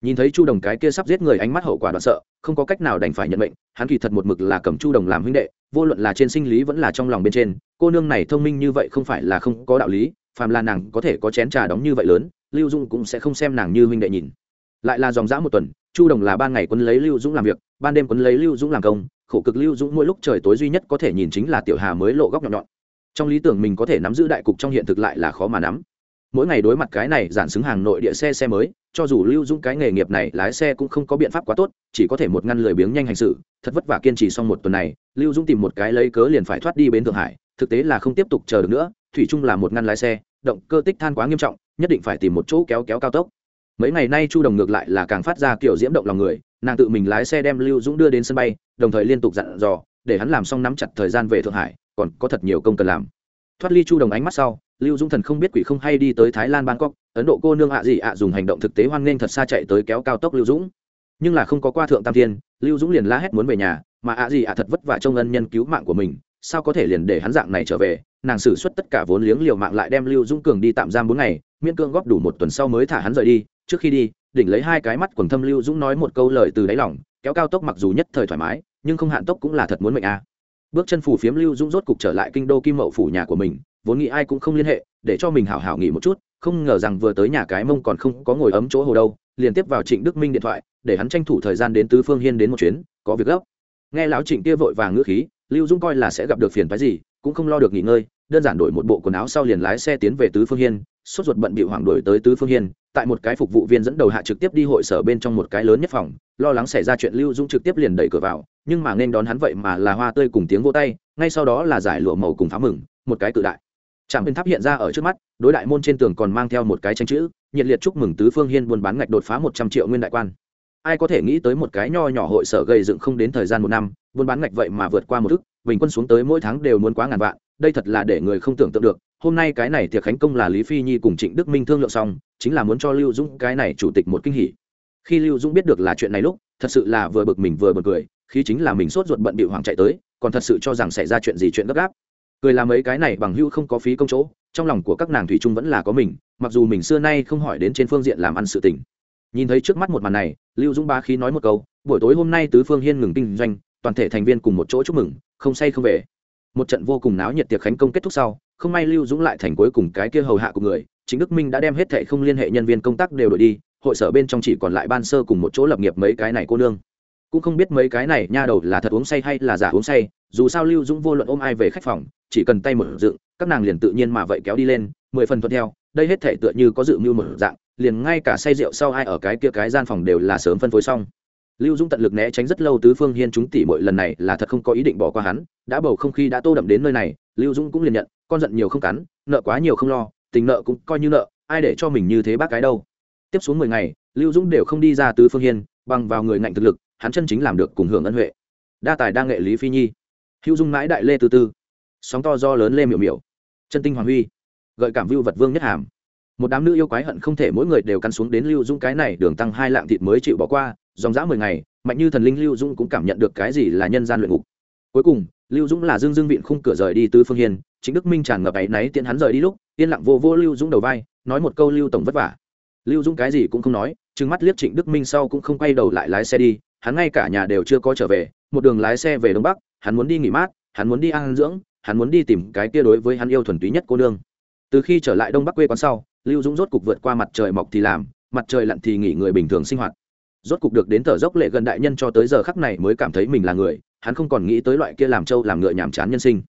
Nhìn thấy chu đồng cái kia sắp giết người ánh mắt hậu quả đoạn sợ, không có cách nào đành phải nhận mệnh, hắn kỳ thật một mực là cầm chu đồng làm huynh đệ, vô luận là trên sinh lý vẫn là trong lòng bên trên, cô nương này thông minh như vậy không phải là không có đạo lý, phàm là nàng có thể có chén trà đóng như vậy lớn lưu dung cũng sẽ không xem nàng như huynh đệ nhìn. Lại là dòng dã một tuần, chu đồng là ban ngày quấn lấy lưu dũng làm việc, ban đêm quấn lấy lưu dũng làm công, khổ cực lưu dũng mỗi lúc trời tối duy nhất có thể nhìn chính là tiểu hà mới lộ góc nhọn nhọn. Trong lý tưởng mình có thể nắm giữ đại cục trong hiện thực lại là khó mà nắm. Mỗi ngày đối mặt cái này giản xứng hàng nội địa xe xe mới, cho dù lưu dũng cái nghề nghiệp này lái xe cũng không có biện pháp quá tốt, chỉ có thể một ngăn lười biếng nhanh hành sự thật vất vả kiên trì xong một tuần này, lưu dũng tìm một cái lấy cớ liền phải thoát đi bến thượng hải, thực tế là không tiếp tục chờ được nữa thủy chung là một ngăn lái xe, động cơ tích than quá nghiêm trọng, nhất định phải tìm một chỗ kéo kéo cao tốc. Mấy ngày nay chu đồng ngược lại là càng phát ra kiểu diễm động lòng người, nàng tự mình lái xe đem lưu dũng đưa đến sân bay, đồng thời liên tục dặn dò, để hắn làm xong nắm chặt thời gian về thượng hải, còn có thật nhiều công cần làm. Thoát ly chu đồng ánh mắt sau, lưu dũng thần không biết quỷ không hay đi tới thái lan, bangkok, ấn độ cô nương ạ gì ạ dùng hành động thực tế hoan nghênh thật xa chạy tới kéo cao tốc lưu dũng. Nhưng là không có qua thượng tam thiên, lưu dũng liền la hét muốn về nhà, mà ạ gì ạ thật vất vả trong ân nhân cứu mạng của mình, sao có thể liền để hắn dạng này trở về? Nàng xử suất tất cả vốn liếng liều mạng lại đem lưu dũng cường đi tạm giam bốn ngày, miễn cương góp đủ một tuần sau mới thả hắn rời đi. Trước khi đi, đỉnh lấy hai cái mắt quần thâm lưu dũng nói một câu lời từ đáy lòng, kéo cao tốc mặc dù nhất thời thoải mái, nhưng không hạn tốc cũng là thật muốn mệnh a. Bước chân phủ phiếm lưu dũng rốt cục trở lại kinh đô kim mậu phủ nhà của mình, vốn nghĩ ai cũng không liên hệ, để cho mình hảo hảo nghỉ một chút, không ngờ rằng vừa tới nhà cái mông còn không có ngồi ấm chỗ hồ đâu, liền tiếp vào trịnh đức minh điện thoại, để hắn tranh thủ thời gian đến tứ phương hiên đến một chuyến, có việc gấp. Nghe lão trịnh kia vội vàng ngữ khí, lưu dũng coi là sẽ gặp được phiền phái gì cũng không lo được nghỉ ngơi, đơn giản đổi một bộ quần áo sau liền lái xe tiến về tứ phương hiên, sốt ruột bận bị hoảng đổi tới tứ phương hiên, tại một cái phục vụ viên dẫn đầu hạ trực tiếp đi hội sở bên trong một cái lớn nhất phòng, lo lắng xảy ra chuyện lưu dũng trực tiếp liền đẩy cửa vào, nhưng mà nên đón hắn vậy mà là hoa tươi cùng tiếng vô tay, ngay sau đó là giải lụa màu cùng phá mừng, một cái cự đại. Trạm bên tháp hiện ra ở trước mắt, đối đại môn trên tường còn mang theo một cái tranh chữ, nhiệt liệt chúc mừng tứ phương hiên buôn bán ngạch đột phá một trăm triệu nguyên đại quan ai có thể nghĩ tới một cái nho nhỏ hội sở gây dựng không đến thời gian một năm, buôn bán ngạch vậy mà vượt qua một ức bình quân xuống tới mỗi tháng đều muốn quá ngàn vạn, đây thật là để người không tưởng tượng được. Hôm nay cái này tiệc khánh công là lý phi nhi cùng trịnh đức minh thương lượng xong, chính là muốn cho lưu dũng cái này chủ tịch một kinh hỉ. Khi lưu dũng biết được là chuyện này lúc, thật sự là vừa bực mình vừa bực cười, khi chính là mình sốt ruột bận bị hoàng chạy tới, còn thật sự cho rằng xảy ra chuyện gì chuyện gấp gáp. Cười làm mấy cái này bằng hữu không có phí công chỗ, trong lòng của các nàng thủy trung vẫn là có mình, mặc dù mình xưa nay không hỏi đến trên phương diện làm ăn sự tình. Nhìn thấy trước mắt một màn này lưu dũng ba khí nói một câu, buổi tối hôm nay tứ phương hiên ngừng kinh doanh, toàn thể thành viên cùng một chỗ chúc mừng, không say không về. Một trận vô cùng náo nhiệt tiệc khánh công kết thúc sau, không may lưu dũng lại thành cuối cùng cái kia hầu hạ của người chính đức minh đã đem hết thệ không liên hệ nhân viên công tác đều đổi đi, hội sở bên trong chỉ còn lại ban sơ cùng một chỗ lập nghiệp mấy cái này cô nương. Cũng không biết mấy cái này nha đầu là thật uống say hay là giả uống say, dù sao lưu dũng vô luận ôm ai về khách phòng, chỉ cần tay một dựng, các nàng liền tự nhiên mà vậy kéo đi lên, mười phần thuận theo đây hết thể tựa như có dự mưu một dạng, liền ngay cả say rượu sau ai ở cái kia cái gian phòng đều là sớm phân phối xong. Lưu dũng tận lực né tránh rất lâu tứ phương hiên chúng tỷ mỗi lần này là thật không có ý định bỏ qua hắn, đã bầu không khí đã tô đậm đến nơi này, lưu dũng cũng liền nhận, con giận nhiều không cắn, nợ quá nhiều không lo, tình nợ cũng coi như nợ, ai để cho mình như thế bác cái đâu. Tiếp xuống mười ngày, lưu dũng đều không đi ra tứ phương hiên, bằng vào người ngạnh thực lực, hắn chân chính làm được cùng hưởng ân huệ. Đa tài đa nghệ lý phi nhi. Hữu dung mãi đại lê tư tư. Sóng to do lớn lê miểu miểu. Chân tinh hoàng huy gợi cảm vưu vật vương nhất hàm. Một đám nữ yêu quái hận không thể mỗi người đều căn xuống đến lưu dung cái này đường tăng hai lạng thịt mới chịu bỏ qua, dòng dã mười ngày, mạnh như thần linh lưu dung cũng cảm nhận được cái gì là nhân gian luyện ngục. Cuối cùng, lưu dũng là dương dương viện khung cửa rời đi tứ phương hiền chính đức minh tràn ngập áy náy tiện hắn rời đi lúc, yên lặng vô vô lưu dũng đầu vai, nói một câu lưu tổng vất vả. Lưu dũng cái gì cũng không nói, trừng mắt liếc trịnh đức minh sau cũng không quay đầu lại lái xe đi, hắn ngay cả nhà đều chưa có trở về, một đường lái xe về đông bắc, hắn muốn đi nghỉ mát, hắn muốn đi ăn dưỡng, hắn muốn đi tìm cái kia đối với hắn yêu thuần túy nhất cô nương từ khi trở lại đông bắc quê quán sau, lưu dũng rốt cục vượt qua mặt trời mọc thì làm, mặt trời lặn thì nghỉ người bình thường sinh hoạt. Rốt cục được đến thở dốc lệ gần đại nhân cho tới giờ khắc này mới cảm thấy mình là người, hắn không còn nghĩ tới loại kia làm trâu làm ngựa nhàm chán nhân sinh.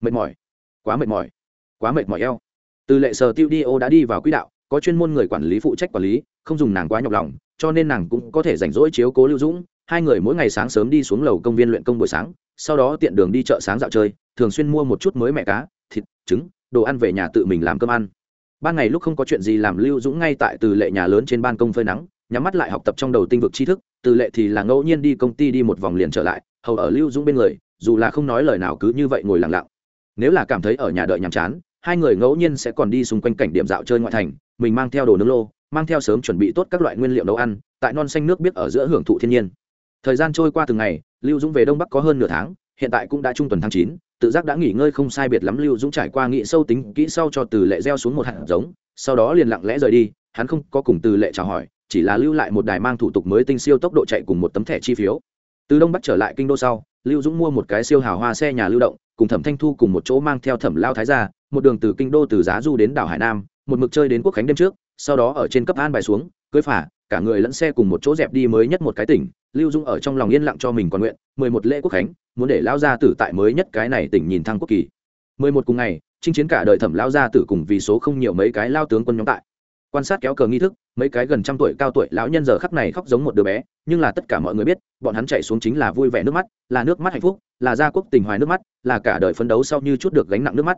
Mệt mỏi. Quá mệt mỏi. Quá mệt mỏi eo. Từ lệ sở tiêu đi ô đã đi vào quỹ đạo, có chuyên môn người quản lý phụ trách quản lý, không dùng nàng quá nhọc lòng, cho nên nàng cũng có thể rảnh rỗi chiếu cố lưu dũng. Hai người mỗi ngày sáng sớm đi xuống lầu công viên luyện công buổi sáng, sau đó tiện đường đi chợ sáng dạo chơi, thường xuyên mua một chút mới mẹ cá, thịt, trứng đồ ăn về nhà tự mình làm cơm ăn. Ban ngày lúc không có chuyện gì làm, lưu dũng ngay tại từ lệ nhà lớn trên ban công phơi nắng, nhắm mắt lại học tập trong đầu tinh vực tri thức. Từ lệ thì là ngẫu nhiên đi công ty đi một vòng liền trở lại, hầu ở lưu dũng bên người, dù là không nói lời nào cứ như vậy ngồi lặng lặng. Nếu là cảm thấy ở nhà đợi nhàm chán, hai người ngẫu nhiên sẽ còn đi xung quanh cảnh điểm dạo chơi ngoại thành, mình mang theo đồ nướng lô, mang theo sớm chuẩn bị tốt các loại nguyên liệu nấu ăn, tại non xanh nước biết ở giữa hưởng thụ thiên nhiên. Thời gian trôi qua từng ngày, lưu dũng về đông bắc có hơn nửa tháng, hiện tại cũng đã trung tuần tháng chín tự giác đã nghỉ ngơi không sai biệt lắm, lưu dũng trải qua nghị sâu tính kỹ sau cho từ lệ gieo xuống một hạt giống, sau đó liền lặng lẽ rời đi, hắn không có cùng từ lệ chào hỏi, chỉ là lưu lại một đài mang thủ tục mới tinh siêu tốc độ chạy cùng một tấm thẻ chi phiếu. Từ đông bắc trở lại kinh đô sau, lưu dũng mua một cái siêu hào hoa xe nhà lưu động, cùng thẩm thanh thu cùng một chỗ mang theo thẩm lao thái ra, một đường từ kinh đô từ giá du đến đảo hải nam, một mực chơi đến quốc khánh đêm trước, sau đó ở trên cấp an bài xuống, cưới phả, cả người lẫn xe cùng một chỗ dẹp đi mới nhất một cái tỉnh lưu dung ở trong lòng yên lặng cho mình còn nguyện, mười một lễ quốc khánh, muốn để lao gia tử tại mới nhất cái này tỉnh nhìn thăng quốc kỳ. Mười một cùng ngày, chinh chiến cả đời thẩm lao gia tử cùng vì số không nhiều mấy cái lao tướng quân nhóm tại. Quan sát kéo cờ nghi thức, mấy cái gần trăm tuổi cao tuổi lão nhân giờ khắp này khóc giống một đứa bé, nhưng là tất cả mọi người biết, bọn hắn chạy xuống chính là vui vẻ nước mắt, là nước mắt hạnh phúc, là gia quốc tình hoài nước mắt, là cả đời phấn đấu sau như chút được gánh nặng nước mắt.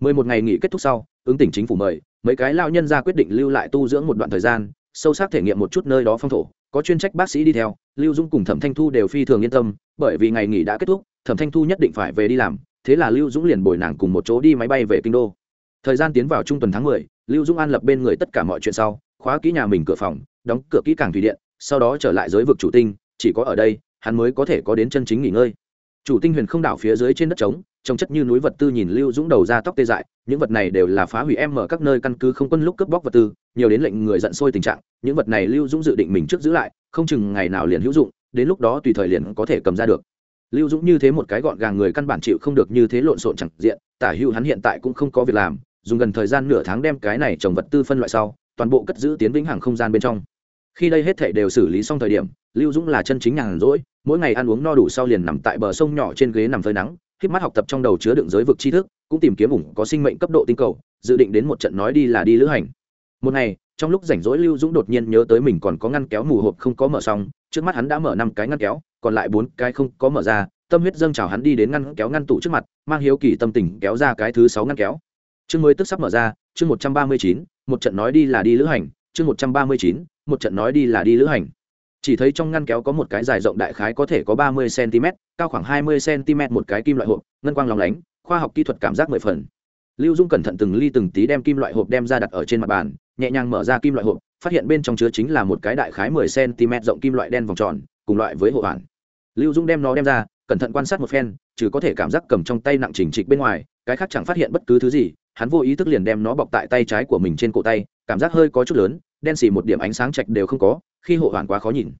Mười một ngày nghỉ kết thúc sau, ứng tỉnh chính phủ mời, mấy cái lao nhân ra quyết định lưu lại tu dưỡng một đoạn thời gian, sâu sắc thể nghiệm một chút nơi đó phong thổ, có chuyên trách bác sĩ đi theo lưu dung cùng thẩm thanh thu đều phi thường yên tâm, bởi vì ngày nghỉ đã kết thúc, thẩm thanh thu nhất định phải về đi làm, thế là lưu dũng liền bồi nàng cùng một chỗ đi máy bay về kinh đô. Thời gian tiến vào trung tuần tháng mười, lưu dũng an lập bên người tất cả mọi chuyện sau, khóa kỹ nhà mình cửa phòng, đóng cửa kỹ càng thủy điện, sau đó trở lại giới vực chủ tinh, chỉ có ở đây, hắn mới có thể có đến chân chính nghỉ ngơi. Chủ tinh huyền không đảo phía dưới trên đất trống trông chất như núi vật tư nhìn lưu dũng đầu ra tóc tê dại, những vật này đều là phá hủy em ở các nơi căn cứ không quân lúc cướp bóc vật tư, nhiều đến lệnh người giận sôi tình trạng, những vật này lưu dũng dự định mình trước giữ lại, không chừng ngày nào liền hữu dụng, đến lúc đó tùy thời liền có thể cầm ra được. Lưu dũng như thế một cái gọn gàng người căn bản chịu không được như thế lộn xộn chẳng diện, tả hữu hắn hiện tại cũng không có việc làm, dùng gần thời gian nửa tháng đem cái này trồng vật tư phân loại sau, toàn bộ cất giữ tiến vĩnh hàng không gian bên trong. Khi đây hết thể đều xử lý xong thời điểm, lưu dũng là chân chính nhàn rỗi, mỗi ngày ăn uống no đủ sau liền nằm tại bờ sông nhỏ trên ghế nằm phơi nắng híp mắt học tập trong đầu chứa đựng giới vực tri thức, cũng tìm kiếm ủng có sinh mệnh cấp độ tinh cầu, dự định đến một trận nói đi là đi lữ hành. Một ngày, trong lúc rảnh rỗi lưu dũng đột nhiên nhớ tới mình còn có ngăn kéo mù hộp không có mở xong, trước mắt hắn đã mở năm cái ngăn kéo, còn lại bốn cái không có mở ra, tâm huyết dâng chào hắn đi đến ngăn kéo ngăn tủ trước mặt, mang hiếu kỳ tâm tình kéo ra cái thứ sáu ngăn kéo. Chương mới tức sắp mở ra, chương một trăm ba mươi chín, một trận nói đi là đi lữ hành, chương một trăm ba mươi chín, một trận nói đi là đi lữ hành chỉ thấy trong ngăn kéo có một cái dài rộng đại khái có thể có ba mươi cm, cao khoảng hai mươi cm một cái kim loại hộp, ngân quang lóng lánh, khoa học kỹ thuật cảm giác mười phần. Lưu dung cẩn thận từng ly từng tí đem kim loại hộp đem ra đặt ở trên mặt bàn, nhẹ nhàng mở ra kim loại hộp, phát hiện bên trong chứa chính là một cái đại khái mười cm rộng kim loại đen vòng tròn, cùng loại với hộ bản lưu dung đem nó đem ra, cẩn thận quan sát một phen chứ có thể cảm giác cầm trong tay nặng chỉnh trịch bên ngoài, cái khác chẳng phát hiện bất cứ thứ gì, hắn vô ý thức liền đem nó bọc tại tay trái của mình trên cổ tay, cảm giác hơi có chút lớn đen xì một điểm ánh sáng chạch đều không có, khi hộ hoàn quá khó nhìn.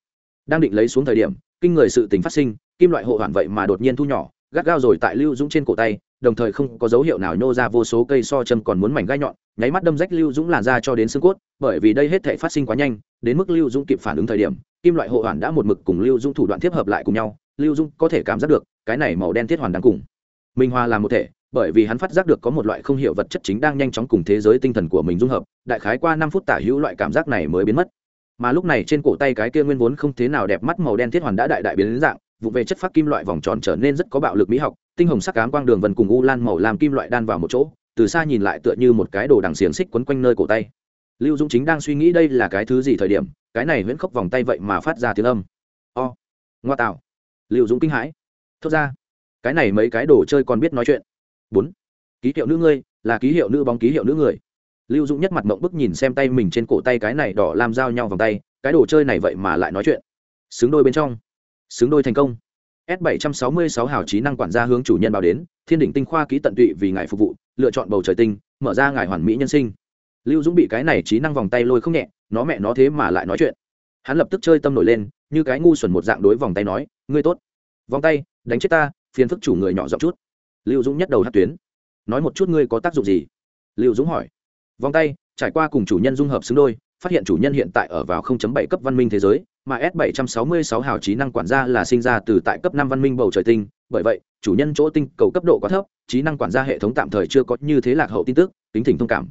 Đang định lấy xuống thời điểm, kinh người sự tình phát sinh, kim loại hộ hoàn vậy mà đột nhiên thu nhỏ, gắt gao rồi tại lưu dũng trên cổ tay, đồng thời không có dấu hiệu nào nhô ra vô số cây so châm còn muốn mảnh gai nhọn, nháy mắt đâm rách lưu dũng làn ra cho đến xương cốt, bởi vì đây hết thể phát sinh quá nhanh, đến mức lưu dũng kịp phản ứng thời điểm, kim loại hộ hoàn đã một mực cùng lưu dũng thủ đoạn tiếp hợp lại cùng nhau, lưu dũng có thể cảm giác được, cái này màu đen thiết hoàn đang cùng. Minh hoa là một thể bởi vì hắn phát giác được có một loại không hiểu vật chất chính đang nhanh chóng cùng thế giới tinh thần của mình dung hợp, đại khái qua năm phút tả hữu loại cảm giác này mới biến mất. Mà lúc này trên cổ tay cái kia nguyên vốn không thế nào đẹp mắt màu đen thiết hoàn đã đại đại biến đến dạng, vụ về chất phát kim loại vòng tròn trở nên rất có bạo lực mỹ học, tinh hồng sắc cám quang đường vần cùng u lan màu làm kim loại đan vào một chỗ, từ xa nhìn lại tựa như một cái đồ đằng xiềng xích quấn quanh nơi cổ tay. Lưu dũng chính đang suy nghĩ đây là cái thứ gì thời điểm, cái này huyễn khốc vòng tay vậy mà phát ra tiếng âm. O, ngoa tạo. Lưu dũng kinh hãi. Thốt ra, cái này mấy cái đồ chơi còn biết nói chuyện bốn. Ký hiệu nữ ngươi, là ký hiệu nữ bóng ký hiệu nữ người. Lưu dũng nhất mặt mộng bức nhìn xem tay mình trên cổ tay cái này đỏ làm giao nhau vòng tay, cái đồ chơi này vậy mà lại nói chuyện. Xứng đôi bên trong. Xứng đôi thành công. S 766 hào trí năng quản gia hướng chủ nhân báo đến, thiên đỉnh tinh khoa ký tận tụy vì ngài phục vụ, lựa chọn bầu trời tinh, mở ra ngài hoàn mỹ nhân sinh. Lưu dũng bị cái này trí năng vòng tay lôi không nhẹ, nó mẹ nó thế mà lại nói chuyện. Hắn lập tức chơi tâm nổi lên, như cái ngu xuẩn một dạng đối vòng tay nói, ngươi tốt. Vòng tay, đánh chết ta, phiền phức chủ người nhỏ giọng chút lưu dũng nhất đầu hát tuyến. Nói một chút ngươi có tác dụng gì? Lưu dũng hỏi. Vòng tay, trải qua cùng chủ nhân dung hợp xứng đôi, phát hiện chủ nhân hiện tại ở vào 0.7 cấp văn minh thế giới, mà s 766 hào trí năng quản gia là sinh ra từ tại cấp năm văn minh bầu trời tinh. Bởi vậy, chủ nhân chỗ tinh cầu cấp độ quá thấp, trí năng quản gia hệ thống tạm thời chưa có như thế lạc hậu tin tức, tính thỉnh thông cảm.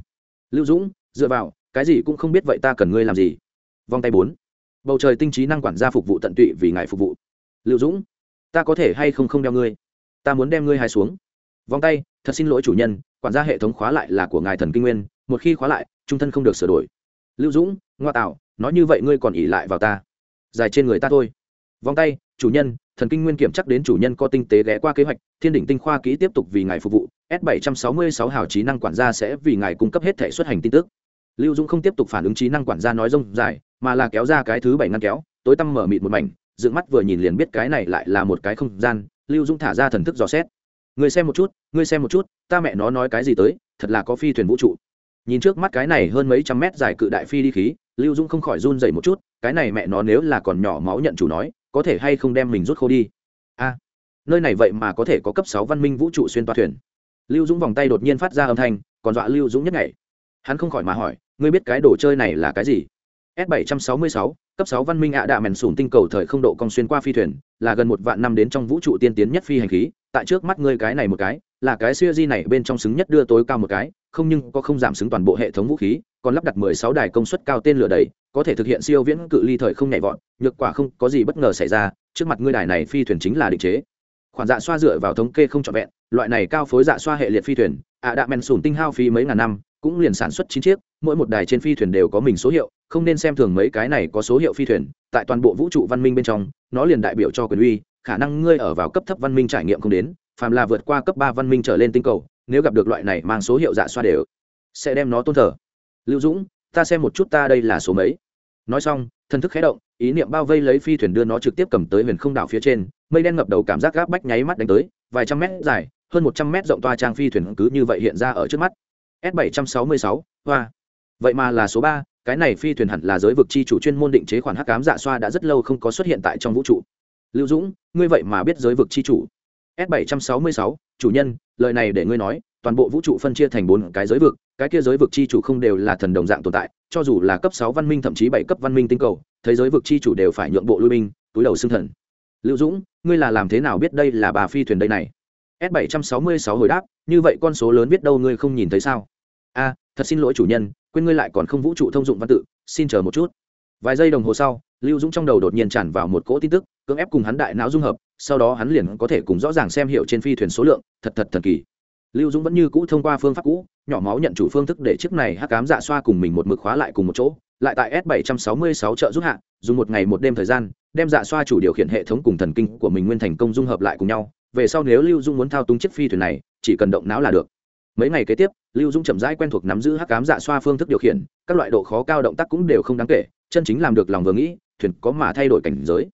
Lưu dũng, dựa vào, cái gì cũng không biết vậy ta cần ngươi làm gì? Vòng tay bốn. Bầu trời tinh trí năng quản gia phục vụ tận tụy vì ngài phục vụ. Lưu dũng, ta có thể hay không không đeo ngươi? Ta muốn đem ngươi hai xuống. Vòng tay, thật xin lỗi chủ nhân, quản gia hệ thống khóa lại là của ngài thần kinh nguyên, một khi khóa lại, trung thân không được sửa đổi. Lưu dũng, ngoa tạo, nói như vậy ngươi còn ỉ lại vào ta. Dài trên người ta thôi. Vòng tay, chủ nhân, thần kinh nguyên kiểm chắc đến chủ nhân có tinh tế ghé qua kế hoạch, thiên đỉnh tinh khoa kỹ tiếp tục vì ngài phục vụ, s 766 hào trí năng quản gia sẽ vì ngài cung cấp hết thể xuất hành tin tức. Lưu dũng không tiếp tục phản ứng trí năng quản gia nói rông dài, mà là kéo ra cái thứ bảy ngăn kéo, tối tăm mở mịt một mảnh, dựng mắt vừa nhìn liền biết cái này lại là một cái không gian lưu dũng thả ra thần thức dò xét. Người xem một chút, ngươi xem một chút, ta mẹ nó nói cái gì tới, thật là có phi thuyền vũ trụ. Nhìn trước mắt cái này hơn mấy trăm mét dài cự đại phi đi khí, lưu dung không khỏi run dậy một chút, cái này mẹ nó nếu là còn nhỏ máu nhận chủ nói, có thể hay không đem mình rút khô đi? A, nơi này vậy mà có thể có cấp sáu văn minh vũ trụ xuyên toa thuyền. Lưu dũng vòng tay đột nhiên phát ra âm thanh, còn dọa lưu dũng nhất ngày hắn không khỏi mà hỏi, ngươi biết cái đồ chơi này là cái gì? S 766, cấp sáu văn minh ạ đạ mèn sùn tinh cầu thời không độ cong xuyên qua phi thuyền là gần một vạn năm đến trong vũ trụ tiên tiến nhất phi hành khí tại trước mắt ngươi cái này một cái là cái siêu di này bên trong xứng nhất đưa tối cao một cái không nhưng có không giảm xứng toàn bộ hệ thống vũ khí còn lắp đặt 16 đài công suất cao tên lửa đầy có thể thực hiện siêu viễn cự ly thời không nhảy vọt nhược quả không có gì bất ngờ xảy ra trước mặt ngươi đài này phi thuyền chính là định chế. Khoản dạ xoa dựa vào thống kê không trọn vẹn loại này cao phối dạ xoa hệ liệt phi thuyền ạ à đạ mèn sùn tinh hao phí mấy ngàn năm cũng liền sản xuất chín chiếc, mỗi một đài trên phi thuyền đều có mình số hiệu, không nên xem thường mấy cái này có số hiệu phi thuyền, tại toàn bộ vũ trụ văn minh bên trong, nó liền đại biểu cho quyền uy, khả năng ngươi ở vào cấp thấp văn minh trải nghiệm không đến, phàm là vượt qua cấp ba văn minh trở lên tinh cầu, nếu gặp được loại này mang số hiệu dạ xoa đều, sẽ đem nó tôn thờ. Lưu dũng, ta xem một chút ta đây là số mấy. Nói xong thân thức khé động, ý niệm bao vây lấy phi thuyền đưa nó trực tiếp cầm tới huyền không đảo phía trên, mây đen ngập đầu cảm giác gáp bách nháy mắt đánh tới, vài trăm mét dài, hơn một trăm mét rộng toa trang phi thuyền cứ như vậy hiện ra ở trước mắt s bảy trăm sáu mươi sáu, hoa. Vậy mà là số ba, cái này phi thuyền hẳn là giới vực chi chủ chuyên môn định chế khoản hắc cám dạ xoa đã rất lâu không có xuất hiện tại trong vũ trụ. Lưu dũng, ngươi vậy mà biết giới vực chi chủ. S bảy trăm sáu mươi sáu, chủ nhân, lời này để ngươi nói, toàn bộ vũ trụ phân chia thành bốn cái giới vực, cái kia giới vực chi chủ không đều là thần đồng dạng tồn tại, cho dù là cấp sáu văn minh thậm chí bảy cấp văn minh tinh cầu thế giới vực chi chủ đều phải nhượng bộ lui binh, túi đầu xương thần. Lưu dũng, ngươi là làm thế nào biết đây là bà phi thuyền đây này? S bảy trăm sáu mươi sáu hồi đáp như vậy con số lớn biết đâu ngươi không nhìn thấy sao? A, thật xin lỗi chủ nhân, quên ngươi lại còn không vũ trụ thông dụng văn tự, xin chờ một chút. Vài giây đồng hồ sau, lưu dũng trong đầu đột nhiên tràn vào một cỗ tin tức, cưỡng ép cùng hắn đại não dung hợp, sau đó hắn liền có thể cùng rõ ràng xem hiệu trên phi thuyền số lượng, thật thật thần kỳ. Lưu dũng vẫn như cũ thông qua phương pháp cũ, nhỏ máu nhận chủ phương thức để chiếc này hắc cám dạ xoa cùng mình một mực khóa lại cùng một chỗ, lại tại s 766 chợ giúp hạ, dùng một ngày một đêm thời gian, đem dạ xoa chủ điều khiển hệ thống cùng thần kinh của mình nguyên thành công dung hợp lại cùng nhau. Về sau nếu lưu dung muốn thao túng chiếc phi thuyền này chỉ cần động não là được. Mấy ngày kế tiếp, lưu dung chậm rãi quen thuộc nắm giữ hắc cám dạ xoa phương thức điều khiển, các loại độ khó cao động tác cũng đều không đáng kể, chân chính làm được lòng vừa nghĩ, thuyền có mà thay đổi cảnh giới.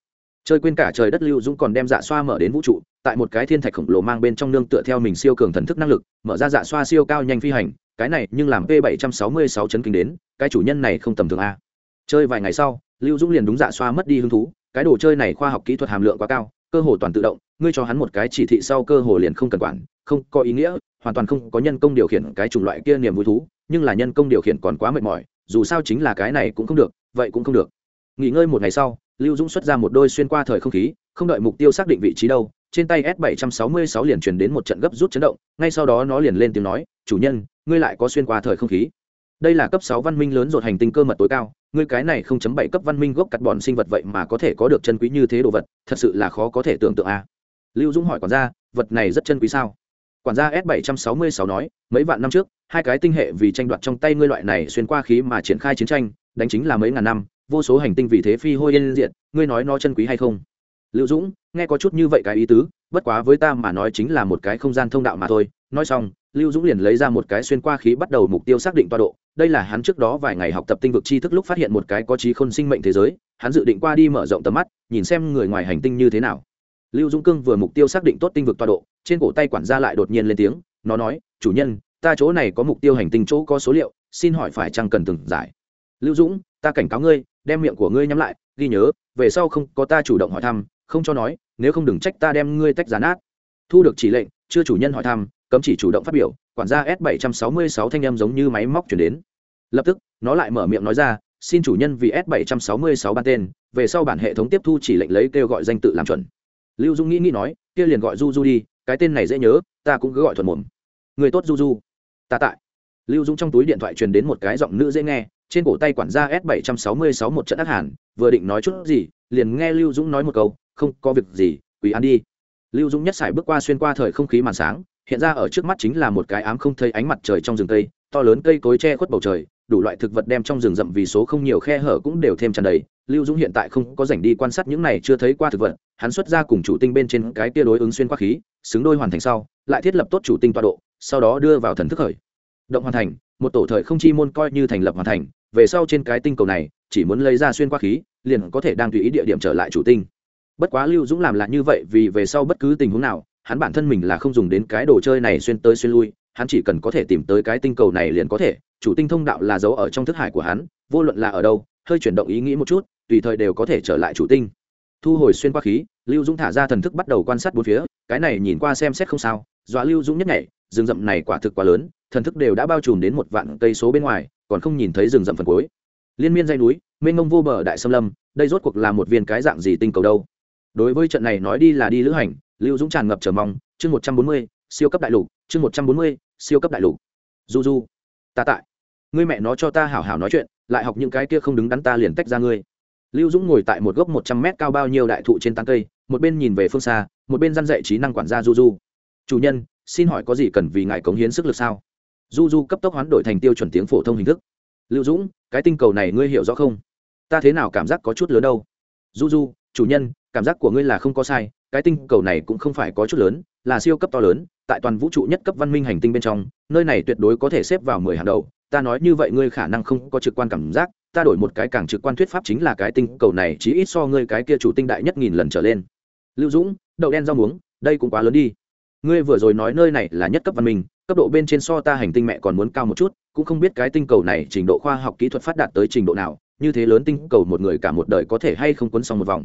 Chơi quên cả trời đất, lưu dũng còn đem dạ xoa mở đến vũ trụ, tại một cái thiên thạch khổng lồ mang bên trong nương tựa theo mình siêu cường thần thức năng lực, mở ra dạ xoa siêu cao nhanh phi hành, cái này nhưng làm p 766 chấn kinh đến, cái chủ nhân này không tầm thường a. Chơi vài ngày sau, lưu dũng liền đúng dạ xoa mất đi hứng thú, cái đồ chơi này khoa học kỹ thuật hàm lượng quá cao, cơ hồ toàn tự động, ngươi cho hắn một cái chỉ thị sau cơ hồ liền không cần quản không có ý nghĩa hoàn toàn không có nhân công điều khiển cái chủng loại kia niềm vui thú nhưng là nhân công điều khiển còn quá mệt mỏi dù sao chính là cái này cũng không được vậy cũng không được. Nghỉ ngơi một ngày sau lưu dũng xuất ra một đôi xuyên qua thời không khí không đợi mục tiêu xác định vị trí đâu trên tay s 766 liền truyền đến một trận gấp rút chấn động ngay sau đó nó liền lên tiếng nói chủ nhân ngươi lại có xuyên qua thời không khí. Đây là cấp sáu văn minh lớn rột hành tinh cơ mật tối cao ngươi cái này không chấm bảy cấp văn minh gốc cắt bọn sinh vật vậy mà có thể có được chân quý như thế đồ vật thật sự là khó có thể tưởng tượng a. À. lưu dũng hỏi còn ra, vật này rất chân quý sao? Quản gia s 766 nói, mấy vạn năm trước, hai cái tinh hệ vì tranh đoạt trong tay ngươi loại này xuyên qua khí mà triển khai chiến tranh, đánh chính là mấy ngàn năm, vô số hành tinh vì thế phi hôi yên diện ngươi nói nó chân quý hay không? Lưu dũng, nghe có chút như vậy cái ý tứ, bất quá với ta mà nói chính là một cái không gian thông đạo mà thôi. Nói xong, lưu dũng liền lấy ra một cái xuyên qua khí bắt đầu mục tiêu xác định toa độ. Đây là hắn trước đó vài ngày học tập tinh vực tri thức lúc phát hiện một cái có trí khôn sinh mệnh thế giới. Hắn dự định qua đi mở rộng tầm mắt, nhìn xem người ngoài hành tinh như thế nào. Lưu dũng cương vừa mục tiêu xác định tốt tinh vực toa độ trên cổ tay quản gia lại đột nhiên lên tiếng, nó nói, chủ nhân, ta chỗ này có mục tiêu hành tinh chỗ có số liệu, xin hỏi phải chăng cần từng giải? Lưu dũng, ta cảnh cáo ngươi, đem miệng của ngươi nhắm lại, ghi nhớ, về sau không có ta chủ động hỏi thăm, không cho nói, nếu không đừng trách ta đem ngươi tách gián át thu được chỉ lệnh, chưa chủ nhân hỏi thăm, cấm chỉ chủ động phát biểu, quản gia s 766 thanh âm giống như máy móc chuyển đến. Lập tức, nó lại mở miệng nói ra, xin chủ nhân vì s 766 ban tên, về sau bản hệ thống tiếp thu chỉ lệnh lấy kêu gọi danh tự làm chuẩn. Lưu dung nghĩ nghĩ nói, kia liền gọi du du đi cái tên này dễ nhớ, ta cũng cứ gọi thuận mồm. Người tốt du du ta tại. Lưu dung trong túi điện thoại truyền đến một cái giọng nữ dễ nghe, trên cổ tay quản gia s 766 một trận ác hàn, vừa định nói chút gì, liền nghe lưu dũng nói một câu, không có việc gì, quỳ ăn đi. Lưu dũng nhất sải bước qua xuyên qua thời không khí màn sáng, hiện ra ở trước mắt chính là một cái ám không thấy ánh mặt trời trong rừng cây, to lớn cây cối che khuất bầu trời đủ loại thực vật đem trong rừng rậm vì số không nhiều khe hở cũng đều thêm tràn đầy. Lưu dũng hiện tại không có dành đi quan sát những này chưa thấy qua thực vật, hắn xuất ra cùng chủ tinh bên trên cái tia đối ứng xuyên qua khí, xứng đôi hoàn thành sau, lại thiết lập tốt chủ tinh tọa độ, sau đó đưa vào thần thức khởi. Động hoàn thành, một tổ thời không chi môn coi như thành lập hoàn thành, về sau trên cái tinh cầu này, chỉ muốn lấy ra xuyên qua khí, liền có thể đang tùy ý địa điểm trở lại chủ tinh. Bất quá lưu dũng làm là như vậy vì về sau bất cứ tình huống nào, hắn bản thân mình là không dùng đến cái đồ chơi này xuyên tới xuyên lui, hắn chỉ cần có thể tìm tới cái tinh cầu này liền có thể chủ tinh thông đạo là dấu ở trong thức hải của hắn, vô luận là ở đâu, hơi chuyển động ý nghĩ một chút, tùy thời đều có thể trở lại chủ tinh. Thu hồi xuyên qua khí, lưu dũng thả ra thần thức bắt đầu quan sát bốn phía, cái này nhìn qua xem xét không sao, dọa lưu dũng nhất nhảy, rừng rậm này quả thực quá lớn, thần thức đều đã bao trùm đến một vạn cây số bên ngoài, còn không nhìn thấy rừng rậm phần cuối. Liên miên dây núi, mênh mông vô bờ đại xâm lâm, đây rốt cuộc là một viên cái dạng gì tinh cầu đâu? Đối với trận này nói đi là đi lữ hành, lưu dũng tràn ngập chờ mong, chương một trăm bốn mươi, siêu cấp đại lục, chương một trăm bốn mươi, siêu cấp đại lục. Du du ta tại. Ngươi mẹ nó cho ta hảo hảo nói chuyện, lại học những cái kia không đứng đắn ta liền tách ra ngươi. Lưu dũng ngồi tại một gốc một trăm mét cao bao nhiêu đại thụ trên tán cây, một bên nhìn về phương xa, một bên dăn dạy trí năng quản gia du du chủ nhân, xin hỏi có gì cần vì ngài cống hiến sức lực sao? Du du cấp tốc hoán đổi thành tiêu chuẩn tiếng phổ thông hình thức. Lưu dũng, cái tinh cầu này ngươi hiểu rõ không? Ta thế nào cảm giác có chút lớn đâu? Du du chủ nhân, cảm giác của ngươi là không có sai cái tinh cầu này cũng không phải có chút lớn, là siêu cấp to lớn, tại toàn vũ trụ nhất cấp văn minh hành tinh bên trong, nơi này tuyệt đối có thể xếp vào mười hàng đầu. Ta nói như vậy ngươi khả năng không có trực quan cảm giác, ta đổi một cái càng trực quan thuyết pháp chính là cái tinh cầu này chỉ ít so ngươi cái kia chủ tinh đại nhất nghìn lần trở lên. Lưu dũng, đậu đen rau muống, đây cũng quá lớn đi. Ngươi vừa rồi nói nơi này là nhất cấp văn minh, cấp độ bên trên so ta hành tinh mẹ còn muốn cao một chút, cũng không biết cái tinh cầu này trình độ khoa học kỹ thuật phát đạt tới trình độ nào, như thế lớn tinh cầu một người cả một đời có thể hay không quấn xong một vòng.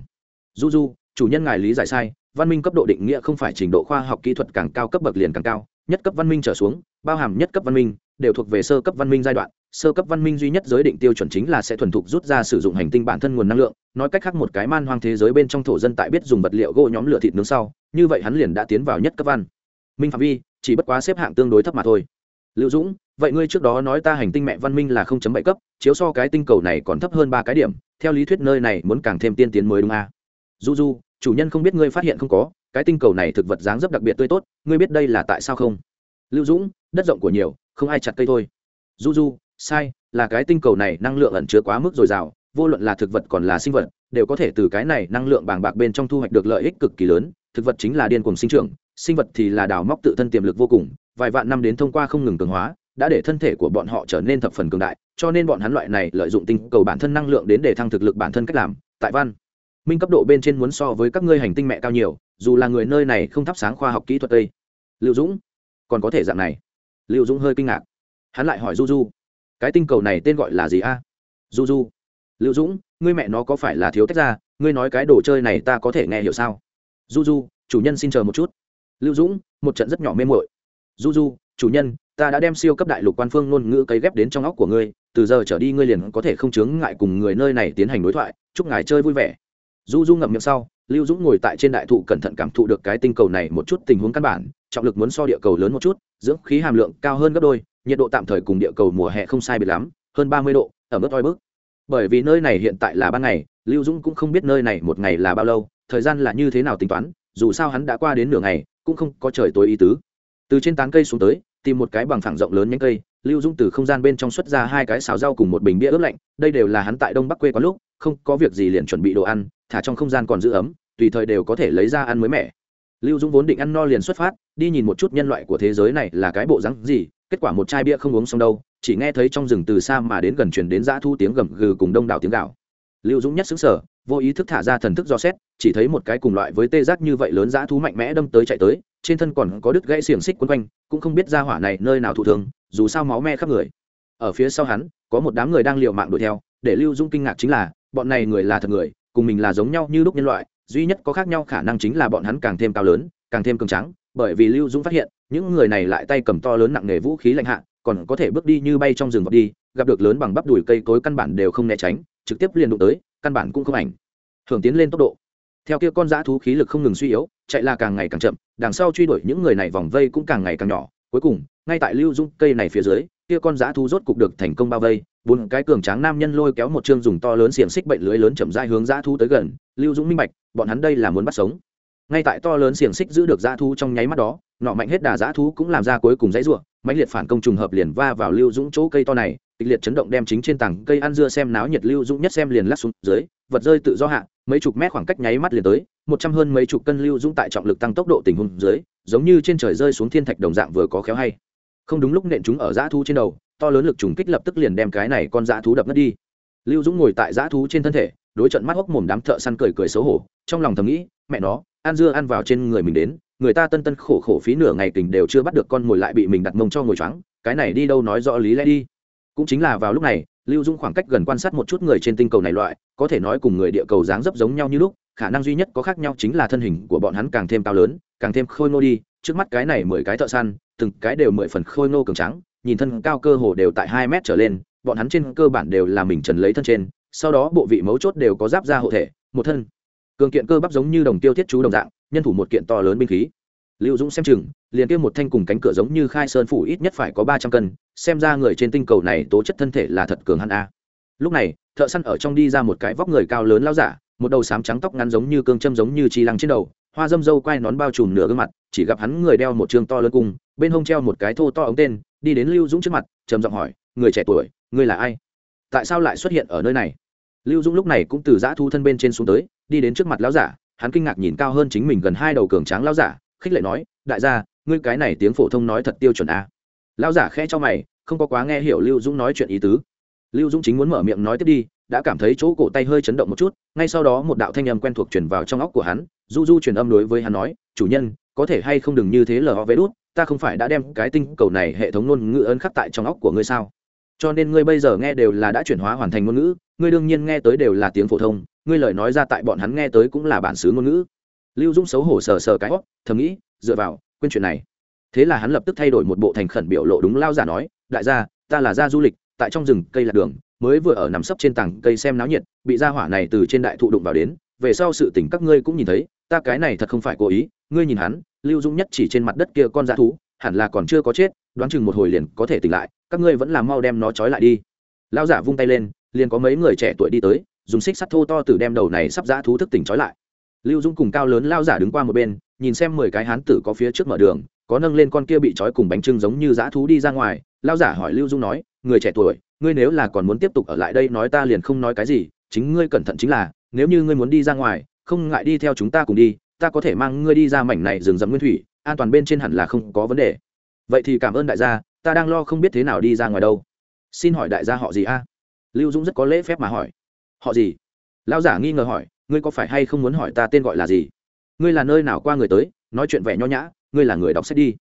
Du du chủ nhân ngài lý giải sai, văn minh cấp độ định nghĩa không phải trình độ khoa học kỹ thuật càng cao cấp bậc liền càng cao, nhất cấp văn minh trở xuống, bao hàm nhất cấp văn minh, đều thuộc về sơ cấp văn minh giai đoạn, sơ cấp văn minh duy nhất giới định tiêu chuẩn chính là sẽ thuần thục rút ra sử dụng hành tinh bản thân nguồn năng lượng, nói cách khác một cái man hoang thế giới bên trong thổ dân tại biết dùng vật liệu gỗ nhóm lửa thịt nướng sau, như vậy hắn liền đã tiến vào nhất cấp văn minh phạm vi, chỉ bất quá xếp hạng tương đối thấp mà thôi lưu dũng, vậy ngươi trước đó nói ta hành tinh mẹ văn minh là 0.7 cấp, chiếu so cái tinh cầu này còn thấp hơn ba cái điểm, theo lý thuyết nơi này muốn càng thêm tiên tiến mới đúng à? Du du, chủ nhân không biết ngươi phát hiện không có, cái tinh cầu này thực vật dáng dấp đặc biệt tươi tốt, ngươi biết đây là tại sao không? Lưu dũng, đất rộng của nhiều, không ai chặt cây thôi. Du du, sai, là cái tinh cầu này năng lượng ẩn chứa quá mức dồi dào, vô luận là thực vật còn là sinh vật, đều có thể từ cái này năng lượng bàng bạc bên trong thu hoạch được lợi ích cực kỳ lớn. Thực vật chính là điên cuồng sinh trưởng, sinh vật thì là đào móc tự thân tiềm lực vô cùng, vài vạn năm đến thông qua không ngừng cường hóa, đã để thân thể của bọn họ trở nên thập phần cường đại, cho nên bọn hắn loại này lợi dụng tinh cầu bản thân năng lượng đến để thăng thực lực bản thân cách làm, tại văn minh cấp độ bên trên muốn so với các ngươi hành tinh mẹ cao nhiều, dù là người nơi này không thắp sáng khoa học kỹ thuật tây liệu dũng, còn có thể dạng này? Liệu dũng hơi kinh ngạc. Hắn lại hỏi du du cái tinh cầu này tên gọi là gì a? Du du liệu dũng, ngươi mẹ nó có phải là thiếu tách ra? Ngươi nói cái đồ chơi này ta có thể nghe hiểu sao? Du du chủ nhân xin chờ một chút. Lưu dũng, một trận rất nhỏ mê mội du du chủ nhân, ta đã đem siêu cấp đại lục quan phương ngôn ngữ cấy ghép đến trong óc của ngươi, từ giờ trở đi ngươi liền có thể không chướng ngại cùng người nơi này tiến hành đối thoại, chúc ngài chơi vui vẻ du du ngậm miệng sau, lưu dũng ngồi tại trên đại thụ cẩn thận cảm thụ được cái tinh cầu này một chút tình huống căn bản, trọng lực muốn so địa cầu lớn một chút, dưỡng khí hàm lượng cao hơn gấp đôi, nhiệt độ tạm thời cùng địa cầu mùa hè không sai biệt lắm, hơn ba mươi độ, ở mức oi bức. Bởi vì nơi này hiện tại là ban ngày, lưu dũng cũng không biết nơi này một ngày là bao lâu, thời gian là như thế nào tính toán, dù sao hắn đã qua đến nửa ngày, cũng không có trời tối ý tứ. Từ trên tán cây xuống tới tìm một cái bằng phẳng rộng lớn nhánh cây, lưu dũng từ không gian bên trong xuất ra hai cái xào rau cùng một bình bia ướp lạnh, đây đều là hắn tại đông bắc quê có lúc, không có việc gì liền chuẩn bị đồ ăn, thả trong không gian còn giữ ấm, tùy thời đều có thể lấy ra ăn mới mẻ. Lưu dũng vốn định ăn no liền xuất phát, đi nhìn một chút nhân loại của thế giới này là cái bộ rắn gì, kết quả một chai bia không uống xong đâu, chỉ nghe thấy trong rừng từ xa mà đến gần chuyển đến dã thu tiếng gầm gừ cùng đông đảo tiếng gạo lưu dũng nhất xứng sở vô ý thức thả ra thần thức do xét, chỉ thấy một cái cùng loại với tê giác như vậy lớn dã thú mạnh mẽ đâm tới chạy tới, trên thân còn có đứt gãy xiềng xích quấn quanh, cũng không biết ra hỏa này nơi nào thụ thường dù sao máu me khắp người. Ở phía sau hắn, có một đám người đang liều mạng đuổi theo, để lưu dung kinh ngạc chính là, bọn này người là thật người, cùng mình là giống nhau như lúc nhân loại, duy nhất có khác nhau khả năng chính là bọn hắn càng thêm cao lớn, càng thêm cường trắng bởi vì lưu dung phát hiện, những người này lại tay cầm to lớn nặng nghề vũ khí lạnh hạ, còn có thể bước đi như bay trong rừng vọt đi, gặp được lớn bằng bắp đùi cây cối căn bản đều không né tránh trực tiếp liền đụng tới, căn bản cũng không ảnh hưởng tiến lên tốc độ. Theo kia con dã thú khí lực không ngừng suy yếu, chạy là càng ngày càng chậm, đằng sau truy đuổi những người này vòng vây cũng càng ngày càng nhỏ. Cuối cùng, ngay tại lưu dung cây này phía dưới, kia con dã thú rốt cục được thành công bao vây, bốn cái cường tráng nam nhân lôi kéo một chương dùng to lớn xiềng xích bệnh lưới lớn chậm dai hướng dã thú tới gần. Lưu dũng minh bạch, bọn hắn đây là muốn bắt sống ngay tại to lớn xiềng xích giữ được dã thú trong nháy mắt đó, nọ mạnh hết đà dã thú cũng làm ra cuối cùng dãy ruộng mãnh liệt phản công trùng hợp liền va vào lưu dũng chỗ cây to này, kịch liệt chấn động đem chính trên tảng cây ăn dưa xem náo nhiệt lưu dũng nhất xem liền lắc xuống dưới, vật rơi tự do hạ, mấy chục mét khoảng cách nháy mắt liền tới, một trăm hơn mấy chục cân lưu dũng tại trọng lực tăng tốc độ tình huống dưới, giống như trên trời rơi xuống thiên thạch đồng dạng vừa có khéo hay. Không đúng lúc nện chúng ở dã thú trên đầu, to lớn lực trùng kích lập tức liền đem cái này con dã thú đập mất đi. Lưu dũng ngồi tại dã thú trên thân thể, đối trận mắt hốc mồm đám thợ săn cười cười xấu hổ, trong lòng thầm nghĩ, mẹ nó ăn dưa ăn vào trên người mình đến, người ta tân tân khổ khổ phí nửa ngày kình đều chưa bắt được con mồi lại bị mình đặt mông cho ngồi choáng, cái này đi đâu nói rõ lý lẽ đi. Cũng chính là vào lúc này, lưu dung khoảng cách gần quan sát một chút người trên tinh cầu này loại, có thể nói cùng người địa cầu dáng dấp giống nhau như lúc, khả năng duy nhất có khác nhau chính là thân hình của bọn hắn càng thêm cao lớn, càng thêm khôi ngô đi, trước mắt cái này mười cái thợ săn, từng cái đều mười phần khôi ngô cường trắng nhìn thân cao cơ hồ đều tại hai mét trở lên, bọn hắn trên cơ bản đều là mình trần lấy thân trên, sau đó bộ vị mấu chốt đều có giáp da hộ thể, một thân cường kiện cơ bắp giống như đồng tiêu thiết chú đồng dạng, nhân thủ một kiện to lớn binh khí. Lưu dũng xem chừng, liền kia một thanh cùng cánh cửa giống như khai sơn phủ ít nhất phải có ba trăm cân, xem ra người trên tinh cầu này tố chất thân thể là thật cường hắn a. Lúc này, thợ săn ở trong đi ra một cái vóc người cao lớn lao giả, một đầu sám trắng tóc ngắn giống như cương châm giống như chi lăng trên đầu, hoa dâm dâu quai nón bao trùm nửa gương mặt, chỉ gặp hắn người đeo một trường to lớn cung, bên hông treo một cái thô to ống tên, đi đến lưu dũng trước mặt, trầm giọng hỏi, người trẻ tuổi, ngươi là ai? Tại sao lại xuất hiện ở nơi này? Lưu dũng lúc này cũng từ giã thu thân bên trên xuống tới, đi đến trước mặt lão giả, hắn kinh ngạc nhìn cao hơn chính mình gần hai đầu cường tráng lão giả, khích lệ nói, đại gia, ngươi cái này tiếng phổ thông nói thật tiêu chuẩn a à. lão giả khẽ cho mày, không có quá nghe hiểu lưu dũng nói chuyện ý tứ lưu dũng chính muốn mở miệng nói tiếp đi, đã cảm thấy chỗ cổ tay hơi chấn động một chút, ngay sau đó một đạo thanh âm quen thuộc truyền vào trong óc của hắn, du du truyền âm đối với hắn nói, chủ nhân, có thể hay không đừng như thế lờ ho vé đút, ta không phải đã đem cái tinh cầu này hệ thống ngôn ngữ ấn khắc tại trong óc của ngươi sao cho nên ngươi bây giờ nghe đều là đã chuyển hóa hoàn thành ngôn ngữ, ngươi đương nhiên nghe tới đều là tiếng phổ thông, ngươi lời nói ra tại bọn hắn nghe tới cũng là bản xứ ngôn ngữ. Lưu dũng xấu hổ sờ sờ cái óc thầm nghĩ, dựa vào, quên chuyện này. Thế là hắn lập tức thay đổi một bộ thành khẩn biểu lộ đúng lao giả nói, đại gia, ta là gia du lịch, tại trong rừng cây lạc đường, mới vừa ở nằm sấp trên tảng cây xem náo nhiệt, bị gia hỏa này từ trên đại thụ đụng vào đến, về sau sự tình các ngươi cũng nhìn thấy, ta cái này thật không phải cố ý, ngươi nhìn hắn, lưu dũng nhất chỉ trên mặt đất kia con dã thú, hẳn là còn chưa có chết, đoán chừng một hồi liền có thể tỉnh lại các ngươi vẫn làm mau đem nó trói lại đi. Lão giả vung tay lên, liền có mấy người trẻ tuổi đi tới, dùng xích sắt thô to từ đem đầu này sắp dã thú thức tỉnh trói lại. Lưu dũng cùng cao lớn lao giả đứng qua một bên, nhìn xem mười cái hán tử có phía trước mở đường, có nâng lên con kia bị trói cùng bánh trưng giống như dã thú đi ra ngoài. Lao giả hỏi lưu dung nói, người trẻ tuổi, ngươi nếu là còn muốn tiếp tục ở lại đây nói ta liền không nói cái gì, chính ngươi cẩn thận chính là, nếu như ngươi muốn đi ra ngoài, không ngại đi theo chúng ta cùng đi, ta có thể mang ngươi đi ra mảnh này rừng rậm nguyên thủy, an toàn bên trên hẳn là không có vấn đề. Vậy thì cảm ơn đại gia ta đang lo không biết thế nào đi ra ngoài đâu. Xin hỏi đại gia họ gì a? Lưu dũng rất có lễ phép mà hỏi. Họ gì? Lao giả nghi ngờ hỏi, ngươi có phải hay không muốn hỏi ta tên gọi là gì? Ngươi là nơi nào qua người tới, nói chuyện vẻ nho nhã, ngươi là người đọc sách đi.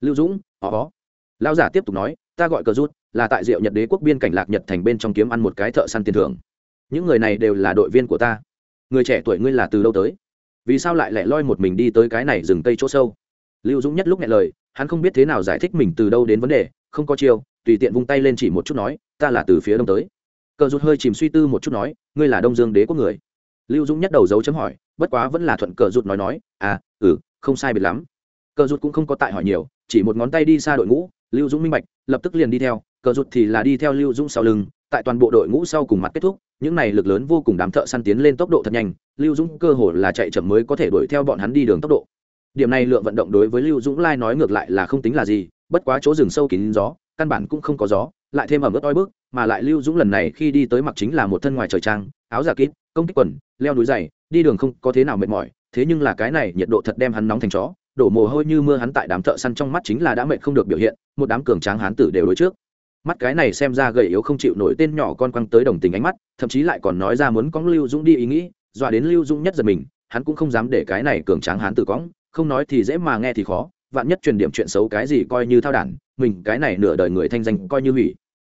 Lưu dũng ó ó lao giả tiếp tục nói, ta gọi cờ rút, là tại diệu nhật đế quốc biên cảnh lạc nhật thành bên trong kiếm ăn một cái thợ săn tiền thưởng. Những người này đều là đội viên của ta. Người trẻ tuổi ngươi là từ đâu tới? Vì sao lại lẻ loi một mình đi tới cái này rừng cây chỗ sâu? Lưu dũng nhất lúc nghe lời hắn không biết thế nào giải thích mình từ đâu đến vấn đề, không có chiêu, tùy tiện vung tay lên chỉ một chút nói, ta là từ phía đông tới. Cờ rút hơi chìm suy tư một chút nói, ngươi là đông dương đế quốc người. Lưu dũng nhắc đầu dấu chấm hỏi, bất quá vẫn là thuận cờ rút nói nói à ừ không sai biệt lắm. Cờ rút cũng không có tại hỏi nhiều, chỉ một ngón tay đi xa đội ngũ, lưu dũng minh bạch, lập tức liền đi theo, cờ rút thì là đi theo lưu dũng sau lưng, tại toàn bộ đội ngũ sau cùng mặt kết thúc, những này lực lớn vô cùng đám thợ săn tiến lên tốc độ thật nhanh, lưu dũng cơ hồ là chạy chậm mới có thể đuổi theo bọn hắn đi đường tốc độ điểm này lượng vận động đối với lưu dũng lai nói ngược lại là không tính là gì, bất quá chỗ rừng sâu kín gió, căn bản cũng không có gió, lại thêm ẩm ướt oi bức, mà lại lưu dũng lần này khi đi tới mặc chính là một thân ngoài trời trang, áo giả kín công kích quần, leo núi dày, đi đường không có thế nào mệt mỏi, thế nhưng là cái này nhiệt độ thật đem hắn nóng thành chó, đổ mồ hôi như mưa hắn tại đám thợ săn trong mắt chính là đã mệt không được biểu hiện, một đám cường tráng hán tử đều đối trước. Mắt cái này xem ra gầy yếu không chịu nổi tên nhỏ con quăng tới đồng tình ánh mắt, thậm chí lại còn nói ra muốn cóng lưu dũng đi ý nghĩ, dọa đến lưu dũng nhất giật mình, hắn cũng không dám để cái này cường tráng hán tử cóng không nói thì dễ mà nghe thì khó, vạn nhất truyền điểm chuyện xấu cái gì coi như thao đản, mình cái này nửa đời người thanh danh coi như hủy.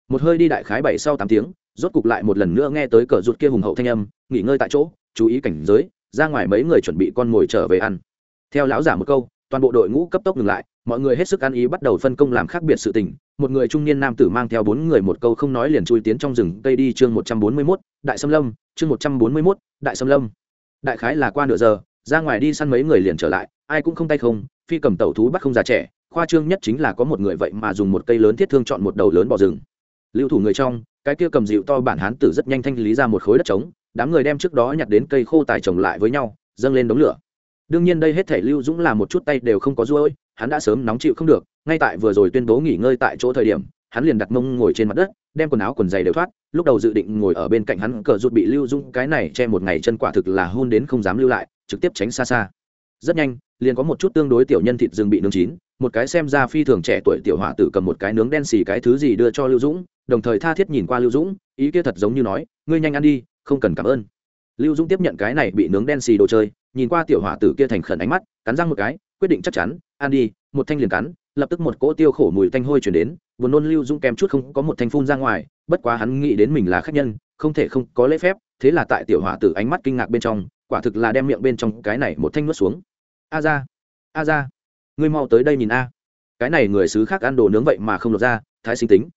Một hơi đi đại khái bảy sau tám tiếng, rốt cục lại một lần nữa nghe tới cờ rụt kia hùng hậu thanh âm, nghỉ ngơi tại chỗ, chú ý cảnh giới, ra ngoài mấy người chuẩn bị con mồi trở về ăn. Theo lão giả một câu, toàn bộ đội ngũ cấp tốc ngừng lại, mọi người hết sức ăn ý bắt đầu phân công làm khác biệt sự tình. Một người trung niên nam tử mang theo bốn người một câu không nói liền chui tiến trong rừng cây đi chương một trăm bốn mươi mốt, đại sâm lâm, chương một trăm bốn mươi mốt, đại sâm lâm. Đại khái là qua nửa giờ ra ngoài đi săn mấy người liền trở lại, ai cũng không tay không, phi cầm tẩu thú bắt không già trẻ, khoa trương nhất chính là có một người vậy mà dùng một cây lớn thiết thương chọn một đầu lớn bò rừng. Lưu thủ người trong, cái kia cầm dịu to bản hán tử rất nhanh thanh lý ra một khối đất trống, đám người đem trước đó nhặt đến cây khô tài trồng lại với nhau, dâng lên đống lửa. Đương nhiên đây hết thể lưu dũng làm một chút tay đều không có ruôi, hắn đã sớm nóng chịu không được, ngay tại vừa rồi tuyên bố nghỉ ngơi tại chỗ thời điểm, hắn liền đặt mông ngồi trên mặt đất, đem quần áo quần giày đều thoát, lúc đầu dự định ngồi ở bên cạnh hắn cờ rụt bị lưu dũng, cái này che một ngày chân quả thực là hôn đến không dám lưu lại trực tiếp tránh xa xa. Rất nhanh, liền có một chút tương đối tiểu nhân thịt rừng bị nướng chín, một cái xem ra phi thường trẻ tuổi tiểu hỏa tử cầm một cái nướng đen xì cái thứ gì đưa cho lưu dũng, đồng thời tha thiết nhìn qua lưu dũng, ý kia thật giống như nói, ngươi nhanh ăn đi, không cần cảm ơn. Lưu dũng tiếp nhận cái này bị nướng đen xì đồ chơi, nhìn qua tiểu hỏa tử kia thành khẩn ánh mắt, cắn răng một cái, quyết định chắc chắn, ăn đi, một thanh liền cắn. Lập tức một cỗ tiêu khổ mùi thanh hôi chuyển đến vừa nôn lưu dũng kèm chút không có một thanh phun ra ngoài, bất quá hắn nghĩ đến mình là khách nhân, không thể không có lễ phép, thế là tại tiểu hỏa tử ánh mắt kinh ngạc bên trong quả thực là đem miệng bên trong cái này một thanh nuốt xuống. A ra a ra ngươi mau tới đây nhìn a. Cái này người xứ khác ăn đồ nướng vậy mà không lột ra thái sinh tính.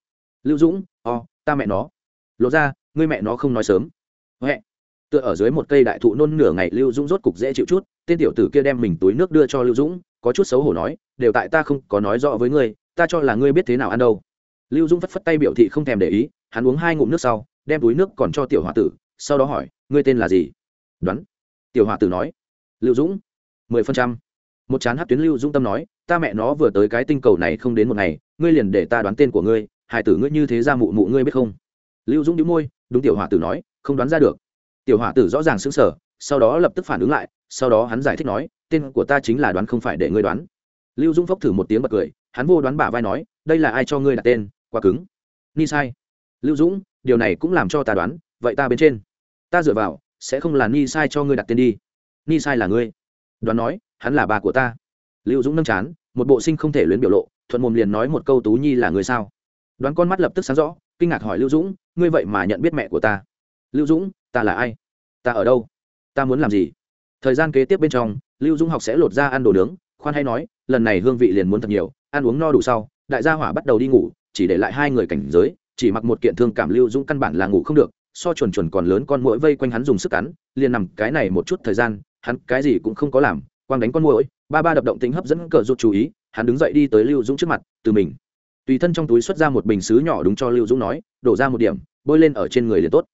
Lưu dũng o、oh, ta mẹ nó. Lột ra ngươi mẹ nó không nói sớm. Huệ tựa ở dưới một cây đại thụ nôn nửa ngày lưu dũng rốt cục dễ chịu chút tên tiểu tử kia đem mình túi nước đưa cho lưu dũng có chút xấu hổ nói đều tại ta không có nói rõ với ngươi ta cho là ngươi biết thế nào ăn đâu. Lưu dũng phất phất tay biểu thị không thèm để ý hắn uống hai ngụm nước sau đem túi nước còn cho tiểu h o a tử sau đó hỏi ngươi tên là gì? Đoán tiểu hòa tử nói. Lưu dũng, mười phần trăm. Một chán hát tuyến lưu dũng tâm nói, ta mẹ nó vừa tới cái tinh cầu này không đến một ngày, ngươi liền để ta đoán tên của ngươi hải tử ngươi như thế ra mụ mụ ngươi biết không? Lưu dũng đĩu môi, đúng tiểu hòa tử nói, không đoán ra được. Tiểu hòa tử rõ ràng xứng sở sau đó lập tức phản ứng lại, sau đó hắn giải thích nói, tên của ta chính là đoán không phải để ngươi đoán. Lưu dũng phốc thử một tiếng bật cười, hắn vô đoán bả vai nói, đây là ai cho ngươi đặt tên, quá cứng. Ni sai. Lưu dũng, điều này cũng làm cho ta đoán, vậy ta bên trên. Ta dựa vào sẽ không là ni sai cho ngươi đặt tên đi. Ni sai là ngươi. Đoán nói, hắn là bà của ta. Lưu dũng nâng chán, một bộ sinh không thể luyến biểu lộ, thuận mồm liền nói một câu tú nhi là người sao? Đoán con mắt lập tức sáng rõ, kinh ngạc hỏi lưu dũng, ngươi vậy mà nhận biết mẹ của ta? Lưu dũng, ta là ai? Ta ở đâu? Ta muốn làm gì? Thời gian kế tiếp bên trong, lưu dũng học sẽ lột ra ăn đồ nướng, khoan hay nói, lần này hương vị liền muốn thật nhiều, ăn uống no đủ sau, đại gia hỏa bắt đầu đi ngủ, chỉ để lại hai người cảnh giới, chỉ mặc một kiện thương cảm lưu dũng căn bản là ngủ không được so chuẩn chuẩn còn lớn con mũi vây quanh hắn dùng sức cắn, liền nằm cái này một chút thời gian, hắn cái gì cũng không có làm, quang đánh con mũi ba ba đập động tính hấp dẫn cờ rụt chú ý, hắn đứng dậy đi tới lưu dũng trước mặt, từ mình. Tùy thân trong túi xuất ra một bình xứ nhỏ đúng cho lưu dũng nói, đổ ra một điểm, bôi lên ở trên người liền tốt.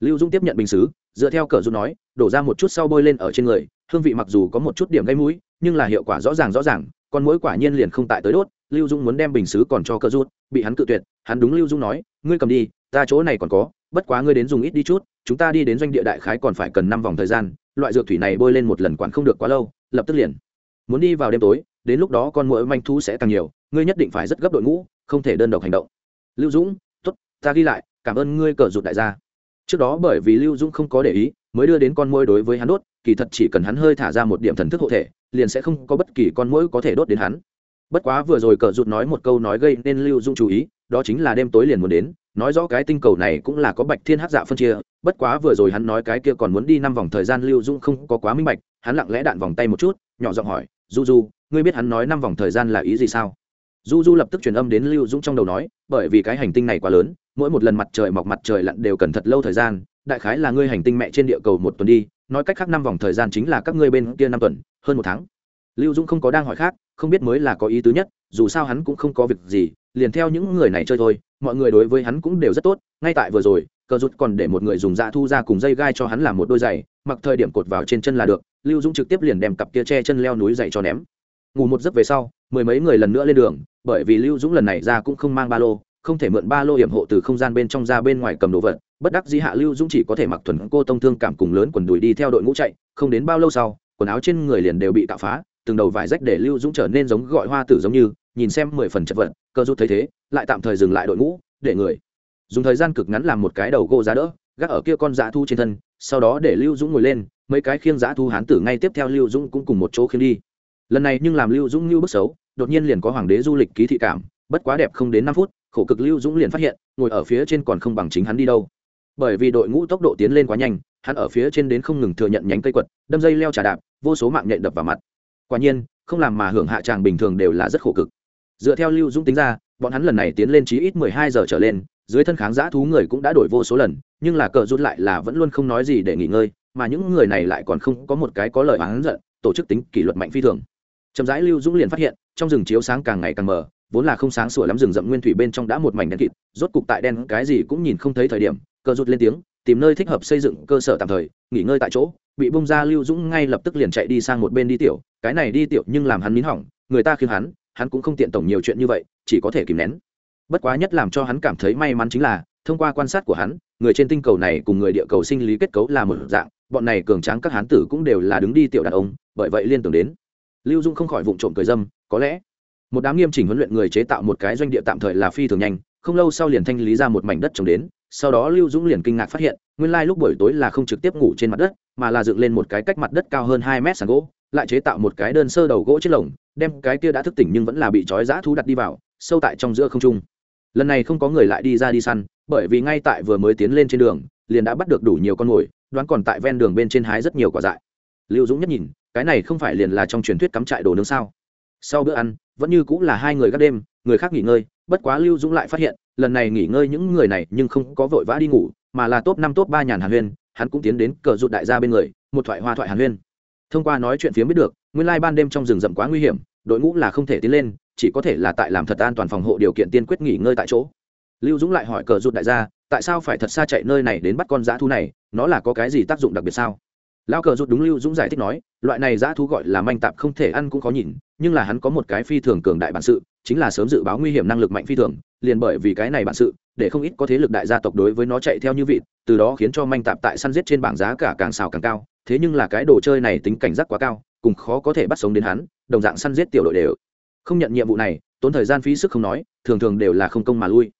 Lưu dũng tiếp nhận bình xứ dựa theo cờ rụt nói, đổ ra một chút sau bôi lên ở trên người, hương vị mặc dù có một chút điểm gây mũi, nhưng là hiệu quả rõ ràng rõ ràng, con mũi quả nhiên liền không tại tới đốt. Lưu dung muốn đem bình xứ còn cho cờ rút bị hắn cự tuyệt, hắn đúng lưu dung nói, ngươi cầm đi, ta chỗ này còn có bất quá ngươi đến dùng ít đi chút, chúng ta đi đến doanh địa đại khái còn phải cần năm vòng thời gian, loại dược thủy này bôi lên một lần quản không được quá lâu, lập tức liền. Muốn đi vào đêm tối, đến lúc đó con mũi manh thú sẽ càng nhiều, ngươi nhất định phải rất gấp đội ngũ, không thể đơn độc hành động. Lưu dũng t ố t ta ghi lại, cảm ơn ngươi cờ rụt đại gia. Trước đó bởi vì lưu dũng không có để ý, mới đưa đến con mũi đối với hắn đốt, kỳ thật chỉ cần hắn hơi thả ra một điểm thần thức hộ thể, liền sẽ không có bất kỳ con mũi có thể đốt đến hắn. Bất quá vừa rồi cờ rụt nói một câu nói gây nên lưu Dũng chú ý đó chính là đêm tối liền muốn đến, nói rõ cái tinh cầu này cũng là có bạch thiên hắc dạ phân chia, bất quá vừa rồi hắn nói cái kia còn muốn đi năm vòng thời gian lưu dũng không có quá minh bạch, hắn lặng lẽ đạn vòng tay một chút, nhỏ giọng hỏi, du du, ngươi biết hắn nói năm vòng thời gian là ý gì sao? Du du lập tức truyền âm đến lưu dũng trong đầu nói, bởi vì cái hành tinh này quá lớn, mỗi một lần mặt trời mọc mặt trời lặn đều cần thật lâu thời gian, đại khái là ngươi hành tinh mẹ trên địa cầu một tuần đi, nói cách khác năm vòng thời gian chính là các ngươi bên kia năm tuần, hơn một tháng. Lưu dũng không có đang hỏi khác, không biết mới là có ý tứ nhất dù sao hắn cũng không có việc gì, liền theo những người này chơi thôi, mọi người đối với hắn cũng đều rất tốt, ngay tại vừa rồi, cờ rút còn để một người dùng dạ thu ra cùng dây gai cho hắn làm một đôi giày, mặc thời điểm cột vào trên chân là được, lưu dũng trực tiếp liền đem cặp kia che chân leo núi giày cho ném. Ngủ một giấc về sau, mười mấy người lần nữa lên đường, bởi vì lưu dũng lần này ra cũng không mang ba lô, không thể mượn ba lô hiểm hộ từ không gian bên trong ra bên ngoài cầm đồ vật, bất đắc dĩ hạ lưu dũng chỉ có thể mặc thuần cô tông thương cảm cùng lớn quần đùi đi theo đội ngũ chạy, không đến bao lâu sau, quần áo trên người liền đều bị tạo phá, từng đầu vải rách để lưu dũng trở nên giống gọi hoa tử giống như nhìn xem mười phần chật vật, cơ rút thấy thế, lại tạm thời dừng lại đội ngũ, để người. Dùng thời gian cực ngắn làm một cái đầu gỗ giá đỡ, gác ở kia con dã thu trên thân, sau đó để lưu dũng ngồi lên, mấy cái khiêng dã thu hán tử ngay tiếp theo lưu dũng cũng cùng một chỗ khiêng đi. Lần này nhưng làm lưu dũng như bức xấu, đột nhiên liền có hoàng đế du lịch ký thị cảm, bất quá đẹp không đến năm phút, khổ cực lưu dũng liền phát hiện, ngồi ở phía trên còn không bằng chính hắn đi đâu. Bởi vì đội ngũ tốc độ tiến lên quá nhanh, hắn ở phía trên đến không ngừng thừa nhận nhánh cây quật, đâm dây leo trà đạp, vô số mạng nhện đập vào mặt. Quả nhiên, không làm mà hưởng hạ tràng bình thường đều là rất khổ cực dựa theo lưu dũng tính ra, bọn hắn lần này tiến lên chí ít mười hai giờ trở lên, dưới thân kháng giã thú người cũng đã đổi vô số lần, nhưng là cờ rút lại là vẫn luôn không nói gì để nghỉ ngơi, mà những người này lại còn không có một cái có lời oán giận, tổ chức tính kỷ luật mạnh phi thường. Chậm rãi lưu dũng liền phát hiện, trong rừng chiếu sáng càng ngày càng mờ, vốn là không sáng sủa lắm rừng rậm nguyên thủy bên trong đã một mảnh đen kịt, rốt cục tại đen cái gì cũng nhìn không thấy thời điểm, cờ rút lên tiếng, tìm nơi thích hợp xây dựng cơ sở tạm thời, nghỉ ngơi tại chỗ, bị bông ra lưu dũng ngay lập tức liền chạy đi sang một bên đi tiểu, cái này đi tiểu nhưng làm hắn nín hỏng, người ta khiến hắn hắn cũng không tiện tổng nhiều chuyện như vậy, chỉ có thể kìm nén. Bất quá nhất làm cho hắn cảm thấy may mắn chính là, thông qua quan sát của hắn, người trên tinh cầu này cùng người địa cầu sinh lý kết cấu là một dạng, bọn này cường tráng các hán tử cũng đều là đứng đi tiểu đàn ông, bởi vậy liên tưởng đến. Lưu dung không khỏi vụng trộm cười dâm, có lẽ, một đám nghiêm chỉnh huấn luyện người chế tạo một cái doanh địa tạm thời là phi thường nhanh, không lâu sau liền thanh lý ra một mảnh đất trồng đến, sau đó lưu dũng liền kinh ngạc phát hiện, nguyên lai lúc buổi tối là không trực tiếp ngủ trên mặt đất, mà là dựng lên một cái cách mặt đất cao hơn hai mét sàn gỗ, lại chế tạo một cái đơn sơ đầu gỗ chiếc lồng đem cái kia đã thức tỉnh nhưng vẫn là bị trói giã thú đặt đi vào, sâu tại trong giữa không trung. Lần này không có người lại đi ra đi săn, bởi vì ngay tại vừa mới tiến lên trên đường, liền đã bắt được đủ nhiều con mồi, đoán còn tại ven đường bên trên hái rất nhiều quả dại. Lưu dũng nhất nhìn, cái này không phải liền là trong truyền thuyết cắm trại đồ nướng sao? Sau bữa ăn, vẫn như cũng là hai người gác đêm, người khác nghỉ ngơi, bất quá lưu dũng lại phát hiện, lần này nghỉ ngơi những người này nhưng không có vội vã đi ngủ, mà là top năm, top ba nhàn hàn huyên, hắn cũng tiến đến cờ rụt đại gia bên người, một thoại hoa thoại hàn huyên thông qua nói chuyện phía biết được, nguyên lai ban đêm trong rừng rậm quá nguy hiểm, đội ngũ là không thể tiến lên, chỉ có thể là tại làm thật an toàn phòng hộ điều kiện tiên quyết nghỉ ngơi tại chỗ. Lưu dũng lại hỏi cờ rụt đại gia, tại sao phải thật xa chạy nơi này đến bắt con dã thú này, nó là có cái gì tác dụng đặc biệt sao? Lao cờ rụt đúng lưu dũng giải thích nói, loại này dã thú gọi là manh tạp không thể ăn cũng khó nhìn, nhưng là hắn có một cái phi thường cường đại bản sự, chính là sớm dự báo nguy hiểm năng lực mạnh phi thường, liền bởi vì cái này bản sự, để không ít có thế lực đại gia tộc đối với nó chạy theo như vị từ đó khiến cho manh tạp tại săn giết trên bảng giá cả càng xào càng cao thế nhưng là cái đồ chơi này tính cảnh giác quá cao, cùng khó có thể bắt sống đến hắn, đồng dạng săn giết tiểu đội đều. Không nhận nhiệm vụ này, tốn thời gian phí sức không nói, thường thường đều là không công mà lui.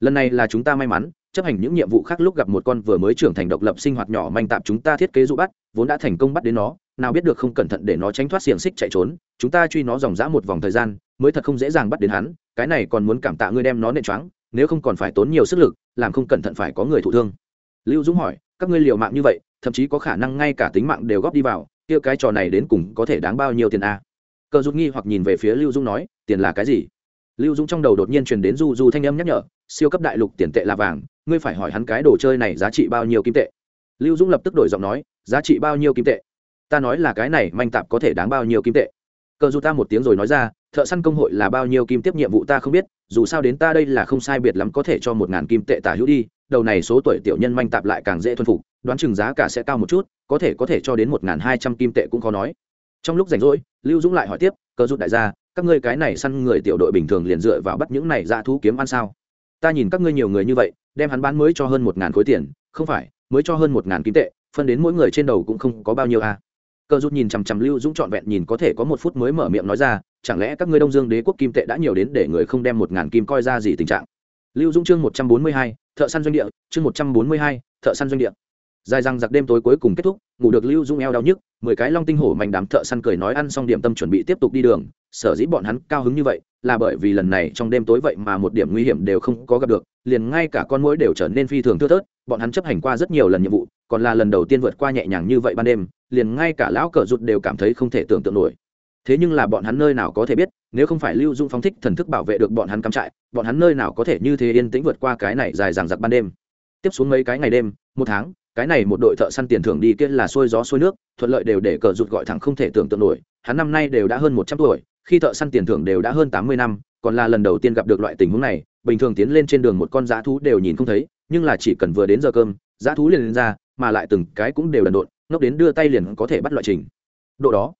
Lần này là chúng ta may mắn, chấp hành những nhiệm vụ khác lúc gặp một con vừa mới trưởng thành độc lập sinh hoạt nhỏ manh tạp chúng ta thiết kế dụ bắt, vốn đã thành công bắt đến nó, nào biết được không cẩn thận để nó tránh thoát xiềng xích chạy trốn, chúng ta truy nó dòng dã một vòng thời gian, mới thật không dễ dàng bắt đến hắn, cái này còn muốn cảm tạ ngươi đem nó nện choáng, nếu không còn phải tốn nhiều sức lực, làm không cẩn thận phải có người thụ thương. Lưu dũng hỏi, các ngươi liều mạng như vậy thậm chí có khả năng ngay cả tính mạng đều góp đi vào, kia cái trò này đến cùng có thể đáng bao nhiêu tiền a? À? cờ rút nghi hoặc nhìn về phía lưu Dung nói, tiền là cái gì? Lưu Dung trong đầu đột nhiên truyền đến du du thanh âm nhắc nhở, siêu cấp đại lục tiền tệ là vàng, ngươi phải hỏi hắn cái đồ chơi này giá trị bao nhiêu kim tệ. Lưu Dung lập tức đổi giọng nói, giá trị bao nhiêu kim tệ? Ta nói là cái này manh tạp có thể đáng bao nhiêu kim tệ? Cờ dù ta một tiếng rồi nói ra, thợ săn công hội là bao nhiêu kim tiếp nhiệm vụ ta không biết, dù sao đến ta đây là không sai biệt lắm có thể cho một ngàn kim tệ tả hữu đi, đầu này số tuổi tiểu nhân manh tạp lại càng dễ thuần phục đoán chừng giá cả sẽ cao một chút, có thể có thể cho đến một ngàn hai trăm kim tệ cũng khó nói. Trong lúc rảnh rỗi, lưu dũng lại hỏi tiếp, cờ rút đại gia, các ngươi cái này săn người tiểu đội bình thường liền dựa vào bắt những này ra thú kiếm ăn sao? Ta nhìn các ngươi nhiều người như vậy, đem hắn bán mới cho hơn một ngàn khối tiền, không phải, mới cho hơn một ngàn kim tệ, phân đến mỗi người trên đầu cũng không có bao nhiêu à. cờ rút nhìn chằm chằm lưu dũng trọn vẹn nhìn có thể có một phút mới mở miệng nói ra, chẳng lẽ các ngươi đông dương đế quốc kim tệ đã nhiều đến để người không đem một ngàn kim coi ra gì tình trạng? Lưu dũng chương một trăm bốn mươi hai, thợ săn doanh địa, chương một trăm bốn mươi hai, thợ săn doanh địa dài răng giặc đêm tối cuối cùng kết thúc, ngủ được lưu dung eo đau nhức, mười cái long tinh hổ mảnh đám thợ săn cười nói ăn xong điểm tâm chuẩn bị tiếp tục đi đường. Sở dĩ bọn hắn cao hứng như vậy, là bởi vì lần này trong đêm tối vậy mà một điểm nguy hiểm đều không có gặp được, liền ngay cả con mũi đều trở nên phi thường thưa thớt, bọn hắn chấp hành qua rất nhiều lần nhiệm vụ, còn là lần đầu tiên vượt qua nhẹ nhàng như vậy ban đêm, liền ngay cả lão cờ rụt đều cảm thấy không thể tưởng tượng nổi. Thế nhưng là bọn hắn nơi nào có thể biết, nếu không phải lưu dung phóng thích thần thức bảo vệ được bọn hắn cắm trại, bọn hắn nơi nào có thể như thế yên tĩnh vượt qua cái này dài dằng dặc ban đêm. Tiếp xuống mấy cái ngày đêm, một tháng cái này một đội thợ săn tiền thưởng đi kia là xuôi gió xuôi nước, thuận lợi đều để cờ rụt gọi thẳng không thể tưởng tượng nổi. Hắn năm nay đều đã hơn một trăm tuổi, khi thợ săn tiền thưởng đều đã hơn tám mươi năm, còn là lần đầu tiên gặp được loại tình huống này, bình thường tiến lên trên đường một con dã thú đều nhìn không thấy, nhưng là chỉ cần vừa đến giờ cơm, dã thú liền lên ra, mà lại từng cái cũng đều đần độn, ngốc đến đưa tay liền có thể bắt loại trình. Độ đó,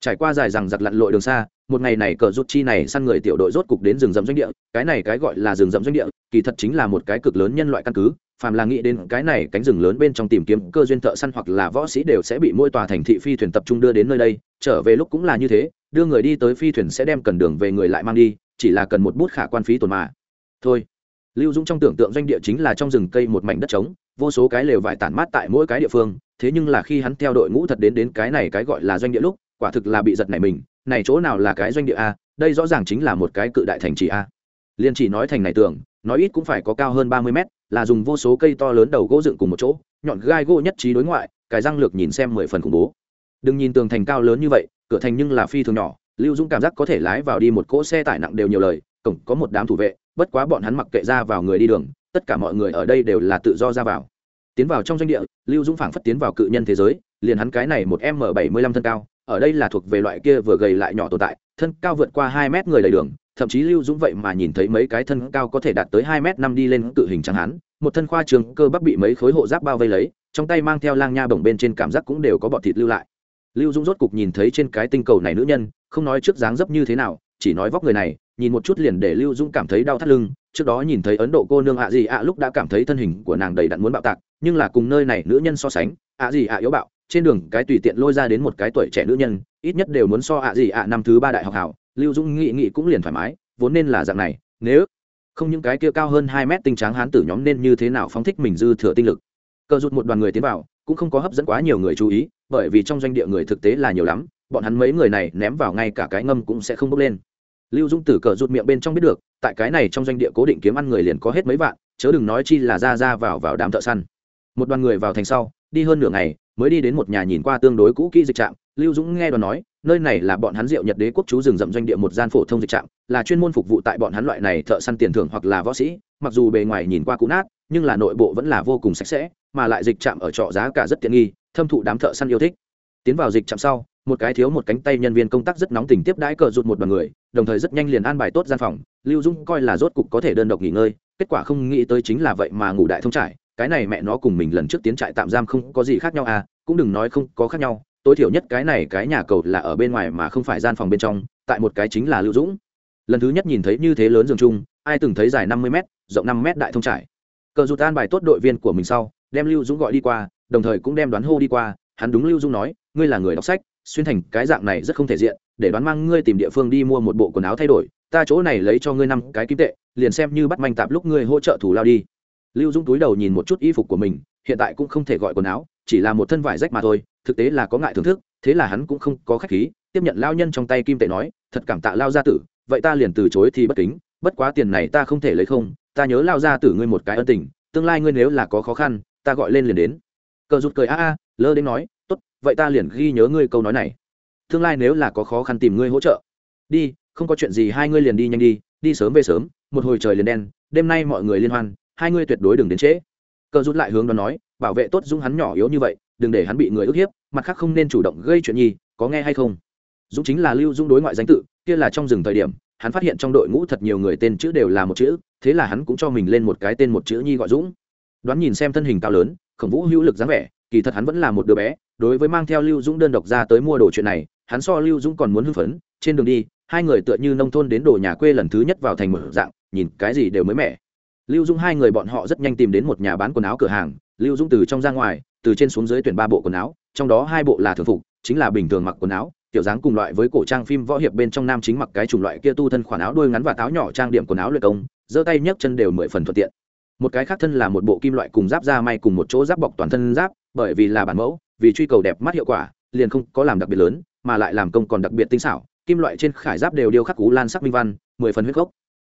trải qua dài rằng giặc lặn lội đường xa, một ngày này cờ rút chi này săn người tiểu đội rốt cục đến rừng rậm doanh địa, cái này cái gọi là rừng rậm doanh địa, kỳ thật chính là một cái cực lớn nhân loại căn cứ phàm là nghĩ đến cái này cánh rừng lớn bên trong tìm kiếm cơ duyên thợ săn hoặc là võ sĩ đều sẽ bị mỗi tòa thành thị phi thuyền tập trung đưa đến nơi đây, trở về lúc cũng là như thế, đưa người đi tới phi thuyền sẽ đem cần đường về người lại mang đi, chỉ là cần một bút khả quan phí tồn mà. Thôi. Lưu dũng trong tưởng tượng doanh địa chính là trong rừng cây một mảnh đất trống, vô số cái lều vải tản mát tại mỗi cái địa phương, thế nhưng là khi hắn theo đội ngũ thật đến đến cái này cái gọi là doanh địa lúc, quả thực là bị giật này mình, này chỗ nào là cái doanh địa a, đây rõ ràng chính là một cái cự đại thành trì a. Liên chỉ nói thành này tưởng, nói ít cũng phải có cao hơn ba mươi mét là dùng vô số cây to lớn đầu gỗ dựng cùng một chỗ, nhọn gai gỗ nhất trí đối ngoại cái răng lược nhìn xem mười phần khủng bố. Đừng nhìn tường thành cao lớn như vậy, cửa thành nhưng là phi thường nhỏ, lưu dũng cảm giác có thể lái vào đi một cỗ xe tải nặng đều nhiều lời, cổng có một đám thủ vệ, bất quá bọn hắn mặc kệ ra vào người đi đường, tất cả mọi người ở đây đều là tự do ra vào. Tiến vào trong doanh địa, lưu dũng phảng phất tiến vào cự nhân thế giới, liền hắn cái này một m bảy mươi lăm thân cao, ở đây là thuộc về loại kia vừa gầy lại nhỏ tồn tại, thân cao vượt qua hai mét người đầy đường thậm chí lưu dũng vậy mà nhìn thấy mấy cái thân cao có thể đạt tới hai mét năm đi lên cự hình trắng hán một thân khoa trường cơ bắp bị mấy khối hộ giáp bao vây lấy, trong tay mang theo lang nha bổng bên trên cảm giác cũng đều có bọt thịt lưu lại. Lưu dũng rốt cục nhìn thấy trên cái tinh cầu này nữ nhân, không nói trước dáng dấp như thế nào, chỉ nói vóc người này, nhìn một chút liền để lưu dũng cảm thấy đau thắt lưng, trước đó nhìn thấy ấn độ cô nương ạ gì ạ lúc đã cảm thấy thân hình của nàng đầy đặn muốn bạo tạc, nhưng là cùng nơi này nữ nhân so sánh, ạ gì ạ yếu bạo, trên đường cái tùy tiện lôi ra đến một cái tuổi trẻ nữ nhân, ít nhất đều muốn so ạ gì ạ năm thứ ba đại học hảo lưu dũng nghị nghị cũng liền thoải mái, vốn nên là dạng này, nếu không những cái kia cao hơn hai mét tinh tráng hán tử nhóm nên như thế nào phóng thích mình dư thừa tinh lực. Cờ rụt một đoàn người tiến vào, cũng không có hấp dẫn quá nhiều người chú ý, bởi vì trong doanh địa người thực tế là nhiều lắm, bọn hắn mấy người này ném vào ngay cả cái ngâm cũng sẽ không bốc lên. Lưu dung tử cờ rụt miệng bên trong biết được, tại cái này trong doanh địa cố định kiếm ăn người liền có hết mấy vạn, chớ đừng nói chi là ra ra vào vào đám thợ săn. Một đoàn người vào thành sau, đi hơn nửa ngày, mới đi đến một nhà nhìn qua tương đối cũ kỹ dịch trạm, lưu dũng nghe đoàn nói nơi này là bọn hắn diệu nhật đế quốc chú rừng rậm doanh địa một gian phổ thông dịch trạm, là chuyên môn phục vụ tại bọn hắn loại này thợ săn tiền thưởng hoặc là võ sĩ, mặc dù bề ngoài nhìn qua cũ nát, nhưng là nội bộ vẫn là vô cùng sạch sẽ, mà lại dịch trạm ở trọ giá cả rất tiện nghi, thâm thụ đám thợ săn yêu thích. Tiến vào dịch trạm sau, một cái thiếu một cánh tay nhân viên công tác rất nóng tình tiếp đãi cờ rụt một đoàn người, đồng thời rất nhanh liền an bài tốt gian phòng, lưu dũng coi là rốt cục có thể đơn độc nghỉ ngơi, kết quả không nghĩ tới chính là vậy mà ngủ đại thông trải, cái này mẹ nó cùng mình lần trước tiến trại tạm giam không có gì khác nhau à cũng đừng nói không có khác nhau tối thiểu nhất cái này cái nhà cầu là ở bên ngoài mà không phải gian phòng bên trong, tại một cái chính là lưu dũng. Lần thứ nhất nhìn thấy như thế lớn giường chung, ai từng thấy dài năm mươi m rộng năm m đại thông trải. Cờ dù tan bài tốt đội viên của mình sau, đem lưu dũng gọi đi qua, đồng thời cũng đem đoán hô đi qua, hắn đúng lưu dũng nói, ngươi là người đọc sách, xuyên thành cái dạng này rất không thể diện, để đoán mang ngươi tìm địa phương đi mua một bộ quần áo thay đổi, ta chỗ này lấy cho ngươi năm cái kim tệ, liền xem như bắt manh tạp lúc ngươi hỗ trợ thủ lao đi. Lưu dũng túi đầu nhìn một chút y phục của mình, hiện tại cũng không thể gọi quần áo, chỉ là một thân vải rách mà thôi thực tế là có ngại thưởng thức, thế là hắn cũng không có khách khí, tiếp nhận lao nhân trong tay kim tệ nói, thật cảm tạ lao gia tử, vậy ta liền từ chối thì bất kính, bất quá tiền này ta không thể lấy không, ta nhớ lao gia tử ngươi một cái ân tình, tương lai ngươi nếu là có khó khăn, ta gọi lên liền đến. Cờ rụt cười a a, lơ đến nói, tốt, vậy ta liền ghi nhớ ngươi câu nói này. Tương lai nếu là có khó khăn tìm ngươi hỗ trợ. Đi, không có chuyện gì hai ngươi liền đi nhanh đi đi sớm về sớm, một hồi trời liền đen, đêm nay mọi người liên hoan, hai ngươi tuyệt đối đừng đến trễ. Cờ rút lại hướng đó nói, bảo vệ tốt dung hắn nhỏ yếu như vậy đừng để hắn bị người ức hiếp, mặt khác không nên chủ động gây chuyện nhi, có nghe hay không? Dũng chính là lưu dũng đối ngoại danh tự, kia là trong rừng thời điểm, hắn phát hiện trong đội ngũ thật nhiều người tên chữ đều là một chữ, thế là hắn cũng cho mình lên một cái tên một chữ nhi gọi dũng. Đoán nhìn xem thân hình cao lớn, khổng vũ hữu lực dáng vẻ, kỳ thật hắn vẫn là một đứa bé, đối với mang theo lưu dũng đơn độc ra tới mua đồ chuyện này, hắn so lưu dũng còn muốn hưng phấn, trên đường đi, hai người tựa như nông thôn đến đồ nhà quê lần thứ nhất vào thành mở dạng, nhìn cái gì đều mới mẻ. Lưu dũng hai người bọn họ rất nhanh tìm đến một nhà bán quần áo cửa hàng, lưu dũng từ trong ra ngoài từ trên xuống dưới tuyển ba bộ quần áo, trong đó hai bộ là thường phục, chính là bình thường mặc quần áo, tiểu dáng cùng loại với cổ trang phim võ hiệp bên trong nam chính mặc cái chủng loại kia tu thân khoản áo đuôi ngắn và táo nhỏ trang điểm quần áo luyện công, giơ tay nhấc chân đều mười phần thuận tiện. Một cái khác thân là một bộ kim loại cùng giáp da may cùng một chỗ giáp bọc toàn thân giáp, bởi vì là bản mẫu, vì truy cầu đẹp mắt hiệu quả, liền không có làm đặc biệt lớn, mà lại làm công còn đặc biệt tinh xảo, kim loại trên khải giáp đều điêu khắc cú lan sắc minh văn, mười phần huyết gốc.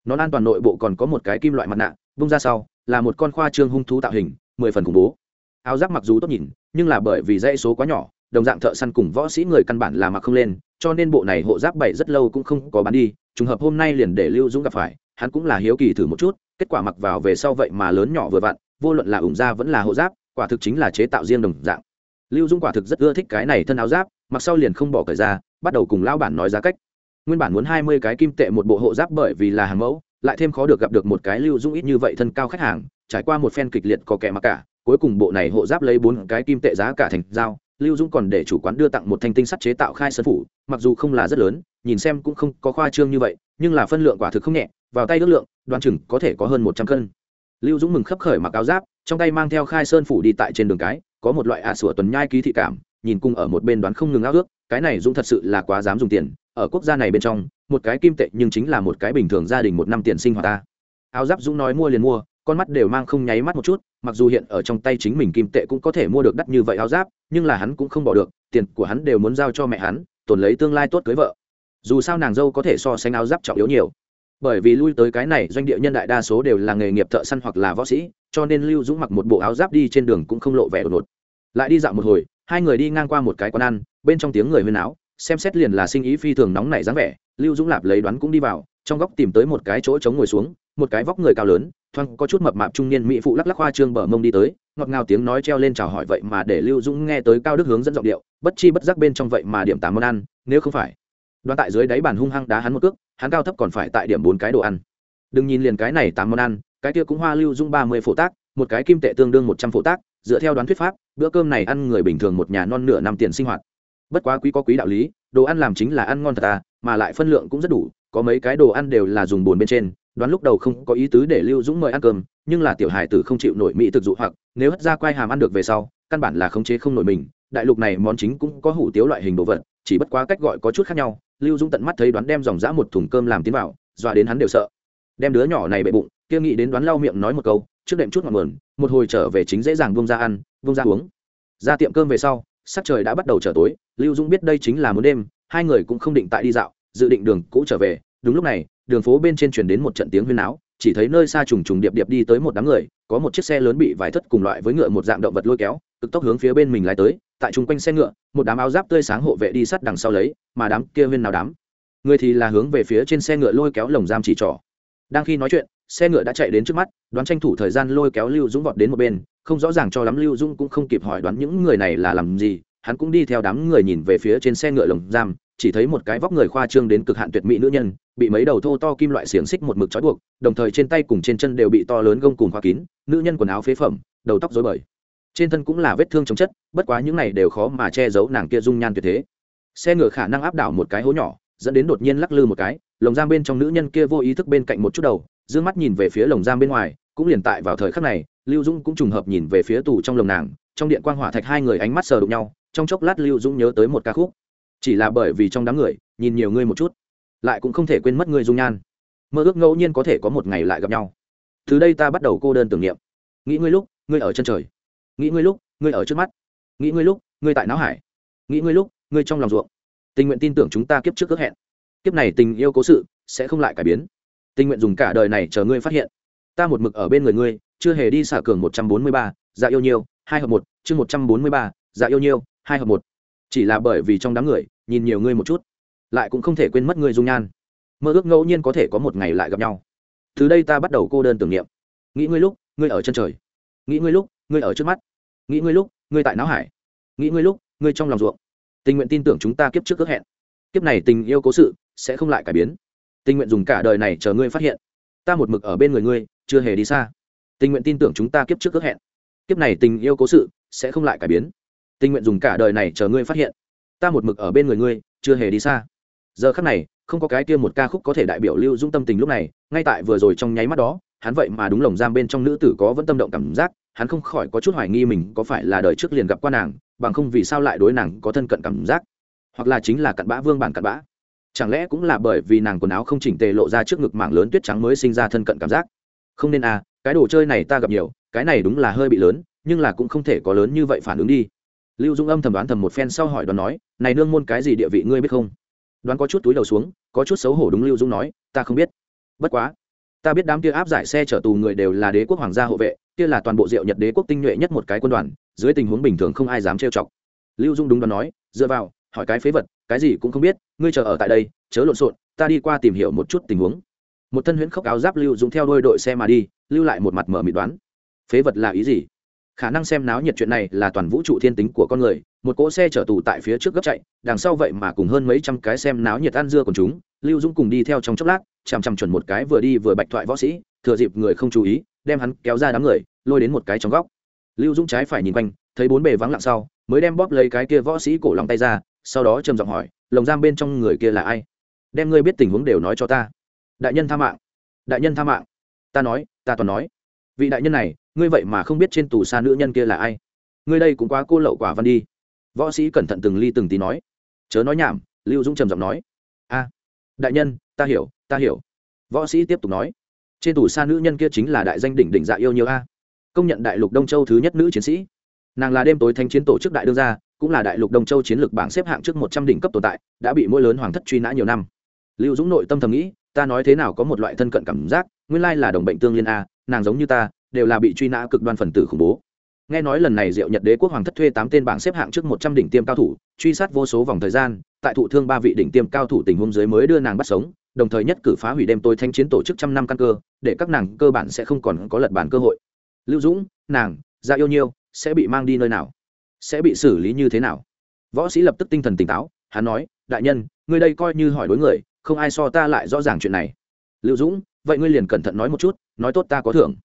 Nó an toàn nội bộ còn có một cái kim loại mặt nạ, bung ra sau, là một con khoa trương hung thú tạo hình, mười phần khủng bố áo giáp mặc dù tốt nhìn, nhưng là bởi vì dãy số quá nhỏ, đồng dạng thợ săn cùng võ sĩ người căn bản là mặc không lên, cho nên bộ này hộ giáp bảy rất lâu cũng không có bán đi, trùng hợp hôm nay liền để lưu dũng gặp phải, hắn cũng là hiếu kỳ thử một chút, kết quả mặc vào về sau vậy mà lớn nhỏ vừa vặn, vô luận là ủng da vẫn là hộ giáp, quả thực chính là chế tạo riêng đồng dạng. Lưu dũng quả thực rất ưa thích cái này thân áo giáp, mặc sau liền không bỏ cởi ra, bắt đầu cùng lao bản nói giá cách. Nguyên bản muốn hai mươi cái kim tệ một bộ hộ giáp bởi vì là hàng mẫu, lại thêm khó được gặp được một cái lưu dũng ít như vậy thân cao khách hàng, trải qua một phen kịch liệt có kẻ mặc cả cuối cùng bộ này hộ giáp lấy bốn cái kim tệ giá cả thành dao lưu dũng còn để chủ quán đưa tặng một thanh tinh sắt chế tạo khai sơn phủ, mặc dù không là rất lớn, nhìn xem cũng không có khoa trương như vậy, nhưng là phân lượng quả thực không nhẹ, vào tay ước lượng, đoán chừng có thể có hơn một trăm cân. Lưu dũng mừng khấp khởi mặc áo giáp, trong tay mang theo khai sơn phủ đi tại trên đường cái, có một loại ả sủa tuần nhai ký thị cảm, nhìn cung ở một bên đoán không ngừng ao ước, cái này dũng thật sự là quá dám dùng tiền, ở quốc gia này bên trong, một cái kim tệ nhưng chính là một cái bình thường gia đình một năm tiền sinh hoạt ta. Áo giáp dũng nói mua liền mua con mắt đều mang không nháy mắt một chút, mặc dù hiện ở trong tay chính mình kim tệ cũng có thể mua được đắt như vậy áo giáp, nhưng là hắn cũng không bỏ được, tiền của hắn đều muốn giao cho mẹ hắn, tồn lấy tương lai tốt cưới vợ. Dù sao nàng dâu có thể so sánh áo giáp trọng yếu nhiều. Bởi vì lui tới cái này, doanh địa nhân đại đa số đều là nghề nghiệp thợ săn hoặc là võ sĩ, cho nên lưu dũng mặc một bộ áo giáp đi trên đường cũng không lộ vẻ đột ngột. Lại đi dạo một hồi, hai người đi ngang qua một cái quán ăn, bên trong tiếng người huyên áo xem xét liền là sinh ý phi thường nóng nảy dáng vẻ, lưu dũng lạp lấy đoán cũng đi vào, trong góc tìm tới một cái chỗ chống ngồi xuống, một cái vóc người cao lớn thoáng có chút mập mạp trung niên mỹ phụ lắc lắc hoa trương bờ mông đi tới, ngọt ngào tiếng nói treo lên chào hỏi vậy mà để lưu dũng nghe tới cao đức hướng dẫn giọng điệu, bất chi bất giác bên trong vậy mà điểm tám món ăn, nếu không phải. Đoán tại dưới đáy bàn hung hăng đá hắn một cước, hắn cao thấp còn phải tại điểm bốn cái đồ ăn. Đừng nhìn liền cái này tám món ăn, cái kia cũng hoa lưu dung ba mươi phổ tác, một cái kim tệ tương đương một trăm phổ tác, dựa theo đoán thuyết pháp, bữa cơm này ăn người bình thường một nhà non nửa năm tiền sinh hoạt. Bất quá quý có quý đạo lý, đồ ăn làm chính là ăn ngon thật à mà lại phân lượng cũng rất đủ, có mấy cái đồ ăn đều là dùng bồn bên trên đoán lúc đầu không có ý tứ để lưu dũng mời ăn cơm, nhưng là tiểu hài tử không chịu nổi mỹ thực dụ hoặc, nếu hất ra quai hàm ăn được về sau, căn bản là khống chế không nổi mình, đại lục này món chính cũng có hủ tiếu loại hình đồ vật, chỉ bất quá cách gọi có chút khác nhau, lưu dũng tận mắt thấy đoán đem dòng dã một thùng cơm làm tiến vào, dọa đến hắn đều sợ. Đem đứa nhỏ này bệ bụng, kia nghĩ đến đoán lau miệng nói một câu, trước đệm chút ngọn nguồn, một hồi trở về chính dễ dàng bông ra ăn bông ra uống. Ra tiệm cơm về sau, sắc trời đã bắt đầu trở tối, lưu dũng biết đây chính là muốn đêm, hai người cũng không định tại đi dạo, dự định đường cũ trở về, đúng lúc này đường phố bên trên chuyển đến một trận tiếng huyên náo, chỉ thấy nơi xa trùng trùng điệp điệp đi tới một đám người có một chiếc xe lớn bị vải thất cùng loại với ngựa một dạng động vật lôi kéo cực tốc hướng phía bên mình lái tới tại chung quanh xe ngựa một đám áo giáp tươi sáng hộ vệ đi sát đằng sau lấy mà đám kia huyên nào đám. Người thì là hướng về phía trên xe ngựa lôi kéo lồng giam chỉ trỏ. Đang khi nói chuyện xe ngựa đã chạy đến trước mắt đoán tranh thủ thời gian lôi kéo lưu dũng vọt đến một bên không rõ ràng cho lắm lưu dũng cũng không kịp hỏi đoán những người này là làm gì hắn cũng đi theo đám người nhìn về phía trên xe ngựa lồng giam, chỉ thấy một cái vóc người khoa trương đến cực hạn tuyệt mỹ nữ nhân, bị mấy đầu thô to kim loại xiềng xích một mực trói buộc, đồng thời trên tay cùng trên chân đều bị to lớn gông cùng khóa kín, nữ nhân quần áo phế phẩm, đầu tóc rối bời. Trên thân cũng là vết thương chống chất, bất quá những này đều khó mà che giấu nàng kia dung nhan tuyệt thế. Xe ngựa khả năng áp đảo một cái hố nhỏ, dẫn đến đột nhiên lắc lư một cái, lồng giam bên trong nữ nhân kia vô ý thức bên cạnh một chút đầu d mắt nhìn về phía lồng giam bên ngoài, cũng liền tại vào thời khắc này, lưu dũng cũng trùng hợp nhìn về phía tù trong lồng nàng, trong điện quang hỏa thạch hai người ánh mắt sờ đụng nhau trong chốc lát lưu dũng nhớ tới một ca khúc. Chỉ là bởi vì trong đám người, nhìn nhiều ngươi một chút, lại cũng không thể quên mất ngươi dung nhan. Mơ ước ngẫu nhiên có thể có một ngày lại gặp nhau. Từ đây ta bắt đầu cô đơn tưởng niệm. Nghĩ ngươi lúc, ngươi ở chân trời. Nghĩ ngươi lúc, ngươi ở trước mắt. Nghĩ ngươi lúc, ngươi tại não hải. Nghĩ ngươi lúc, ngươi trong lòng ruộng. Tình nguyện tin tưởng chúng ta kiếp trước ước hẹn. Kiếp này tình yêu cố sự sẽ không lại cải biến. Tình nguyện dùng cả đời này chờ ngươi phát hiện. Ta một mực ở bên người ngươi, chưa hề đi xả cường một trăm bốn mươi ba dạ yêu nhiều, hai hợp một, chương một trăm bốn mươi ba dạ yêu nhiều hai hợp một. Chỉ là bởi vì trong đám người, nhìn nhiều ngươi một chút, lại cũng không thể quên mất ngươi dung nhan. Mơ ước ngẫu nhiên có thể có một ngày lại gặp nhau. Từ đây ta bắt đầu cô đơn tưởng niệm. Nghĩ ngươi lúc, ngươi ở chân trời. Nghĩ ngươi lúc, ngươi ở trước mắt. Nghĩ ngươi lúc, ngươi tại não hải. Nghĩ ngươi lúc, ngươi trong lòng ruộng. Tình nguyện tin tưởng chúng ta kiếp trước ước hẹn. Kiếp này tình yêu cố sự sẽ không lại cải biến. Tình nguyện dùng cả đời này chờ ngươi phát hiện. Ta một mực ở bên người ngươi, chưa hề đi xa. Tình nguyện tin tưởng chúng ta kiếp trước ước hẹn. Kiếp này tình yêu cố sự sẽ không lại cải biến tình nguyện dùng cả đời này chờ ngươi phát hiện. Ta một mực ở bên người ngươi, chưa hề đi xa. Giờ khắc này, không có cái kia một ca khúc có thể đại biểu lưu dung tâm tình lúc này, ngay tại vừa rồi trong nháy mắt đó, hắn vậy mà đúng lồng giam bên trong nữ tử có vẫn tâm động cảm giác, hắn không khỏi có chút hoài nghi mình có phải là đời trước liền gặp qua nàng, bằng không vì sao lại đối nàng có thân cận cảm giác. Hoặc là chính là cặn bã vương bản cặn bã. Chẳng lẽ cũng là bởi vì nàng quần áo không chỉnh tề lộ ra trước ngực mảng lớn tuyết trắng mới sinh ra thân cận cảm giác? Không nên à cái đồ chơi này ta gặp nhiều, cái này đúng là hơi bị lớn, nhưng là cũng không thể có lớn như vậy phản ứng đi lưu dung âm thầm đoán thầm một phen sau hỏi đoán nói, này nương môn cái gì địa vị ngươi biết không? Đoán có chút túi đầu xuống, có chút xấu hổ đúng lưu dung nói, ta không biết. Bất quá, ta biết đám kia áp giải xe chở tù người đều là đế quốc hoàng gia hộ vệ, kia là toàn bộ diệu nhật đế quốc tinh nhuệ nhất một cái quân đoàn, dưới tình huống bình thường không ai dám trêu chọc. Lưu dung đúng đoán nói, dựa vào, hỏi cái phế vật, cái gì cũng không biết, ngươi chờ ở tại đây, chớ lộn xộn, ta đi qua tìm hiểu một chút tình huống. Một thân huyễn khốc áo giáp lưu dung theo đôi đội xe mà đi, lưu lại một mặt mở mịt đoán. Phế vật là ý gì? Khả năng xem náo nhiệt chuyện này là toàn vũ trụ thiên tính của con người, một cỗ xe chở tù tại phía trước gấp chạy, đằng sau vậy mà cùng hơn mấy trăm cái xem náo nhiệt ăn dưa của chúng, lưu dũng cùng đi theo trong chốc lát, chằm chằm chuẩn một cái vừa đi vừa bạch thoại võ sĩ, thừa dịp người không chú ý, đem hắn kéo ra đám người, lôi đến một cái trong góc. Lưu dũng trái phải nhìn quanh, thấy bốn bề vắng lặng sau, mới đem bóp lấy cái kia võ sĩ cổ lòng tay ra, sau đó trầm giọng hỏi, lồng giam bên trong người kia là ai? Đem ngươi biết tình huống đều nói cho ta. Đại nhân tha mạng. Đại nhân tha mạng. Ta nói, ta toàn nói vị đại nhân này, ngươi vậy mà không biết trên tù xa nữ nhân kia là ai. Ngươi đây cũng quá cô lậu quả văn đi. Võ sĩ cẩn thận từng ly từng tí nói. Chớ nói nhảm, lưu dũng trầm giọng nói. A, đại nhân, ta hiểu ta hiểu. Võ sĩ tiếp tục nói. Trên tù xa nữ nhân kia chính là đại danh đỉnh đỉnh dạ yêu nhiều a. Công nhận đại lục đông châu thứ nhất nữ chiến sĩ. Nàng là đêm tối thanh chiến tổ chức đại đương gia, cũng là đại lục đông châu chiến lược bảng xếp hạng trước một trăm đỉnh cấp tồn tại, đã bị mỗi lớn hoàng thất truy nã nhiều năm. Lưu dũng nội tâm thầm nghĩ, ta nói thế nào có một loại thân cận cảm giác, nguyên lai là đồng bệnh tương liên a nàng giống như ta, đều là bị truy nã cực đoan phần tử khủng bố. Nghe nói lần này diệu nhật đế quốc hoàng thất thuê tám tên bảng xếp hạng trước một trăm đỉnh tiêm cao thủ, truy sát vô số vòng thời gian, tại thụ thương ba vị đỉnh tiêm cao thủ tình huống dưới mới đưa nàng bắt sống, đồng thời nhất cử phá hủy đêm tôi thanh chiến tổ chức trăm năm căn cơ, để các nàng cơ bản sẽ không còn có lật bản cơ hội. Lưu dũng, nàng ra yêu nhiêu, sẽ bị mang đi nơi nào? Sẽ bị xử lý như thế nào? Võ sĩ lập tức tinh thần tỉnh táo, hắn nói, đại nhân, ngươi đây coi như hỏi đối người, không ai so ta lại rõ ràng chuyện này. Lưu dũng, vậy ngươi liền cẩn thận nói một chút nói tốt ta có thưởng.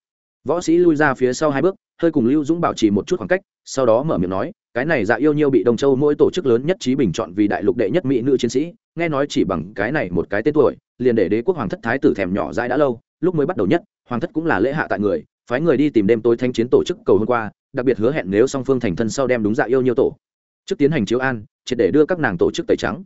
Võ sĩ lui ra phía sau hai bước, hơi cùng lưu dũng bảo trì một chút khoảng cách, sau đó mở miệng nói, cái này dạ yêu nhiêu bị đông châu mỗi tổ chức lớn nhất trí bình chọn vì đại lục đệ nhất mỹ nữ chiến sĩ, nghe nói chỉ bằng cái này một cái tên tuổi, liền để đế quốc hoàng thất thái tử thèm nhỏ dãi đã lâu, lúc mới bắt đầu nhất, hoàng thất cũng là lễ hạ tại người, phái người đi tìm đêm tối thanh chiến tổ chức cầu hôm qua, đặc biệt hứa hẹn nếu song phương thành thân sau đem đúng dạ yêu nhiêu tổ. Trước tiến hành chiếu an, triệt để đưa các nàng tổ chức tẩy trắng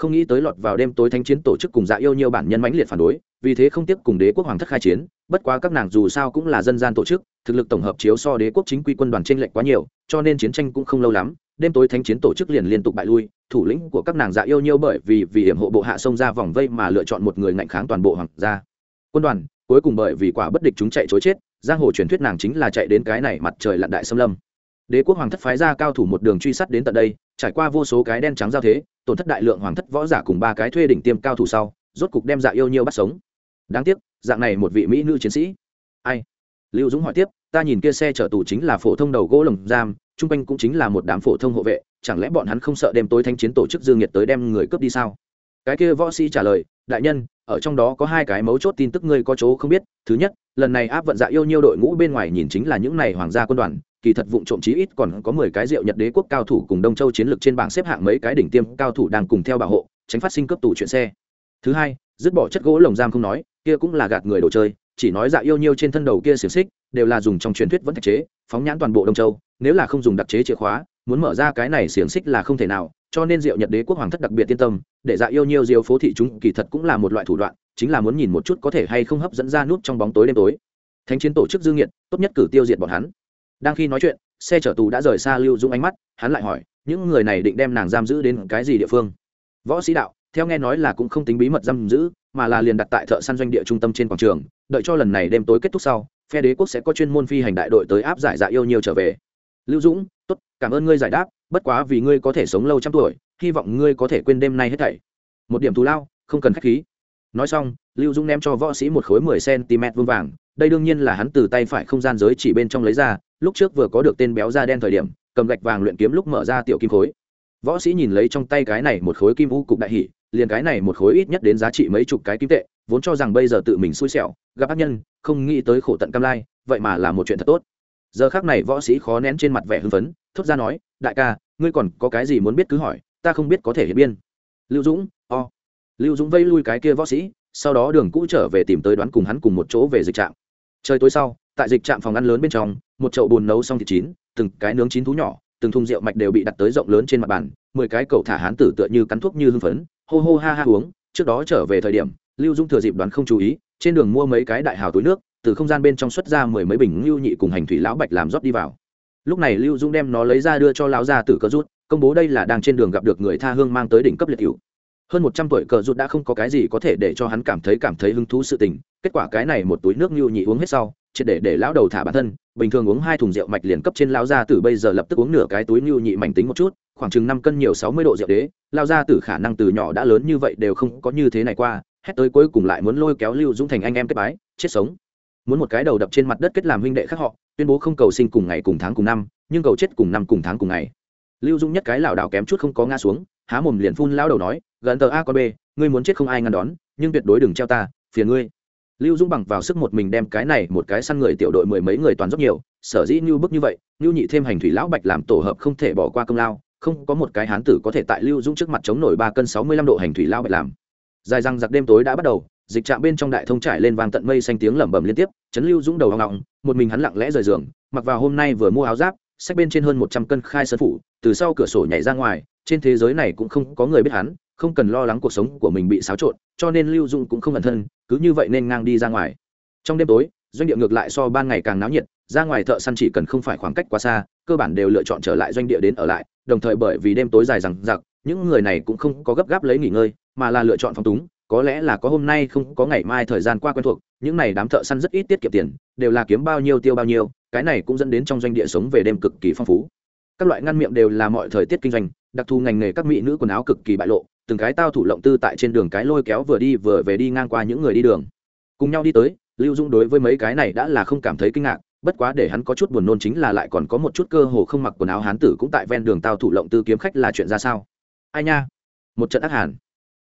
không nghĩ tới lọt vào đêm tối thanh chiến tổ chức cùng dạ yêu nhiêu bản nhân mãnh liệt phản đối, vì thế không tiếp cùng đế quốc hoàng thất khai chiến, bất quá các nàng dù sao cũng là dân gian tổ chức, thực lực tổng hợp chiếu so đế quốc chính quy quân đoàn tranh lệch quá nhiều, cho nên chiến tranh cũng không lâu lắm, đêm tối thanh chiến tổ chức liền liên tục bại lui, thủ lĩnh của các nàng dạ yêu nhiêu bởi vì vì hiểm hộ bộ hạ sông ra vòng vây mà lựa chọn một người ngạnh kháng toàn bộ hoàng gia. Quân đoàn, cuối cùng bởi vì quả bất địch chúng chạy chối chết, giang hồ truyền thuyết nàng chính là chạy đến cái này mặt trời lặn đại xâm lâm. Đế quốc hoàng thất phái ra cao thủ một đường truy sát đến tận đây, trải qua vô số cái đen trắng giao thế tổn thất đại lượng hoàng thất võ giả cùng ba cái thuê đỉnh tiêm cao thủ sau, rốt cục đem dạ yêu nhiêu bắt sống. Đáng tiếc, dạng này một vị mỹ nữ chiến sĩ. Ai? Lưu dũng hỏi tiếp, ta nhìn kia xe chở tù chính là phổ thông đầu gỗ lồng giam, chung quanh cũng chính là một đám phổ thông hộ vệ, chẳng lẽ bọn hắn không sợ đêm tối thanh chiến tổ chức dương nhiệt tới đem người cướp đi sao? Cái kia võ sĩ trả lời, đại nhân, ở trong đó có hai cái mấu chốt tin tức ngươi có chỗ không biết. Thứ nhất, lần này áp vận dạ yêu nhiêu đội ngũ bên ngoài nhìn chính là những này hoàng gia quân đoàn kỳ thật vụng trộm chí ít còn có mười cái rượu nhật đế quốc cao thủ cùng đông châu chiến lược trên bảng xếp hạng mấy cái đỉnh tiêm cao thủ đang cùng theo bảo hộ, tránh phát sinh cướp tủ chuyện xe. Thứ hai, dứt bỏ chất gỗ lồng giam không nói, kia cũng là gạt người đồ chơi, chỉ nói dạ yêu nhiêu trên thân đầu kia xiển xích, đều là dùng trong truyền thuyết vẫn thạch chế, phóng nhãn toàn bộ đông châu, nếu là không dùng đặc chế chìa khóa, muốn mở ra cái này xiển xích là không thể nào, cho nên diệu nhật đế quốc hoàng thất đặc biệt yên tâm, để dạ yêu nhiêu diêu phố thị chúng kỳ thật cũng là một loại thủ đoạn, chính là muốn nhìn một chút có thể hay không hấp dẫn ra nút trong bóng tối đêm tối. Thánh chiến tổ chức dương nghiệt, tốt nhất cử tiêu diệt bọn hắn đang khi nói chuyện, xe chở tù đã rời xa lưu dũng ánh mắt, hắn lại hỏi, những người này định đem nàng giam giữ đến cái gì địa phương? Võ sĩ đạo, theo nghe nói là cũng không tính bí mật giam giữ, mà là liền đặt tại thợ săn doanh địa trung tâm trên quảng trường, đợi cho lần này đêm tối kết thúc sau, phe đế quốc sẽ có chuyên môn phi hành đại đội tới áp giải dạ yêu nhiều trở về. Lưu dũng, tốt, cảm ơn ngươi giải đáp, bất quá vì ngươi có thể sống lâu trăm tuổi, hy vọng ngươi có thể quên đêm nay hết thảy. Một điểm thù lao, không cần khách khí. Nói xong, lưu dũng ném cho võ sĩ một khối mười cm vương vàng, đây đương nhiên là hắn từ tay phải không gian giới chỉ bên trong lấy ra lúc trước vừa có được tên béo da đen thời điểm, cầm gạch vàng luyện kiếm lúc mở ra tiểu kim khối. Võ sĩ nhìn lấy trong tay cái này một khối kim u cục đại hỷ liền cái này một khối ít nhất đến giá trị mấy chục cái kim tệ, vốn cho rằng bây giờ tự mình xui xẻo, gặp ác nhân, không nghĩ tới khổ tận cam lai, vậy mà là một chuyện thật tốt. Giờ khác này võ sĩ khó nén trên mặt vẻ hưng phấn, thốt ra nói, đại ca, ngươi còn có cái gì muốn biết cứ hỏi, ta không biết có thể hiện biên. Lưu dũng, o. Lưu dũng vây lui cái kia võ sĩ, sau đó đường cũ trở về tìm tới đoán cùng hắn cùng một chỗ về dịch trạm. Trời tối sau tại dịch trạm phòng ăn lớn bên trong, một chậu bùn nấu xong thịt chín, từng cái nướng chín thú nhỏ, từng thùng rượu mạch đều bị đặt tới rộng lớn trên mặt bàn, mười cái cậu thả hán tử tựa như cắn thuốc như hưng phấn, hô hô ha ha uống. Trước đó trở về thời điểm, lưu dung thừa dịp đoán không chú ý, trên đường mua mấy cái đại hào túi nước, từ không gian bên trong xuất ra mười mấy bình lưu nhị cùng hành thủy lão bạch làm rót đi vào. Lúc này lưu dung đem nó lấy ra đưa cho lão gia tử cơ rút, công bố đây là đang trên đường gặp được người tha hương mang tới đỉnh cấp liệt cựu hơn một trăm tuổi cờ rút đã không có cái gì có thể để cho hắn cảm thấy cảm thấy hứng thú sự tình, kết quả cái này một túi nước lưu nhị uống hết sau triệt để để lão đầu thả bản thân, bình thường uống hai thùng rượu mạch liền cấp trên lão gia tử, bây giờ lập tức uống nửa cái túi lưu nhị mảnh tính một chút, khoảng chừng năm cân nhiều sáu mươi độ rượu đế lao gia tử khả năng từ nhỏ đã lớn như vậy đều không có như thế này qua hét tới cuối cùng lại muốn lôi kéo lưu dũng thành anh em kết bái, chết sống. Muốn một cái đầu đập trên mặt đất kết làm huynh đệ khác họ, tuyên bố không cầu sinh cùng ngày cùng tháng cùng năm, nhưng cầu chết cùng năm cùng tháng cùng ngày. Lưu dũng nhất cái lảo đảo kém chút không có ngã xuống, há mồm liền phun lao đầu nói, gần tờ a con b, ngươi muốn chết không ai ngăn đón, nhưng tuyệt đối đừng treo ta, phiền ngươi lưu dũng bằng vào sức một mình đem cái này một cái săn người tiểu đội mười mấy người toàn rất nhiều, sở dĩ như bức như vậy như nhị thêm hành thủy lão bạch làm tổ hợp không thể bỏ qua công lao, không có một cái hán tử có thể tại lưu dũng trước mặt chống nổi ba cân sáu mươi lăm độ hành thủy lão bạch làm. Dài răng giặc đêm tối đã bắt đầu, dịch trạm bên trong đại thông trải lên vang tận mây xanh tiếng lẩm bẩm liên tiếp, chấn lưu dũng đầu hoang ngọng một mình hắn lặng lẽ rời giường, mặc vào hôm nay vừa mua áo giáp sách bên trên hơn một trăm cân khai sơn phủ, từ sau cửa sổ nhảy ra ngoài, trên thế giới này cũng không có người biết hắn không cần lo lắng cuộc sống của mình bị xáo trộn, cho nên lưu dung cũng không ẩn thân, cứ như vậy nên ngang đi ra ngoài. Trong đêm tối, doanh địa ngược lại so ban ngày càng náo nhiệt, ra ngoài thợ săn chỉ cần không phải khoảng cách quá xa, cơ bản đều lựa chọn trở lại doanh địa đến ở lại, đồng thời bởi vì đêm tối dài rằng giặc những người này cũng không có gấp gáp lấy nghỉ ngơi, mà là lựa chọn phong túng, có lẽ là có hôm nay không có ngày mai thời gian qua quen thuộc, những này đám thợ săn rất ít tiết kiệm tiền, đều là kiếm bao nhiêu tiêu bao nhiêu, cái này cũng dẫn đến trong doanh địa sống về đêm cực kỳ phong phú. Các loại ngăn miệng đều là mọi thời tiết kinh doanh, đặc thù ngành nghề các mỹ nữ quần áo cực kỳ bại lộ từng cái tao thủ lộng tư tại trên đường cái lôi kéo vừa đi vừa về đi ngang qua những người đi đường. Cùng nhau đi tới, lưu dung đối với mấy cái này đã là không cảm thấy kinh ngạc, bất quá để hắn có chút buồn nôn chính là lại còn có một chút cơ hồ không mặc quần áo hán tử cũng tại ven đường tao thủ lộng tư kiếm khách là chuyện ra sao? Ai nha? Một trận ác hàn.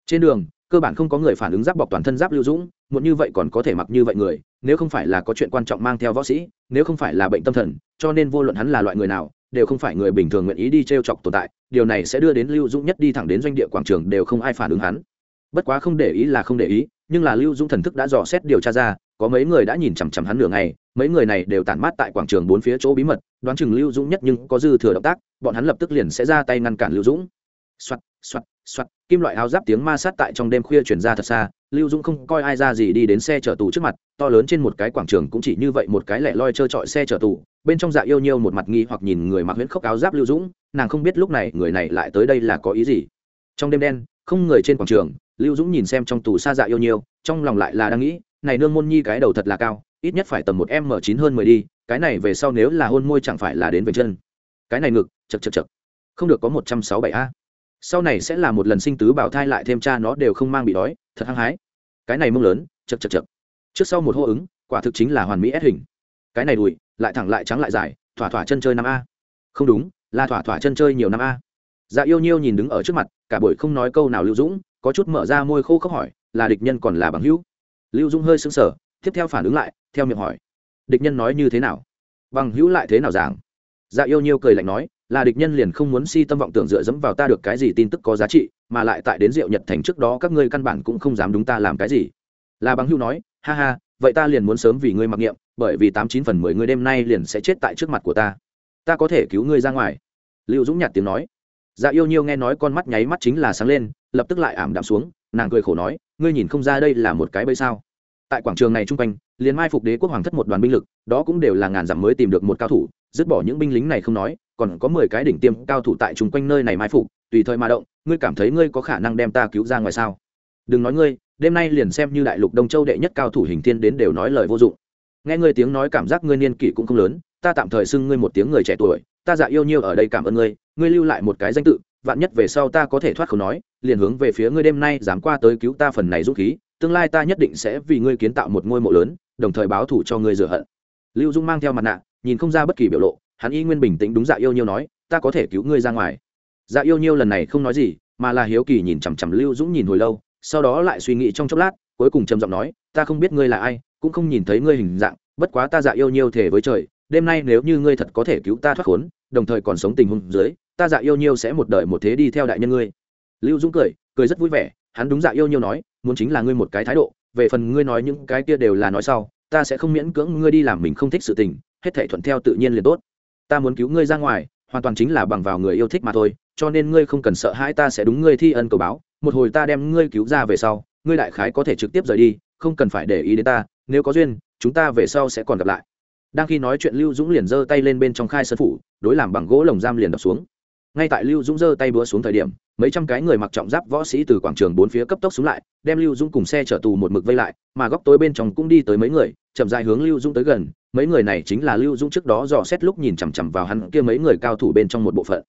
Trên đường, cơ bản không có người phản ứng giáp bọc toàn thân giáp lưu dũng, muộn như vậy còn có thể mặc như vậy người, nếu không phải là có chuyện quan trọng mang theo võ sĩ, nếu không phải là bệnh tâm thần, cho nên vô luận hắn là loại người nào đều không phải người bình thường nguyện ý đi t r e o chọc tồn tại, điều này sẽ đưa đến lưu dũng nhất đi thẳng đến doanh địa quảng trường đều không ai phản ứng hắn. Bất quá không để ý là không để ý, nhưng là lưu dũng thần thức đã dò xét điều tra ra, có mấy người đã nhìn chằm chằm hắn nửa ngày, mấy người này đều tản mát tại quảng trường bốn phía chỗ bí mật, đoán chừng lưu dũng nhất nhưng có dư thừa động tác, bọn hắn lập tức liền sẽ ra tay ngăn cản lưu dũng. Soạt soạt soạt, kim loại áo giáp tiếng ma sát tại trong đêm khuya chuyển ra thật xa, lưu dũng không coi ai ra gì đi đến xe chở tù trước mặt to lớn trên một cái quảng trường cũng chỉ như vậy một cái lẻ loi trơ trọi xe chở tù, bên trong dạ yêu nhiêu một mặt nghi hoặc nhìn người mặc huyễn khốc áo giáp lưu dũng, nàng không biết lúc này người này lại tới đây là có ý gì. Trong đêm đen, không người trên quảng trường, lưu dũng nhìn xem trong tù xa dạ yêu nhiêu trong lòng lại là đang nghĩ, này nương môn nhi cái đầu thật là cao, ít nhất phải tầm một m chín hơn mười đi, cái này về sau nếu là hôn môi chẳng phải là đến về chân. Cái này ngực, chật chật chật. Không được có một trăm sáu bảy a. Sau này sẽ là một lần sinh tứ bảo thai lại thêm cha nó đều không mang bị đói, thật hăng hái. Cái này mông lớn, chật chật chật trước sau một hô ứng, quả thực chính là hoàn mỹ ép hình. Cái này đùi, lại thẳng lại trắng lại dài, thỏa thỏa chân chơi năm a. Không đúng, là thỏa thỏa chân chơi nhiều năm a. Dạ yêu nhiêu nhìn đứng ở trước mặt, cả buổi không nói câu nào lưu dũng, có chút mở ra môi khô khóc hỏi, là địch nhân còn là bằng hữu? Lưu dũng hơi sững sờ, tiếp theo phản ứng lại, theo miệng hỏi, địch nhân nói như thế nào? Bằng hữu lại thế nào giảng dạ yêu nhiêu cười lạnh nói, là địch nhân liền không muốn si tâm vọng tưởng dựa dẫm vào ta được cái gì tin tức có giá trị, mà lại tại đến rượu nhật thành trước đó các ngươi căn bản cũng không dám đúng ta làm cái gì là bằng Hưu nói, ha ha, vậy ta liền muốn sớm vì ngươi mặc niệm, bởi vì tám chín phần mười ngươi đêm nay liền sẽ chết tại trước mặt của ta. Ta có thể cứu ngươi ra ngoài. Lưu dũng nhạt tiếng nói. Dạ yêu nhiêu nghe nói con mắt nháy mắt chính là sáng lên, lập tức lại ảm đạm xuống, nàng cười khổ nói, ngươi nhìn không ra đây là một cái bẫy sao? Tại quảng trường này chung quanh, liền mai phục đế quốc hoàng thất một đoàn binh lực, đó cũng đều là ngàn dặm mới tìm được một cao thủ, dứt bỏ những binh lính này không nói, còn có mười cái đỉnh tiêm cao thủ tại chung quanh nơi này mai phục, tùy thời mà động, ngươi cảm thấy ngươi có khả năng đem ta cứu ra ngoài sao? Đừng nói ngươi đêm nay liền xem như đại lục đông châu đệ nhất cao thủ hình thiên đến đều nói lời vô dụng. Nghe ngươi tiếng nói cảm giác ngươi niên kỷ cũng không lớn, ta tạm thời xưng ngươi một tiếng người trẻ tuổi, ta dạ yêu nhiêu ở đây cảm ơn ngươi ngươi lưu lại một cái danh tự, vạn nhất về sau ta có thể thoát khẩu nói, liền hướng về phía ngươi đêm nay dám qua tới cứu ta phần này dũng khí, tương lai ta nhất định sẽ vì ngươi kiến tạo một ngôi mộ lớn, đồng thời báo thủ cho ngươi rửa hận. Lưu dung mang theo mặt nạ, nhìn không ra bất kỳ biểu lộ, hắn y nguyên bình tĩnh đúng dạ yêu nhiêu nói, ta có thể cứu ngươi ra ngoài. Dạ yêu nhiêu lần này không nói gì, mà là hiếu kỳ nhìn chằm chằm lưu dũng nhìn hồi lâu sau đó lại suy nghĩ trong chốc lát, cuối cùng trầm giọng nói, ta không biết ngươi là ai, cũng không nhìn thấy ngươi hình dạng, bất quá ta dạ yêu nhiêu thể với trời, đêm nay nếu như ngươi thật có thể cứu ta thoát khốn, đồng thời còn sống tình huống dưới, ta dạ yêu nhiêu sẽ một đời một thế đi theo đại nhân ngươi. Lưu dũng cười cười rất vui vẻ, hắn đúng dạ yêu nhiêu nói, muốn chính là ngươi một cái thái độ, về phần ngươi nói những cái kia đều là nói sau, ta sẽ không miễn cưỡng ngươi đi làm mình không thích sự tình, hết thể thuận theo tự nhiên liền tốt. Ta muốn cứu ngươi ra ngoài, hoàn toàn chính là bằng vào người yêu thích mà thôi, cho nên ngươi không cần sợ hãi ta sẽ đúng ngươi thi ân cầu báo một hồi ta đem ngươi cứu ra về sau, ngươi đại khái có thể trực tiếp rời đi, không cần phải để ý đến ta, nếu có duyên, chúng ta về sau sẽ còn gặp lại. Đang khi nói chuyện, lưu dũng liền giơ tay lên bên trong khai sân phủ, đối làm bằng gỗ lồng giam liền đập xuống. Ngay tại lưu dũng giơ tay búa xuống thời điểm, mấy trăm cái người mặc trọng giáp võ sĩ từ quảng trường bốn phía cấp tốc xuống lại, đem lưu dũng cùng xe chở tù một mực vây lại, mà góc tối bên trong cũng đi tới mấy người, chậm dài hướng lưu dũng tới gần. Mấy người này chính là lưu dũng trước đó dò xét lúc nhìn chằm chằm vào hắn kia mấy người cao thủ bên trong một bộ phận.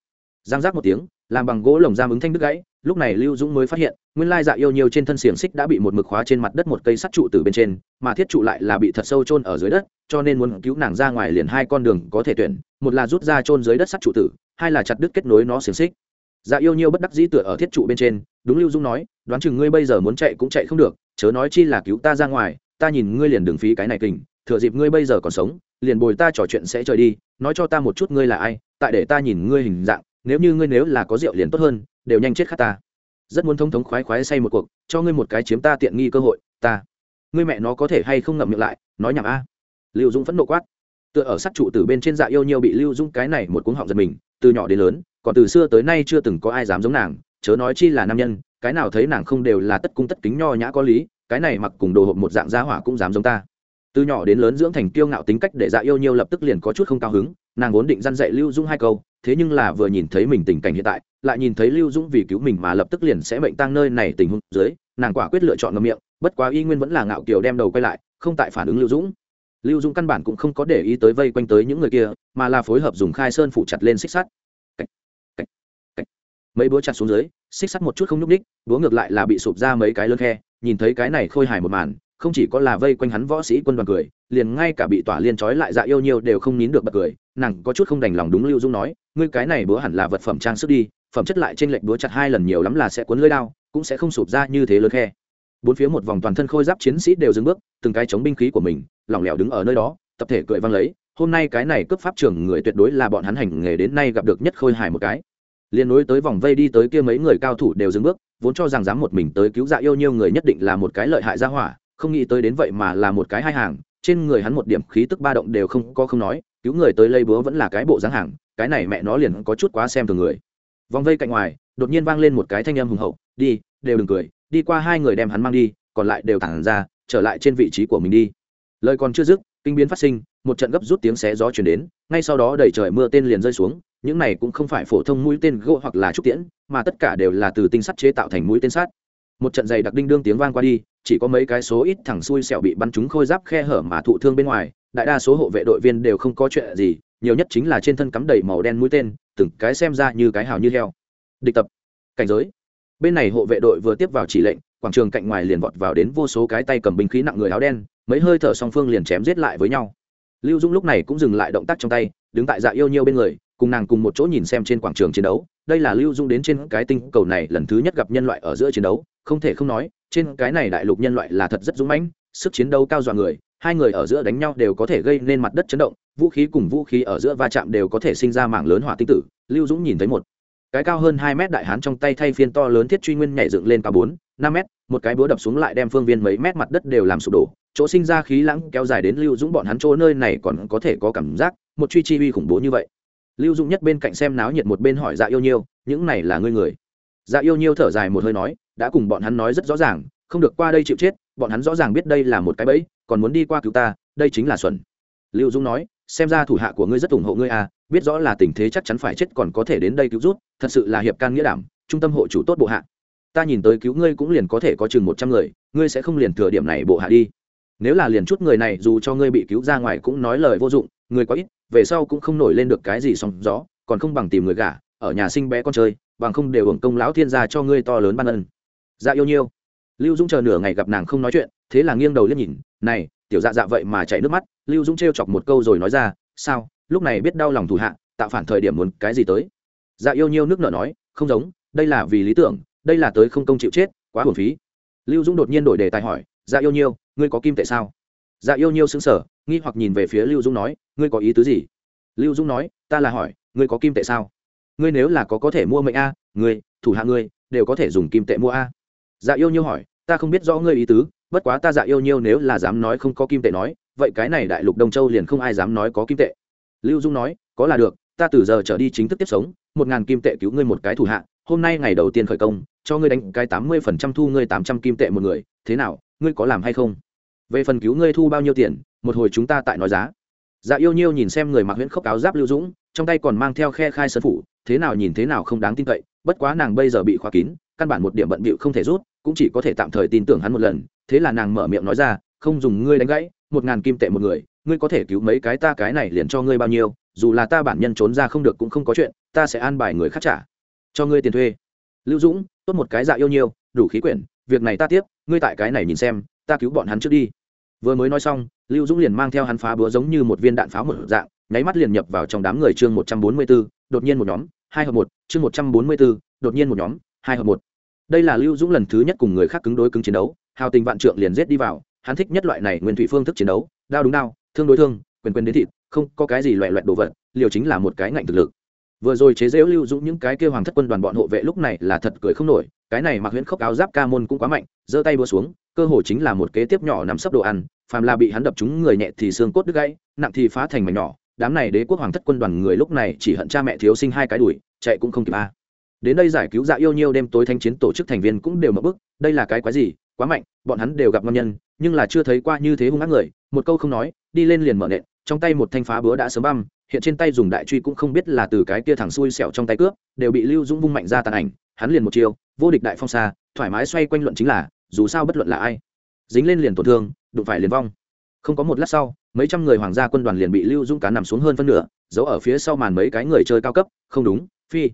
Giang giác một tiếng, làm bằng gỗ lồng giam ứng thanh đứt gãy lúc này lưu dũng mới phát hiện, nguyên lai dạ yêu nhiều trên thân xiềng xích đã bị một mực khóa trên mặt đất một cây sắt trụ từ bên trên, mà thiết trụ lại là bị thật sâu chôn ở dưới đất, cho nên muốn cứu nàng ra ngoài liền hai con đường có thể tuyển, một là rút ra chôn dưới đất sắt trụ tử, hai là chặt đứt kết nối nó xiềng xích. Dạ yêu nhiêu bất đắc dĩ tựa ở thiết trụ bên trên, đúng lưu dũng nói, đoán chừng ngươi bây giờ muốn chạy cũng chạy không được, chớ nói chi là cứu ta ra ngoài, ta nhìn ngươi liền đường phí cái này kình, thừa dịp ngươi bây giờ còn sống, liền bồi ta trò chuyện sẽ trời đi, nói cho ta một chút ngươi là ai, tại để ta nhìn ngươi hình dạng, nếu như ngươi nếu là có rượu liền tốt hơn đều nhanh chết khát ta. Rất muốn thống thống khoái khoái say một cuộc, cho ngươi một cái chiếm ta tiện nghi cơ hội, ta. Ngươi mẹ nó có thể hay không ngậm miệng lại, nói nhảm a. Lưu dung phẫn nộ quát. Tựa ở sát trụ từ bên trên dạ yêu nhiêu bị lưu dung cái này một cuống họng giật mình, từ nhỏ đến lớn, còn từ xưa tới nay chưa từng có ai dám giống nàng, chớ nói chi là nam nhân, cái nào thấy nàng không đều là tất cung tất kính nho nhã có lý, cái này mặc cùng đồ hộp một dạng gia hỏa cũng dám giống ta. Từ nhỏ đến lớn dưỡng thành kiêu ngạo tính cách để dạ yêu nhiêu lập tức liền có chút không cao hứng nàng vốn định dăn dạy lưu dung hai câu, thế nhưng là vừa nhìn thấy mình tình cảnh hiện tại, lại nhìn thấy lưu dũng vì cứu mình mà lập tức liền sẽ mệnh tăng nơi này tình huống dưới, nàng quả quyết lựa chọn ngậm miệng, bất quá y nguyên vẫn là ngạo kiều đem đầu quay lại, không tại phản ứng lưu dũng. Lưu dũng căn bản cũng không có để ý tới vây quanh tới những người kia, mà là phối hợp dùng khai sơn phủ chặt lên xích sắt. Mấy búa chặt xuống dưới, xích sắt một chút không nhúc ních búa ngược lại là bị sụp ra mấy cái lớn khe, nhìn thấy cái này khôi hài một màn không chỉ có là vây quanh hắn võ sĩ quân đoàn cười, liền ngay cả bị tỏa liên trói lại dạ yêu nhiều đều không nín được bật cười, nàng có chút không đành lòng đúng lưu dung nói, ngươi cái này búa hẳn là vật phẩm trang sức đi, phẩm chất lại trên lệnh búa chặt hai lần nhiều lắm là sẽ cuốn lưỡi đao, cũng sẽ không sụp ra như thế lớn khe. Bốn phía một vòng toàn thân khôi giáp chiến sĩ đều dừng bước, từng cái chống binh khí của mình, lỏng lẻo đứng ở nơi đó, tập thể cười vang lấy, hôm nay cái này cướp pháp trưởng người tuyệt đối là bọn hắn hành nghề đến nay gặp được nhất khôi hài một cái. Liên nối tới vòng vây đi tới kia mấy người cao thủ đều dừng bước, vốn cho rằng dám một mình tới cứu dạ yêu nhiêu người nhất định là một cái lợi hại ra hỏa không nghĩ tới đến vậy mà là một cái hai hàng, trên người hắn một điểm khí tức ba động đều không có không nói, cứu người tới lây búa vẫn là cái bộ dáng hàng, cái này mẹ nó liền có chút quá xem thường người. Vòng vây cạnh ngoài, đột nhiên vang lên một cái thanh âm hùng hậu, đi, đều đừng cười, đi qua hai người đem hắn mang đi, còn lại đều thẳng ra, trở lại trên vị trí của mình đi. Lời còn chưa dứt, kinh biến phát sinh, một trận gấp rút tiếng xé gió chuyển đến, ngay sau đó đầy trời mưa tên liền rơi xuống, những này cũng không phải phổ thông mũi tên gỗ hoặc là trúc tiễn, mà tất cả đều là từ tinh sắt chế tạo thành mũi tên sắt. Một trận dày đặc đinh đương tiếng vang qua đi chỉ có mấy cái số ít thẳng xuôi sẹo bị bắn trúng khôi giáp khe hở mà thụ thương bên ngoài, đại đa số hộ vệ đội viên đều không có chuyện gì, nhiều nhất chính là trên thân cắm đầy màu đen mũi tên, từng cái xem ra như cái hào như heo. Địch tập. Cảnh giới. Bên này hộ vệ đội vừa tiếp vào chỉ lệnh, quảng trường cạnh ngoài liền vọt vào đến vô số cái tay cầm binh khí nặng người áo đen, mấy hơi thở song phương liền chém giết lại với nhau. Lưu dũng lúc này cũng dừng lại động tác trong tay, đứng tại dạ yêu nhiêu bên người, cùng nàng cùng một chỗ nhìn xem trên quảng trường chiến đấu. Đây là lưu dung đến trên cái tinh cầu này lần thứ nhất gặp nhân loại ở giữa chiến đấu, không thể không nói trên cái này đại lục nhân loại là thật rất dũng mãnh, sức chiến đấu cao dọa người, hai người ở giữa đánh nhau đều có thể gây nên mặt đất chấn động, vũ khí cùng vũ khí ở giữa va chạm đều có thể sinh ra mạng lớn hỏa tinh tử, lưu dũng nhìn thấy một cái cao hơn hai mét đại hán trong tay thay phiên to lớn thiết truy nguyên nhảy dựng lên cao bốn, năm mét, một cái búa đập xuống lại đem phương viên mấy mét mặt đất đều làm sụp đổ, chỗ sinh ra khí lãng kéo dài đến lưu dũng bọn hắn chỗ nơi này còn có thể có cảm giác, một truy chi uy khủng bố như vậy. Lưu dũng nhất bên cạnh xem náo nhiệt một bên hỏi dạ yêu nhiêu, những này là ngươi người? Dạ yêu nhiêu thở dài một hơi nói đã cùng bọn hắn nói rất rõ ràng, không được qua đây chịu chết, bọn hắn rõ ràng biết đây là một cái bẫy, còn muốn đi qua cứu ta, đây chính là xuẩn. Lưu dũng nói, xem ra thủ hạ của ngươi rất ủng hộ ngươi à biết rõ là tình thế chắc chắn phải chết còn có thể đến đây cứu rút thật sự là hiệp can nghĩa đảm, trung tâm hộ chủ tốt bộ hạ. Ta nhìn tới cứu ngươi cũng liền có thể có chừng một trăm người, ngươi sẽ không liền thừa điểm này bộ hạ đi. Nếu là liền chút người này dù cho ngươi bị cứu ra ngoài cũng nói lời vô dụng, người có ít, về sau cũng không nổi lên được cái gì sóng gió, còn không bằng tìm người gả, ở nhà sinh bé con chơi, bằng không đều hưởng công lão thiên gia cho ngươi to lớn ban ân dạ yêu nhiêu. Lưu dũng chờ nửa ngày gặp nàng không nói chuyện, thế là nghiêng đầu liếc nhìn, này, tiểu dạ dạ vậy mà chảy nước mắt. Lưu dũng trêu chọc một câu rồi nói ra, sao? Lúc này biết đau lòng thủ hạ, tạo phản thời điểm muốn cái gì tới? Dạ yêu nhiêu nước nở nói, không giống, đây là vì lý tưởng, đây là tới không công chịu chết, quá hồn phí. Lưu dũng đột nhiên đổi đề tài hỏi dạ yêu nhiêu, ngươi có kim tệ sao? Dạ yêu nhiêu xứng sở nghi hoặc nhìn về phía lưu dũng nói, ngươi có ý tứ gì? Lưu dũng nói, ta là hỏi, ngươi có kim tệ sao? Ngươi nếu là có có thể mua mệnh a, ngươi, thủ hạ ngươi, đều có thể dùng kim tệ mua a dạ yêu nhiêu hỏi, ta không biết rõ ngươi ý tứ, bất quá ta dạ yêu nhiêu nếu là dám nói không có kim tệ nói, vậy cái này đại lục đông châu liền không ai dám nói có kim tệ. Lưu dung nói, có là được, ta từ giờ trở đi chính thức tiếp sống, một ngàn kim tệ cứu ngươi một cái thủ hạ, hôm nay ngày đầu tiên khởi công, cho ngươi đánh cái tám mươi phần trăm thu ngươi tám trăm kim tệ một người, thế nào, ngươi có làm hay không? Về phần cứu ngươi thu bao nhiêu tiền, một hồi chúng ta tại nói giá. Dạ yêu nhiêu nhìn xem người mặc huyễn khốc áo giáp lưu dũng, trong tay còn mang theo khe khai sân phủ, thế nào nhìn thế nào không đáng tin cậy, bất quá nàng bây giờ bị khóa kín, căn bản một điểm bận bịu không thể rút cũng chỉ có thể tạm thời tin tưởng hắn một lần, thế là nàng mở miệng nói ra, không dùng ngươi đánh gãy, một ngàn kim tệ một người, ngươi có thể cứu mấy cái ta cái này liền cho ngươi bao nhiêu, dù là ta bản nhân trốn ra không được cũng không có chuyện, ta sẽ an bài người khác trả, cho ngươi tiền thuê. Lưu dũng, tốt một cái dạ yêu nhiều, đủ khí quyển, việc này ta tiếp, ngươi tại cái này nhìn xem, ta cứu bọn hắn trước đi. Vừa mới nói xong, lưu dũng liền mang theo hắn phá búa giống như một viên đạn pháo một dạng, nháy mắt liền nhập vào trong đám người chương một trăm bốn mươi b ố đột nhiên một nhóm, hai hợp một, chương một trăm bốn mươi b ố đột nhiên một nhóm, hai hợp một đây là lưu dũng lần thứ nhất cùng người khác cứng đối cứng chiến đấu, hào tình vạn trượng liền rết đi vào, hắn thích nhất loại này nguyên thủy phương thức chiến đấu, đao đúng đao, thương đối thương, quyền quyền đến thịt, không có cái gì loẹ loẹt đồ vật, liều chính là một cái ngạnh thực lực. Vừa rồi chế dễu lưu dũng những cái kêu hoàng thất quân đoàn bọn hộ vệ lúc này là thật cười không nổi, cái này mặc huyễn khốc áo giáp ca môn cũng quá mạnh, giơ tay búa xuống, cơ hồ chính là một kế tiếp nhỏ nắm sấp đồ ăn, phàm là bị hắn đập trúng người nhẹ thì xương cốt đứt gãy, nặng thì phá thành mảnh nhỏ, đám này đế quốc hoàng thất quân đoàn người lúc này chỉ hận cha mẹ thiếu sinh hai cái đuổi, chạy cũng không kịp a đến đây giải cứu dạ yêu nhiêu đêm tối thanh chiến tổ chức thành viên cũng đều mở bức đây là cái quái gì, quá mạnh, bọn hắn đều gặp ngon nhân, nhưng là chưa thấy qua như thế hung ác người, một câu không nói, đi lên liền mở nện, trong tay một thanh phá búa đã sớm băm, hiện trên tay dùng đại truy cũng không biết là từ cái kia thẳng xui xẻo trong tay cướp, đều bị lưu dũng vung mạnh ra tàn ảnh, hắn liền một chiều vô địch đại phong xa, thoải mái xoay quanh luận chính là, dù sao bất luận là ai, dính lên liền tổn thương, đụng phải liền vong. Không có một lát sau, mấy trăm người hoàng gia quân đoàn liền bị lưu dũng cá nằm xuống hơn phân nửa, giấu ở phía sau màn mấy cái người chơi cao cấp, không đúng, phi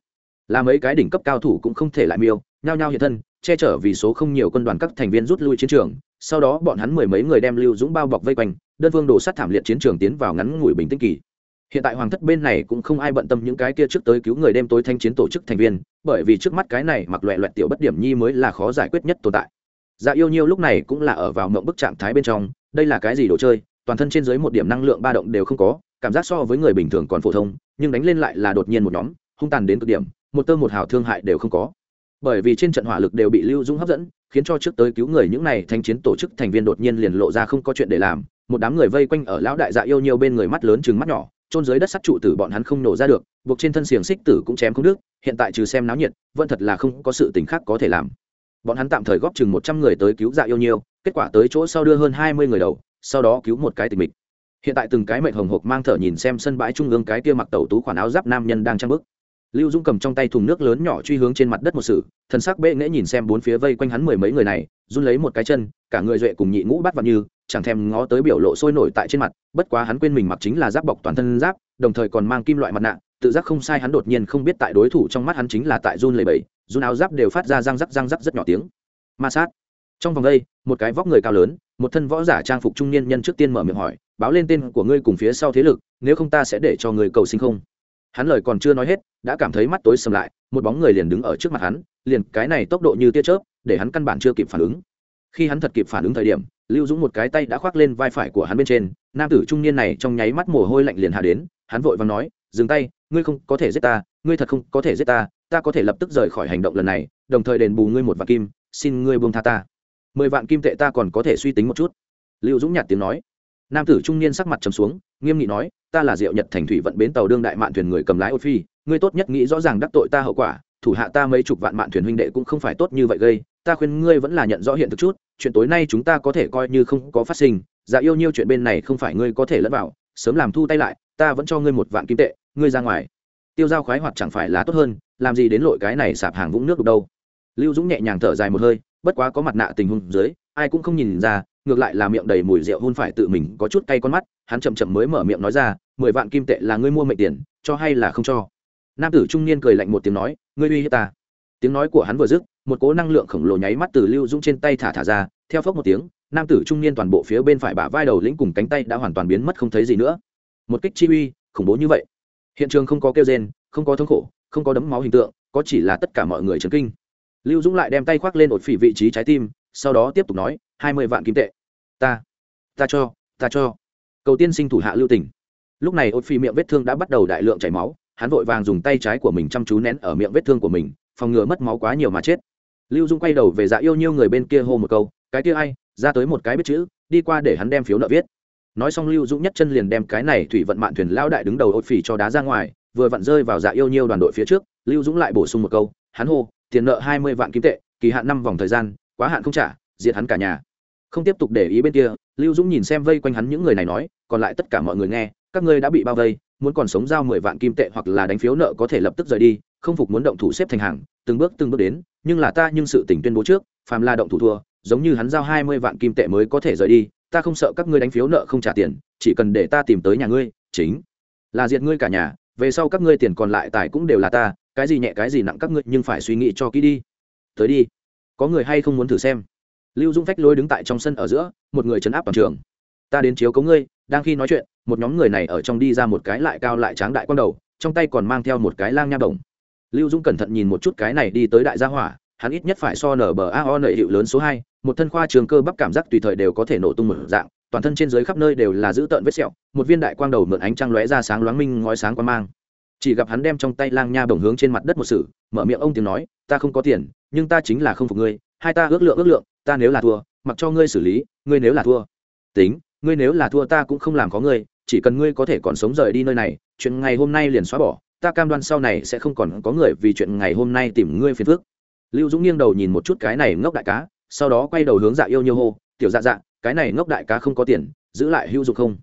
là mấy cái đỉnh cấp cao thủ cũng không thể lại miêu, nhao nhao hiện thân, che chở vì số không nhiều quân đoàn các thành viên rút lui chiến trường, sau đó bọn hắn mười mấy người đem lưu dũng bao bọc vây quanh, đơn phương đổ sát thảm liệt chiến trường tiến vào ngắn ngủi bình tĩnh kỳ. Hiện tại hoàng thất bên này cũng không ai bận tâm những cái kia trước tới cứu người đêm tối thanh chiến tổ chức thành viên, bởi vì trước mắt cái này mặc loẹ loẹt tiểu bất điểm nhi mới là khó giải quyết nhất tồn tại. Dạ yêu nhiêu lúc này cũng là ở vào mộng bức trạng thái bên trong, đây là cái gì đồ chơi, toàn thân trên dưới một điểm năng lượng ba động đều không có, cảm giác so với người bình thường còn phổ thông, nhưng đánh lên lại là đột nhiên một nhóm, hung tàn đến cực điểm một tơ một hào thương hại đều không có. Bởi vì trên trận hỏa lực đều bị lưu dũng hấp dẫn, khiến cho trước tới cứu người những này thanh chiến tổ chức thành viên đột nhiên liền lộ ra không có chuyện để làm. Một đám người vây quanh ở lão đại dạ yêu nhiều bên người mắt lớn chừng mắt nhỏ trôn dưới đất sắt trụ tử bọn hắn không nổ ra được, buộc trên thân xiềng xích tử cũng chém không đứt, hiện tại trừ xem náo nhiệt, vẫn thật là không có sự tình khác có thể làm. Bọn hắn tạm thời góp chừng một trăm người tới cứu dạ yêu nhiều, kết quả tới chỗ sau đưa hơn hai mươi người đầu, sau đó cứu một cái tình mình hiện tại từng cái mệnh hồng hộc mang thở nhìn xem sân bãi trung ương cái kia mặc tẩu tú khoản áo giáp nam nhân đang trang bức lưu Dung cầm trong tay thùng nước lớn nhỏ truy hướng trên mặt đất một sự, thần sắc bệ nghễ nhìn xem bốn phía vây quanh hắn mười mấy người này, run lấy một cái chân, cả người duệ cùng nhị ngũ bắt vào như, chẳng thèm ngó tới biểu lộ sôi nổi tại trên mặt, bất quá hắn quên mình mặc chính là giáp bọc toàn thân giáp, đồng thời còn mang kim loại mặt nạ, tự giác không sai hắn đột nhiên không biết tại đối thủ trong mắt hắn chính là tại run lầy bẫy run áo giáp đều phát ra răng rắc răng rắc rất nhỏ tiếng. Ma sát. Trong vòng đây, một cái vóc người cao lớn, một thân võ giả trang phục trung niên nhân trước tiên mở miệng hỏi, báo lên tên của ngươi cùng phía sau thế lực, nếu không ta sẽ để cho người cầu sinh không? Hắn lời còn chưa nói hết, đã cảm thấy mắt tối sầm lại, một bóng người liền đứng ở trước mặt hắn, liền cái này tốc độ như tia chớp, để hắn căn bản chưa kịp phản ứng. Khi hắn thật kịp phản ứng thời điểm, lưu dũng một cái tay đã khoác lên vai phải của hắn bên trên, nam tử trung niên này trong nháy mắt mồ hôi lạnh liền hạ đến, hắn vội và nói, dừng tay, ngươi không có thể giết ta, ngươi thật không có thể giết ta ta có thể lập tức rời khỏi hành động lần này, đồng thời đền bù ngươi một vạn kim, xin ngươi buông tha ta. Mười vạn kim tệ ta còn có thể suy tính một chút. Lưu dũng nhạt tiếng nói. Nam tử trung niên sắc mặt trầm xuống, nghiêm nghị nói ta là diệu nhật thành thủy vận bến tàu đương đại mạn thuyền người cầm lái ô phi, ngươi tốt nhất nghĩ rõ ràng đắc tội ta hậu quả, thủ hạ ta mấy chục vạn mạn thuyền huynh đệ cũng không phải tốt như vậy gây, ta khuyên ngươi vẫn là nhận rõ hiện thực chút, chuyện tối nay chúng ta có thể coi như không có phát sinh dạ yêu nhiêu chuyện bên này không phải ngươi có thể lẫn vào, sớm làm thu tay lại, ta vẫn cho ngươi một vạn kim tệ, ngươi ra ngoài. Tiêu giao khoái hoạt chẳng phải là tốt hơn, làm gì đến lội cái này sạp hàng vũng nước được đâu. Lưu dũng nhẹ nhàng thở dài một hơi, bất quá có mặt nạ tình huống dưới, ai cũng không nhìn ra, ngược lại là miệng đầy mùi rượu hôn phải tự mình có chút cay con mắt, hắn chậm chậm mới mở miệng nói ra mười vạn kim tệ là ngươi mua mệnh tiền, cho hay là không cho? Nam tử trung niên cười lạnh một tiếng nói, ngươi uy hiếp ta. Tiếng nói của hắn vừa dứt, một cố năng lượng khổng lồ nháy mắt từ lưu dũng trên tay thả thả ra, theo phốc một tiếng, nam tử trung niên toàn bộ phía bên phải bả vai đầu lĩnh cùng cánh tay đã hoàn toàn biến mất không thấy gì nữa. Một kích chi uy, khủng bố như vậy. Hiện trường không có kêu rên, không có thống khổ, không có đấm máu hình tượng, có chỉ là tất cả mọi người chấn kinh. Lưu dũng lại đem tay khoác lên ột phỉ vị trí trái tim, sau đó tiếp tục nói, hai mươi vạn kim tệ. Ta ta cho ta cho. Cầu tiên sinh thủ hạ lưu tỉnh lúc này ột phi miệng vết thương đã bắt đầu đại lượng chảy máu, hắn vội vàng dùng tay trái của mình chăm chú nén ở miệng vết thương của mình, phòng ngừa mất máu quá nhiều mà chết. Lưu dung quay đầu về dạ yêu nhiêu người bên kia hô một câu, cái kia ai, ra tới một cái biết chữ, đi qua để hắn đem phiếu nợ viết. Nói xong lưu dũng nhất chân liền đem cái này thủy vận mạn thuyền lao đại đứng đầu ột phỉ cho đá ra ngoài, vừa vặn rơi vào dạ yêu nhiêu đoàn đội phía trước, lưu dũng lại bổ sung một câu, hắn hô, tiền nợ hai mươi vạn kim tệ, kỳ hạn năm vòng thời gian, quá hạn không trả, diệt hắn cả nhà. Không tiếp tục để ý bên kia, lưu dũng nhìn xem vây quanh hắn những người này nói, còn lại tất cả mọi người nghe các ngươi đã bị bao vây, muốn còn sống giao mười vạn kim tệ hoặc là đánh phiếu nợ có thể lập tức rời đi, không phục muốn động thủ xếp thành hàng, từng bước từng bước đến, nhưng là ta nhưng sự tỉnh tuyên bố trước, phàm là động thủ thua, giống như hắn giao hai mươi vạn kim tệ mới có thể rời đi, ta không sợ các ngươi đánh phiếu nợ không trả tiền, chỉ cần để ta tìm tới nhà ngươi, chính là diệt ngươi cả nhà, về sau các ngươi tiền còn lại tài cũng đều là ta, cái gì nhẹ cái gì nặng các ngươi nhưng phải suy nghĩ cho kỹ đi. Tới đi. Có người hay không muốn thử xem? Lưu dung phách lôi đứng tại trong sân ở giữa, một người chấn áp toàn trường. Ta đến chiếu cống ngươi đang khi nói chuyện, một nhóm người này ở trong đi ra một cái lại cao lại tráng đại quang đầu, trong tay còn mang theo một cái lang nha đồng. Lưu dũng cẩn thận nhìn một chút cái này đi tới đại gia hỏa, hắn ít nhất phải so nở bờ a o nợ hiệu lớn số hai, một thân khoa trường cơ bắp cảm giác tùy thời đều có thể nổ tung một dạng, toàn thân trên dưới khắp nơi đều là giữ tợn vết sẹo, một viên đại quang đầu mượn ánh trăng lóe ra sáng loáng minh ngói sáng quan mang. Chỉ gặp hắn đem trong tay lang nha bổng hướng trên mặt đất một sử mở miệng ông tiếng nói, ta không có tiền, nhưng ta chính là không phục ngươi, hai ta ước lượng ước lượng, ta nếu là thua, mặc cho ngươi xử lý, ngươi nếu là thua. Tính ngươi nếu là thua ta cũng không làm có ngươi, chỉ cần ngươi có thể còn sống rời đi nơi này, chuyện ngày hôm nay liền xóa bỏ, ta cam đoan sau này sẽ không còn có người vì chuyện ngày hôm nay tìm ngươi phiền phước lưu dũng nghiêng đầu nhìn một chút cái này ngốc đại cá, sau đó quay đầu hướng dạ yêu nhiêu hô, tiểu dạ dạ cái này ngốc đại cá không có tiền, giữ lại hữu dụng không?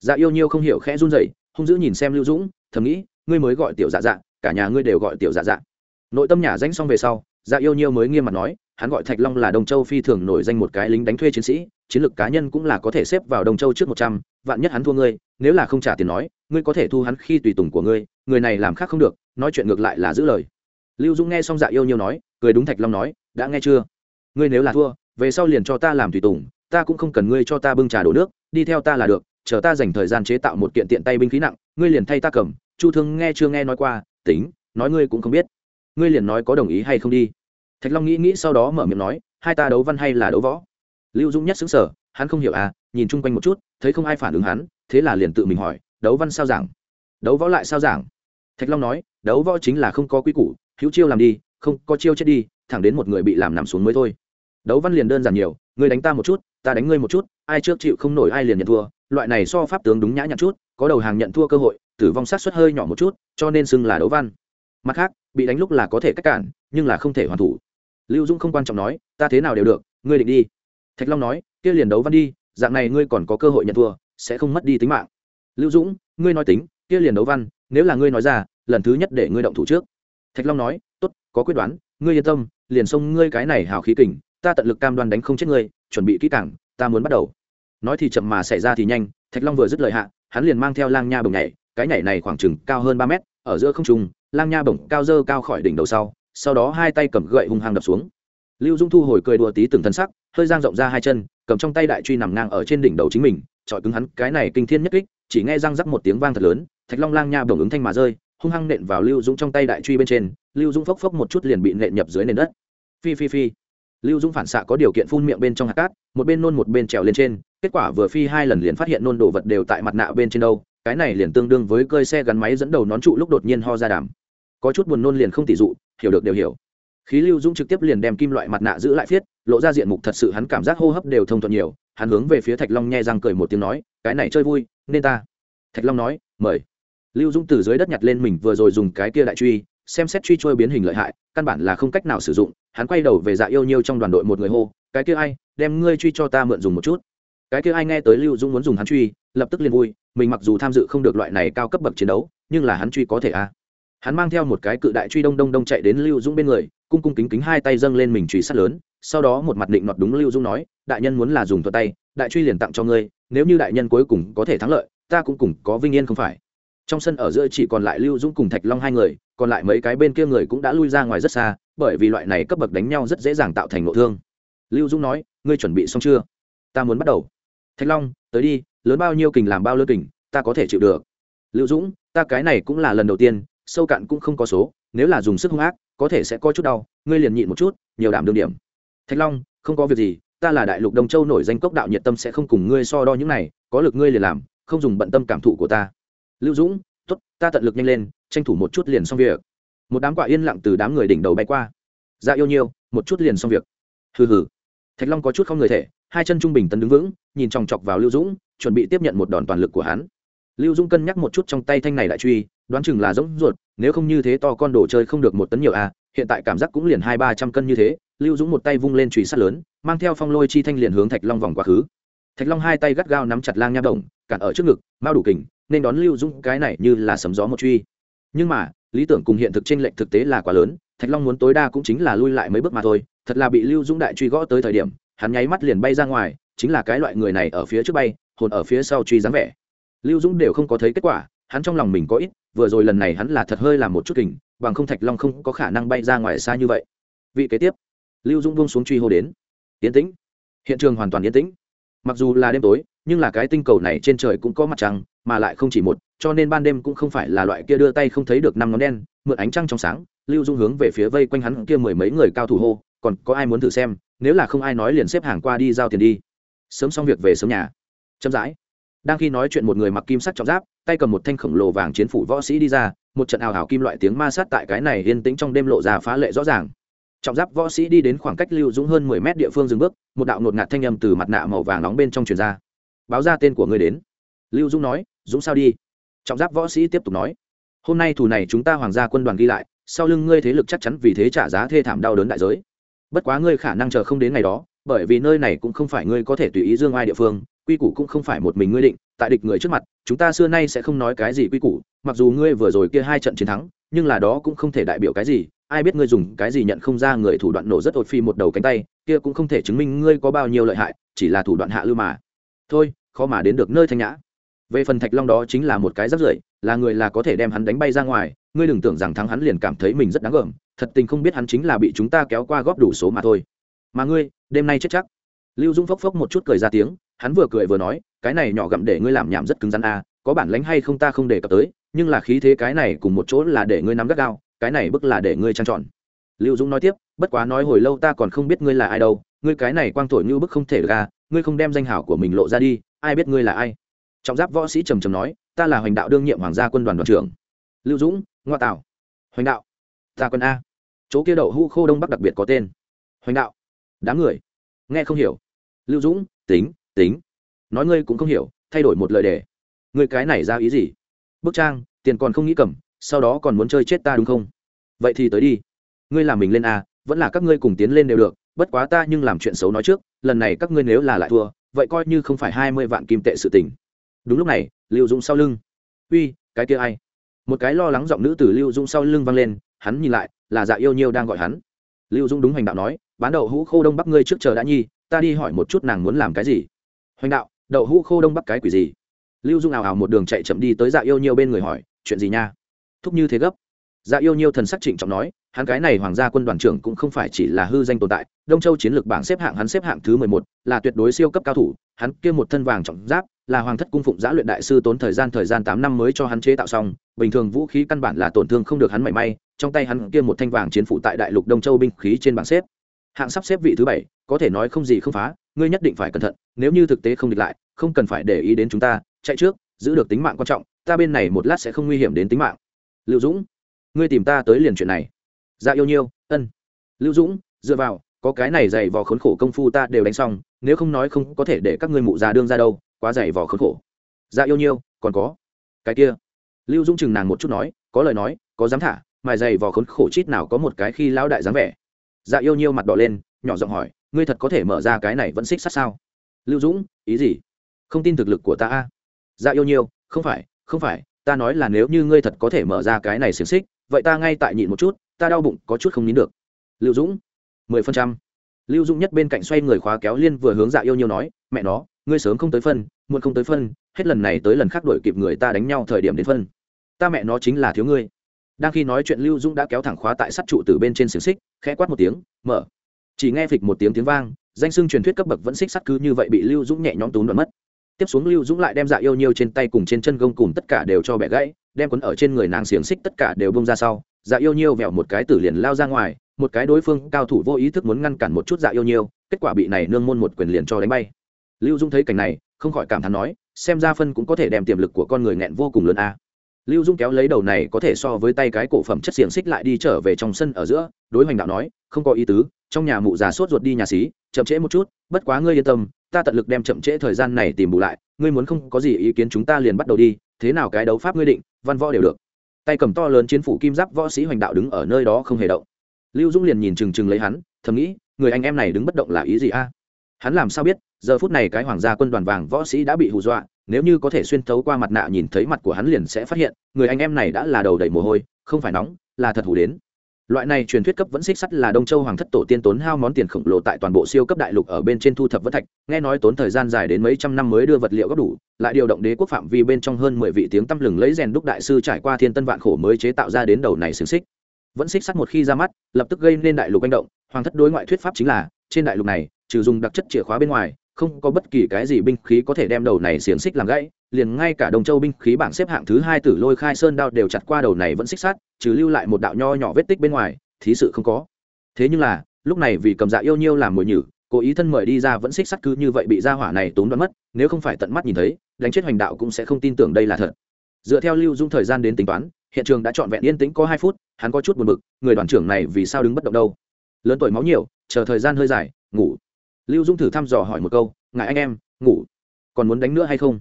Dạ yêu nhiêu không hiểu khẽ run rẩy, hung dữ nhìn xem lưu dũng, thầm nghĩ, ngươi mới gọi tiểu dạ dạ cả nhà ngươi đều gọi tiểu dạ dạ. Nội tâm nhà danh xong về sau dạ yêu nhiêu mới nghiêm mặt nói hắn gọi thạch long là đông châu phi thường nổi danh một cái lính đánh thuê chiến sĩ, chiến lược cá nhân cũng là có thể xếp vào đông châu trước một trăm, vạn nhất hắn thua ngươi, nếu là không trả tiền nói, ngươi có thể thu hắn khi tùy tùng của ngươi, người này làm khác không được, nói chuyện ngược lại là giữ lời. Lưu dũng nghe xong dạ yêu nhiêu nói, cười đúng thạch long nói, đã nghe chưa? Ngươi nếu là thua, về sau liền cho ta làm tùy tùng, ta cũng không cần ngươi cho ta bưng trà đổ nước, đi theo ta là được, chờ ta dành thời gian chế tạo một kiện tiện tay binh khí nặng, ngươi liền thay ta cầm. Chu thương nghe chưa nghe nói qua, tính, nói ngươi cũng không biết. Ngươi liền nói có đồng ý hay không đi thạch long nghĩ nghĩ sau đó mở miệng nói, hai ta đấu văn hay là đấu võ? Lưu dũng nhất xứng sở hắn không hiểu à nhìn chung quanh một chút, thấy không ai phản ứng hắn, thế là liền tự mình hỏi, đấu văn sao giảng đấu võ lại sao giảng thạch long nói, đấu võ chính là không có quy củ, hữu chiêu làm đi, không có chiêu chết đi, thẳng đến một người bị làm nằm xuống mới thôi. Đấu văn liền đơn giản nhiều, ngươi đánh ta một chút, ta đánh ngươi một chút, ai trước chịu không nổi ai liền nhận thua, loại này so pháp tướng đúng nhã nhặn chút, có đầu hàng nhận thua cơ hội, tử vong sát suất hơi nhỏ một chút, cho nên xưng là đấu văn. Mặt khác, bị đánh lúc là có thể cách cản, nhưng là không thể hoàn thủ lưu dung không quan trọng nói, ta thế nào đều được, ngươi định đi. Thạch long nói, kia liền đấu văn đi, dạng này ngươi còn có cơ hội nhận thua, sẽ không mất đi tính mạng. Lưu dũng, ngươi nói tính, kia liền đấu văn, nếu là ngươi nói ra, lần thứ nhất để ngươi động thủ trước. Thạch long nói, tốt, có quyết đoán, ngươi yên tâm, liền xông ngươi cái này hào khí kình, ta tận lực cam đoan đánh không chết ngươi, chuẩn bị kỹ càng, ta muốn bắt đầu. Nói thì chậm mà xảy ra thì nhanh, thạch long vừa dứt lời hạ, hắn liền mang theo lang nha bồng nhảy, cái nhảy này khoảng chừng cao hơn ba mét, ở giữa không trung, lang nha bổng cao dơ cao khỏi đỉnh đầu sau sau đó hai tay cầm gậy hung hăng đập xuống. Lưu dung thu hồi cười đùa tí từng thân sắc, hơi giang rộng ra hai chân, cầm trong tay đại truy nằm ngang ở trên đỉnh đầu chính mình, chọi cứng hắn, cái này kinh thiên nhất kích, chỉ nghe răng rắc một tiếng vang thật lớn, thạch long lang nha bổng ứng thanh mà rơi, hung hăng nện vào lưu dũng trong tay đại truy bên trên, lưu dũng phốc phốc một chút liền bị nện nhập dưới nền đất. Phi phi phi. Lưu dũng phản xạ có điều kiện phun miệng bên trong hạt cát, một bên nôn một bên trèo lên trên, kết quả vừa phi hai lần liền phát hiện nôn đồ vật đều tại mặt nạ bên trên đâu, cái này liền tương đương với cơi xe gắn máy dẫn đầu nón trụ lúc đột nhiên ho ra đàm. Có chút buồn nôn liền không tỷ dụ hiểu được đều hiểu. Khí lưu dũng trực tiếp liền đem kim loại mặt nạ giữ lại phiết, lộ ra diện mục thật sự hắn cảm giác hô hấp đều thông thuận nhiều, hắn hướng về phía thạch long nhẹ răng cười một tiếng nói, cái này chơi vui, nên ta. Thạch long nói, mời. Lưu dũng từ dưới đất nhặt lên mình vừa rồi dùng cái kia đại truy, xem xét truy trôi biến hình lợi hại, căn bản là không cách nào sử dụng, hắn quay đầu về dạ yêu nhiêu trong đoàn đội một người hô, cái kia ai, đem ngươi truy cho ta mượn dùng một chút. Cái kia ai nghe tới lưu dũng muốn dùng hắn truy, lập tức liền vui, mình mặc dù tham dự không được loại này cao cấp bậc chiến đấu, nhưng là hắn truy có thể a à hắn mang theo một cái cự đại truy đông đông đông chạy đến lưu dũng bên người, cung cung kính kính hai tay dâng lên mình truy sát lớn, sau đó một mặt định nọt đúng lưu dũng nói, đại nhân muốn là dùng thuật tay, đại truy liền tặng cho ngươi, nếu như đại nhân cuối cùng có thể thắng lợi, ta cũng cùng có vinh yên không phải. Trong sân ở giữa chỉ còn lại lưu dũng cùng thạch long hai người, còn lại mấy cái bên kia người cũng đã lui ra ngoài rất xa, bởi vì loại này cấp bậc đánh nhau rất dễ dàng tạo thành nội thương. Lưu dũng nói, ngươi chuẩn bị xong chưa? Ta muốn bắt đầu. Thạch long, tới đi, lớn bao nhiêu kình làm bao lơ kình, ta có thể chịu được. Lưu dũng, ta cái này cũng là lần đầu tiên sâu cạn cũng không có số, nếu là dùng sức hung ác, có thể sẽ có chút đau, ngươi liền nhịn một chút, nhiều đảm đương điểm. Thạch long, không có việc gì, ta là đại lục đông châu nổi danh cốc đạo nhiệt tâm sẽ không cùng ngươi so đo những này, có lực ngươi liền làm, không dùng bận tâm cảm thụ của ta. Lưu dũng t ố t ta tận lực nhanh lên, tranh thủ một chút liền xong việc. Một đám quả yên lặng từ đám người đỉnh đầu bay qua. Dạ yêu nhiêu, một chút liền xong việc. Hừ hừ. Thạch long có chút không người thể, hai chân trung bình tấn đứng vững, nhìn chòng chọc vào lưu dũng, chuẩn bị tiếp nhận một đòn toàn lực của hắn. Lưu dũng cân nhắc một chút trong tay thanh này đại truy đoán chừng là giống ruột, nếu không như thế to con đồ chơi không được một tấn nhiều à hiện tại cảm giác cũng liền hai ba trăm cân như thế, lưu dũng một tay vung lên truy sắt lớn, mang theo phong lôi chi thanh liền hướng thạch long vòng quá khứ. Thạch long hai tay gắt gao nắm chặt lang nha đồng, cản ở trước ngực mao đủ kình, nên đón lưu dũng cái này như là sấm gió một truy. Nhưng mà, lý tưởng cùng hiện thực chênh lệch thực tế là quá lớn, thạch long muốn tối đa cũng chính là lui lại mấy bước mà thôi, thật là bị lưu dũng đại truy gõ tới thời điểm, hắn nháy mắt liền bay ra ngoài, chính là cái loại người này ở phía trước bay, hồn ở phía sau truy dáng vẻ. Lưu dũng đều không có thấy kết quả hắn trong lòng mình có ít, vừa rồi lần này hắn là thật hơi làm một chút kình, bằng không thạch long không có khả năng bay ra ngoài xa như vậy. Vị kế tiếp, lưu dũng buông xuống truy hô đến. Yên tĩnh. Hiện trường hoàn toàn yên tĩnh. Mặc dù là đêm tối, nhưng là cái tinh cầu này trên trời cũng có mặt trăng, mà lại không chỉ một, cho nên ban đêm cũng không phải là loại kia đưa tay không thấy được năm ngón đen, mượn ánh trăng trong sáng, lưu dung hướng về phía vây quanh hắn kia mười mấy người cao thủ hô, còn có ai muốn thử xem? Nếu là không ai nói liền xếp hàng qua đi giao tiền đi. Sớm xong việc về sớm nhà. Chậm rãi. Đang khi nói chuyện một người mặc kim sắc trọng giáp tay cầm một thanh khổng lồ vàng chiến phủ võ sĩ đi ra, một trận ào ào kim loại tiếng ma sát tại cái này yên tĩnh trong đêm lộ ra phá lệ rõ ràng. Trọng giáp võ sĩ đi đến khoảng cách lưu dũng hơn mười mét địa phương dừng bước, một đạo ngột ngạt thanh â m từ mặt nạ màu vàng nóng bên trong truyền ra. Báo ra tên của người đến. Lưu dũng nói, dũng sao đi? Trọng giáp võ sĩ tiếp tục nói, hôm nay thù này chúng ta hoàng gia quân đoàn ghi lại, sau lưng ngươi thế lực chắc chắn vì thế trả giá thê thảm đau đớn đại giới. Bất quá ngươi khả năng chờ không đến ngày đó, bởi vì nơi này cũng không phải ngươi có thể tùy ý dương ai địa phương quy củ cũng không phải một mình ngươi định, tại địch người trước mặt, chúng ta xưa nay sẽ không nói cái gì quy củ, mặc dù ngươi vừa rồi kia hai trận chiến thắng, nhưng là đó cũng không thể đại biểu cái gì, ai biết ngươi dùng cái gì nhận không ra người thủ đoạn nổ rất ột phi một đầu cánh tay, kia cũng không thể chứng minh ngươi có bao nhiêu lợi hại, chỉ là thủ đoạn hạ lưu mà. Thôi, khó mà đến được nơi thanh nhã. Về phần thạch long đó chính là một cái rắc rưởi, là người là có thể đem hắn đánh bay ra ngoài, ngươi đừng tưởng rằng thắng hắn liền cảm thấy mình rất đáng gờm, thật tình không biết hắn chính là bị chúng ta kéo qua góp đủ số mà thôi. Mà ngươi, đêm nay chết chắc. Lưu dung phốc phốc một chút cười ra tiếng hắn vừa cười vừa nói cái này nhỏ gặm để ngươi làm nhảm rất cứng rắn a à, có bản lánh hay không ta không đề cập tới nhưng là khí thế cái này cùng một chỗ là để ngươi nắm gắt gao cái này bức là để ngươi trăn trọn lưu dũng nói tiếp bất quá nói hồi lâu ta còn không biết ngươi là ai đâu ngươi cái này quang thổi như bức không thể ra à, ngươi không đem danh hảo của mình lộ ra đi ai biết ngươi là ai? Trọng giáp võ sĩ trầm trầm nói ta là hoành đạo đương nhiệm hoàng gia quân đoàn đoàn trưởng. Lưu dũng ngoa tảo hoành đạo ta quân a. Chỗ kia đậu hũ khô đông bắc đặc biệt có tên. Hoành đạo đám người nghe không hiểu. Lưu dũng tính tính. Nói ngươi cũng không hiểu, thay đổi một lời đề ngươi cái này ra ý gì? Bức trang, tiền còn không nghĩ cầm, sau đó còn muốn chơi chết ta đúng không? Vậy thì tới đi. Ngươi làm mình lên a, vẫn là các ngươi cùng tiến lên đều được, bất quá ta nhưng làm chuyện xấu nói trước, lần này các ngươi nếu là lại thua, vậy coi như không phải hai mươi vạn kim tệ sự tình. Đúng lúc này, lưu dũng sau lưng. Uy, cái kia ai? Một cái lo lắng giọng nữ từ lưu dũng sau lưng vang lên, hắn nhìn lại, là dạ yêu nhiêu đang gọi hắn. Lưu dũng đúng hành đạo nói, bán đậu hũ khô đông bắc ngươi trước chờ đã nhi, ta đi hỏi một chút nàng muốn làm cái gì hoành đạo, đậu hũ khô đông bắc cái quỷ gì? Lưu dung ảo ảo một đường chạy chậm đi tới dạ yêu nhiêu bên người hỏi, chuyện gì nha? Thúc như thế gấp. Dạ yêu nhiêu thần sắc trịnh trọng nói, hắn cái này hoàng gia quân đoàn trưởng cũng không phải chỉ là hư danh tồn tại, đông châu chiến lược bảng xếp hạng hắn xếp hạng thứ mười một, là tuyệt đối siêu cấp cao thủ, hắn kia một thân vàng trọng giáp, là hoàng thất cung phụng giã luyện đại sư tốn thời gian thời gian tám năm mới cho hắn chế tạo xong, bình thường vũ khí căn bản là tổn thương không được hắn mảy may, trong tay hắn kia một thanh vàng chiến phụ tại đại lục đông châu binh khí trên bảng xếp. Hạng sắp xếp vị thứ bảy, có thể nói không gì không phá ngươi nhất định phải cẩn thận, nếu như thực tế không địch lại, không cần phải để ý đến chúng ta, chạy trước, giữ được tính mạng quan trọng, ta bên này một lát sẽ không nguy hiểm đến tính mạng. Lưu dũng, ngươi tìm ta tới liền chuyện này. Dạ yêu nhiêu, ân. Lưu dũng, dựa vào, có cái này dày vò khốn khổ công phu ta đều đánh xong, nếu không nói không có thể để các ngươi mụ già đương ra đâu, quá dày vò khốn khổ. Dạ yêu nhiêu, còn có. Cái kia. Lưu dũng chừng nàng một chút nói, có lời nói, có dám thả mài dày vò khốn khổ chít nào có một cái khi lão đại dáng vẻ. Dạ yêu nhiêu mặt đỏ lên nhỏ giọng hỏi, ngươi thật có thể mở ra cái này vẫn xích sát sao? Lưu dũng, ý gì? Không tin thực lực của ta a. Dạ yêu nhiêu không phải không phải, ta nói là nếu như ngươi thật có thể mở ra cái này xiềng xích, vậy ta ngay tại nhịn một chút, ta đau bụng có chút không nín được. Lưu dũng? Mười phần trăm. Lưu dũng nhất bên cạnh xoay người khóa kéo liên vừa hướng dạ yêu nhiêu nói, mẹ nó, ngươi sớm không tới phân, muộn không tới phân, hết lần này tới lần khác đổi kịp người ta đánh nhau thời điểm đến phân. Ta mẹ nó chính là thiếu ngươi. Đang khi nói chuyện, lưu dũng đã kéo thẳng khóa tại sắt trụ từ bên trên xiềng xích, khẽ quát một tiếng, mở chỉ nghe phịch một tiếng tiếng vang, danh sưng truyền thuyết cấp bậc vẫn xích sắt cứ như vậy bị lưu dũng nhẹ nhõm tốn đoạn mất. Tiếp xuống lưu dũng lại đem dạ yêu nhiêu trên tay cùng trên chân gông cùng tất cả đều cho bẻ gãy, đem quấn ở trên người nàng xiềng xích tất cả đều bông ra sau. Dạ yêu nhiêu vẹo một cái tử liền lao ra ngoài, một cái đối phương cao thủ vô ý thức muốn ngăn cản một chút dạ yêu nhiêu kết quả bị này nương môn một quyền liền cho đánh bay. Lưu dũng thấy cảnh này, không khỏi cảm thán nói, xem ra phân cũng có thể đem tiềm lực của con người nghẹn vô cùng lớn a. Lưu dung kéo lấy đầu này có thể so với tay cái cổ phẩm chất xiềng xích lại đi trở về trong sân ở giữa, đối hoành đạo nói, không có ý tứ trong nhà mụ già sốt ruột đi nhà xí, chậm trễ một chút, bất quá ngươi yên tâm, ta tận lực đem chậm trễ thời gian này tìm bù lại, ngươi muốn không có gì ý kiến chúng ta liền bắt đầu đi, thế nào cái đấu pháp ngươi định, văn võ đều được. Tay cầm to lớn chiến phủ kim giáp võ sĩ hoành đạo đứng ở nơi đó không hề động. Lưu dũng liền nhìn chừng chừng lấy hắn, thầm nghĩ, người anh em này đứng bất động là ý gì a? Hắn làm sao biết, giờ phút này cái hoàng gia quân đoàn vàng võ sĩ đã bị hù dọa, nếu như có thể xuyên thấu qua mặt nạ nhìn thấy mặt của hắn liền sẽ phát hiện, người anh em này đã là đầu đầy mồ hôi, không phải nóng, là thật hủ đến loại này truyền thuyết cấp vẫn xích sắt là đông châu hoàng thất tổ tiên tốn hao món tiền khổng lồ tại toàn bộ siêu cấp đại lục ở bên trên thu thập vẫn thạch, nghe nói tốn thời gian dài đến mấy trăm năm mới đưa vật liệu góp đủ, lại điều động đế quốc phạm vi bên trong hơn mười vị tiếng tăm lừng lấy rèn đúc đại sư trải qua thiên tân vạn khổ mới chế tạo ra đến đầu này xứng xích. Vẫn xích sắt một khi ra mắt, lập tức gây nên đại lục manh động, hoàng thất đối ngoại thuyết pháp chính là, trên đại lục này, trừ dùng đặc chất chìa khóa bên ngoài không có bất kỳ cái gì binh khí có thể đem đầu này xiềng xích làm gãy, liền ngay cả đồng châu binh khí bảng xếp hạng thứ hai tử lôi khai sơn đao đều chặt qua đầu này vẫn xích sát trừ lưu lại một đạo nho nhỏ vết tích bên ngoài, thí sự không có. Thế nhưng là, lúc này vì cầm dạ yêu nhiêu làm mồi nhử, cố ý thân mời đi ra vẫn xích sắt cứ như vậy bị ra hỏa này tốn đoán mất, nếu không phải tận mắt nhìn thấy, đánh chết hoành đạo cũng sẽ không tin tưởng đây là thật. Dựa theo lưu dung thời gian đến tính toán, hiện trường đã trọn vẹn yên tĩnh có hai phút, hắn có chút buồn bực, người đoàn trưởng này vì sao đứng bất động đâu? Lớn tuổi máu nhiều, chờ thời gian hơi dài, ngủ lưu dung thử thăm dò hỏi một câu ngại anh em, ngủ, còn muốn đánh nữa hay không?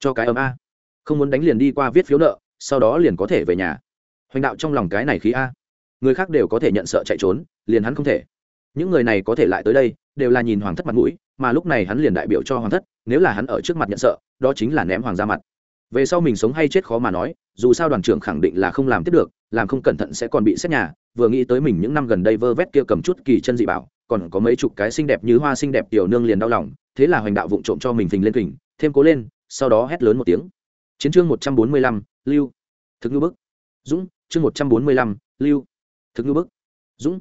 Cho cái ấm a. Không muốn đánh liền đi qua viết phiếu nợ, sau đó liền có thể về nhà. Hoành đạo trong lòng cái này khí a. Người khác đều có thể nhận sợ chạy trốn, liền hắn không thể. Những người này có thể lại tới đây, đều là nhìn hoàng thất mặt mũi, mà lúc này hắn liền đại biểu cho hoàng thất, nếu là hắn ở trước mặt nhận sợ, đó chính là ném hoàng ra mặt. Về sau mình sống hay chết khó mà nói, dù sao đoàn trưởng khẳng định là không làm tiếp được, làm không cẩn thận sẽ còn bị xét nhà, vừa nghĩ tới mình những năm gần đây vơ vét kia cầm chút kỳ chân dị bảo còn có mấy chục cái xinh đẹp như hoa xinh đẹp tiểu nương liền đau lòng, thế là hoành đạo vụng trộm cho mình phình lên kình, thêm cố lên, sau đó hét lớn một tiếng. Chiến chương một trăm bốn mươi lăm, lưu. Thực ngư bức. Dũng, chương một trăm bốn mươi lăm, lưu. Thực ngư bức. Dũng.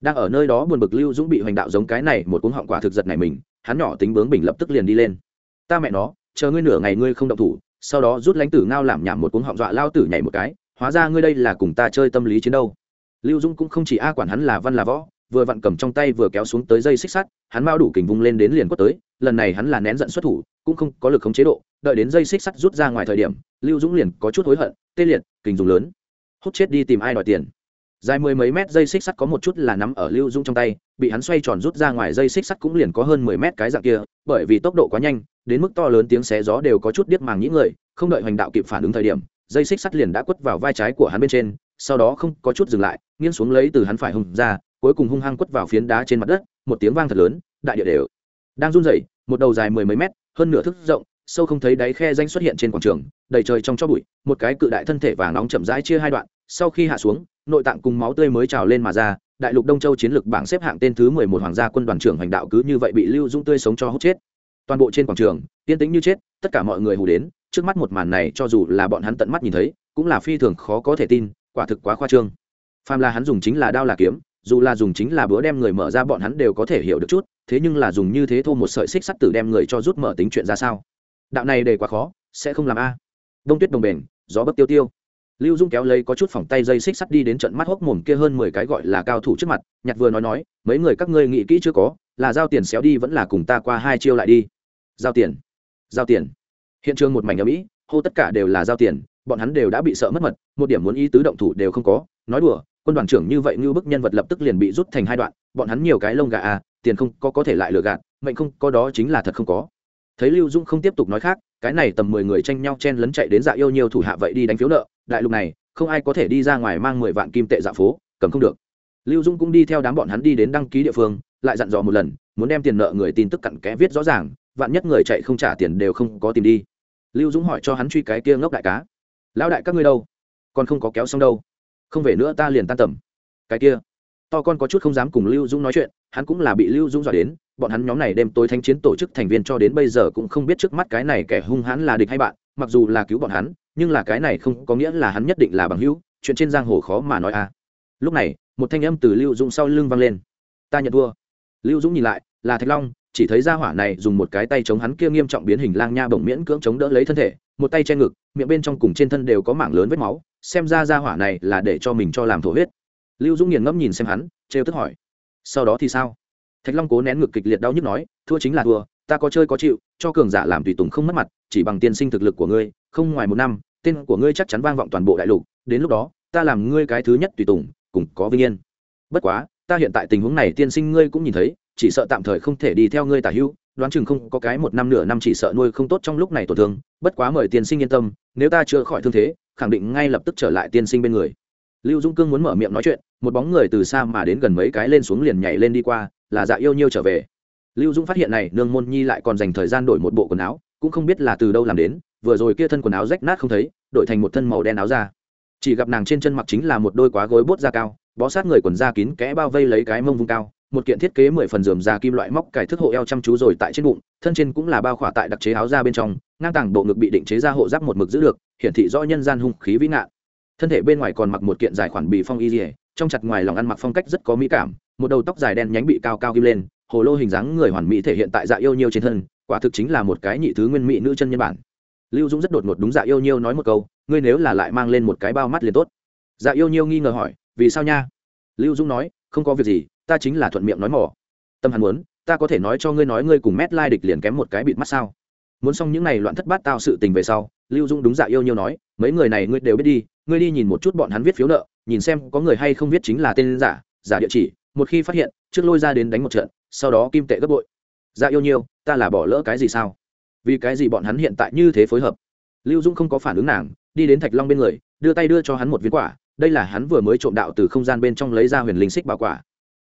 Đang ở nơi đó buồn bực lưu dũng bị hoành đạo giống cái này một cuống họng quả thực giật này mình, hắn nhỏ tính bướng bình lập tức liền đi lên. Ta mẹ nó, chờ ngươi nửa ngày ngươi không động thủ, sau đó rút lãnh tử ngao làm nhảm một cuống họng dọa lao tử nhảy một cái, hóa ra ngươi đây là cùng ta chơi tâm lý chiến đâu. Lưu dũng cũng không chỉ a quản hắn là văn là võ vừa vặn cầm trong tay vừa kéo xuống tới dây xích sắt, hắn mao đủ kình vung lên đến liền quất tới, lần này hắn là nén giận xuất thủ, cũng không có lực khống chế độ, đợi đến dây xích sắt rút ra ngoài thời điểm, lưu dũng liền có chút hối hận, tê liệt, kình dùng lớn, hút chết đi tìm ai đòi tiền. Dài mười mấy mét dây xích sắt có một chút là nắm ở lưu dũng trong tay, bị hắn xoay tròn rút ra ngoài dây xích sắt cũng liền có hơn mười mét cái dạng kia, bởi vì tốc độ quá nhanh, đến mức to lớn tiếng xé gió đều có chút điếc màng những người, không đợi hoành đạo kịp phản ứng thời điểm, dây xích sắt liền đã quất vào vai trái của hắn bên trên, sau đó không có chút dừng lại, nghiêng xuống lấy từ hắn phải hùng ra cuối cùng hung hăng quất vào phiến đá trên mặt đất, một tiếng vang thật lớn, đại địa đều đang run rẩy, một đầu dài mười mấy mét, hơn nửa thước rộng, sâu không thấy đáy khe danh xuất hiện trên quảng trường, đầy trời trong cho bụi, một cái cự đại thân thể vàng nóng chậm rãi chia hai đoạn, sau khi hạ xuống, nội tạng cùng máu tươi mới trào lên mà ra, đại lục đông châu chiến lược bảng xếp hạng tên thứ mười một hoàng gia quân đoàn trưởng hành đạo cứ như vậy bị lưu dung tươi sống cho hút chết. Toàn bộ trên quảng trường tiên tĩnh như chết, tất cả mọi người hù đến, trước mắt một màn này cho dù là bọn hắn tận mắt nhìn thấy, cũng là phi thường khó có thể tin, quả thực quá khoa trương. Phàm là hắn dùng chính là đao là kiếm dù là dùng chính là bữa đem người mở ra bọn hắn đều có thể hiểu được chút, thế nhưng là dùng như thế thô một sợi xích sắt tử đem người cho rút mở tính chuyện ra sao? Đạo này đề quá khó, sẽ không làm a. Đông tuyết đồng bền, gió bấc tiêu tiêu. Lưu dung kéo lấy có chút phòng tay dây xích sắt đi đến trận mắt hốc mồm kia hơn mười cái gọi là cao thủ trước mặt, nhặt vừa nói nói, mấy người các ngươi nghĩ kỹ chưa có, là giao tiền xéo đi vẫn là cùng ta qua hai chiêu lại đi. Giao tiền. Giao tiền. Hiện trường một mảnh ở mỹ hô tất cả đều là giao tiền bọn hắn đều đã bị sợ mất mật, một điểm muốn ý tứ động thủ đều không có. Nói đùa, quân đoàn trưởng như vậy như bức nhân vật lập tức liền bị rút thành hai đoạn, bọn hắn nhiều cái lông gà à tiền không có có thể lại lừa gạt, mệnh không có đó chính là thật không có. Thấy lưu dung không tiếp tục nói khác, cái này tầm mười người tranh nhau chen lấn chạy đến dạ yêu nhiều thủ hạ vậy đi đánh phiếu nợ, đại lục này, không ai có thể đi ra ngoài mang mười vạn kim tệ dạ phố, cầm không được. Lưu dung cũng đi theo đám bọn hắn đi đến đăng ký địa phương, lại dặn dò một lần, muốn đem tiền nợ người tin tức cặn kẽ viết rõ ràng, vạn nhất người chạy không trả tiền đều không có tìm đi. Lưu dũng hỏi cho hắn truy cái kia ngốc đại cá lão đại các ngươi đâu? Còn không có kéo xong đâu. Không về nữa ta liền tan tầm. Cái kia, to con có chút không dám cùng lưu dũng nói chuyện, hắn cũng là bị lưu dũng dọa đến, bọn hắn nhóm này đêm tối thanh chiến tổ chức thành viên cho đến bây giờ cũng không biết trước mắt cái này kẻ hung hãn là địch hay bạn, mặc dù là cứu bọn hắn, nhưng là cái này không có nghĩa là hắn nhất định là bằng hữu, chuyện trên giang hồ khó mà nói à. Lúc này, một thanh âm từ lưu dũng sau lưng vang lên. Ta nhận thua. Lưu dũng nhìn lại, là thạch long chỉ thấy ra hỏa này dùng một cái tay chống hắn kia nghiêm trọng biến hình lang nha bổng miễn cưỡng chống đỡ lấy thân thể, một tay che ngực, miệng bên trong cùng trên thân đều có mảng lớn vết máu, xem ra ra hỏa này là để cho mình cho làm thổ huyết. Lưu dũng nghiền ngẫm nhìn xem hắn, trêu tức hỏi, sau đó thì sao? Thạch long cố nén ngực kịch liệt đau nhức nói, thua chính là thua, ta có chơi có chịu, cho cường giả làm tùy tùng không mất mặt, chỉ bằng tiên sinh thực lực của ngươi, không ngoài một năm, tên của ngươi chắc chắn vang vọng toàn bộ đại lục, đến lúc đó, ta làm ngươi cái thứ nhất tùy tùng, cùng có vinh yên. Bất quá, ta hiện tại tình huống này tiên sinh ngươi cũng nhìn thấy chỉ sợ tạm thời không thể đi theo ngươi tả hữu, đoán chừng không có cái một năm nửa năm chỉ sợ nuôi không tốt trong lúc này tổn thương, bất quá mời tiên sinh yên tâm, nếu ta chữa khỏi thương thế, khẳng định ngay lập tức trở lại tiên sinh bên người. Lưu dung cương muốn mở miệng nói chuyện, một bóng người từ xa mà đến gần mấy cái lên xuống liền nhảy lên đi qua, là dạ yêu nhiêu trở về. Lưu dung phát hiện này, nương môn nhi lại còn dành thời gian đổi một bộ quần áo, cũng không biết là từ đâu làm đến, vừa rồi kia thân quần áo rách nát không thấy, đổi thành một thân màu đen áo ra chỉ gặp nàng trên chân mặc chính là một đôi quá gối bốt da cao, bó sát người quần da kín kẽ bao vây lấy cái mông vung cao một kiện thiết kế mười phần dườm da kim loại móc cải thức hộ eo chăm chú rồi tại trên bụng, thân trên cũng là bao khỏa tại đặc chế áo da bên trong, ngang tàng bộ ngực bị định chế ra hộ giáp một mực giữ được, hiển thị rõ nhân gian hung khí vĩ nạn thân thể bên ngoài còn mặc một kiện dài khoản bị phong y dỉa trong chặt ngoài lòng ăn mặc phong cách rất có mỹ cảm, một đầu tóc dài đen nhánh bị cao cao kim lên, hồ lô hình dáng người hoàn mỹ thể hiện tại dạ yêu nhiêu trên thân, quả thực chính là một cái nhị thứ nguyên mỹ nữ chân nhân bản. Lưu dũng rất đột ngột đúng dạ yêu nhiêu nói một câu, ngươi nếu là lại mang lên một cái bao mắt liền tốt. Dạ yêu nhiêu nghi ngờ hỏi, vì sao nha? Lưu dũng nói, không có việc gì ta chính là thuận miệng nói mỏ. Tâm hắn muốn, ta có thể nói cho ngươi nói ngươi cùng mét lai địch liền kém một cái bịt mắt sao? Muốn xong những này loạn thất bát tao sự tình về sau, lưu dung đúng dạ yêu nhiêu nói, mấy người này ngươi đều biết đi, ngươi đi nhìn một chút bọn hắn viết phiếu nợ, nhìn xem có người hay không viết chính là tên giả giả địa chỉ, một khi phát hiện, trước lôi ra đến đánh một trận, sau đó kim tệ gấp bội. Dạ yêu nhiêu ta là bỏ lỡ cái gì sao? Vì cái gì bọn hắn hiện tại như thế phối hợp? Lưu dung không có phản ứng nàng, đi đến thạch long bên người, đưa tay đưa cho hắn một viên quả, đây là hắn vừa mới trộm đạo từ không gian bên trong lấy ra huyền linh xích bảo quả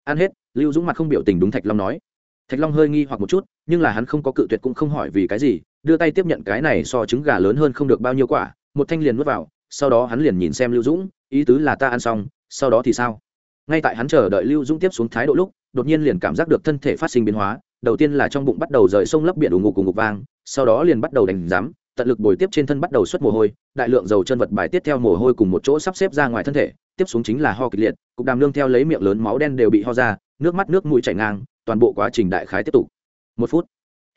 ăn hết, lưu dũng mặt không biểu tình đúng thạch long nói. Thạch long hơi nghi hoặc một chút, nhưng là hắn không có cự tuyệt cũng không hỏi vì cái gì, đưa tay tiếp nhận cái này so trứng gà lớn hơn không được bao nhiêu quả, một thanh liền nuốt vào, sau đó hắn liền nhìn xem lưu dũng, ý tứ là ta ăn xong, sau đó thì sao? Ngay tại hắn chờ đợi lưu dũng tiếp xuống thái độ lúc, đột nhiên liền cảm giác được thân thể phát sinh biến hóa, đầu tiên là trong bụng bắt đầu rời sông lấp biển ù ngục cùng ngục vang, sau đó liền bắt đầu đánh rắm tận lực bồi tiếp trên thân bắt đầu xuất mồ hôi, đại lượng dầu chân vật bài tiết theo mồ hôi cùng một chỗ sắp xếp ra ngoài thân thể tiếp xuống chính là ho kịch liệt, cục đàm lương theo lấy miệng lớn máu đen đều bị ho ra, nước mắt nước mũi chảy ngang, toàn bộ quá trình đại khái tiếp tục. Một phút,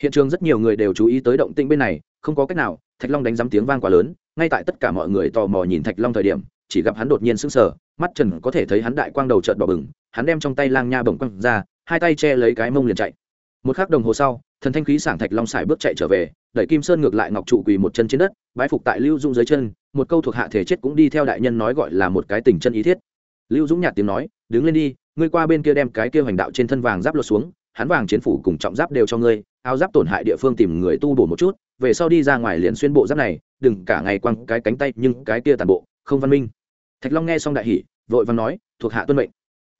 hiện trường rất nhiều người đều chú ý tới động tĩnh bên này, không có cách nào, thạch long đánh giám tiếng vang quá lớn, ngay tại tất cả mọi người tò mò nhìn thạch long thời điểm, chỉ gặp hắn đột nhiên sững sờ, mắt trần có thể thấy hắn đại quang đầu trợn đỏ bừng, hắn đem trong tay lang nha bổng quăng ra, hai tay che lấy cái mông liền chạy. Một khắc đồng hồ sau, thần thanh khí sảng thạch long xài bước chạy trở về, đẩy kim sơn ngược lại ngọc trụ quỳ một chân trên đất, bái phục tại lưu dung dưới chân một câu thuộc hạ thể chết cũng đi theo đại nhân nói gọi là một cái tình chân ý thiết. Lưu dũng nhạt tiếng nói, đứng lên đi, ngươi qua bên kia đem cái kia hoành đạo trên thân vàng giáp lột xuống, hắn vàng chiến phủ cùng trọng giáp đều cho ngươi, áo giáp tổn hại địa phương tìm người tu bổ một chút, về sau đi ra ngoài liền xuyên bộ giáp này, đừng cả ngày quăng cái cánh tay, nhưng cái kia tàn bộ, không văn minh. Thạch long nghe xong đại hỉ, vội vàng nói, thuộc hạ tuân mệnh.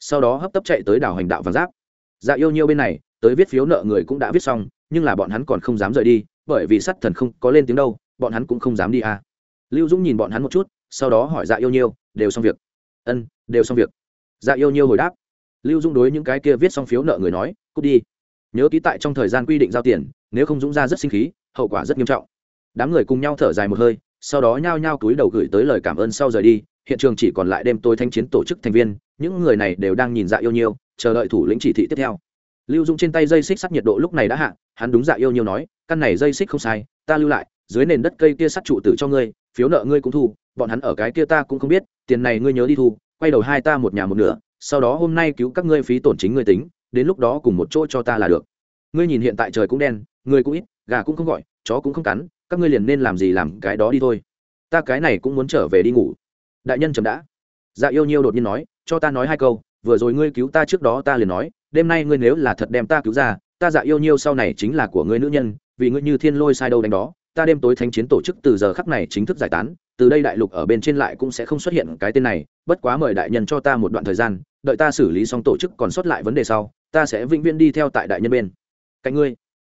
Sau đó hấp tấp chạy tới đảo hành đạo vàng giáp. Dạ yêu nhiêu bên này, tới viết phiếu nợ người cũng đã viết xong, nhưng là bọn hắn còn không dám rời đi, bởi vì sắt thần không có lên tiếng đâu, bọn hắn cũng không dám đi à lưu dũng nhìn bọn hắn một chút, sau đó hỏi dạ yêu nhiêu, đều xong việc? Ân, đều xong việc. Dạ yêu nhiêu hồi đáp. Lưu dũng đối những cái kia viết xong phiếu nợ người nói, cút đi. Nhớ ký tại trong thời gian quy định giao tiền, nếu không dũng ra rất sinh khí, hậu quả rất nghiêm trọng. Đám người cùng nhau thở dài một hơi, sau đó nhao nhao túi đầu gửi tới lời cảm ơn sau rời đi, hiện trường chỉ còn lại đêm tôi thanh chiến tổ chức thành viên, những người này đều đang nhìn dạ yêu nhiêu, chờ đợi thủ lĩnh chỉ thị tiếp theo. Lưu dũng trên tay dây xích sắt nhiệt độ lúc này đã hạ, hắn đúng dạ yêu nhiêu nói, căn này dây xích không sai, ta lưu lại dưới nền đất cây kia sắt trụ tử cho ngươi, phiếu nợ ngươi cũng thu, bọn hắn ở cái kia ta cũng không biết, tiền này ngươi nhớ đi thu, quay đầu hai ta một nhà một nửa, sau đó hôm nay cứu các ngươi phí tổn chính ngươi tính, đến lúc đó cùng một chỗ cho ta là được. Ngươi nhìn hiện tại trời cũng đen, người cũng ít, gà cũng không gọi, chó cũng không cắn, các ngươi liền nên làm gì làm cái đó đi thôi. Ta cái này cũng muốn trở về đi ngủ. Đại nhân chấm đã. Dạ yêu nhiêu đột nhiên nói, cho ta nói hai câu, vừa rồi ngươi cứu ta trước đó ta liền nói, đêm nay ngươi nếu là thật đem ta cứu ra, ta dạ yêu nhiêu sau này chính là của ngươi nữ nhân, vì ngươi như thiên lôi sai đâu đánh đó ta đêm tối thánh chiến tổ chức từ giờ khắc này chính thức giải tán, từ đây đại lục ở bên trên lại cũng sẽ không xuất hiện cái tên này, bất quá mời đại nhân cho ta một đoạn thời gian, đợi ta xử lý xong tổ chức còn sót lại vấn đề sau, ta sẽ vĩnh viễn đi theo tại đại nhân bên. Cạnh ngươi.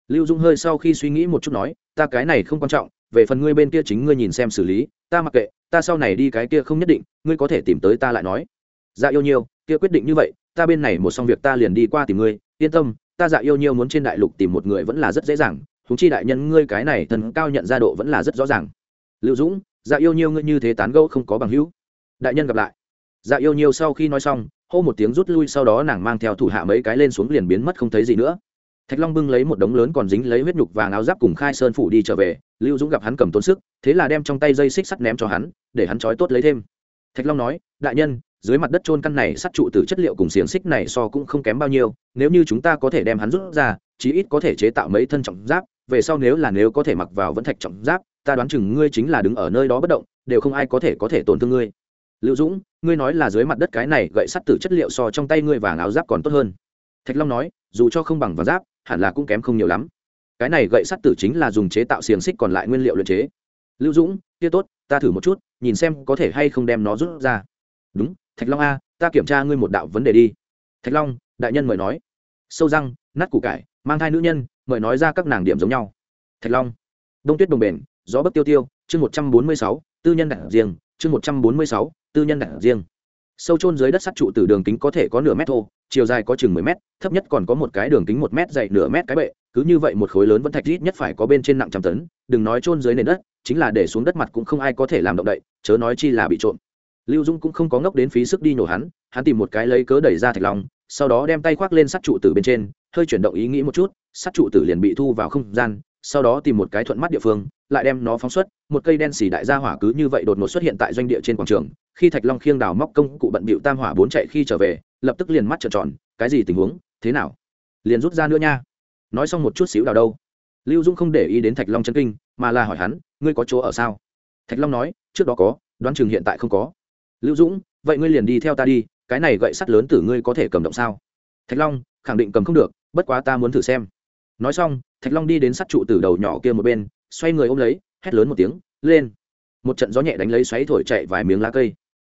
Lưu dung hơi sau khi suy nghĩ một chút nói, ta cái này không quan trọng, về phần ngươi bên kia chính ngươi nhìn xem xử lý, ta mặc kệ, ta sau này đi cái kia không nhất định, ngươi có thể tìm tới ta lại nói. Dạ yêu nhiêu kia quyết định như vậy, ta bên này một xong việc ta liền đi qua tìm ngươi, yên tâm, ta dạ yêu nhiêu muốn trên đại lục tìm một người vẫn là rất dễ dàng húng chi đại nhân ngươi cái này thần cao nhận ra độ vẫn là rất rõ ràng. Lưu dũng dạ yêu nhiêu ngươi như thế tán gẫu không có bằng hữu. Đại nhân gặp lại. Dạ yêu nhiêu sau khi nói xong, hô một tiếng rút lui, sau đó nàng mang theo thủ hạ mấy cái lên xuống liền biến mất không thấy gì nữa. Thạch long bưng lấy một đống lớn còn dính lấy huyết nhục vàng áo giáp cùng khai sơn phủ đi trở về, lưu dũng gặp hắn cầm tốn sức, thế là đem trong tay dây xích sắt ném cho hắn, để hắn trói tốt lấy thêm. Thạch long nói, đại nhân, dưới mặt đất trôn căn này sắt trụ từ chất liệu cùng xiềng xích này so cũng không kém bao nhiêu, nếu như chúng ta có thể đem hắn rút ra, chí ít có thể chế tạo mấy thân trọng giáp về sau nếu là nếu có thể mặc vào vẫn thạch trọng giáp, ta đoán chừng ngươi chính là đứng ở nơi đó bất động, đều không ai có thể có thể tổn thương ngươi. Lưu dũng, ngươi nói là dưới mặt đất cái này gậy sắt từ chất liệu so trong tay ngươi vàng áo giáp còn tốt hơn. Thạch long nói, dù cho không bằng vàng giáp, hẳn là cũng kém không nhiều lắm. Cái này gậy sắt tử chính là dùng chế tạo xiềng xích còn lại nguyên liệu luyện chế. Lưu dũng, kia tốt, ta thử một chút, nhìn xem có thể hay không đem nó rút ra. Đúng, thạch long a, ta kiểm tra ngươi một đạo vấn đề đi. Thạch long, đại nhân mời nói. Sâu răng, nát củ cải, mang thai nữ nhân mời nói ra các nàng điểm giống nhau thạch long, đông tuyết đồng bền, gió bất tiêu tiêu, chương một trăm bốn mươi sáu, tư nhân đặt riêng chương một trăm bốn mươi sáu, tư nhân đặt riêng sâu chôn dưới đất sắt trụ từ đường kính có thể có nửa mét thô, chiều dài có chừng mười mét, thấp nhất còn có một cái đường kính một mét dày nửa mét cái bệ, cứ như vậy một khối lớn vẫn thạch ít nhất phải có bên trên nặng trăm tấn, đừng nói chôn dưới nền đất, chính là để xuống đất mặt cũng không ai có thể làm động đậy, chớ nói chi là bị trộn. lưu dung cũng không có ngốc đến phí sức đi nhổ hắn hắn tìm một cái lấy cớ đẩy ra thạch long, sau đó đem tay khoác lên sắt trụ từ bên trên hơi chuyển động ý nghĩ một chút sắt trụ tử liền bị thu vào không gian, sau đó tìm một cái thuận mắt địa phương, lại đem nó phóng xuất, một cây đen xì đại gia hỏa cứ như vậy đột ngột xuất hiện tại doanh địa trên quảng trường, khi thạch long khiêng đào móc công cụ bận bịu tam hỏa bốn chạy khi trở về, lập tức liền mắt trợn tròn, cái gì tình huống, thế nào? Liền rút ra nữa nha. Nói xong một chút xíu đào đâu. Lưu dũng không để ý đến thạch long chân kinh, mà là hỏi hắn, ngươi có chỗ ở sao? Thạch long nói, trước đó có, đoán chừng hiện tại không có. Lưu dũng, vậy ngươi liền đi theo ta đi, cái này gậy sắt lớn tử ngươi có thể cầm động sao? Thạch long khẳng định cầm không được, bất quá ta muốn thử xem. Nói xong, thạch long đi đến sắt trụ từ đầu nhỏ kia một bên, xoay người ôm lấy, hét lớn một tiếng, lên! Một trận gió nhẹ đánh lấy xoáy thổi chạy vài miếng lá cây.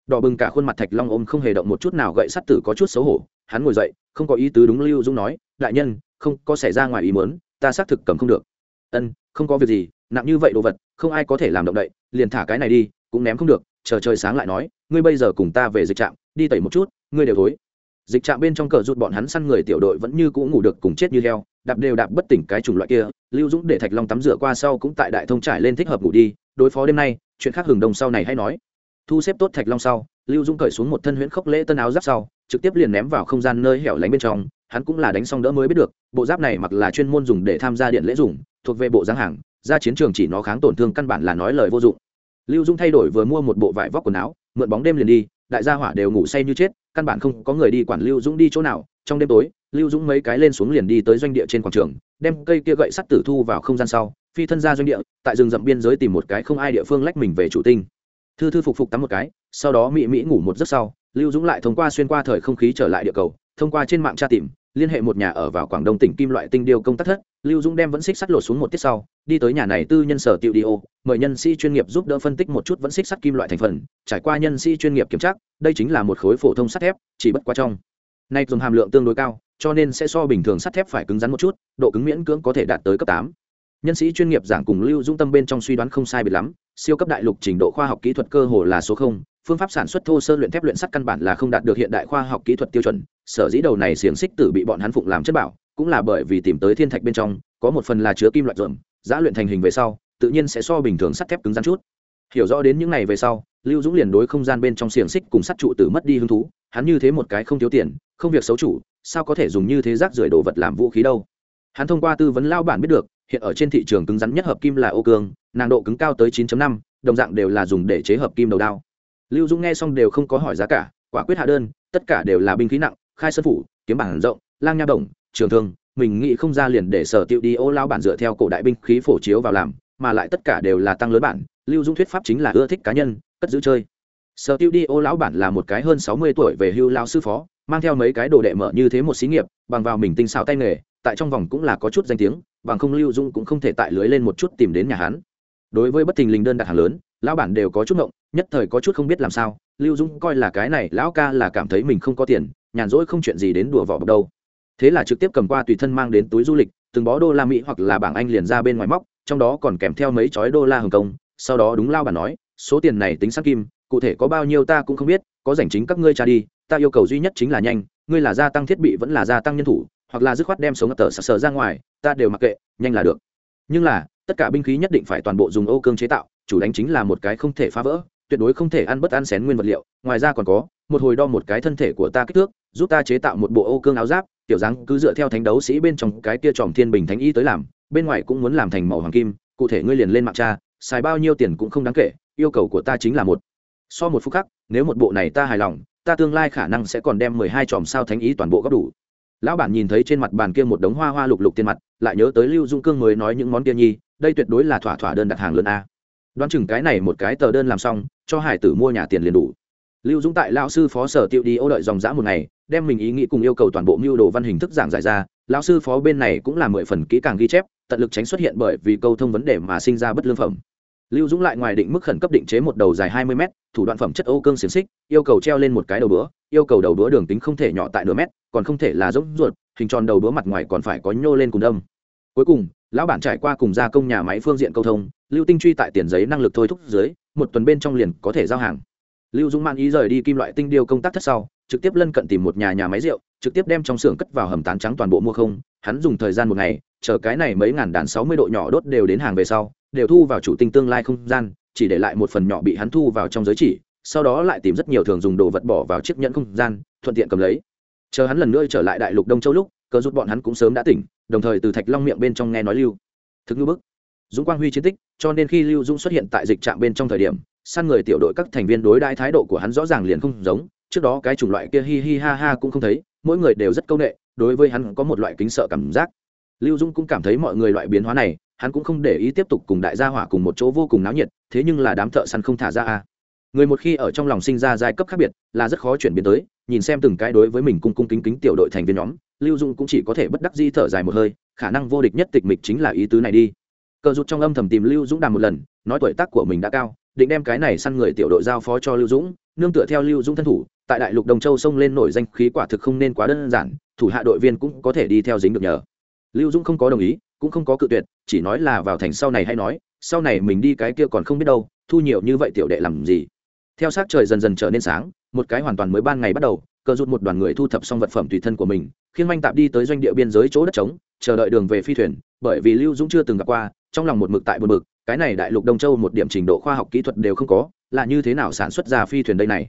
Đỏ bừng cả khuôn mặt thạch long ôm không hề động một chút nào gậy sắt tử có chút xấu hổ, hắn ngồi dậy, không có ý tứ đúng lưu dũng nói, đại nhân, không có xảy ra ngoài ý mớn ta xác thực cầm không được. Ân, không có việc gì, nặng như vậy đồ vật, không ai có thể làm động đậy, liền thả cái này đi, cũng ném không được, chờ trời sáng lại nói, ngươi bây giờ cùng ta về dịch trạm, đi tẩy một chút, ngươi đều thối dịch trạm bên trong cờ rút bọn hắn săn người tiểu đội vẫn như cũ ngủ được cùng chết như heo, đạp đều đạp bất tỉnh cái chủng loại kia, lưu dũng để thạch long tắm rửa qua sau cũng tại đại thông trải lên thích hợp ngủ đi, đối phó đêm nay, chuyện khác hừng đông sau này hay nói. Thu xếp tốt thạch long sau, lưu dũng cởi xuống một thân huyễn khốc lễ tân áo giáp sau, trực tiếp liền ném vào không gian nơi hẻo lánh bên trong, hắn cũng là đánh xong đỡ mới biết được, bộ giáp này mặc là chuyên môn dùng để tham gia điện lễ dùng, thuộc về bộ giáng hàng, ra chiến trường chỉ nó kháng tổn thương căn bản là nói lời vô dụng. Lưu dũng thay đổi vừa mua một bộ vải vóc quần áo, mượn bóng đêm liền đi đại gia hỏa đều ngủ say như chết, căn bản không có người đi quản lưu dũng đi chỗ nào. Trong đêm tối, lưu dũng mấy cái lên xuống liền đi tới doanh địa trên quảng trường, đem cây kia gậy sắt tử thu vào không gian sau, phi thân ra doanh địa, tại rừng rậm biên giới tìm một cái không ai địa phương lách mình về chủ tinh. Thư thư phục phục tắm một cái, sau đó mỹ mỹ ngủ một giấc sau, lưu dũng lại thông qua xuyên qua thời không khí trở lại địa cầu, thông qua trên mạng tra tìm liên hệ một nhà ở vào quảng đông tỉnh kim loại tinh điêu công tác thất, lưu dũng đem vẫn xích sắt lột xuống một tiết sau, đi tới nhà này tư nhân sở tiệu đi ô, mời nhân sĩ chuyên nghiệp giúp đỡ phân tích một chút vẫn xích sắt kim loại thành phần, trải qua nhân sĩ chuyên nghiệp kiểm tra, đây chính là một khối phổ thông sắt thép, chỉ bất quá trong. Nay dùng hàm lượng tương đối cao, cho nên sẽ so bình thường sắt thép phải cứng rắn một chút, độ cứng miễn cưỡng có thể đạt tới cấp tám. Nhân sĩ chuyên nghiệp giảng cùng lưu dũng tâm bên trong suy đoán không sai biệt lắm, siêu cấp đại lục trình độ khoa học kỹ thuật cơ hồ là số không phương pháp sản xuất thô sơ luyện thép luyện sắt căn bản là không đạt được hiện đại khoa học kỹ thuật tiêu chuẩn sở dĩ đầu này xiềng xích tử bị bọn hắn phụng làm chất bảo cũng là bởi vì tìm tới thiên thạch bên trong có một phần là chứa kim loại rộm giã luyện thành hình về sau tự nhiên sẽ so bình thường sắt thép cứng rắn chút. Hiểu rõ đến những này về sau lưu dũng liền đối không gian bên trong xiềng xích cùng sắt trụ tử mất đi hứng thú hắn như thế một cái không thiếu tiền không việc xấu chủ sao có thể dùng như thế rác rưởi đồ vật làm vũ khí đâu? Hắn thông qua tư vấn lao bản biết được hiện ở trên thị trường cứng rắn nhất hợp kim là ô cương nàng độ cứng cao tới 9.5, đồng dạng đều là dùng để chế hợp kim đầu đao lưu dũng nghe xong đều không có hỏi giá cả, quả quyết hạ đơn, tất cả đều là binh khí nặng, khai sân phủ, kiếm bản rộng, lang nha bổng trường thương, mình nghĩ không ra liền để sở tiệu đi ô lao bản dựa theo cổ đại binh khí phổ chiếu vào làm, mà lại tất cả đều là tăng lớn bản, lưu dung thuyết pháp chính là ưa thích cá nhân, cất giữ chơi. Sở tiêu đi ô lão bản là một cái hơn sáu mươi tuổi về hưu lao sư phó, mang theo mấy cái đồ đệ mở như thế một xí nghiệp, bằng vào mình tinh xào tay nghề, tại trong vòng cũng là có chút danh tiếng, bằng không lưu dung cũng không thể tại lưới lên một chút tìm đến nhà hắn. Đối với bất tình linh đơn đặt hàng lớn lão bản đều có chút ngộng, nhất thời có chút không biết làm sao, lưu dung coi là cái này lão ca là cảm thấy mình không có tiền, nhàn rỗi không chuyện gì đến đùa vỏ bọc đâu. Thế là trực tiếp cầm qua tùy thân mang đến túi du lịch, từng bó đô la mỹ hoặc là bảng anh liền ra bên ngoài móc, trong đó còn kèm theo mấy chói đô la hồng kông. Sau đó đúng lao bản nói, số tiền này tính sát kim, cụ thể có bao nhiêu ta cũng không biết, có dành chính các ngươi trả đi, ta yêu cầu duy nhất chính là nhanh, ngươi là gia tăng thiết bị vẫn là gia tăng nhân thủ, hoặc là dứt khoát đem sống tờ sờ sờ ra ngoài, ta đều mặc kệ, nhanh là được. Nhưng là, tất cả binh khí nhất định phải toàn bộ dùng ô cương chế tạo chủ đánh chính là một cái không thể phá vỡ tuyệt đối không thể ăn bất ăn xén nguyên vật liệu ngoài ra còn có một hồi đo một cái thân thể của ta kích thước giúp ta chế tạo một bộ ô cương áo giáp tiểu dáng cứ dựa theo thánh đấu sĩ bên trong cái kia tròm thiên bình thánh y tới làm bên ngoài cũng muốn làm thành màu hoàng kim cụ thể ngươi liền lên mạng cha xài bao nhiêu tiền cũng không đáng kể yêu cầu của ta chính là một. So một phút khác, nếu một bộ này ta hài lòng ta tương lai khả năng sẽ còn đem mười hai chòm sao thánh ý toàn bộ góp đủ. Lão bản nhìn thấy trên mặt bàn kia một đống hoa hoa lục lục tiền mặt lại nhớ tới lưu dung cương mới nói những món kia nhi đây tuyệt đối là thỏa thỏa đơn đặt hàng lớn a đoán chừng cái này một cái tờ đơn làm xong cho hải tử mua nhà tiền liền đủ. Lưu dũng tại lão sư phó sở tiệu đi ô đợi dòng dã một ngày đem mình ý nghĩ cùng yêu cầu toàn bộ mưu đồ văn hình thức giảng giải ra. Lão sư phó bên này cũng là mười phần kỹ càng ghi chép tận lực tránh xuất hiện bởi vì câu thông vấn đề mà sinh ra bất lương phẩm. Lưu dũng lại ngoài định mức khẩn cấp định chế một đầu dài hai mươi m thủ đoạn phẩm chất ô cương xiềng xích yêu cầu treo lên một cái đầu bữa, yêu cầu đầu bữa đường tính không thể nhỏ tại nửa mét còn không thể là giống ruột hình tròn đầu bữa mặt ngoài còn phải có nhô lên cùng đâm. Cuối cùng lão bản trải qua cùng gia công nhà máy phương diện câu thông, lưu tinh truy tại tiền giấy năng lực thôi thúc dưới, một tuần bên trong liền có thể giao hàng. Lưu dũng man ý rời đi kim loại tinh điêu công tác thất sau, trực tiếp lân cận tìm một nhà nhà máy rượu, trực tiếp đem trong xưởng cất vào hầm tán trắng toàn bộ mua không. Hắn dùng thời gian một ngày, chờ cái này mấy ngàn đàn sáu mươi độ nhỏ đốt đều đến hàng về sau, đều thu vào chủ tinh tương lai không gian, chỉ để lại một phần nhỏ bị hắn thu vào trong giới chỉ, sau đó lại tìm rất nhiều thường dùng đồ vật bỏ vào chiếc nhẫn không gian, thuận tiện cầm lấy. Chờ hắn lần nữa trở lại đại lục đông châu lúc cờ rút bọn hắn cũng sớm đã tỉnh, đồng thời từ thạch long miệng bên trong nghe nói lưu thực ngư bức. Dũng quang huy chiến tích, cho nên khi lưu dũng xuất hiện tại dịch trạm bên trong thời điểm, săn người tiểu đội các thành viên đối đãi thái độ của hắn rõ ràng liền không giống, trước đó cái chủng loại kia hi hi ha ha cũng không thấy, mỗi người đều rất câu nệ đối với hắn có một loại kính sợ cảm giác. Lưu dũng cũng cảm thấy mọi người loại biến hóa này, hắn cũng không để ý tiếp tục cùng đại gia hỏa cùng một chỗ vô cùng náo nhiệt, thế nhưng là đám thợ săn không thả ra a người một khi ở trong lòng sinh ra giai cấp khác biệt, là rất khó chuyển biến tới, nhìn xem từng cái đối với mình cung cung kính kính tiểu đội thành viên nhóm lưu dung cũng chỉ có thể bất đắc di thở dài một hơi, khả năng vô địch nhất tịch mịch chính là ý tứ này đi. Cờ rụt trong âm thầm tìm lưu dũng đàm một lần, nói tuổi tác của mình đã cao, định đem cái này săn người tiểu đội giao phó cho lưu dũng, nương tựa theo lưu dũng thân thủ, tại đại lục đồng châu sông lên nổi danh khí quả thực không nên quá đơn giản, thủ hạ đội viên cũng có thể đi theo dính được nhờ. Lưu dũng không có đồng ý, cũng không có cự tuyệt, chỉ nói là vào thành sau này hay nói, sau này mình đi cái kia còn không biết đâu, thu nhiều như vậy tiểu đệ làm gì. Theo sát trời dần dần trở nên sáng, một cái hoàn toàn mới ban ngày bắt đầu cờ rút một đoàn người thu thập xong vật phẩm tùy thân của mình khiến manh tạp đi tới doanh địa biên giới chỗ đất trống, chờ đợi đường về phi thuyền, bởi vì lưu dũng chưa từng gặp qua, trong lòng một mực tại một mực cái này đại lục đông châu một điểm trình độ khoa học kỹ thuật đều không có, là như thế nào sản xuất ra phi thuyền đây này?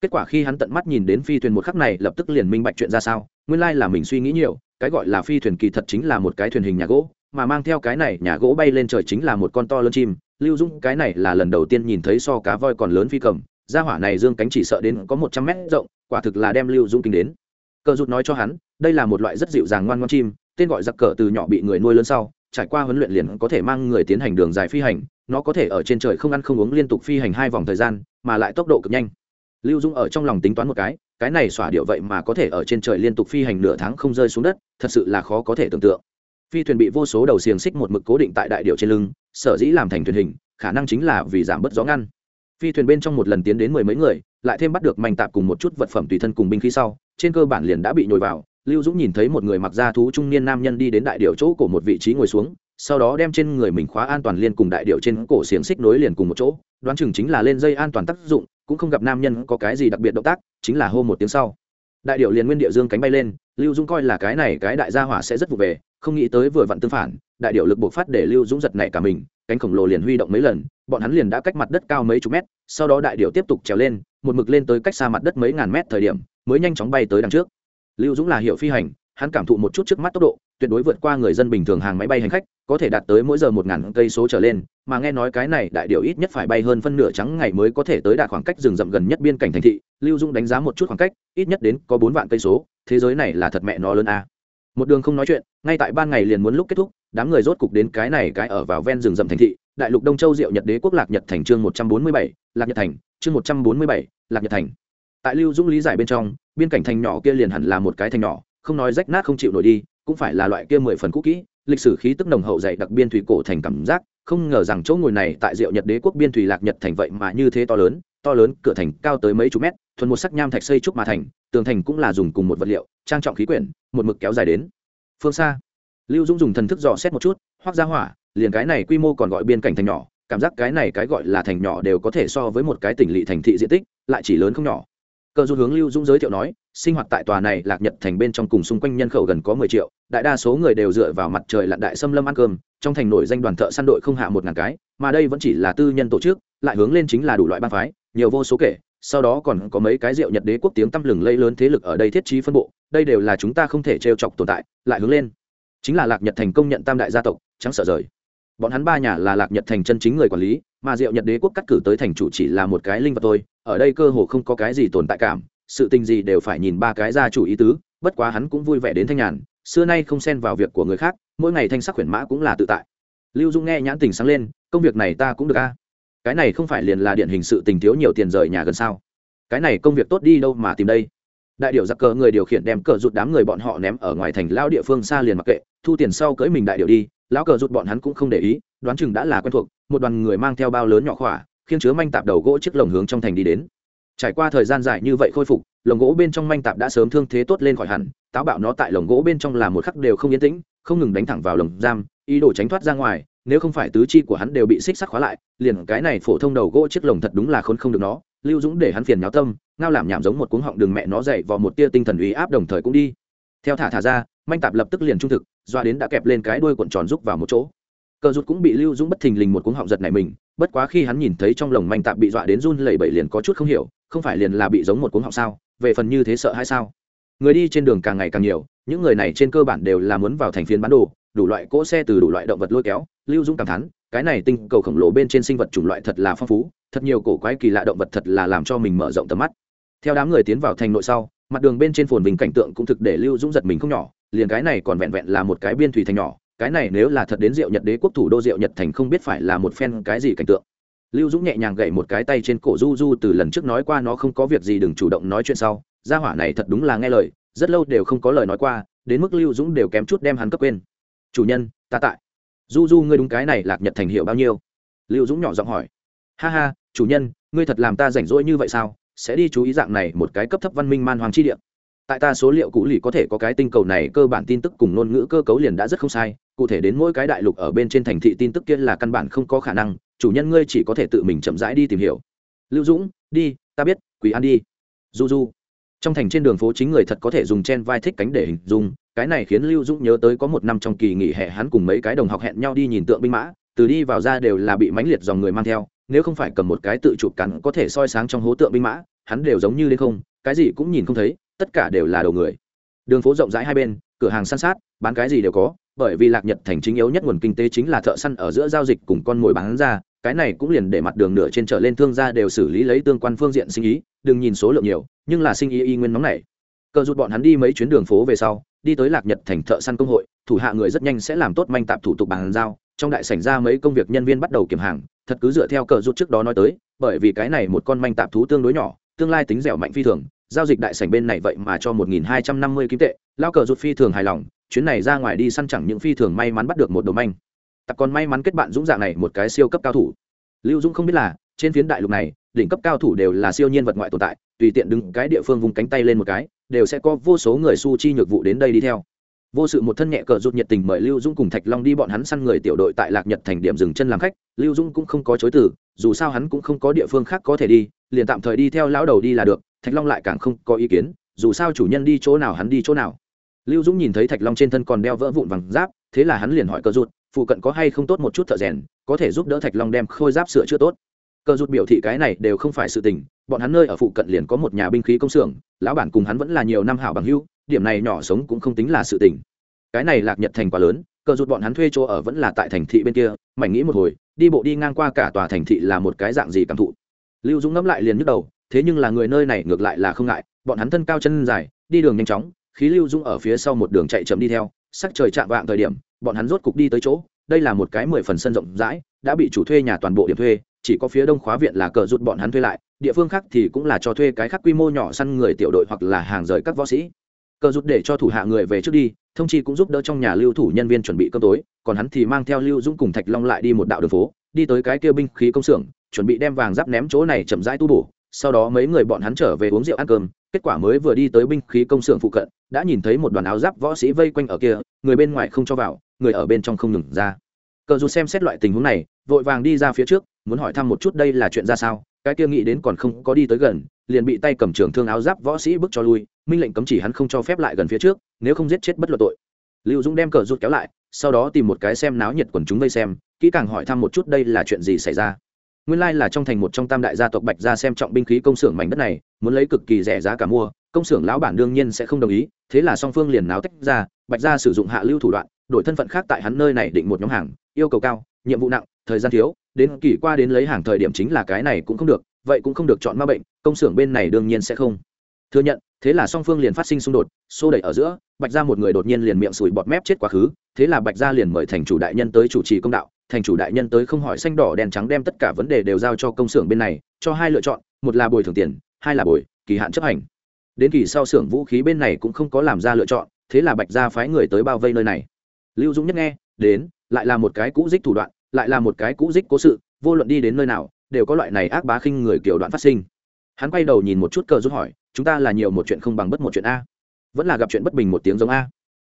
Kết quả khi hắn tận mắt nhìn đến phi thuyền một khắc này, lập tức liền minh bạch chuyện ra sao, nguyên lai là mình suy nghĩ nhiều, cái gọi là phi thuyền kỳ thật chính là một cái thuyền hình nhà gỗ, mà mang theo cái này nhà gỗ bay lên trời chính là một con to lớn chim, lưu dũng, cái này là lần đầu tiên nhìn thấy so cá voi còn lớn phi cầm gia hỏa này dương cánh chỉ sợ đến có một trăm mét rộng, quả thực là đem lưu dũng kinh đến. Cờ rụt nói cho hắn, đây là một loại rất dịu dàng ngoan ngoan chim, tên gọi giặc cờ từ nhỏ bị người nuôi lớn sau, trải qua huấn luyện liền có thể mang người tiến hành đường dài phi hành, nó có thể ở trên trời không ăn không uống liên tục phi hành hai vòng thời gian, mà lại tốc độ cực nhanh. Lưu dung ở trong lòng tính toán một cái cái này xỏa điệu vậy mà có thể ở trên trời liên tục phi hành nửa tháng không rơi xuống đất, thật sự là khó có thể tưởng tượng. Phi thuyền bị vô số đầu xiềng xích một mực cố định tại đại điệu trên lưng, sở dĩ làm thành thuyền hình, khả năng chính là vì giảm bớt gió ngăn phi thuyền bên trong một lần tiến đến mười mấy người, lại thêm bắt được mảnh tạp cùng một chút vật phẩm tùy thân cùng binh khí sau, trên cơ bản liền đã bị nhồi vào. Lưu dũng nhìn thấy một người mặc da thú trung niên nam nhân đi đến đại điệu chỗ của một vị trí ngồi xuống, sau đó đem trên người mình khóa an toàn liên cùng đại điệu trên cổ xiềng xích nối liền cùng một chỗ, đoán chừng chính là lên dây an toàn tác dụng, cũng không gặp nam nhân có cái gì đặc biệt động tác, chính là hô một tiếng sau đại điệu liền nguyên địa dương cánh bay lên, lưu dũng coi là cái này cái đại gia hỏa sẽ rất vụ về, không nghĩ tới vừa vặn tương phản, đại điệu lực buộc phát để lưu dũng giật này cả mình, cánh khổng lồ liền huy động mấy lần, bọn hắn liền đã cách mặt đất cao mấy chục mét, sau đó đại điệu tiếp tục trèo lên, một mực lên tới cách xa mặt đất mấy ngàn mét thời điểm, mới nhanh chóng bay tới đằng trước. Lưu dũng là hiệu phi hành, hắn cảm thụ một chút trước mắt tốc độ tuyệt đối vượt qua người dân bình thường hàng máy bay hành khách, có thể đạt tới mỗi giờ một ngàn cây số trở lên, mà nghe nói cái này đại điều ít nhất phải bay hơn phân nửa trắng ngày mới có thể tới đạt khoảng cách rừng rậm gần nhất biên cảnh thành thị, lưu dung đánh giá một chút khoảng cách, ít nhất đến có bốn vạn cây số, thế giới này là thật mẹ nó lớn a. Một đường không nói chuyện, ngay tại ban ngày liền muốn lúc kết thúc, đám người rốt cục đến cái này cái ở vào ven rừng rậm thành thị, đại lục đông châu diệu nhật đế quốc lạc nhật thành chương một trăm bốn mươi bảy, lạc nhật thành, chương một trăm bốn mươi bảy, lạc nhật thành. Tại lưu dũng lý giải bên trong, biên cảnh thành nhỏ kia liền hẳn là một cái thành nhỏ, không nói rách nát không chịu nổi đi cũng phải là loại kia mười phần cũ kỹ, lịch sử khí tức nồng hậu dày đặc biên thủy cổ thành cảm giác, không ngờ rằng chỗ ngồi này tại diệu nhật đế quốc biên thủy lạc nhật thành vậy mà như thế to lớn to lớn, cửa thành cao tới mấy chục mét, thuần một sắc nham thạch xây trúc mà thành, tường thành cũng là dùng cùng một vật liệu, trang trọng khí quyển, một mực kéo dài đến. Phương xa, lưu dũng dùng thần thức dò xét một chút hoác ra hỏa, liền cái này quy mô còn gọi biên cảnh thành nhỏ, cảm giác cái này cái gọi là thành nhỏ đều có thể so với một cái tỉnh lỵ thành thị diện tích, lại chỉ lớn không nhỏ. Cờ du hướng lưu dũng giới thiệu nói sinh hoạt tại tòa này lạc nhật thành bên trong cùng xung quanh nhân khẩu gần có mười triệu, đại đa số người đều dựa vào mặt trời lặn đại xâm lâm ăn cơm, trong thành nổi danh đoàn thợ săn đội không hạ một ngàn cái, mà đây vẫn chỉ là tư nhân tổ chức, lại hướng lên chính là đủ loại bang phái, nhiều vô số kể, sau đó còn có mấy cái rượu nhật đế quốc tiếng tăm lừng lây lớn thế lực ở đây thiết trí phân bộ, đây đều là chúng ta không thể trêu chọc tồn tại, lại hướng lên. Chính là lạc nhật thành công nhận tam đại gia tộc, trắng sợ rời. Bọn hắn ba nhà là lạc nhật thành chân chính người quản lý, mà diệu nhật đế quốc cắt cử tới thành chủ chỉ là một cái linh vật thôi, ở đây cơ hồ không có cái gì tồn tại cảm sự tình gì đều phải nhìn ba cái gia chủ ý tứ, bất quá hắn cũng vui vẻ đến thanh nhàn, xưa nay không xen vào việc của người khác, mỗi ngày thanh sắc khuyển mã cũng là tự tại. Lưu dung nghe nhãn tình sáng lên, công việc này ta cũng được a. Cái này không phải liền là điển hình sự tình thiếu nhiều tiền rời nhà gần sao? Cái này công việc tốt đi đâu mà tìm đây? Đại điệu giặc cờ người điều khiển đem cờ rụt đám người bọn họ ném ở ngoài thành lao địa phương xa liền mặc kệ, thu tiền sau cưới mình đại điệu đi, lão cờ rụt bọn hắn cũng không để ý, đoán chừng đã là quen thuộc, một đoàn người mang theo bao lớn nhỏ khỏa khiến chứa manh tạp đầu gỗ chiếc lồng hướng trong thành đi đến trải qua thời gian dài như vậy khôi phục, lồng gỗ bên trong manh tạp đã sớm thương thế tốt lên khỏi hẳn, táo bạo nó tại lồng gỗ bên trong là một khắc đều không yên tĩnh, không ngừng đánh thẳng vào lồng giam, ý đồ tránh thoát ra ngoài, nếu không phải tứ chi của hắn đều bị xích sắc khóa lại, liền cái này phổ thông đầu gỗ chiếc lồng thật đúng là khốn không được nó, lưu dũng để hắn phiền nháo tâm, ngao làm nhảm giống một cuống họng đường mẹ nó dậy vào một tia tinh thần uy áp đồng thời cũng đi. Theo thả thả ra, manh tạp lập tức liền trung thực, doa đến đã kẹp lên cái đuôi cuộn tròn rúc vào một chỗ. Cờ rút cũng bị lưu dũng bất thình lình một cuống họng giật này mình, bất quá khi hắn nhìn thấy trong lồng manh tạp bị dọa đến run lẩy bẩy liền có chút không hiểu không phải liền là bị giống một cuống họng sao? Về phần như thế sợ hay sao? Người đi trên đường càng ngày càng nhiều, những người này trên cơ bản đều là muốn vào thành phiến bán đồ, đủ loại cỗ xe từ đủ loại động vật lôi kéo, lưu dũng cảm thán, cái này tinh cầu khổng lồ bên trên sinh vật chủng loại thật là phong phú, thật nhiều cổ quái kỳ lạ động vật thật là làm cho mình mở rộng tầm mắt. Theo đám người tiến vào thành nội sau, mặt đường bên trên phồn bình cảnh tượng cũng thực để lưu dũng giật mình không nhỏ, liền cái này còn vẹn vẹn là một cái biên thủy thành nhỏ, cái này nếu là thật đến diệu nhật đế quốc thủ đô diệu nhật thành không biết phải là một phen cái gì cảnh tượng lưu dũng nhẹ nhàng gậy một cái tay trên cổ du du từ lần trước nói qua nó không có việc gì đừng chủ động nói chuyện sau, gia hỏa này thật đúng là nghe lời, rất lâu đều không có lời nói qua, đến mức lưu dũng đều kém chút đem hắn cấp quên. Chủ nhân, ta tại. Du du, ngươi đúng cái này lạc nhật thành hiệu bao nhiêu? Lưu dũng nhỏ giọng hỏi. Ha ha, chủ nhân, ngươi thật làm ta rảnh rỗi như vậy sao? Sẽ đi chú ý dạng này một cái cấp thấp văn minh man hoàng chi địa. Tại ta số liệu cũ lì có thể có cái tinh cầu này, cơ bản tin tức cùng ngôn ngữ cơ cấu liền đã rất không sai, cụ thể đến mỗi cái đại lục ở bên trên thành thị tin tức kia là căn bản không có khả năng chủ nhân ngươi chỉ có thể tự mình chậm rãi đi tìm hiểu. Lưu dũng, đi, ta biết, quỳ ăn đi. Du du trong thành trên đường phố chính người thật có thể dùng chen vai thích cánh để hình dung, cái này khiến lưu dũng nhớ tới có một năm trong kỳ nghỉ hè hắn cùng mấy cái đồng học hẹn nhau đi nhìn tượng binh mã, từ đi vào ra đều là bị mãnh liệt dòng người mang theo, nếu không phải cầm một cái tự chụp cắn có thể soi sáng trong hố tượng binh mã, hắn đều giống như lên không, cái gì cũng nhìn không thấy, tất cả đều là đầu người. Đường phố rộng rãi hai bên, cửa hàng săn sát, bán cái gì đều có, bởi vì lạc nhật thành chính yếu nhất nguồn kinh tế chính là thợ săn ở giữa giao dịch cùng con mồi bán ra cái này cũng liền để mặt đường nửa trên chợ lên thương gia đều xử lý lấy tương quan phương diện sinh ý, đừng nhìn số lượng nhiều, nhưng là sinh ý y nguyên nóng này cờ rút bọn hắn đi mấy chuyến đường phố về sau, đi tới lạc nhật thành thợ săn công hội, thủ hạ người rất nhanh sẽ làm tốt manh tạp thủ tục bàn giao, trong đại sảnh ra mấy công việc nhân viên bắt đầu kiểm hàng, thật cứ dựa theo cờ rút trước đó nói tới, bởi vì cái này một con manh tạp thú tương đối nhỏ, tương lai tính dẻo mạnh phi thường, giao dịch đại sảnh bên này vậy mà cho một nghìn hai trăm năm mươi kim tệ, lao cờ rụt phi thường hài lòng, chuyến này ra ngoài đi săn chẳng những phi thường may mắn bắt được một đầu manh tập còn may mắn kết bạn dũng dạng này một cái siêu cấp cao thủ. Lưu dũng không biết là, trên phiến đại lục này, đỉnh cấp cao thủ đều là siêu nhiên vật ngoại tồn tại, tùy tiện đứng cái địa phương vùng cánh tay lên một cái, đều sẽ có vô số người su chi nhược vụ đến đây đi theo. Vô sự một thân nhẹ cờ rụt nhiệt tình mời lưu dũng cùng thạch long đi bọn hắn săn người tiểu đội tại lạc nhật thành điểm dừng chân làm khách, lưu dũng cũng không có chối từ, dù sao hắn cũng không có địa phương khác có thể đi, liền tạm thời đi theo lão đầu đi là được, thạch long lại càng không có ý kiến, dù sao chủ nhân đi chỗ nào hắn đi chỗ nào. Lưu dũng nhìn thấy thạch long trên thân còn đeo vỡ vụn vàng giáp, thế là hắn liền hỏi cờ rụt phụ cận có hay không tốt một chút thợ rèn, có thể giúp đỡ thạch long đem khôi giáp sửa chữa tốt. Cờ rút biểu thị cái này đều không phải sự tình, bọn hắn nơi ở phụ cận liền có một nhà binh khí công xưởng, lão bản cùng hắn vẫn là nhiều năm hảo bằng hưu điểm này nhỏ sống cũng không tính là sự tình. Cái này lạc nhật thành quá lớn, cờ rút bọn hắn thuê chỗ ở vẫn là tại thành thị bên kia, mảnh nghĩ một hồi, đi bộ đi ngang qua cả tòa thành thị là một cái dạng gì cảm thụ. Lưu dũng ngẫm lại liền nhức đầu, thế nhưng là người nơi này ngược lại là không ngại, bọn hắn thân cao chân dài, đi đường nhanh chóng, khí lưu dũng ở phía sau một đường chạy chậm đi theo, sắc trời chạm vạng thời điểm bọn hắn rốt cục đi tới chỗ, đây là một cái mười phần sân rộng rãi, đã bị chủ thuê nhà toàn bộ điểm thuê, chỉ có phía đông khóa viện là cờ rút bọn hắn thuê lại, địa phương khác thì cũng là cho thuê cái khác quy mô nhỏ săn người tiểu đội hoặc là hàng rời các võ sĩ. Cờ rút để cho thủ hạ người về trước đi, thông chi cũng giúp đỡ trong nhà lưu thủ nhân viên chuẩn bị cơm tối, còn hắn thì mang theo lưu dũng cùng thạch long lại đi một đạo đường phố, đi tới cái kia binh khí công xưởng, chuẩn bị đem vàng giáp ném chỗ này chậm rãi tu bổ, sau đó mấy người bọn hắn trở về uống rượu ăn cơm, kết quả mới vừa đi tới binh khí công xưởng phụ cận, đã nhìn thấy một đoàn áo giáp võ sĩ vây quanh ở kia, người bên ngoài không cho vào người ở bên trong không ngừng ra. Cờ dù xem xét loại tình huống này, vội vàng đi ra phía trước, muốn hỏi thăm một chút đây là chuyện ra sao, cái kia nghĩ đến còn không có đi tới gần, liền bị tay cầm trường thương áo giáp võ sĩ bước cho lui, minh lệnh cấm chỉ hắn không cho phép lại gần phía trước, nếu không giết chết bất luận tội. Lưu dũng đem cờ rút kéo lại, sau đó tìm một cái xem náo nhiệt quần chúng vây xem, kỹ càng hỏi thăm một chút đây là chuyện gì xảy ra. Nguyên lai là trong thành một trong tam đại gia tộc bạch gia xem trọng binh khí công xưởng mảnh đất này, muốn lấy cực kỳ rẻ giá cả mua, công xưởng lão bản đương nhiên sẽ không đồng ý, thế là song phương liền náo tách ra bạch gia sử dụng hạ lưu thủ đoạn, đổi thân phận khác tại hắn nơi này định một nhóm hàng, yêu cầu cao, nhiệm vụ nặng, thời gian thiếu, đến kỳ qua đến lấy hàng thời điểm chính là cái này cũng không được, vậy cũng không được chọn ma bệnh, công xưởng bên này đương nhiên sẽ không. Thừa nhận, thế là song phương liền phát sinh xung đột, xô đẩy ở giữa, bạch ra một người đột nhiên liền miệng sùi bọt mép chết quá khứ, thế là bạch ra liền mời thành chủ đại nhân tới chủ trì công đạo, thành chủ đại nhân tới không hỏi xanh đỏ đen trắng đem tất cả vấn đề đều giao cho công xưởng bên này, cho hai lựa chọn, một là bồi thường tiền, hai là bồi, kỳ hạn chấp hành. Đến kỳ sau xưởng vũ khí bên này cũng không có làm ra lựa chọn thế là bạch gia phái người tới bao vây nơi này. Lưu dũng nhất nghe, đến, lại là một cái cũ dích thủ đoạn, lại là một cái cũ dích cố sự, vô luận đi đến nơi nào, đều có loại này ác bá khinh người kiểu đoạn phát sinh. Hắn quay đầu nhìn một chút cờ rút hỏi, chúng ta là nhiều một chuyện không bằng bất một chuyện a? Vẫn là gặp chuyện bất bình một tiếng giống a?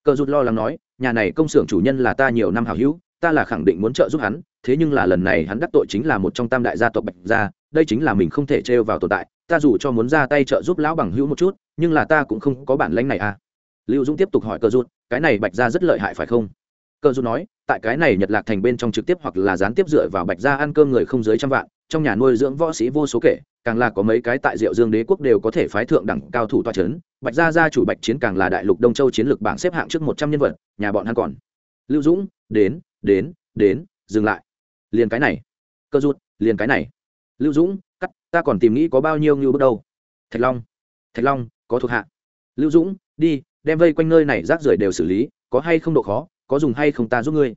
Cờ rút lo lắng nói, nhà này công xưởng chủ nhân là ta nhiều năm hào hữu, ta là khẳng định muốn trợ giúp hắn, thế nhưng là lần này hắn đắc tội chính là một trong tam đại gia tộc bạch gia, đây chính là mình không thể trêu vào tồn tại, ta dù cho muốn ra tay trợ giúp lão bằng hữu một chút, nhưng là ta cũng không có bản lãnh này a lưu dũng tiếp tục hỏi cờ rút cái này bạch gia rất lợi hại phải không? Cờ rút nói, tại cái này nhật lạc thành bên trong trực tiếp hoặc là gián tiếp dựa vào bạch gia ăn cơm người không dưới trăm vạn, trong nhà nuôi dưỡng võ sĩ vô số kể, càng là có mấy cái tại diệu dương đế quốc đều có thể phái thượng đẳng cao thủ toa c h ấ n bạch gia gia chủ bạch chiến càng là đại lục đông châu chiến lược bảng xếp hạng trước một trăm nhân vật, nhà bọn hắn còn. Lưu dũng, đến đến đến, dừng lại. Liền cái này. Cơ rút liền cái này. Lưu dũng, cắt, ta còn tìm nghĩ có bao nhiêu như bước đâu. Thạch long thạch long, có thuộc hạ. Lưu dũng, đi đem vây quanh nơi này rác rưởi đều xử lý, có hay không độ khó, có dùng hay không ta giúp ngươi.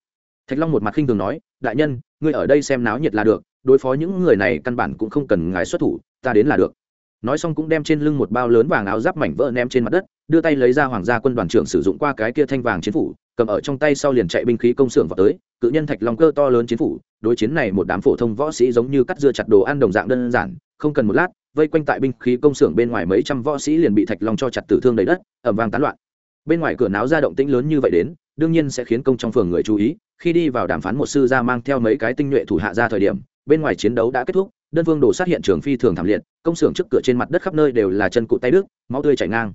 Thạch long một mặt khinh thường nói, đại nhân, ngươi ở đây xem náo nhiệt là được, đối phó những người này căn bản cũng không cần ngài xuất thủ, ta đến là được. Nói xong cũng đem trên lưng một bao lớn vàng áo giáp mảnh vỡ ném trên mặt đất, đưa tay lấy ra hoàng gia quân đoàn trưởng sử dụng qua cái kia thanh vàng chiến phủ, cầm ở trong tay sau liền chạy binh khí công xưởng vào tới, cự nhân thạch long cơ to lớn chiến phủ, đối chiến này một đám phổ thông võ sĩ giống như cắt dưa chặt đồ ăn đồng dạng đơn giản, không cần một lát vây quanh tại binh khí công xưởng bên ngoài mấy trăm võ sĩ liền bị thạch long cho chặt tử thương đầy đất, ẩm vang tán loạn. Bên ngoài cửa náo ra động tĩnh lớn như vậy đến, đương nhiên sẽ khiến công trong phường người chú ý, khi đi vào đàm phán một sư ra mang theo mấy cái tinh nhuệ thủ hạ ra thời điểm, bên ngoài chiến đấu đã kết thúc, đơn phương đổ sát hiện trường phi thường thảm liệt, công xưởng trước cửa trên mặt đất khắp nơi đều là chân cụt tay đức máu tươi chảy ngang.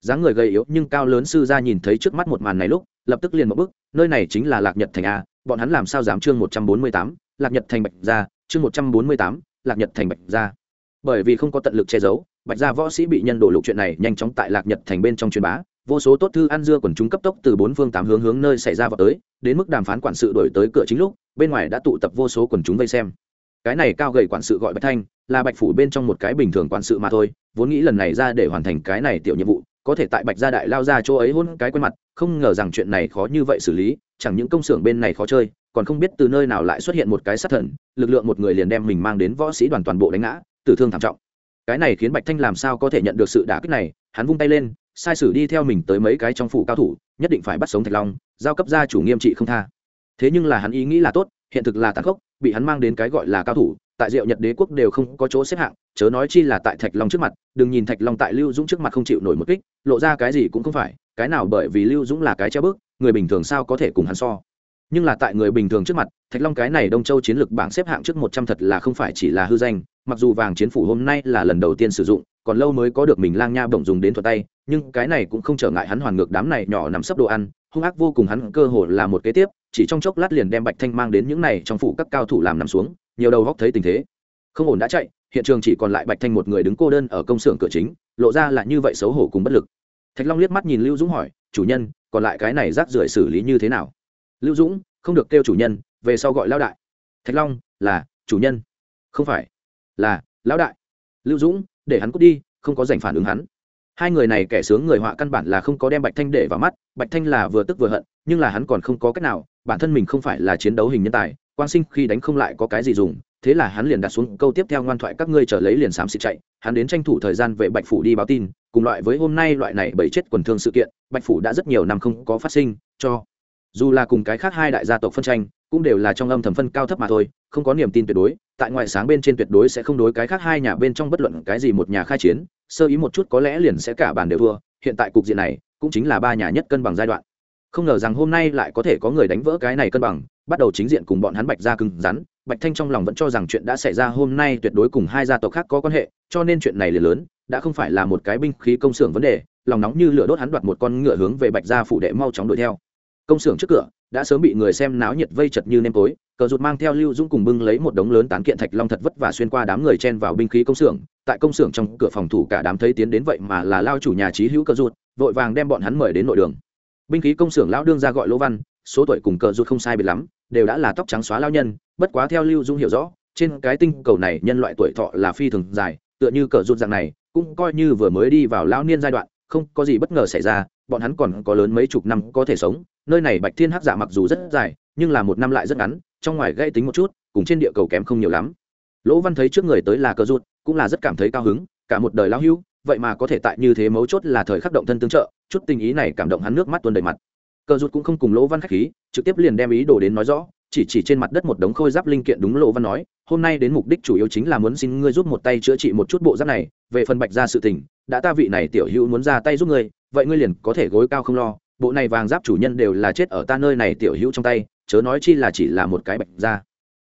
Dáng người gầy yếu nhưng cao lớn sư ra nhìn thấy trước mắt một màn này lúc, lập tức liền một bước, nơi này chính là lạc nhật thành a, bọn hắn làm sao dám chương một trăm bốn mươi tám, lạc nhật thành bạch gia, chương một trăm bốn mươi tám, lạc nhật thành bạch gia bởi vì không có tận lực che giấu, bạch gia võ sĩ bị nhân đổ lục chuyện này nhanh chóng tại lạc nhật thành bên trong truyền bá, vô số tốt thư ăn dưa quần chúng cấp tốc từ bốn phương tám hướng hướng nơi xảy ra vào tới, đến mức đàm phán quản sự đổi tới cửa chính lúc, bên ngoài đã tụ tập vô số quần chúng vây xem. Cái này cao gầy quản sự gọi bạch thanh, là bạch phủ bên trong một cái bình thường quản sự mà thôi, vốn nghĩ lần này ra để hoàn thành cái này tiểu nhiệm vụ, có thể tại bạch gia đại lao ra chỗ ấy hôn cái quen mặt, không ngờ rằng chuyện này khó như vậy xử lý, chẳng những công xưởng bên này khó chơi, còn không biết từ nơi nào lại xuất hiện một cái sát thần, lực lượng một người liền đem mình mang đến võ sĩ đoàn toàn bộ đánh ngã tử thương thảm trọng. Cái này khiến bạch thanh làm sao có thể nhận được sự đả kích này, hắn vung tay lên, sai sử đi theo mình tới mấy cái trong phủ cao thủ, nhất định phải bắt sống thạch long, giao cấp gia chủ nghiêm trị không tha. Thế nhưng là hắn ý nghĩ là tốt, hiện thực là tàn khốc, bị hắn mang đến cái gọi là cao thủ, tại diệu nhật đế quốc đều không có chỗ xếp hạng, chớ nói chi là tại thạch long trước mặt, đừng nhìn thạch long tại lưu dũng trước mặt không chịu nổi một kích, lộ ra cái gì cũng không phải, cái nào bởi vì lưu dũng là cái treo bước, người bình thường sao có thể cùng hắn so. Nhưng là tại người bình thường trước mặt, thạch long cái này đông châu chiến lược bảng xếp hạng trước một trăm thật là không phải chỉ là hư danh mặc dù vàng chiến phủ hôm nay là lần đầu tiên sử dụng, còn lâu mới có được mình lang nha bổng dùng đến thuật tay, nhưng cái này cũng không trở ngại hắn hoàn ngược đám này nhỏ nằm sấp đồ ăn, hung ác vô cùng hắn cơ hồ là một kế tiếp, chỉ trong chốc lát liền đem bạch thanh mang đến những này trong phủ các cao thủ làm nằm xuống, nhiều đầu góc thấy tình thế. Không ổn đã chạy, hiện trường chỉ còn lại bạch thanh một người đứng cô đơn ở công xưởng cửa chính, lộ ra là như vậy xấu hổ cùng bất lực. Thạch long liếc mắt nhìn lưu dũng hỏi, chủ nhân, còn lại cái này rác rưởi xử lý như thế nào? Lưu dũng, không được kêu chủ nhân, về sau gọi lao đại. Thạch long, là, chủ nhân. Không phải là, lão đại. Lưu dũng, để hắn cút đi, không có giành phản ứng hắn. Hai người này kẻ sướng người họa căn bản là không có đem bạch thanh để vào mắt, bạch thanh là vừa tức vừa hận, nhưng là hắn còn không có cách nào, bản thân mình không phải là chiến đấu hình nhân tài, quang sinh khi đánh không lại có cái gì dùng, thế là hắn liền đặt xuống câu tiếp theo ngoan thoại các ngươi trở lấy liền xám xịt chạy, hắn đến tranh thủ thời gian về bạch phủ đi báo tin, cùng loại với hôm nay loại này bảy chết quần thương sự kiện, bạch phủ đã rất nhiều năm không có phát sinh, cho dù là cùng cái khác hai đại gia tộc phân tranh, cũng đều là trong âm thầm phân cao thấp mà thôi, không có niềm tin tuyệt đối tại ngoại sáng bên trên tuyệt đối sẽ không đối cái khác hai nhà bên trong bất luận cái gì một nhà khai chiến, sơ ý một chút có lẽ liền sẽ cả bàn đều thua, hiện tại cục diện này cũng chính là ba nhà nhất cân bằng giai đoạn. Không ngờ rằng hôm nay lại có thể có người đánh vỡ cái này cân bằng, bắt đầu chính diện cùng bọn hắn bạch ra cứng rắn, bạch thanh trong lòng vẫn cho rằng chuyện đã xảy ra hôm nay tuyệt đối cùng hai gia tộc khác có quan hệ, cho nên chuyện này liền lớn, đã không phải là một cái binh khí công xưởng vấn đề, lòng nóng như lửa đốt hắn đoạt một con ngựa hướng về bạch gia phủ đệ mau chóng đuổi theo công xưởng trước cửa, đã sớm bị người xem náo nhiệt vây chật như nêm tối, cờ rụt mang theo lưu dũng cùng bưng lấy một đống lớn tán kiện thạch long thật vất và xuyên qua đám người chen vào binh khí công xưởng, tại công xưởng trong cửa phòng thủ cả đám thấy tiến đến vậy mà là lao chủ nhà trí hữu cờ rụt, vội vàng đem bọn hắn mời đến nội đường. Binh khí công xưởng lão đương ra gọi lỗ văn, số tuổi cùng cờ rụt không sai biệt lắm, đều đã là tóc trắng xóa lao nhân, bất quá theo lưu dũng hiểu rõ, trên cái tinh cầu này nhân loại tuổi thọ là phi thường dài, tựa như cờ rụt dạng này, cũng coi như vừa mới đi vào lao niên giai đoạn, không có gì bất ngờ xảy ra bọn hắn còn có lớn mấy chục năm có thể sống. Nơi này bạch thiên hắc giả mặc dù rất dài, nhưng là một năm lại rất ngắn, trong ngoài gây tính một chút, cùng trên địa cầu kém không nhiều lắm. Lỗ văn thấy trước người tới là cờ rụt, cũng là rất cảm thấy cao hứng, cả một đời lao hưu, vậy mà có thể tại như thế mấu chốt là thời khắc động thân tương trợ, chút tình ý này cảm động hắn nước mắt tuôn đầy mặt. Cờ rụt cũng không cùng lỗ văn khách khí, trực tiếp liền đem ý đồ đến nói rõ, chỉ chỉ trên mặt đất một đống khôi giáp linh kiện đúng lỗ văn nói, hôm nay đến mục đích chủ yếu chính là muốn xin ngươi giúp một tay chữa trị một chút bộ giáp này, về phần bạch ra sự tình, đã ta vị này tiểu hữu muốn ra tay giúp ngươi vậy ngươi liền có thể gối cao không lo, bộ này vàng giáp chủ nhân đều là chết ở ta nơi này tiểu hữu trong tay, chớ nói chi là chỉ là một cái bạch ra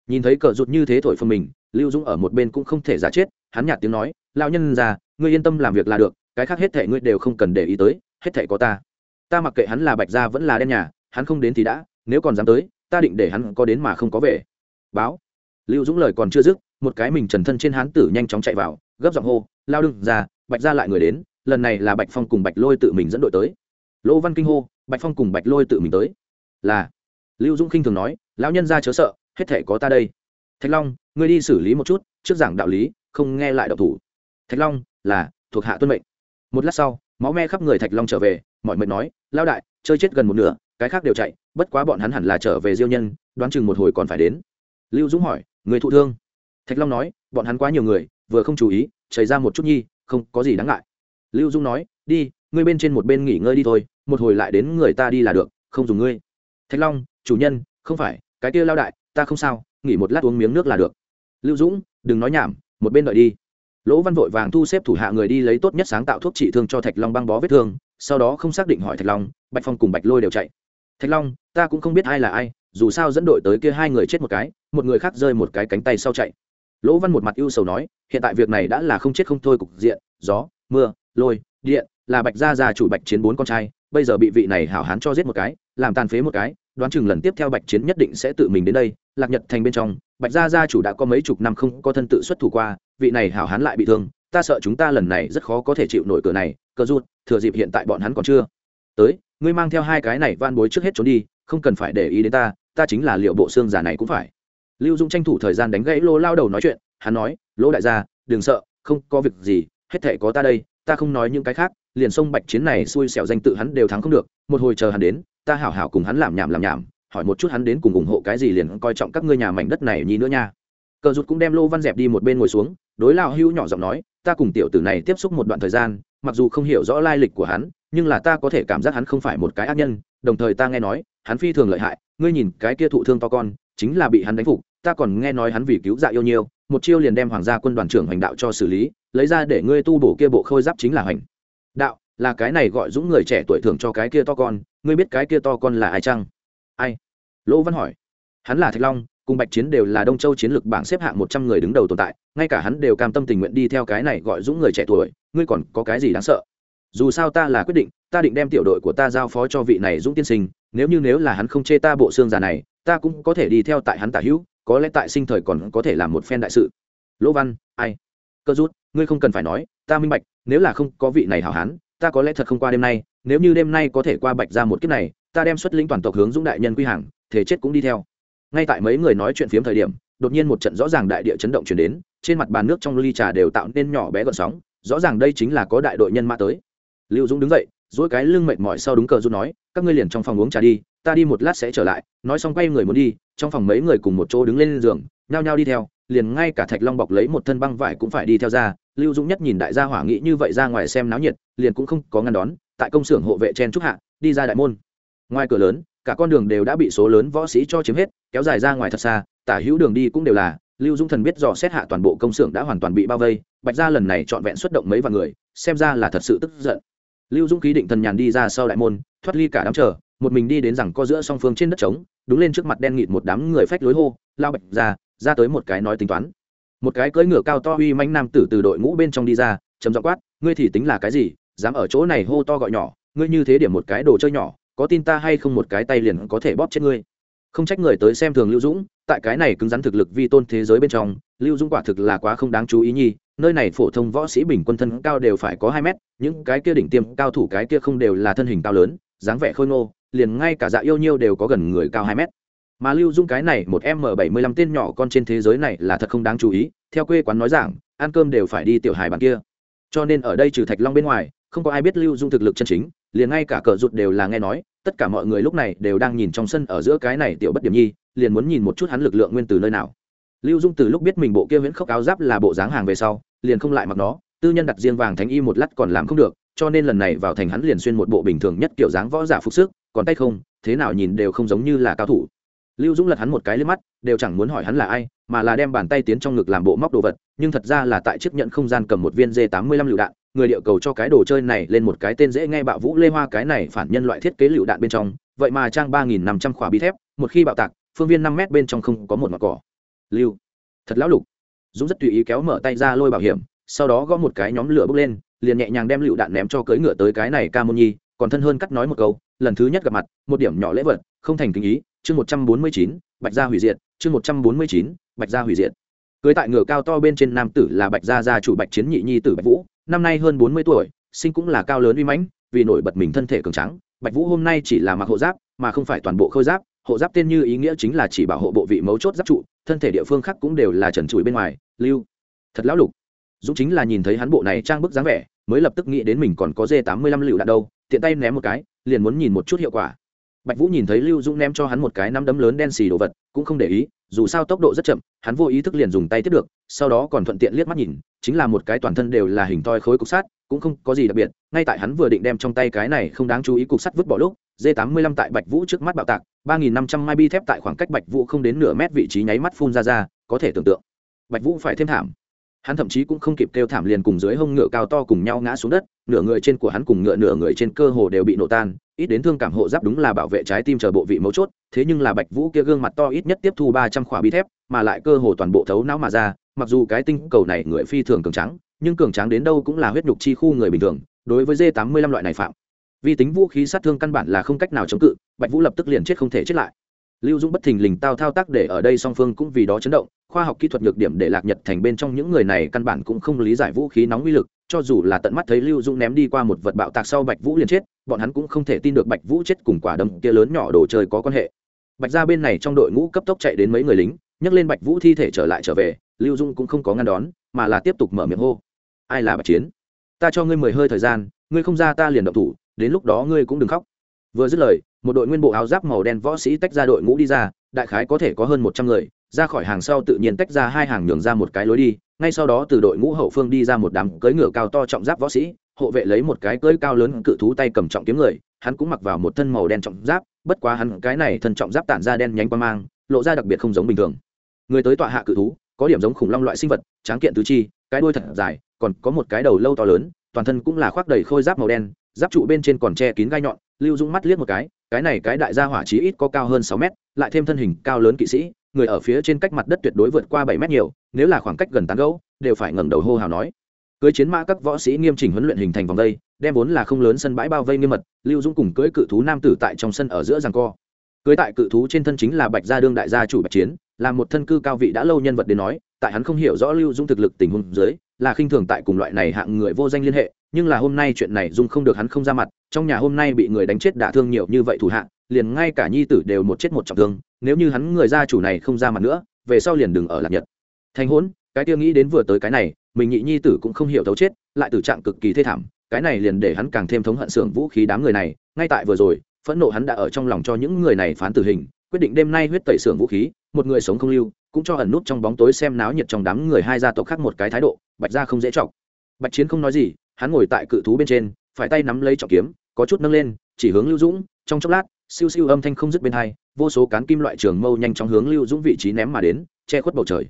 nhìn thấy cờ rụt như thế thổi phân mình, lưu dũng ở một bên cũng không thể giả chết, hắn nhạt tiếng nói lao nhân ra ngươi yên tâm làm việc là được, cái khác hết thể ngươi đều không cần để ý tới, hết thể có ta. Ta mặc kệ hắn là bạch ra vẫn là đen nhà, hắn không đến thì đã, nếu còn dám tới, ta định để hắn có đến mà không có về. Báo. Lưu dũng lời còn chưa dứt, một cái mình trần thân trên hán tử nhanh chóng chạy vào, gấp giọng hô lao đừng ra bạch ra lại người đến lần này là bạch phong cùng bạch lôi tự mình dẫn đội tới. Lỗ văn kinh hô, bạch phong cùng bạch lôi tự mình tới. Là. Lưu dũng khinh thường nói, lão nhân ra chớ sợ, hết thể có ta đây. Thạch long, ngươi đi xử lý một chút, trước giảng đạo lý, không nghe lại đạo thủ. Thạch long, là, thuộc hạ tuân mệnh. Một lát sau, máu me khắp người thạch long trở về, mọi mệnh nói lao đại, chơi chết gần một nửa, cái khác đều chạy, bất quá bọn hắn hẳn là trở về diêu nhân, đoán chừng một hồi còn phải đến. Lưu dũng hỏi, người thụ thương? Thạch long nói, bọn hắn quá nhiều người, vừa không chú ý, chảy ra một chút nhi, không có gì đáng ngại lưu dung nói, đi, ngươi bên trên một bên nghỉ ngơi đi thôi, một hồi lại đến người ta đi là được, không dùng ngươi. Thạch long, chủ nhân, không phải, cái kia lao đại, ta không sao, nghỉ một lát uống miếng nước là được. Lưu dũng, đừng nói nhảm, một bên đợi đi. Lỗ văn vội vàng thu xếp thủ hạ người đi lấy tốt nhất sáng tạo thuốc trị thương cho thạch long băng bó vết thương, sau đó không xác định hỏi thạch long, bạch phong cùng bạch lôi đều chạy. Thạch long, ta cũng không biết ai là ai, dù sao dẫn đội tới kia hai người chết một cái, một người khác rơi một cái cánh tay sau chạy. Lỗ văn một mặt ưu sầu nói, hiện tại việc này đã là không chết không thôi cục diện, gió, mưa lôi, điện, là bạch gia già chủ bạch chiến bốn con trai, bây giờ bị vị này hảo hán cho giết một cái, làm tàn phế một cái, đoán chừng lần tiếp theo bạch chiến nhất định sẽ tự mình đến đây, lạc nhật thành bên trong, bạch gia gia chủ đã có mấy chục năm không có thân tự xuất thủ qua, vị này hảo hán lại bị thương, ta sợ chúng ta lần này rất khó có thể chịu nổi cửa này, Cờ rút thừa dịp hiện tại bọn hắn còn chưa. Tới, ngươi mang theo hai cái này van bối trước hết trốn đi, không cần phải để ý đến ta ta chính là liệu bộ xương giả này cũng phải. Lưu dung tranh thủ thời gian đánh gãy lô lao đầu nói chuyện, hắn nói lỗ đại gia, đừng sợ, không có việc gì, hết thể có ta đây ta không nói những cái khác, liền sông bạch chiến này xui xẻo danh tự hắn đều thắng không được, một hồi chờ hắn đến, ta hảo hảo cùng hắn làm nhảm làm nhảm, hỏi một chút hắn đến cùng ủng hộ cái gì liền coi trọng các ngươi nhà mảnh đất này nhí nữa nha. Cờ rụt cũng đem lô văn dẹp đi một bên ngồi xuống, đối lao hưu nhỏ giọng nói, ta cùng tiểu tử này tiếp xúc một đoạn thời gian, mặc dù không hiểu rõ lai lịch của hắn, nhưng là ta có thể cảm giác hắn không phải một cái ác nhân, đồng thời ta nghe nói, hắn phi thường lợi hại, ngươi nhìn cái kia thụ thương to con, chính là bị hắn đánh phục, ta còn nghe nói hắn vì cứu dạ yêu nhiêu một chiêu liền đem hoàng gia quân đoàn trưởng hành đạo cho xử lý, lấy ra để ngươi tu bổ kia bộ khôi giáp chính là hành đạo, là cái này gọi dũng người trẻ tuổi thưởng cho cái kia to con, ngươi biết cái kia to con là ai chăng? Ai? Lỗ văn hỏi. Hắn là thạch long, cùng bạch chiến đều là đông châu chiến lược bảng xếp hạng một trăm người đứng đầu tồn tại, ngay cả hắn đều cam tâm tình nguyện đi theo cái này gọi dũng người trẻ tuổi, ngươi còn có cái gì đáng sợ? Dù sao ta là quyết định, ta định đem tiểu đội của ta giao phó cho vị này dũng tiên sinh, nếu như nếu là hắn không chê ta bộ xương già này, ta cũng có thể đi theo tại hắn tả hữu có lẽ tại sinh thời còn có thể làm một phen đại sự. Lỗ văn, ai? Cơ rút, ngươi không cần phải nói, ta minh bạch, nếu là không có vị này hảo hán, ta có lẽ thật không qua đêm nay, nếu như đêm nay có thể qua bạch ra một kiếp này, ta đem xuất lĩnh toàn tộc hướng dũng đại nhân quy hàng, thể chết cũng đi theo. Ngay tại mấy người nói chuyện phiếm thời điểm, đột nhiên một trận rõ ràng đại địa chấn động chuyển đến, trên mặt bàn nước trong ly trà đều tạo nên nhỏ bé gọn sóng, rõ ràng đây chính là có đại đội nhân mã tới. Lưu dũng đứng dậy dỗi cái lưng mệt mỏi sau đúng cờ rút nói, các ngươi liền trong phòng uống trà đi ta đi một lát sẽ trở lại, nói xong quay người muốn đi, trong phòng mấy người cùng một chỗ đứng lên giường, nhao nhao đi theo, liền ngay cả thạch long bọc lấy một thân băng vải cũng phải đi theo ra, lưu dũng nhất nhìn đại gia hỏa nghĩ như vậy ra ngoài xem náo nhiệt, liền cũng không có ngăn đón, tại công xưởng hộ vệ chen trúc hạ, đi ra đại môn. Ngoài cửa lớn, cả con đường đều đã bị số lớn võ sĩ cho chiếm hết, kéo dài ra ngoài thật xa, tả hữu đường đi cũng đều là, lưu dũng thần biết dò xét hạ toàn bộ công xưởng đã hoàn toàn bị bao vây, bạch ra lần này trọn vẹn xuất động mấy vạn người, xem ra là thật sự tức giận. Lưu dũng khí định thần nhàn đi ra sau đại môn, thoát ly cả đám chờ một mình đi đến rằng co giữa song phương trên đất trống đứng lên trước mặt đen nghịt một đám người phách lối hô, lao bạch ra ra tới một cái nói tính toán. Một cái cưỡi ngựa cao to uy manh nam tử từ đội ngũ bên trong đi ra chấm dọ quát, ngươi thì tính là cái gì? Dám ở chỗ này hô to gọi nhỏ, ngươi như thế điểm một cái đồ chơi nhỏ, có tin ta hay không một cái tay liền có thể bóp chết ngươi? Không trách người tới xem thường lưu dũng, tại cái này cứng rắn thực lực vi tôn thế giới bên trong, lưu dũng quả thực là quá không đáng chú ý nhi nơi này phổ thông võ sĩ bình quân thân cao đều phải có hai mét, những cái kia đỉnh tiêm cao thủ cái kia không đều là thân hình cao lớn, dáng vẻ khôi ngô liền ngay cả dạ yêu nhiêu đều có gần người cao hai mét. Mà lưu dung cái này một m bảy mươi lăm tên nhỏ con trên thế giới này là thật không đáng chú ý, theo quê quán nói rằng ăn cơm đều phải đi tiểu hài bàn kia. Cho nên ở đây trừ thạch long bên ngoài, không có ai biết lưu dung thực lực chân chính, liền ngay cả cờ rụt đều là nghe nói, tất cả mọi người lúc này đều đang nhìn trong sân ở giữa cái này tiểu bất điểm nhi, liền muốn nhìn một chút hắn lực lượng nguyên từ nơi nào. Lưu dung từ lúc biết mình bộ kia viễn khốc áo giáp là bộ dáng hàng về sau, liền không lại mặc nó, tư nhân đặt riêng vàng thánh y một lát còn làm không được cho nên lần này vào thành hắn liền xuyên một bộ bình thường nhất kiểu dáng võ giả phục sức, còn tay không, thế nào nhìn đều không giống như là cao thủ. Lưu dũng lật hắn một cái lên mắt, đều chẳng muốn hỏi hắn là ai, mà là đem bàn tay tiến trong ngực làm bộ móc đồ vật, nhưng thật ra là tại chiếc nhận không gian cầm một viên d tám mươi lăm lựu đạn, người địa cầu cho cái đồ chơi này lên một cái tên dễ nghe bạo vũ lê hoa cái này phản nhân loại thiết kế lựu đạn bên trong, vậy mà trang ba nghìn năm trăm khỏa bi thép, một khi bạo tạc, phương viên năm mét bên trong không có một mặt cỏ. Lưu, thật lão lục. Dũng rất tùy ý kéo mở tay ra lôi bảo hiểm sau đó gõ một cái nhóm lửa bốc lên, liền nhẹ nhàng đem lựu đạn ném cho cưỡi ngựa tới cái này ca môn nhi, còn thân hơn cắt nói một câu, lần thứ nhất gặp mặt, một điểm nhỏ lễ vật, không thành kinh ý, chương một trăm bốn mươi chín, bạch gia hủy diệt, chương một trăm bốn mươi chín, bạch gia hủy diệt. Cưới tại ngựa cao to bên trên nam tử là bạch gia gia chủ bạch chiến nhị nhi tử bạch vũ, năm nay hơn bốn mươi tuổi, sinh cũng là cao lớn uy mãnh, vì nổi bật mình thân thể cường trắng bạch vũ hôm nay chỉ là mặc hộ giáp, mà không phải toàn bộ khôi giáp, hộ giáp tên như ý nghĩa chính là chỉ bảo hộ bộ vị mấu chốt giáp trụ, thân thể địa phương khác cũng đều là trần trụi bên ngoài, lưu. Thật lão lục dũng chính là nhìn thấy hắn bộ này trang bức dáng vẻ, mới lập tức nghĩ đến mình còn có dê tám mươi lăm lựu đạn đâu, tiện tay ném một cái, liền muốn nhìn một chút hiệu quả. Bạch vũ nhìn thấy lưu dũng ném cho hắn một cái nắm đấm lớn đen xì đồ vật, cũng không để ý, dù sao tốc độ rất chậm, hắn vô ý thức liền dùng tay tiếp được, sau đó còn thuận tiện liếc mắt nhìn, chính là một cái toàn thân đều là hình toi khối cục sắt, cũng không có gì đặc biệt, ngay tại hắn vừa định đem trong tay cái này không đáng chú ý cục sắt vứt bỏ lúc d tám mươi lăm tại bạch vũ trước mắt bạo tạc, ba nghìn năm trăm mai bi thép tại khoảng cách bạch vũ không đến nửa mét vị trí nháy mắt phun ra ra, có thể tưởng tượng. Bạch vũ phải thêm thảm hắn thậm chí cũng không kịp kêu thảm liền cùng dưới hông ngựa cao to cùng nhau ngã xuống đất, nửa người trên của hắn cùng ngựa nửa người trên cơ hồ đều bị nổ tan, ít đến thương cảm hộ giáp đúng là bảo vệ trái tim chờ bộ vị mấu chốt, thế nhưng là bạch vũ kia gương mặt to ít nhất tiếp thu ba trăm khỏa bi thép, mà lại cơ hồ toàn bộ thấu não mà ra, mặc dù cái tinh cầu này người phi thường cường trắng nhưng cường tráng đến đâu cũng là huyết nhục chi khu người bình thường, đối với d tám mươi lăm loại này phạm. Vì tính vũ khí sát thương căn bản là không cách nào chống cự, bạch vũ lập tức liền chết không thể chết lại lưu dũng bất thình lình tao thao tác để ở đây song phương cũng vì đó chấn động, khoa học kỹ thuật nhược điểm để lạc nhật thành bên trong những người này căn bản cũng không lý giải vũ khí nóng uy lực, cho dù là tận mắt thấy lưu dũng ném đi qua một vật bạo tạc sau bạch vũ liền chết, bọn hắn cũng không thể tin được bạch vũ chết cùng quả đấm kia lớn nhỏ đồ chơi có quan hệ. Bạch ra bên này trong đội ngũ cấp tốc chạy đến mấy người lính, nhấc lên bạch vũ thi thể trở lại trở về, lưu dung cũng không có ngăn đón, mà là tiếp tục mở miệng hô. Ai là bạch chiến? Ta cho ngươi mười hơi thời gian, ngươi không ra ta liền động thủ, đến lúc đó ngươi cũng đừng khóc. Vừa dứt lời một đội nguyên bộ áo giáp màu đen võ sĩ tách ra đội ngũ đi ra, đại khái có thể có hơn một trăm người, ra khỏi hàng sau tự nhiên tách ra hai hàng nhường ra một cái lối đi, ngay sau đó từ đội ngũ hậu phương đi ra một đám cưỡi ngựa cao to trọng giáp võ sĩ, hộ vệ lấy một cái cưỡi cao lớn cự thú tay cầm trọng kiếm người, hắn cũng mặc vào một thân màu đen trọng giáp, bất quá hắn cái này thân trọng giáp tản ra đen nhánh qua mang, lộ ra đặc biệt không giống bình thường. Người tới tọa hạ cự thú, có điểm giống khủng long loại sinh vật, tráng kiện tứ chi, cái đuôi thật dài, còn có một cái đầu lâu to lớn, toàn thân cũng là khoác đầy khôi giáp màu đen, giáp trụ bên trên còn che kín gai nhọn, lưu dũng mắt liếc một cái cái này cái đại gia hỏa chí ít có cao hơn sáu mét, lại thêm thân hình cao lớn kỵ sĩ, người ở phía trên cách mặt đất tuyệt đối vượt qua bảy mét nhiều, nếu là khoảng cách gần tán gấu đều phải ngẩng đầu hô hào nói. Cưới chiến mã các võ sĩ nghiêm chỉnh huấn luyện hình thành vòng đây, đem vốn là không lớn sân bãi bao vây nghiêm mật, lưu dũng cùng cưới cự thú nam tử tại trong sân ở giữa giằng co. Cưới tại cự thú trên thân chính là bạch gia đương đại gia chủ bạch chiến, là một thân cư cao vị đã lâu nhân vật đến nói, tại hắn không hiểu rõ lưu dũng thực lực tình huống dưới là khinh thường tại cùng loại này hạng người vô danh liên hệ, nhưng là hôm nay chuyện này dung không được hắn không ra mặt, trong nhà hôm nay bị người đánh chết đả thương nhiều như vậy thủ hạ, liền ngay cả nhi tử đều một chết một trọng thương, nếu như hắn người gia chủ này không ra mặt nữa, về sau liền đừng ở lạc nhật. Thành hỗn cái tiêu nghĩ đến vừa tới cái này, mình nhị nhi tử cũng không hiểu thấu chết, lại tử trạng cực kỳ thê thảm, cái này liền để hắn càng thêm thống hận xưởng vũ khí đám người này, ngay tại vừa rồi, phẫn nộ hắn đã ở trong lòng cho những người này phán tử hình, quyết định đêm nay huyết tẩy xưởng vũ khí, một người sống không lưu cũng cho ẩn nút trong bóng tối xem náo nhiệt trong đám người hai gia tộc khác một cái thái độ, bạch ra không dễ chọc. Bạch chiến không nói gì, hắn ngồi tại cự thú bên trên, phải tay nắm lấy trọng kiếm, có chút nâng lên, chỉ hướng lưu dũng, trong chốc lát, siêu siêu âm thanh không dứt bên hai, vô số cán kim loại trường mâu nhanh chóng hướng lưu dũng vị trí ném mà đến, che khuất bầu trời.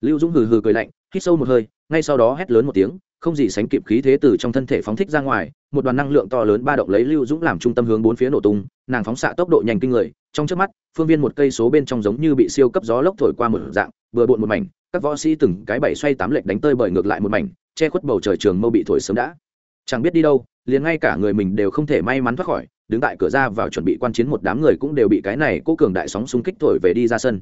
Lưu dũng hừ hừ cười lạnh, hít sâu một hơi, ngay sau đó hét lớn một tiếng không gì sánh kịp khí thế từ trong thân thể phóng thích ra ngoài, một đoàn năng lượng to lớn ba động lấy lưu dũng làm trung tâm hướng bốn phía nổ tung, nàng phóng xạ tốc độ nhanh kinh người, trong trước mắt, phương viên một cây số bên trong giống như bị siêu cấp gió lốc thổi qua một dạng, vừa bộn một mảnh, các võ sĩ từng cái bảy xoay tám lệch đánh tơi bởi ngược lại một mảnh, che khuất bầu trời trường mâu bị thổi sớm đã. Chẳng biết đi đâu, liền ngay cả người mình đều không thể may mắn thoát khỏi, đứng tại cửa ra vào chuẩn bị quan chiến một đám người cũng đều bị cái này cố cường đại sóng xung kích thổi về đi ra sân.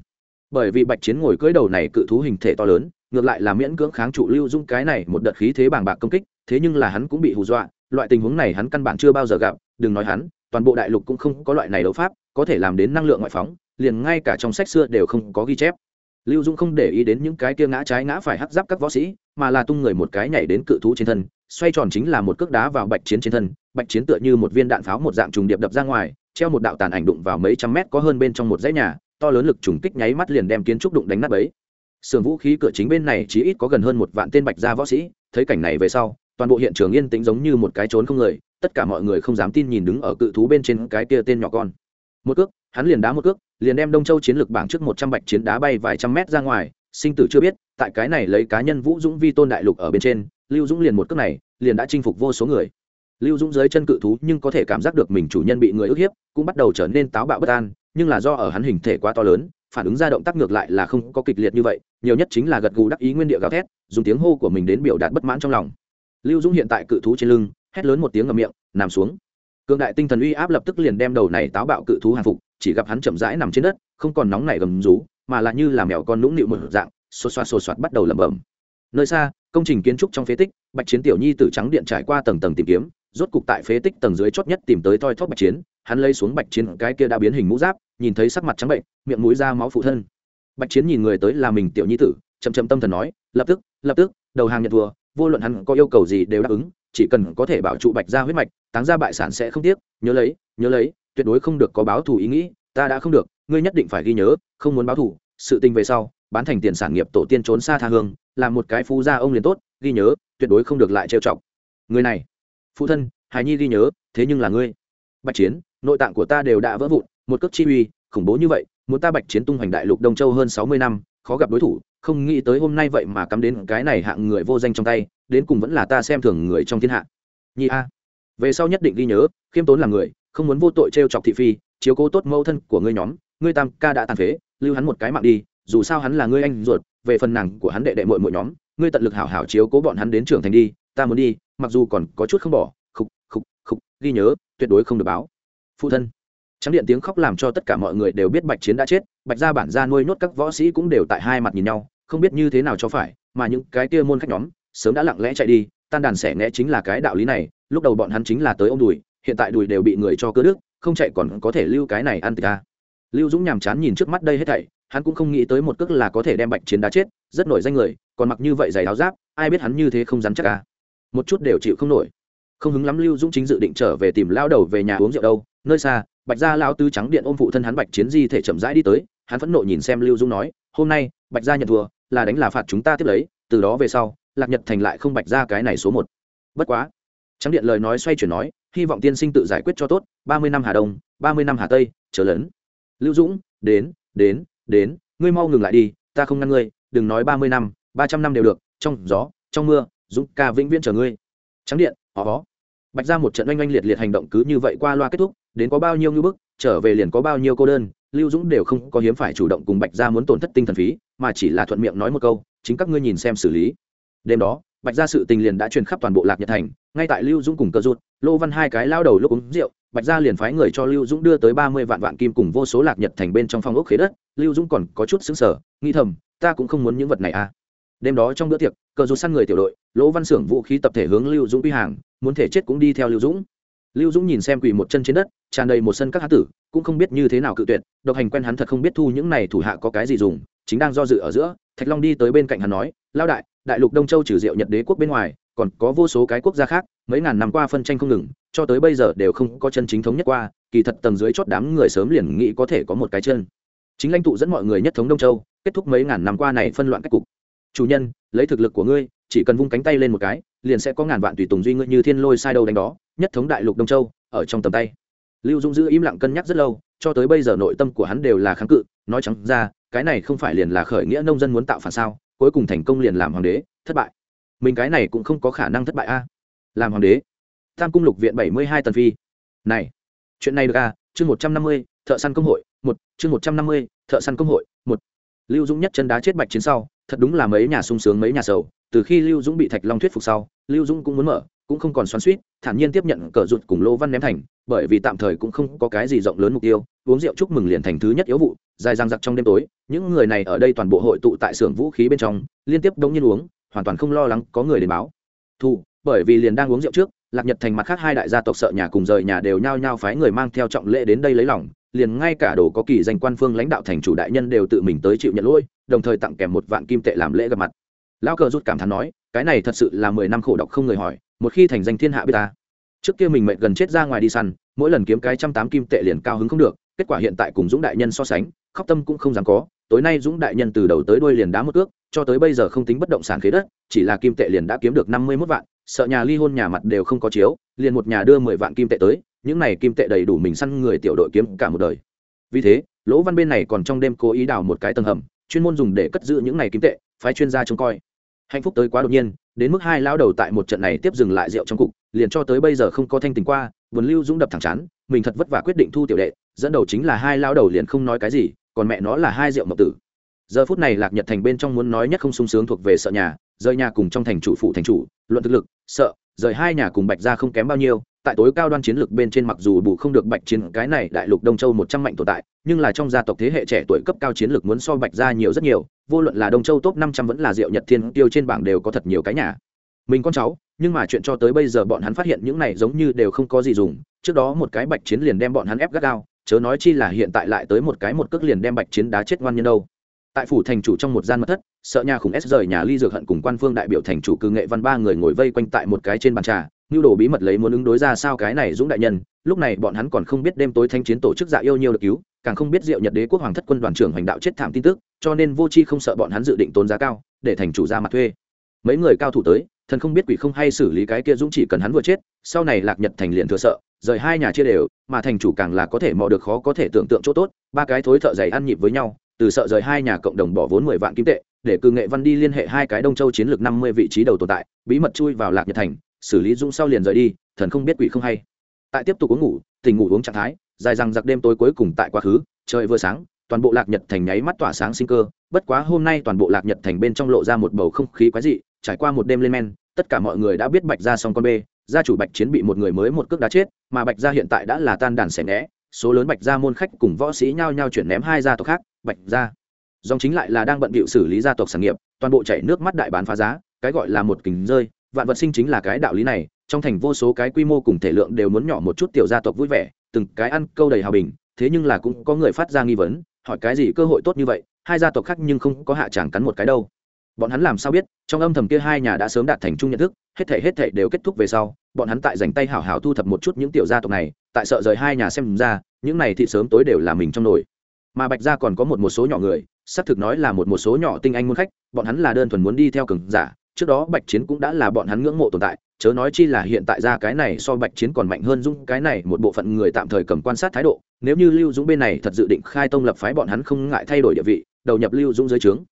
Bởi vì bạch chiến ngồi cưỡi đầu này cự thú hình thể to lớn ngược lại là miễn cưỡng kháng trụ lưu dung cái này một đợt khí thế bàng bạc công kích, thế nhưng là hắn cũng bị hù dọa, loại tình huống này hắn căn bản chưa bao giờ gặp, đừng nói hắn, toàn bộ đại lục cũng không có loại này đấu pháp, có thể làm đến năng lượng ngoại phóng, liền ngay cả trong sách xưa đều không có ghi chép. Lưu dung không để ý đến những cái kia ngã trái ngã phải hắt giáp các võ sĩ, mà là tung người một cái nhảy đến cự thú trên thân, xoay tròn chính là một cước đá vào bạch chiến trên thân, bạch chiến tựa như một viên đạn pháo một dạng trùng điệp đập ra ngoài, treo một đạo tàn ảnh đụng vào mấy trăm mét có hơn bên trong một dãy nhà, to lớn lực trùng kích nháy mắt liền đem kiến trúc đụng đánh nát bấy sườn vũ khí cửa chính bên này chỉ ít có gần hơn một vạn tên bạch gia võ sĩ. Thấy cảnh này về sau, toàn bộ hiện trường yên tĩnh giống như một cái trốn không người. Tất cả mọi người không dám tin nhìn đứng ở cự thú bên trên cái kia tên nhỏ con. Một cước, hắn liền đá một cước, liền đem đông châu chiến lược bảng trước một trăm bạch chiến đá bay vài trăm mét ra ngoài. Sinh tử chưa biết, tại cái này lấy cá nhân vũ dũng vi tôn đại lục ở bên trên, lưu dũng liền một cước này, liền đã chinh phục vô số người. Lưu dũng dưới chân cự thú nhưng có thể cảm giác được mình chủ nhân bị người ức hiếp, cũng bắt đầu trở nên táo bạo bất an, nhưng là do ở hắn hình thể quá to lớn phản ứng ra động tác ngược lại là không có kịch liệt như vậy, nhiều nhất chính là gật gù đắc ý nguyên địa gào thét, dùng tiếng hô của mình đến biểu đạt bất mãn trong lòng. Lưu dũng hiện tại cự thú trên lưng, hét lớn một tiếng ngầm miệng, nằm xuống. Cương đại tinh thần uy áp lập tức liền đem đầu này táo bạo cự thú hàng phục, chỉ gặp hắn chậm rãi nằm trên đất, không còn nóng nảy gầm rú, mà là như là mèo con nũng nịu một dạng xô xoa xô xoạt bắt đầu lẩm bẩm. Nơi xa, công trình kiến trúc trong phế tích, bạch chiến tiểu nhi từ trắng điện trải qua tầng tầng tìm kiếm, rốt cục tại phế tích tầng dưới chót nhất tìm tới thoi thóp bạch chiến, hắn lấy xuống bạch chiến cái kia đã biến hình mũ giáp nhìn thấy sắc mặt trắng bệnh, miệng mũi ra máu phụ thân. Bạch chiến nhìn người tới là mình tiểu nhi tử, chậm chậm tâm thần nói, lập tức lập tức, đầu hàng nhận thua, vô luận hắn có yêu cầu gì đều đáp ứng, chỉ cần có thể bảo trụ bạch ra huyết mạch, táng ra bại sản sẽ không tiếc, nhớ lấy nhớ lấy, tuyệt đối không được có báo thù ý nghĩ, ta đã không được, ngươi nhất định phải ghi nhớ, không muốn báo thù, sự tình về sau, bán thành tiền sản nghiệp tổ tiên trốn xa tha hương là một cái phú gia ông liền tốt, ghi nhớ, tuyệt đối không được lại trêu chọc. Người này, phụ thân, hài nhi ghi nhớ, thế nhưng là ngươi. Bạch chiến, nội tạng của ta đều đã vỡ vụn một cước chi uy, khủng bố như vậy, muốn ta bạch chiến tung hoành đại lục đông châu hơn sáu mươi năm, khó gặp đối thủ, không nghĩ tới hôm nay vậy mà cắm đến cái này hạng người vô danh trong tay, đến cùng vẫn là ta xem thường người trong thiên hạ. Nhi a. Về sau nhất định ghi nhớ, khiêm tốn là người, không muốn vô tội t r e o chọc thị phi, chiếu cố tốt mẫu thân của ngươi nhóm, ngươi tam ca đã tàn phế, lưu hắn một cái mạng đi, dù sao hắn là ngươi anh ruột, về phần nàng của hắn đệ đệ mội mội nhóm, ngươi tận lực hảo hảo chiếu cố bọn hắn đến trưởng thành đi, ta muốn đi, mặc dù còn có chút không bỏ, khục khục khục, ghi nhớ, tuyệt đối không được báo. Phụ thân trắng điện tiếng khóc làm cho tất cả mọi người đều biết bạch chiến đã chết, bạch gia bản gia nuôi nhốt các võ sĩ cũng đều tại hai mặt nhìn nhau, không biết như thế nào cho phải, mà những cái kia môn khách nhóm, sớm đã lặng lẽ chạy đi, tan đàn sẻ nghe chính là cái đạo lý này, lúc đầu bọn hắn chính là tới ông đùi, hiện tại đùi đều bị người cho cơ đức không chạy còn có thể lưu cái này ăn từ ca lưu dũng nhàm chán nhìn trước mắt đây hết thảy, hắn cũng không nghĩ tới một cước là có thể đem bạch chiến đá chết, rất nổi danh người, còn mặc như vậy giày áo giáp, ai biết hắn như thế không dám chắc ca một chút đều chịu không nổi. Không hứng lắm lưu dũng chính dự định trở về tìm lao đầu về nhà uống rượu đâu, nơi xa bạch gia lao tứ trắng điện ôm phụ thân hắn bạch chiến di thể chậm rãi đi tới, hắn phẫn nộ nhìn xem lưu Dung nói, hôm nay, bạch gia nhận thua, là đánh là phạt chúng ta tiếp lấy, từ đó về sau, lạc nhật thành lại không bạch ra cái này số một. Bất quá trắng điện lời nói xoay chuyển nói, hy vọng tiên sinh tự giải quyết cho tốt, ba mươi năm hà đông, ba mươi năm hà tây trở lớn. Lưu dũng, đến đến đến, ngươi mau ngừng lại đi, ta không ngăn ngươi, đừng nói ba mươi năm, ba trăm năm đều được, trong gió, trong mưa, dũng ca vĩnh viễn chờ ngươi. Trắng điện họ ó bạch ra một trận oanh oanh liệt liệt hành động cứ như vậy qua loa kết thúc đến có bao nhiêu ngưỡng bức, trở về liền có bao nhiêu cô đơn, lưu dũng đều không có hiếm phải chủ động cùng bạch Gia muốn tổn thất tinh thần phí, mà chỉ là thuận miệng nói một câu, chính các ngươi nhìn xem xử lý. Đêm đó, bạch Gia sự tình liền đã truyền khắp toàn bộ lạc nhật thành, ngay tại lưu dũng cùng cơ rút lô văn hai cái lao đầu lúc uống rượu, bạch Gia liền phái người cho lưu dũng đưa tới ba mươi vạn vạn kim cùng vô số lạc nhật thành bên trong phong ốc khế đất, lưu dũng còn có chút xứng sở nghi thầm, ta cũng không muốn những vật này à. Đêm đó trong bữa tiệc cờ rút săn người tiểu đội lỗ văn xưởng vũ khí tập thể hướng lưu dũng quy hàng, muốn thể chết cũng đi theo lưu dũng lưu dũng nhìn xem quỳ một chân trên đất, tràn đầy một sân các hán tử, cũng không biết như thế nào cự tuyệt, độc hành quen hắn thật không biết thu những này thủ hạ có cái gì dùng, chính đang do dự ở giữa, thạch long đi tới bên cạnh hắn nói lao đại đại lục đông châu trừ diệu nhật đế quốc bên ngoài, còn có vô số cái quốc gia khác, mấy ngàn năm qua phân tranh không ngừng, cho tới bây giờ đều không có chân chính thống nhất qua, kỳ thật tầng dưới chót đám người sớm liền nghĩ có thể có một cái chân. Chính lãnh tụ dẫn mọi người nhất thống đông châu, kết thúc mấy ngàn năm qua này phân loạn cách cục. Chủ nhân, lấy thực lực của ngươi chỉ cần vung cánh tay lên một cái, liền sẽ có ngàn vạn tùy tùng duy ngươi như thiên lôi sai đâu đánh đó, nhất thống đại lục đông châu, ở trong tầm tay. Lưu dung giữ im lặng cân nhắc rất lâu, cho tới bây giờ nội tâm của hắn đều là kháng cự, nói trắng ra, cái này không phải liền là khởi nghĩa nông dân muốn tạo phản sao, cuối cùng thành công liền làm hoàng đế, thất bại. Mình cái này cũng không có khả năng thất bại a. Làm hoàng đế. Tam cung lục viện bảy mươi hai tần phi. Này, chuyện này được a chương một trăm năm mươi, thợ săn công hội, một. Chương một trăm năm mươi, thợ săn công hội, một. Lưu dũng nhất chân đá chết bạch chiến sau, thật đúng là mấy nhà sung sướng mấy nhà sầu từ khi lưu dũng bị thạch long thuyết phục sau, lưu dũng cũng muốn mở, cũng không còn xoắn suýt, thản nhiên tiếp nhận cờ rụt cùng lỗ văn ném thành, bởi vì tạm thời cũng không có cái gì rộng lớn mục tiêu, uống rượu chúc mừng liền thành thứ nhất yếu vụ, dài răng giặc trong đêm tối, những người này ở đây toàn bộ hội tụ tại xưởng vũ khí bên trong, liên tiếp đông nhiên uống, hoàn toàn không lo lắng có người đến báo. Thu bởi vì liền đang uống rượu trước, lạc nhật thành mặt khác hai đại gia tộc sợ nhà cùng rời nhà đều nhao nhao phái người mang theo trọng lễ đến đây lấy lòng, liền ngay cả đồ có kỳ danh quan phương lãnh đạo thành chủ đại nhân đều tự mình tới chịu nhận lỗi, đồng thời tặng kèm một vạn kim tệ làm lễ gặp mặt lão cờ rút cảm thán nói, cái này thật sự là mười năm khổ độc không người hỏi, một khi thành danh thiên hạ biết ta. Trước kia mình mệnh gần chết ra ngoài đi săn, mỗi lần kiếm cái trăm tám kim tệ liền cao hứng không được, kết quả hiện tại cùng dũng đại nhân so sánh, khóc tâm cũng không dám có, tối nay dũng đại nhân từ đầu tới đuôi liền đá một ước, cho tới bây giờ không tính bất động sản khế đất, chỉ là kim tệ liền đã kiếm được năm mươi mốt vạn, sợ nhà ly hôn nhà mặt đều không có chiếu, liền một nhà đưa mười vạn kim tệ tới, những này kim tệ đầy đủ mình săn người tiểu đội kiếm cả một đời. Vì thế, lỗ văn bên này còn trong đêm cố ý đào một cái tầng hầm, chuyên môn dùng để cất giữ những này kim tệ, phái chuyên gia trông coi hạnh phúc tới quá đột nhiên, đến mức hai lao đầu tại một trận này tiếp dừng lại rượu trong cục, liền cho tới bây giờ không có thanh tình qua vườn lưu dũng đập thẳng chán, mình thật vất vả quyết định thu tiểu đệ, dẫn đầu chính là hai lao đầu liền không nói cái gì, còn mẹ nó là hai rượu mộc tử. Giờ phút này lạc nhật thành bên trong muốn nói nhất không sung sướng thuộc về sợ nhà, rời nhà cùng trong thành chủ phụ thành chủ, luận thực lực, sợ, rời hai nhà cùng bạch ra không kém bao nhiêu, tại tối cao đoan chiến lược bên trên mặc dù bù không được bạch chiến, cái này đại lục đông châu một trăm mạnh tồn tại, nhưng là trong gia tộc thế hệ trẻ tuổi cấp cao chiến lược muốn so bạch ra nhiều rất nhiều vô luận là đông châu top năm trăm vẫn là diệu nhật thiên tiêu trên bảng đều có thật nhiều cái nhà. Mình con cháu, nhưng mà chuyện cho tới bây giờ bọn hắn phát hiện những này giống như đều không có gì dùng. Trước đó một cái bạch chiến liền đem bọn hắn ép gắt gao, chớ nói chi là hiện tại lại tới một cái một cước liền đem bạch chiến đá chết ngoan nhân đâu. Tại phủ thành chủ trong một gian mật thất, sợ nhà khủng s rời nhà ly dược hận cùng quan phương đại biểu thành chủ cư nghệ văn ba người ngồi vây quanh tại một cái trên bàn trà, nhu đồ bí mật lấy muốn ứng đối ra sao cái này dũng đại nhân. Lúc này bọn hắn còn không biết đêm tối thanh chiến tổ chức dạ yêu nhiều được cứu, càng không biết diệu nhật đế quốc hoàng thất quân đoàn trưởng hành đạo chết thảm tin tức cho nên vô chi không sợ bọn hắn dự định tốn giá cao, để thành chủ ra mặt thuê. Mấy người cao thủ tới, thần không biết quỷ không hay xử lý cái kia dũng chỉ cần hắn vừa chết, sau này lạc nhật thành liền thừa sợ, rời hai nhà chia đều, mà thành chủ càng là có thể mò được khó có thể tưởng tượng chỗ tốt, ba cái thối thợ dày ăn nhịp với nhau, từ sợ rời hai nhà cộng đồng bỏ vốn mười vạn kim tệ, để cư nghệ văn đi liên hệ hai cái đông châu chiến lược năm mươi vị trí đầu tồn tại, bí mật chui vào lạc nhật thành, xử lý dũng sau liền rời đi, thần không biết quỷ không hay. Tại tiếp tục uống ngủ, tỉnh ngủ uống trạng thái, dài rằng giặc đêm tối cuối cùng tại quá khứ, trời vừa sáng toàn bộ lạc nhật thành nháy mắt tỏa sáng sinh cơ, bất quá hôm nay toàn bộ lạc nhật thành bên trong lộ ra một bầu không khí quái dị, trải qua một đêm lên men, tất cả mọi người đã biết bạch ra xong con bê, gia chủ bạch chiến bị một người mới một cước đá chết, mà bạch gia hiện tại đã là tan đàn xẻ né số lớn bạch gia môn khách cùng võ sĩ nhao nhao chuyển ném hai gia tộc khác, bạch gia. Dòng chính lại là đang bận bịu xử lý gia tộc sản nghiệp, toàn bộ chảy nước mắt đại bán phá giá, cái gọi là một kính rơi, vạn vật sinh chính là cái đạo lý này, trong thành vô số cái quy mô cùng thể lượng đều muốn nhỏ một chút tiểu gia tộc vui vẻ, từng cái ăn câu đầy hào bình, thế nhưng là cũng có người phát ra nghi vấn hỏi cái gì cơ hội tốt như vậy, hai gia tộc khác nhưng không có hạ chẳng cắn một cái đâu. Bọn hắn làm sao biết, trong âm thầm kia hai nhà đã sớm đạt thành chung nhận thức, hết thể hết thể đều kết thúc về sau, bọn hắn tại dành tay hảo hảo thu thập một chút những tiểu gia tộc này, tại sợ rời hai nhà xem ra, những này thì sớm tối đều là mình trong nồi. Mà bạch gia còn có một một số nhỏ người, xác thực nói là một một số nhỏ tinh anh muốn khách, bọn hắn là đơn thuần muốn đi theo cường giả, trước đó bạch chiến cũng đã là bọn hắn ngưỡng mộ tồn tại chớ nói chi là hiện tại ra cái này so bạch chiến còn mạnh hơn dũng, cái này một bộ phận người tạm thời cầm quan sát thái độ, nếu như lưu dũng bên này thật dự định khai tông lập phái bọn hắn không ngại thay đổi địa vị, đầu nhập lưu dũng dưới trướng.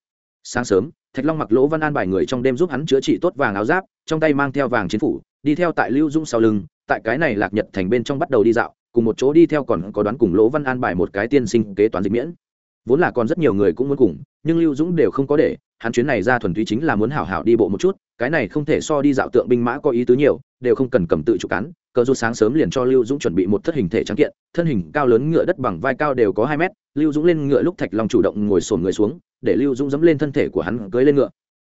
Sáng sớm, thạch long mặc lỗ văn an bài người trong đêm giúp hắn chữa trị tốt vàng áo giáp, trong tay mang theo vàng chiến phủ, đi theo tại lưu dũng sau lưng, tại cái này lạc nhật thành bên trong bắt đầu đi dạo, cùng một chỗ đi theo còn có đoán cùng lỗ văn an bài một cái tiên sinh kế toán dịch miễn. Vốn là còn rất nhiều người cũng muốn cùng, nhưng lưu dũng đều không có để hắn chuyến này ra thuần túy chính là muốn hảo hảo đi bộ một chút, cái này không thể so đi dạo tượng binh mã có ý tứ nhiều, đều không cần cầm tự chủ cắn cờ rút sáng sớm liền cho lưu dũng chuẩn bị một thất hình thể trắng kiện, thân hình cao lớn ngựa đất bằng vai cao đều có hai mét, lưu dũng lên ngựa lúc thạch long chủ động ngồi sổn người xuống, để lưu dũng dẫm lên thân thể của hắn cưới lên ngựa.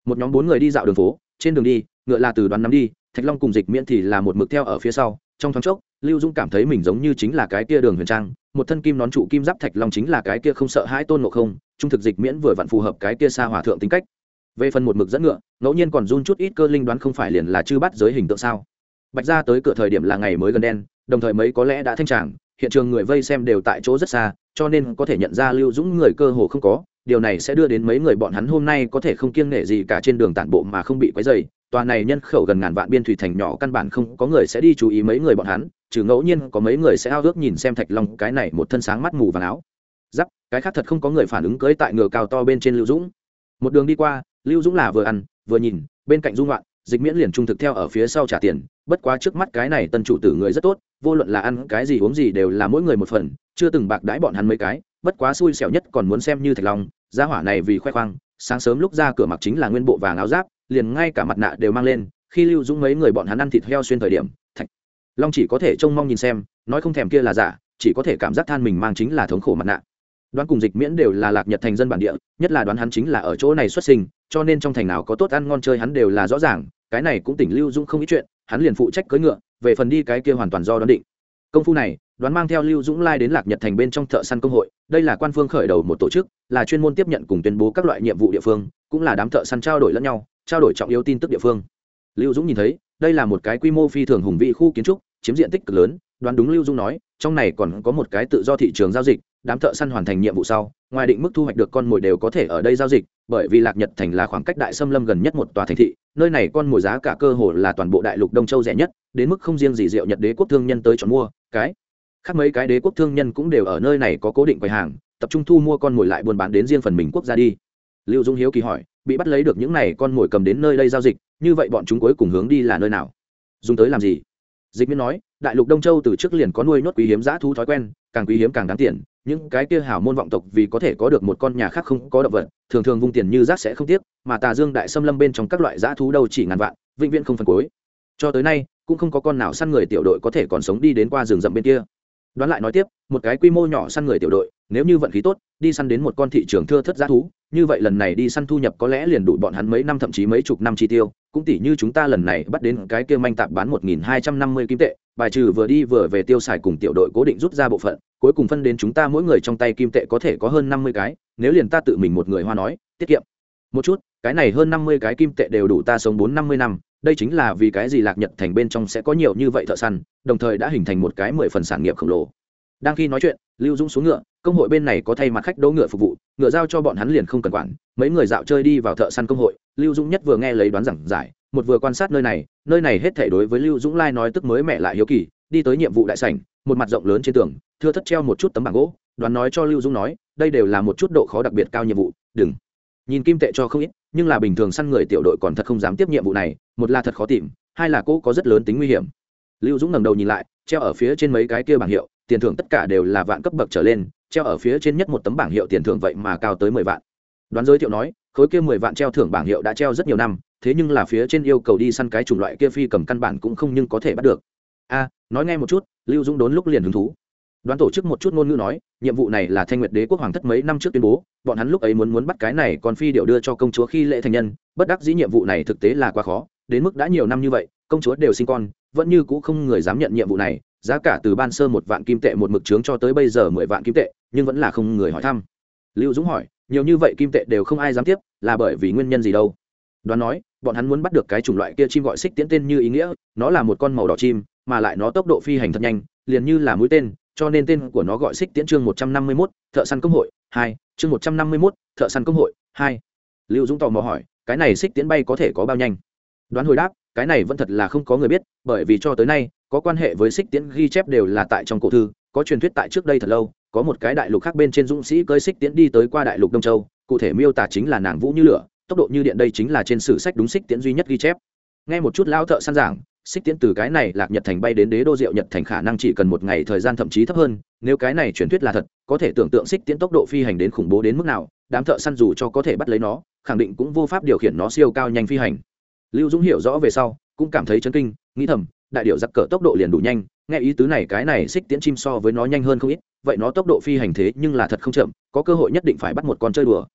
Một nhóm bốn người đi dạo đường phố, trên đường đi, ngựa là từ đoán nắm đi, thạch long cùng dịch miễn thì là một mực theo ở phía sau, trong thoáng chốc, lưu dũng cảm thấy mình giống như chính là cái kia đường huyền trang một thân kim nón trụ kim giáp thạch long chính là cái kia không sợ hãi tôn ngộ không, trung thực dịch miễn vừa vặn phù hợp cái kia xa hòa thượng tính cách. Về phần một mực dẫn ngựa, ngẫu nhiên còn run chút ít cơ linh đoán không phải liền là chư bắt giới hình tượng sao? Bạch ra tới cửa thời điểm là ngày mới gần đen, đồng thời mấy có lẽ đã thanh tràng, hiện trường người vây xem đều tại chỗ rất xa, cho nên có thể nhận ra lưu dũng người cơ hồ không có, điều này sẽ đưa đến mấy người bọn hắn hôm nay có thể không kiêng nể gì cả trên đường tản bộ mà không bị quấy dày tòa này nhân khẩu gần ngàn vạn biên thủy thành nhỏ căn bản không có người sẽ đi chú ý mấy người bọn hắn, trừ ngẫu nhiên có mấy người sẽ ao ước nhìn xem thạch long, cái này một thân sáng mắt mù và áo. Giáp, cái khác thật không có người phản ứng cưới tại ngựa cao to bên trên lưu dũng. Một đường đi qua, lưu dũng là vừa ăn, vừa nhìn, bên cạnh dung loạn, dịch miễn liền trung thực theo ở phía sau trả tiền, bất quá trước mắt cái này tân chủ tử người rất tốt, vô luận là ăn cái gì uống gì đều là mỗi người một phần, chưa từng bạc đãi bọn hắn mấy cái, bất quá xui xẻo nhất còn muốn xem như thạch long, gia hỏa này vì khoe khoang, sáng sớm lúc ra cửa mặc chính là nguyên bộ vàng áo giáp liền ngay cả mặt nạ đều mang lên, khi lưu dũng mấy người bọn hắn ăn thịt heo xuyên thời điểm, thạch, long chỉ có thể trông mong nhìn xem, nói không thèm kia là giả, chỉ có thể cảm giác than mình mang chính là thống khổ mặt nạ. Đoán cùng dịch miễn đều là lạc nhật thành dân bản địa, nhất là đoán hắn chính là ở chỗ này xuất sinh, cho nên trong thành nào có tốt ăn ngon chơi hắn đều là rõ ràng, cái này cũng tỉnh lưu dũng không ít chuyện, hắn liền phụ trách cưỡi ngựa, về phần đi cái kia hoàn toàn do đoán định. Công phu này, đoán mang theo lưu dũng lai đến lạc nhật thành bên trong thợ săn công hội, đây là quan phương khởi đầu một tổ chức, là chuyên môn tiếp nhận cùng tuyên bố các loại nhiệm vụ địa phương, cũng là đám thợ săn trao đổi lẫn nhau trao đổi trọng yếu tin tức địa phương. Lưu dũng nhìn thấy, đây là một cái quy mô phi thường hùng vị khu kiến trúc, chiếm diện tích cực lớn, đoán đúng lưu dũng nói, trong này còn có một cái tự do thị trường giao dịch, đám thợ săn hoàn thành nhiệm vụ sau, ngoài định mức thu hoạch được con mồi đều có thể ở đây giao dịch, bởi vì lạc nhật thành là khoảng cách đại xâm lâm gần nhất một tòa thành thị, nơi này con mồi giá cả cơ hồ là toàn bộ đại lục đông châu rẻ nhất, đến mức không riêng gì rượu nhật đế quốc thương nhân tới chọn mua, cái khác mấy cái đế quốc thương nhân cũng đều ở nơi này có cố định quầy hàng, tập trung thu mua con mồi lại buôn bán đến riêng phần mình quốc gia đi. Lưu dung hiếu kỳ hỏi bị bắt lấy được những này con mồi cầm đến nơi đây giao dịch, như vậy bọn chúng cuối cùng hướng đi là nơi nào? Dùng tới làm gì? Dịch miên nói, đại lục đông châu từ trước liền có nuôi nhốt quý hiếm giã thú thói quen, càng quý hiếm càng đáng tiền, những cái kia hảo môn vọng tộc vì có thể có được một con nhà khác không có động vật, thường thường vung tiền như rác sẽ không tiếc, mà tà dương đại xâm lâm bên trong các loại giã thú đâu chỉ ngàn vạn, vĩnh viễn không phần cuối. Cho tới nay, cũng không có con nào săn người tiểu đội có thể còn sống đi đến qua rừng rậm bên kia. Đoán lại nói tiếp, một cái quy mô nhỏ săn người tiểu đội nếu như vận khí tốt, đi săn đến một con thị trường thưa thất giá thú, như vậy lần này đi săn thu nhập có lẽ liền đủ bọn hắn mấy năm, thậm chí mấy chục năm chi tiêu, cũng tỷ như chúng ta lần này bắt đến cái kia manh tạp bán một nghìn hai trăm năm mươi kim tệ, bài trừ vừa đi vừa về tiêu xài cùng tiểu đội cố định rút ra bộ phận, cuối cùng phân đến chúng ta mỗi người trong tay kim tệ có thể có hơn năm mươi cái, nếu liền ta tự mình một người hoa nói, tiết kiệm. Một chút, cái này hơn năm mươi cái kim tệ đều đủ ta sống bốn năm mươi năm, đây chính là vì cái gì lạc nhật thành bên trong sẽ có nhiều như vậy thợ săn, đồng thời đã hình thành một cái mười phần sản nghiệp khổng lồ đang khi nói chuyện, lưu dũng xuống ngựa, công hội bên này có thay mặt khách đỗ ngựa phục vụ, ngựa giao cho bọn hắn liền không cần quản, mấy người dạo chơi đi vào thợ săn công hội, lưu dũng nhất vừa nghe lấy đoán rằng giải, một vừa quan sát nơi này nơi này hết thể đối với lưu dũng lai nói tức mới mẹ lại hiếu kỳ, đi tới nhiệm vụ đại sảnh, một mặt rộng lớn trên tường, thưa thất treo một chút tấm bảng gỗ, đoán nói cho lưu dũng nói, đây đều là một chút độ khó đặc biệt cao nhiệm vụ, đừng. Nhìn kim tệ cho không ít, nhưng là bình thường săn người tiểu đội còn thật không dám tiếp nhiệm vụ này, một là thật khó tìm, hai là cô có rất lớn tính nguy hiểm. Lưu dũng ngẩng đầu nhìn lại, treo ở phía trên mấy cái kia bảng hiệu tiền thưởng tất cả đều là vạn cấp bậc trở lên, treo ở phía trên nhất một tấm bảng hiệu tiền thưởng vậy mà cao tới mười vạn. Đoán giới thiệu nói, khối kia mười vạn treo thưởng bảng hiệu đã treo rất nhiều năm, thế nhưng là phía trên yêu cầu đi săn cái chủng loại kia phi cầm căn bản cũng không nhưng có thể bắt được. A, nói nghe một chút, lưu dũng đốn lúc liền hứng thú. Đoán tổ chức một chút ngôn ngữ nói, nhiệm vụ này là thanh nguyệt đế quốc hoàng thất mấy năm trước tuyên bố, bọn hắn lúc ấy muốn muốn bắt cái này còn phi điệu đưa cho công chúa khi lễ thành nhân, bất đắc dĩ nhiệm vụ này thực tế là quá khó, đến mức đã nhiều năm như vậy, công chúa đều sinh con, vẫn như cũ không người dám nhận nhiệm vụ này giá cả từ ban sơ một vạn kim tệ một mực trướng cho tới bây giờ mười vạn kim tệ, nhưng vẫn là không người hỏi thăm. Lưu dũng hỏi, nhiều như vậy kim tệ đều không ai dám tiếp, là bởi vì nguyên nhân gì đâu? Đoán nói, bọn hắn muốn bắt được cái chủng loại kia chim gọi xích tiễn tên như ý nghĩa, nó là một con màu đỏ chim, mà lại nó tốc độ phi hành thật nhanh, liền như là mũi tên, cho nên tên của nó gọi xích tiễn chương một trăm năm mươi mốt, thợ săn công hội, hai, chương một trăm năm mươi mốt, thợ săn công hội, hai. Lưu dũng tò mò hỏi, cái này xích tiễn bay có thể có bao nhanh? Đoán hồi đáp, cái này vẫn thật là không có người biết, bởi vì cho tới nay có quan hệ với xích tiễn ghi chép đều là tại trong cổ thư, có truyền thuyết tại trước đây thật lâu, có một cái đại lục khác bên trên dũng sĩ cơi xích tiễn đi tới qua đại lục đông châu, cụ thể miêu tả chính là nàng vũ như lửa, tốc độ như điện đây chính là trên sử sách đúng xích tiễn duy nhất ghi chép. Nghe một chút lao thợ săn giảng, xích tiễn từ cái này lạc nhật thành bay đến đế đô diệu nhật thành khả năng chỉ cần một ngày thời gian thậm chí thấp hơn, nếu cái này truyền thuyết là thật, có thể tưởng tượng xích tiễn tốc độ phi hành đến khủng bố đến mức nào, đám thợ săn dù cho có thể bắt lấy nó, khẳng định cũng vô pháp điều khiển nó siêu cao nhanh phi hành. Lưu dũng hiểu rõ về sau, cũng cảm thấy chấn kinh, nghĩ thầm đại điệu giặc cờ tốc độ liền đủ nhanh, nghe ý tứ này, cái này xích tiễn chim so với nó nhanh hơn không ít, vậy nó tốc độ phi hành thế nhưng là thật không chậm, có cơ hội nhất định phải bắt một con chơi đùa.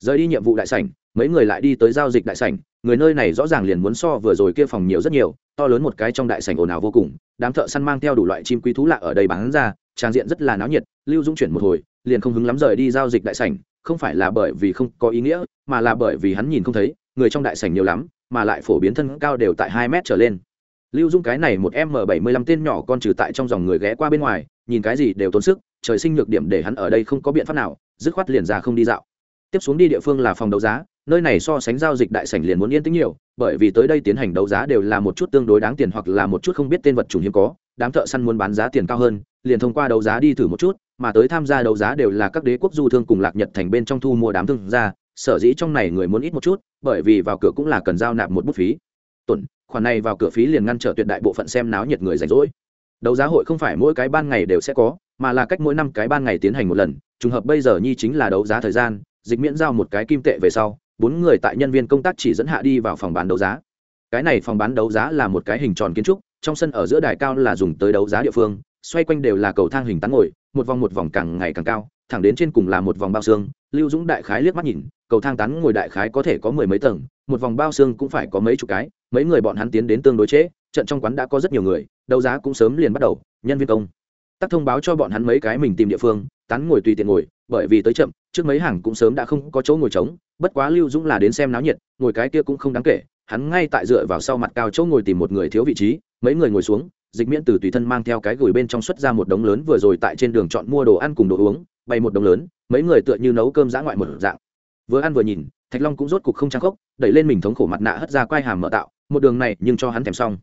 Rời đi nhiệm vụ đại sảnh, mấy người lại đi tới giao dịch đại sảnh, người nơi này rõ ràng liền muốn so vừa rồi kia phòng nhiều rất nhiều, to lớn một cái trong đại sảnh ồn ào vô cùng, đám thợ săn mang theo đủ loại chim quý thú lạ ở đây bán ra, trang diện rất là náo nhiệt, lưu dũng chuyển một hồi, liền không hứng lắm rời đi giao dịch đại sảnh, không phải là bởi vì không có ý nghĩa, mà là bởi vì hắn nhìn không thấy, người trong đại sảnh nhiều lắm, mà lại phổ biến thân cao đều tại hai mét trở lên lưu dung cái này một m bảy mươi lăm tên nhỏ con trừ tại trong dòng người ghé qua bên ngoài, nhìn cái gì đều tốn sức, trời sinh nhược điểm để hắn ở đây không có biện pháp nào, dứt khoát liền ra không đi dạo. Tiếp xuống đi địa phương là phòng đấu giá, nơi này so sánh giao dịch đại sảnh liền muốn yên tĩnh nhiều, bởi vì tới đây tiến hành đấu giá đều là một chút tương đối đáng tiền hoặc là một chút không biết tên vật chủ hiếm có, đám thợ săn muốn bán giá tiền cao hơn, liền thông qua đấu giá đi thử một chút, mà tới tham gia đấu giá đều là các đế quốc du thương cùng lạc nhật thành bên trong thu mua đám thương gia, sở dĩ trong này người muốn ít một chút, bởi vì vào cửa cũng là cần giao nạp một bút phí. Tuần khoản này vào cửa phí liền ngăn trở tuyệt đại bộ phận xem náo nhiệt người rảnh rỗi. Đấu giá hội không phải mỗi cái ban ngày đều sẽ có, mà là cách mỗi năm cái ban ngày tiến hành một lần. Trùng hợp bây giờ nhi chính là đấu giá thời gian, dịch miễn giao một cái kim tệ về sau, bốn người tại nhân viên công tác chỉ dẫn hạ đi vào phòng bán đấu giá. Cái này phòng bán đấu giá là một cái hình tròn kiến trúc, trong sân ở giữa đài cao là dùng tới đấu giá địa phương, xoay quanh đều là cầu thang hình tán ngồi, một vòng một vòng càng ngày càng cao, thẳng đến trên cùng là một vòng bao xương, lưu dũng đại khái liếc mắt nhìn, cầu thang tán ngồi đại khái có thể có mười mấy tầng một vòng bao xương cũng phải có mấy chục cái mấy người bọn hắn tiến đến tương đối chế, trận trong quán đã có rất nhiều người đấu giá cũng sớm liền bắt đầu nhân viên công. Tắt thông báo cho bọn hắn mấy cái mình tìm địa phương tán ngồi tùy tiện ngồi bởi vì tới chậm trước mấy hàng cũng sớm đã không có chỗ ngồi trống bất quá lưu dũng là đến xem náo nhiệt ngồi cái kia cũng không đáng kể hắn ngay tại dựa vào sau mặt cao chỗ ngồi tìm một người thiếu vị trí mấy người ngồi xuống dịch miễn từ tùy thân mang theo cái gửi bên trong xuất ra một đống lớn vừa rồi tại trên đường chọn mua đồ ăn cùng đồ uống bày một đống lớn mấy người tựa như nấu cơm dã ngoại một dạng vừa ăn vừa nhìn, thạch long cũng rốt cục không trang khốc, đẩy lên mình thống khổ mặt nạ hất ra quai hàm mở tạo, một đường này nhưng cho hắn thèm xong.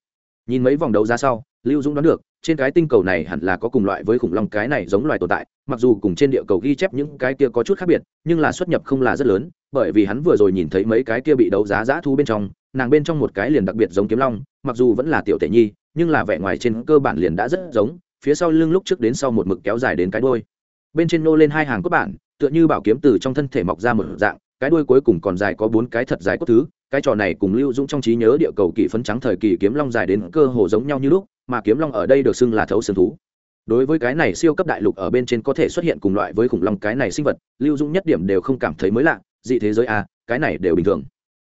Nhìn mấy vòng đấu ra sau, lưu dũng đoán được, trên cái tinh cầu này hẳn là có cùng loại với khủng long cái này giống loài tồn tại, mặc dù cùng trên địa cầu ghi chép những cái kia có chút khác biệt, nhưng là xuất nhập không là rất lớn, bởi vì hắn vừa rồi nhìn thấy mấy cái kia bị đấu giá giã thu bên trong, nàng bên trong một cái liền đặc biệt giống kiếm long, mặc dù vẫn là tiểu tệ nhi, nhưng là vẻ ngoài trên cơ bản liền đã rất giống, phía sau lưng lúc trước đến sau một mực kéo dài đến cái đôi bên trên nô lên hai hàng cốt bản tựa như bảo kiếm từ trong thân thể mọc ra một dạng cái đuôi cuối cùng còn dài có bốn cái thật dài cốt thứ cái trò này cùng lưu dũng trong trí nhớ địa cầu kỳ phấn trắng thời kỳ kiếm long dài đến cơ hồ giống nhau như lúc mà kiếm long ở đây được xưng là thấu xương thú. Đối với cái này siêu cấp đại lục ở bên trên có thể xuất hiện cùng loại với khủng long cái này sinh vật lưu dũng nhất điểm đều không cảm thấy mới lạ dị thế giới a à, cái này đều bình thường.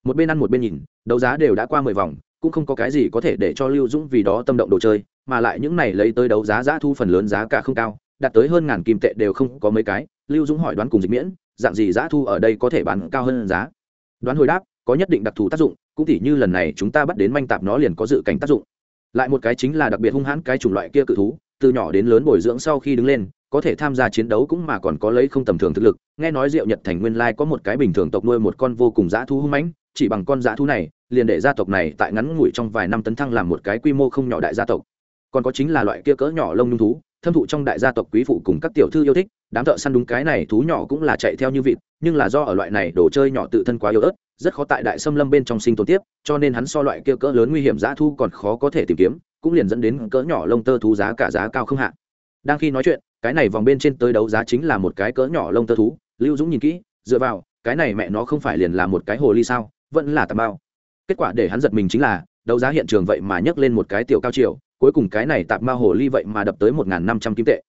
Một bên ăn một bên nhìn đấu giá đều đã qua mười vòng cũng không có cái gì có thể để cho lưu dũng vì đó tâm động đồ chơi mà lại những này lấy tới đấu giá giá thu phần lớn giá cả không cao đạt tới hơn ngàn kim tệ đều không có mấy cái, lưu dũng hỏi đoán cùng dịch miễn, dạng gì giá thu ở đây có thể bán cao hơn giá? Đoán hồi đáp, có nhất định đặc thù tác dụng, cũng tỉ như lần này chúng ta bắt đến manh tạp nó liền có dự cảnh tác dụng. Lại một cái chính là đặc biệt hung hãn cái chủng loại kia cự thú, từ nhỏ đến lớn bồi dưỡng sau khi đứng lên, có thể tham gia chiến đấu cũng mà còn có lấy không tầm thường thực lực. Nghe nói diệu nhật thành nguyên lai có một cái bình thường tộc nuôi một con vô cùng dã thú hung mãnh, chỉ bằng con dã thú này, liền để gia tộc này tại ngắn ngủi trong vài năm tấn thăng làm một cái quy mô không nhỏ đại gia tộc. Còn có chính là loại kia cỡ nhỏ lông nhung thú thâm thụ trong đại gia tộc quý phụ cùng các tiểu thư yêu thích, đám thợ săn đúng cái này thú nhỏ cũng là chạy theo như vịt, nhưng là do ở loại này đồ chơi nhỏ tự thân quá yếu ớt, rất khó tại đại xâm lâm bên trong sinh tồn tiếp, cho nên hắn so loại kia cỡ lớn nguy hiểm giá thu còn khó có thể tìm kiếm, cũng liền dẫn đến cỡ nhỏ lông tơ thú giá cả giá cao không hạn đang khi nói chuyện, cái này vòng bên trên tới đấu giá chính là một cái cỡ nhỏ lông tơ thú, lưu dũng nhìn kỹ, dựa vào, cái này mẹ nó không phải liền là một cái hồ ly sao, vẫn là tà bao. Kết quả để hắn giật mình chính là, đấu giá hiện trường vậy mà nhấc lên một cái tiểu cao chiều cuối cùng cái này tạp ma hồ ly vậy mà đập tới một năm trăm kim tệ.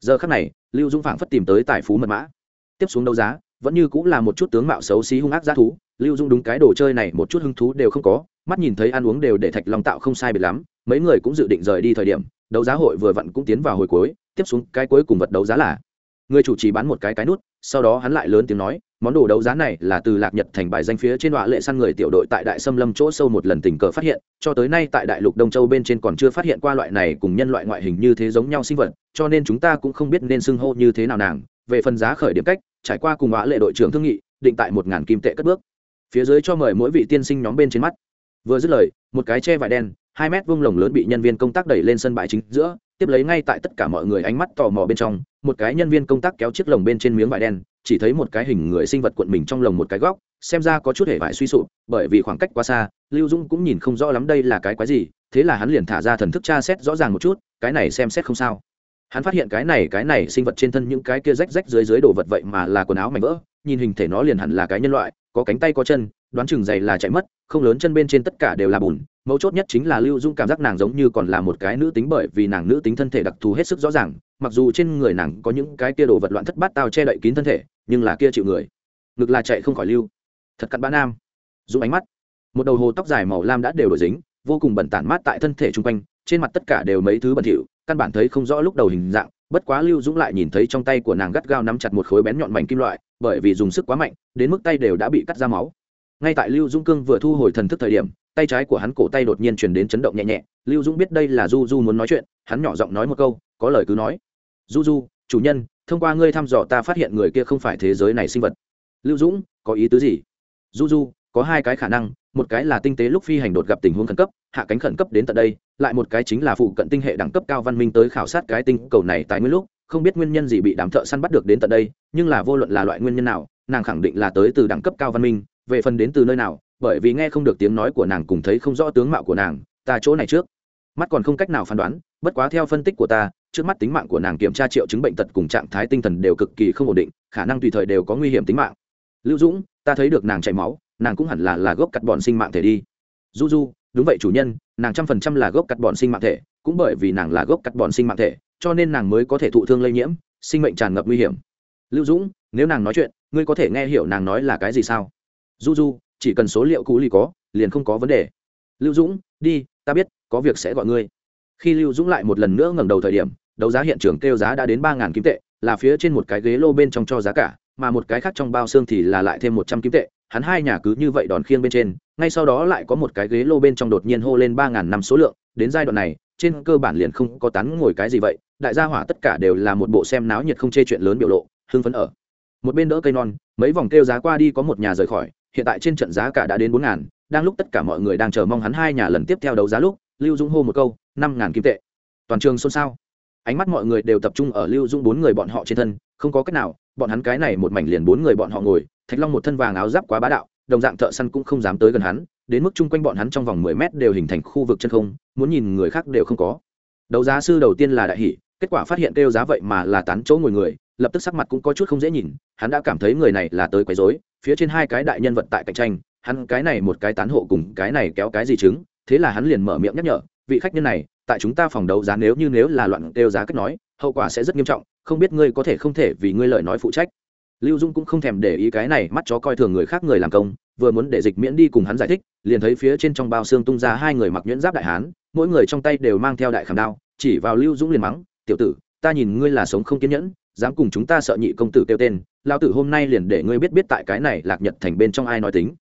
Giờ khắc này, lưu dũng phảng phất tìm tới tài phú mật mã. Tiếp xuống đấu giá, vẫn như cũng là một chút tướng mạo xấu xí hung ác g thú. Lưu dũng đúng cái đồ chơi này một chút hứng thú đều không có, mắt nhìn thấy ăn uống đều để thạch long tạo không sai biệt lắm, mấy người cũng dự định rời đi thời điểm, đấu giá hội vừa vặn cũng tiến vào hồi cuối, tiếp xuống cái cuối cùng vật đấu giá là. Người chủ trì bán một cái cái nút, sau đó hắn lại lớn tiếng nói món đồ đấu giá này là từ lạc nhật thành bài danh phía trên đọa lệ săn người tiểu đội tại đại xâm lâm chỗ sâu một lần tình cờ phát hiện, cho tới nay tại đại lục đông châu bên trên còn chưa phát hiện qua loại này cùng nhân loại ngoại hình như thế giống nhau sinh vật, cho nên chúng ta cũng không biết nên xưng hô như thế nào nàng. Về phần giá khởi điểm cách, trải qua cùng đọa lệ đội trưởng thương nghị, định tại một ngàn kim tệ cất bước. Phía dưới cho mời mỗi vị tiên sinh nhóm bên trên mắt. Vừa dứt lời, một cái che vải đen, hai mét vuông lồng lớn bị nhân viên công tác đẩy lên sân bãi chính giữa, tiếp lấy ngay tại tất cả mọi người ánh mắt tò mò bên trong, một cái nhân viên công tác kéo chiếc lồng bên trên miếng vải đen chỉ thấy một cái hình người sinh vật cuộn mình trong lồng một cái góc, xem ra có chút hề vải suy sụp, bởi vì khoảng cách quá xa, lưu dung cũng nhìn không rõ lắm đây là cái quái gì, thế là hắn liền thả ra thần thức tra xét rõ ràng một chút, cái này xem xét không sao. Hắn phát hiện cái này cái này sinh vật trên thân những cái kia rách rách dưới dưới đồ vật vậy mà là quần áo mảnh vỡ, nhìn hình thể nó liền hẳn là cái nhân loại, có cánh tay có chân, đoán chừng dày là chạy mất, không lớn chân bên trên tất cả đều là bùn, mấu chốt nhất chính là lưu dung cảm giác nàng giống như còn là một cái nữ tính bởi vì nàng nữ tính thân thể đặc thù hết sức rõ ràng, mặc dù trên người nàng có những cái kia đồ vật loạn thất bát tao che đậy kín thân thể nhưng là kia chịu người. Ngực là chạy không khỏi lưu. Thật cặn bã nam. Dùng ánh mắt. Một đầu hồ tóc dài màu lam đã đều đổi dính, vô cùng bẩn tản mát tại thân thể chung quanh, trên mặt tất cả đều mấy thứ bẩn thỉu, căn bản thấy không rõ lúc đầu hình dạng, bất quá lưu dũng lại nhìn thấy trong tay của nàng gắt gao nắm chặt một khối bén nhọn mảnh kim loại, bởi vì dùng sức quá mạnh, đến mức tay đều đã bị cắt ra máu. Ngay tại lưu dũng cương vừa thu hồi thần thức thời điểm, tay trái của hắn cổ tay đột nhiên chuyển đến chấn động nhẹ nhẹ. Lưu dũng biết đây là du du muốn nói chuyện, hắn nhỏ giọng nói một câu, có lời cứ nói. Du du, chủ nhân thông qua ngươi thăm dò ta phát hiện người kia không phải thế giới này sinh vật. Lưu dũng, có ý tứ gì? Du du có hai cái khả năng, một cái là tinh tế lúc phi hành đột gặp tình huống khẩn cấp, hạ cánh khẩn cấp đến tận đây, lại một cái chính là phụ cận tinh hệ đẳng cấp cao văn minh tới khảo sát cái tinh cầu này tại nguyên lúc, không biết nguyên nhân gì bị đám thợ săn bắt được đến tận đây, nhưng là vô luận là loại nguyên nhân nào, nàng khẳng định là tới từ đẳng cấp cao văn minh, về phần đến từ nơi nào, bởi vì nghe không được tiếng nói của nàng cùng thấy không rõ tướng mạo của nàng, ta chỗ này trước. Mắt còn không cách nào phán đoán, bất quá theo phân tích của ta trước mắt tính mạng của nàng kiểm tra triệu chứng bệnh tật cùng trạng thái tinh thần đều cực kỳ không ổn định, khả năng tùy thời đều có nguy hiểm tính mạng. Lưu dũng, ta thấy được nàng chảy máu, nàng cũng hẳn là là gốc cắt bọn sinh mạng thể đi. Du du đúng vậy chủ nhân, nàng trăm phần trăm là gốc cắt bọn sinh mạng thể, cũng bởi vì nàng là gốc cắt bọn sinh mạng thể, cho nên nàng mới có thể thụ thương lây nhiễm, sinh mệnh tràn ngập nguy hiểm. Lưu dũng, nếu nàng nói chuyện, ngươi có thể nghe hiểu nàng nói là cái gì sao? Du du chỉ cần số liệu cũ ly có, liền không có vấn đề. Lưu dũng, đi, ta biết, có việc sẽ gọi ngươi khi lưu dũng lại một lần nữa ngẩng đầu thời điểm, đấu giá hiện trường kêu giá đã đến ba ngàn kim tệ, là phía trên một cái ghế lô bên trong cho giá cả, mà một cái khác trong bao xương thì là lại thêm một trăm kim tệ, hắn hai nhà cứ như vậy đòn khiêng bên trên, ngay sau đó lại có một cái ghế lô bên trong đột nhiên hô lên ba ngàn năm số lượng, đến giai đoạn này, trên cơ bản liền không có tán ngồi cái gì vậy, đại gia hỏa tất cả đều là một bộ xem náo nhiệt không chê chuyện lớn biểu lộ, hưng phấn ở. Một bên đỡ cây non, mấy vòng kêu giá qua đi có một nhà rời khỏi, hiện tại trên trận giá cả đã đến bốn ngàn, đang lúc tất cả mọi người đang chờ mong hắn hai nhà lần tiếp theo đấu giá lúc, lưu dung hô một câu năm ngàn kim tệ. Toàn trường xôn xao. Ánh mắt mọi người đều tập trung ở lưu dung bốn người bọn họ trên thân, không có cách nào, bọn hắn cái này một mảnh liền bốn người bọn họ ngồi, thạch long một thân vàng áo giáp quá bá đạo, đồng dạng thợ săn cũng không dám tới gần hắn, đến mức chung quanh bọn hắn trong vòng mười mét đều hình thành khu vực chân không, muốn nhìn người khác đều không có. Đấu giá sư đầu tiên là đại hỷ, kết quả phát hiện kêu giá vậy mà là tán chỗ ngồi người, lập tức sắc mặt cũng có chút không dễ nhìn, hắn đã cảm thấy người này là tới quấy rối, phía trên hai cái đại nhân vật tại cạnh tranh, hắn cái này một cái tán hộ cùng cái này kéo cái gì chứng, thế là hắn liền mở miệng nhắc nhở vị khách nhân này, tại chúng ta phòng đấu giá nếu như nếu là loạn đều giá cách nói, hậu quả sẽ rất nghiêm trọng, không biết ngươi có thể không thể vì ngươi lời nói phụ trách. Lưu dung cũng không thèm để ý cái này, mắt chó coi thường người khác người làm công, vừa muốn để dịch miễn đi cùng hắn giải thích, liền thấy phía trên trong bao xương tung ra hai người mặc nhuyễn giáp đại hán, mỗi người trong tay đều mang theo đại khảm đao, chỉ vào lưu dũng liền mắng, tiểu tử, ta nhìn ngươi là sống không kiên nhẫn, dám cùng chúng ta sợ nhị công tử kêu tên lao tử hôm nay liền để ngươi biết biết tại cái này lạc nhật thành bên trong ai nói tính.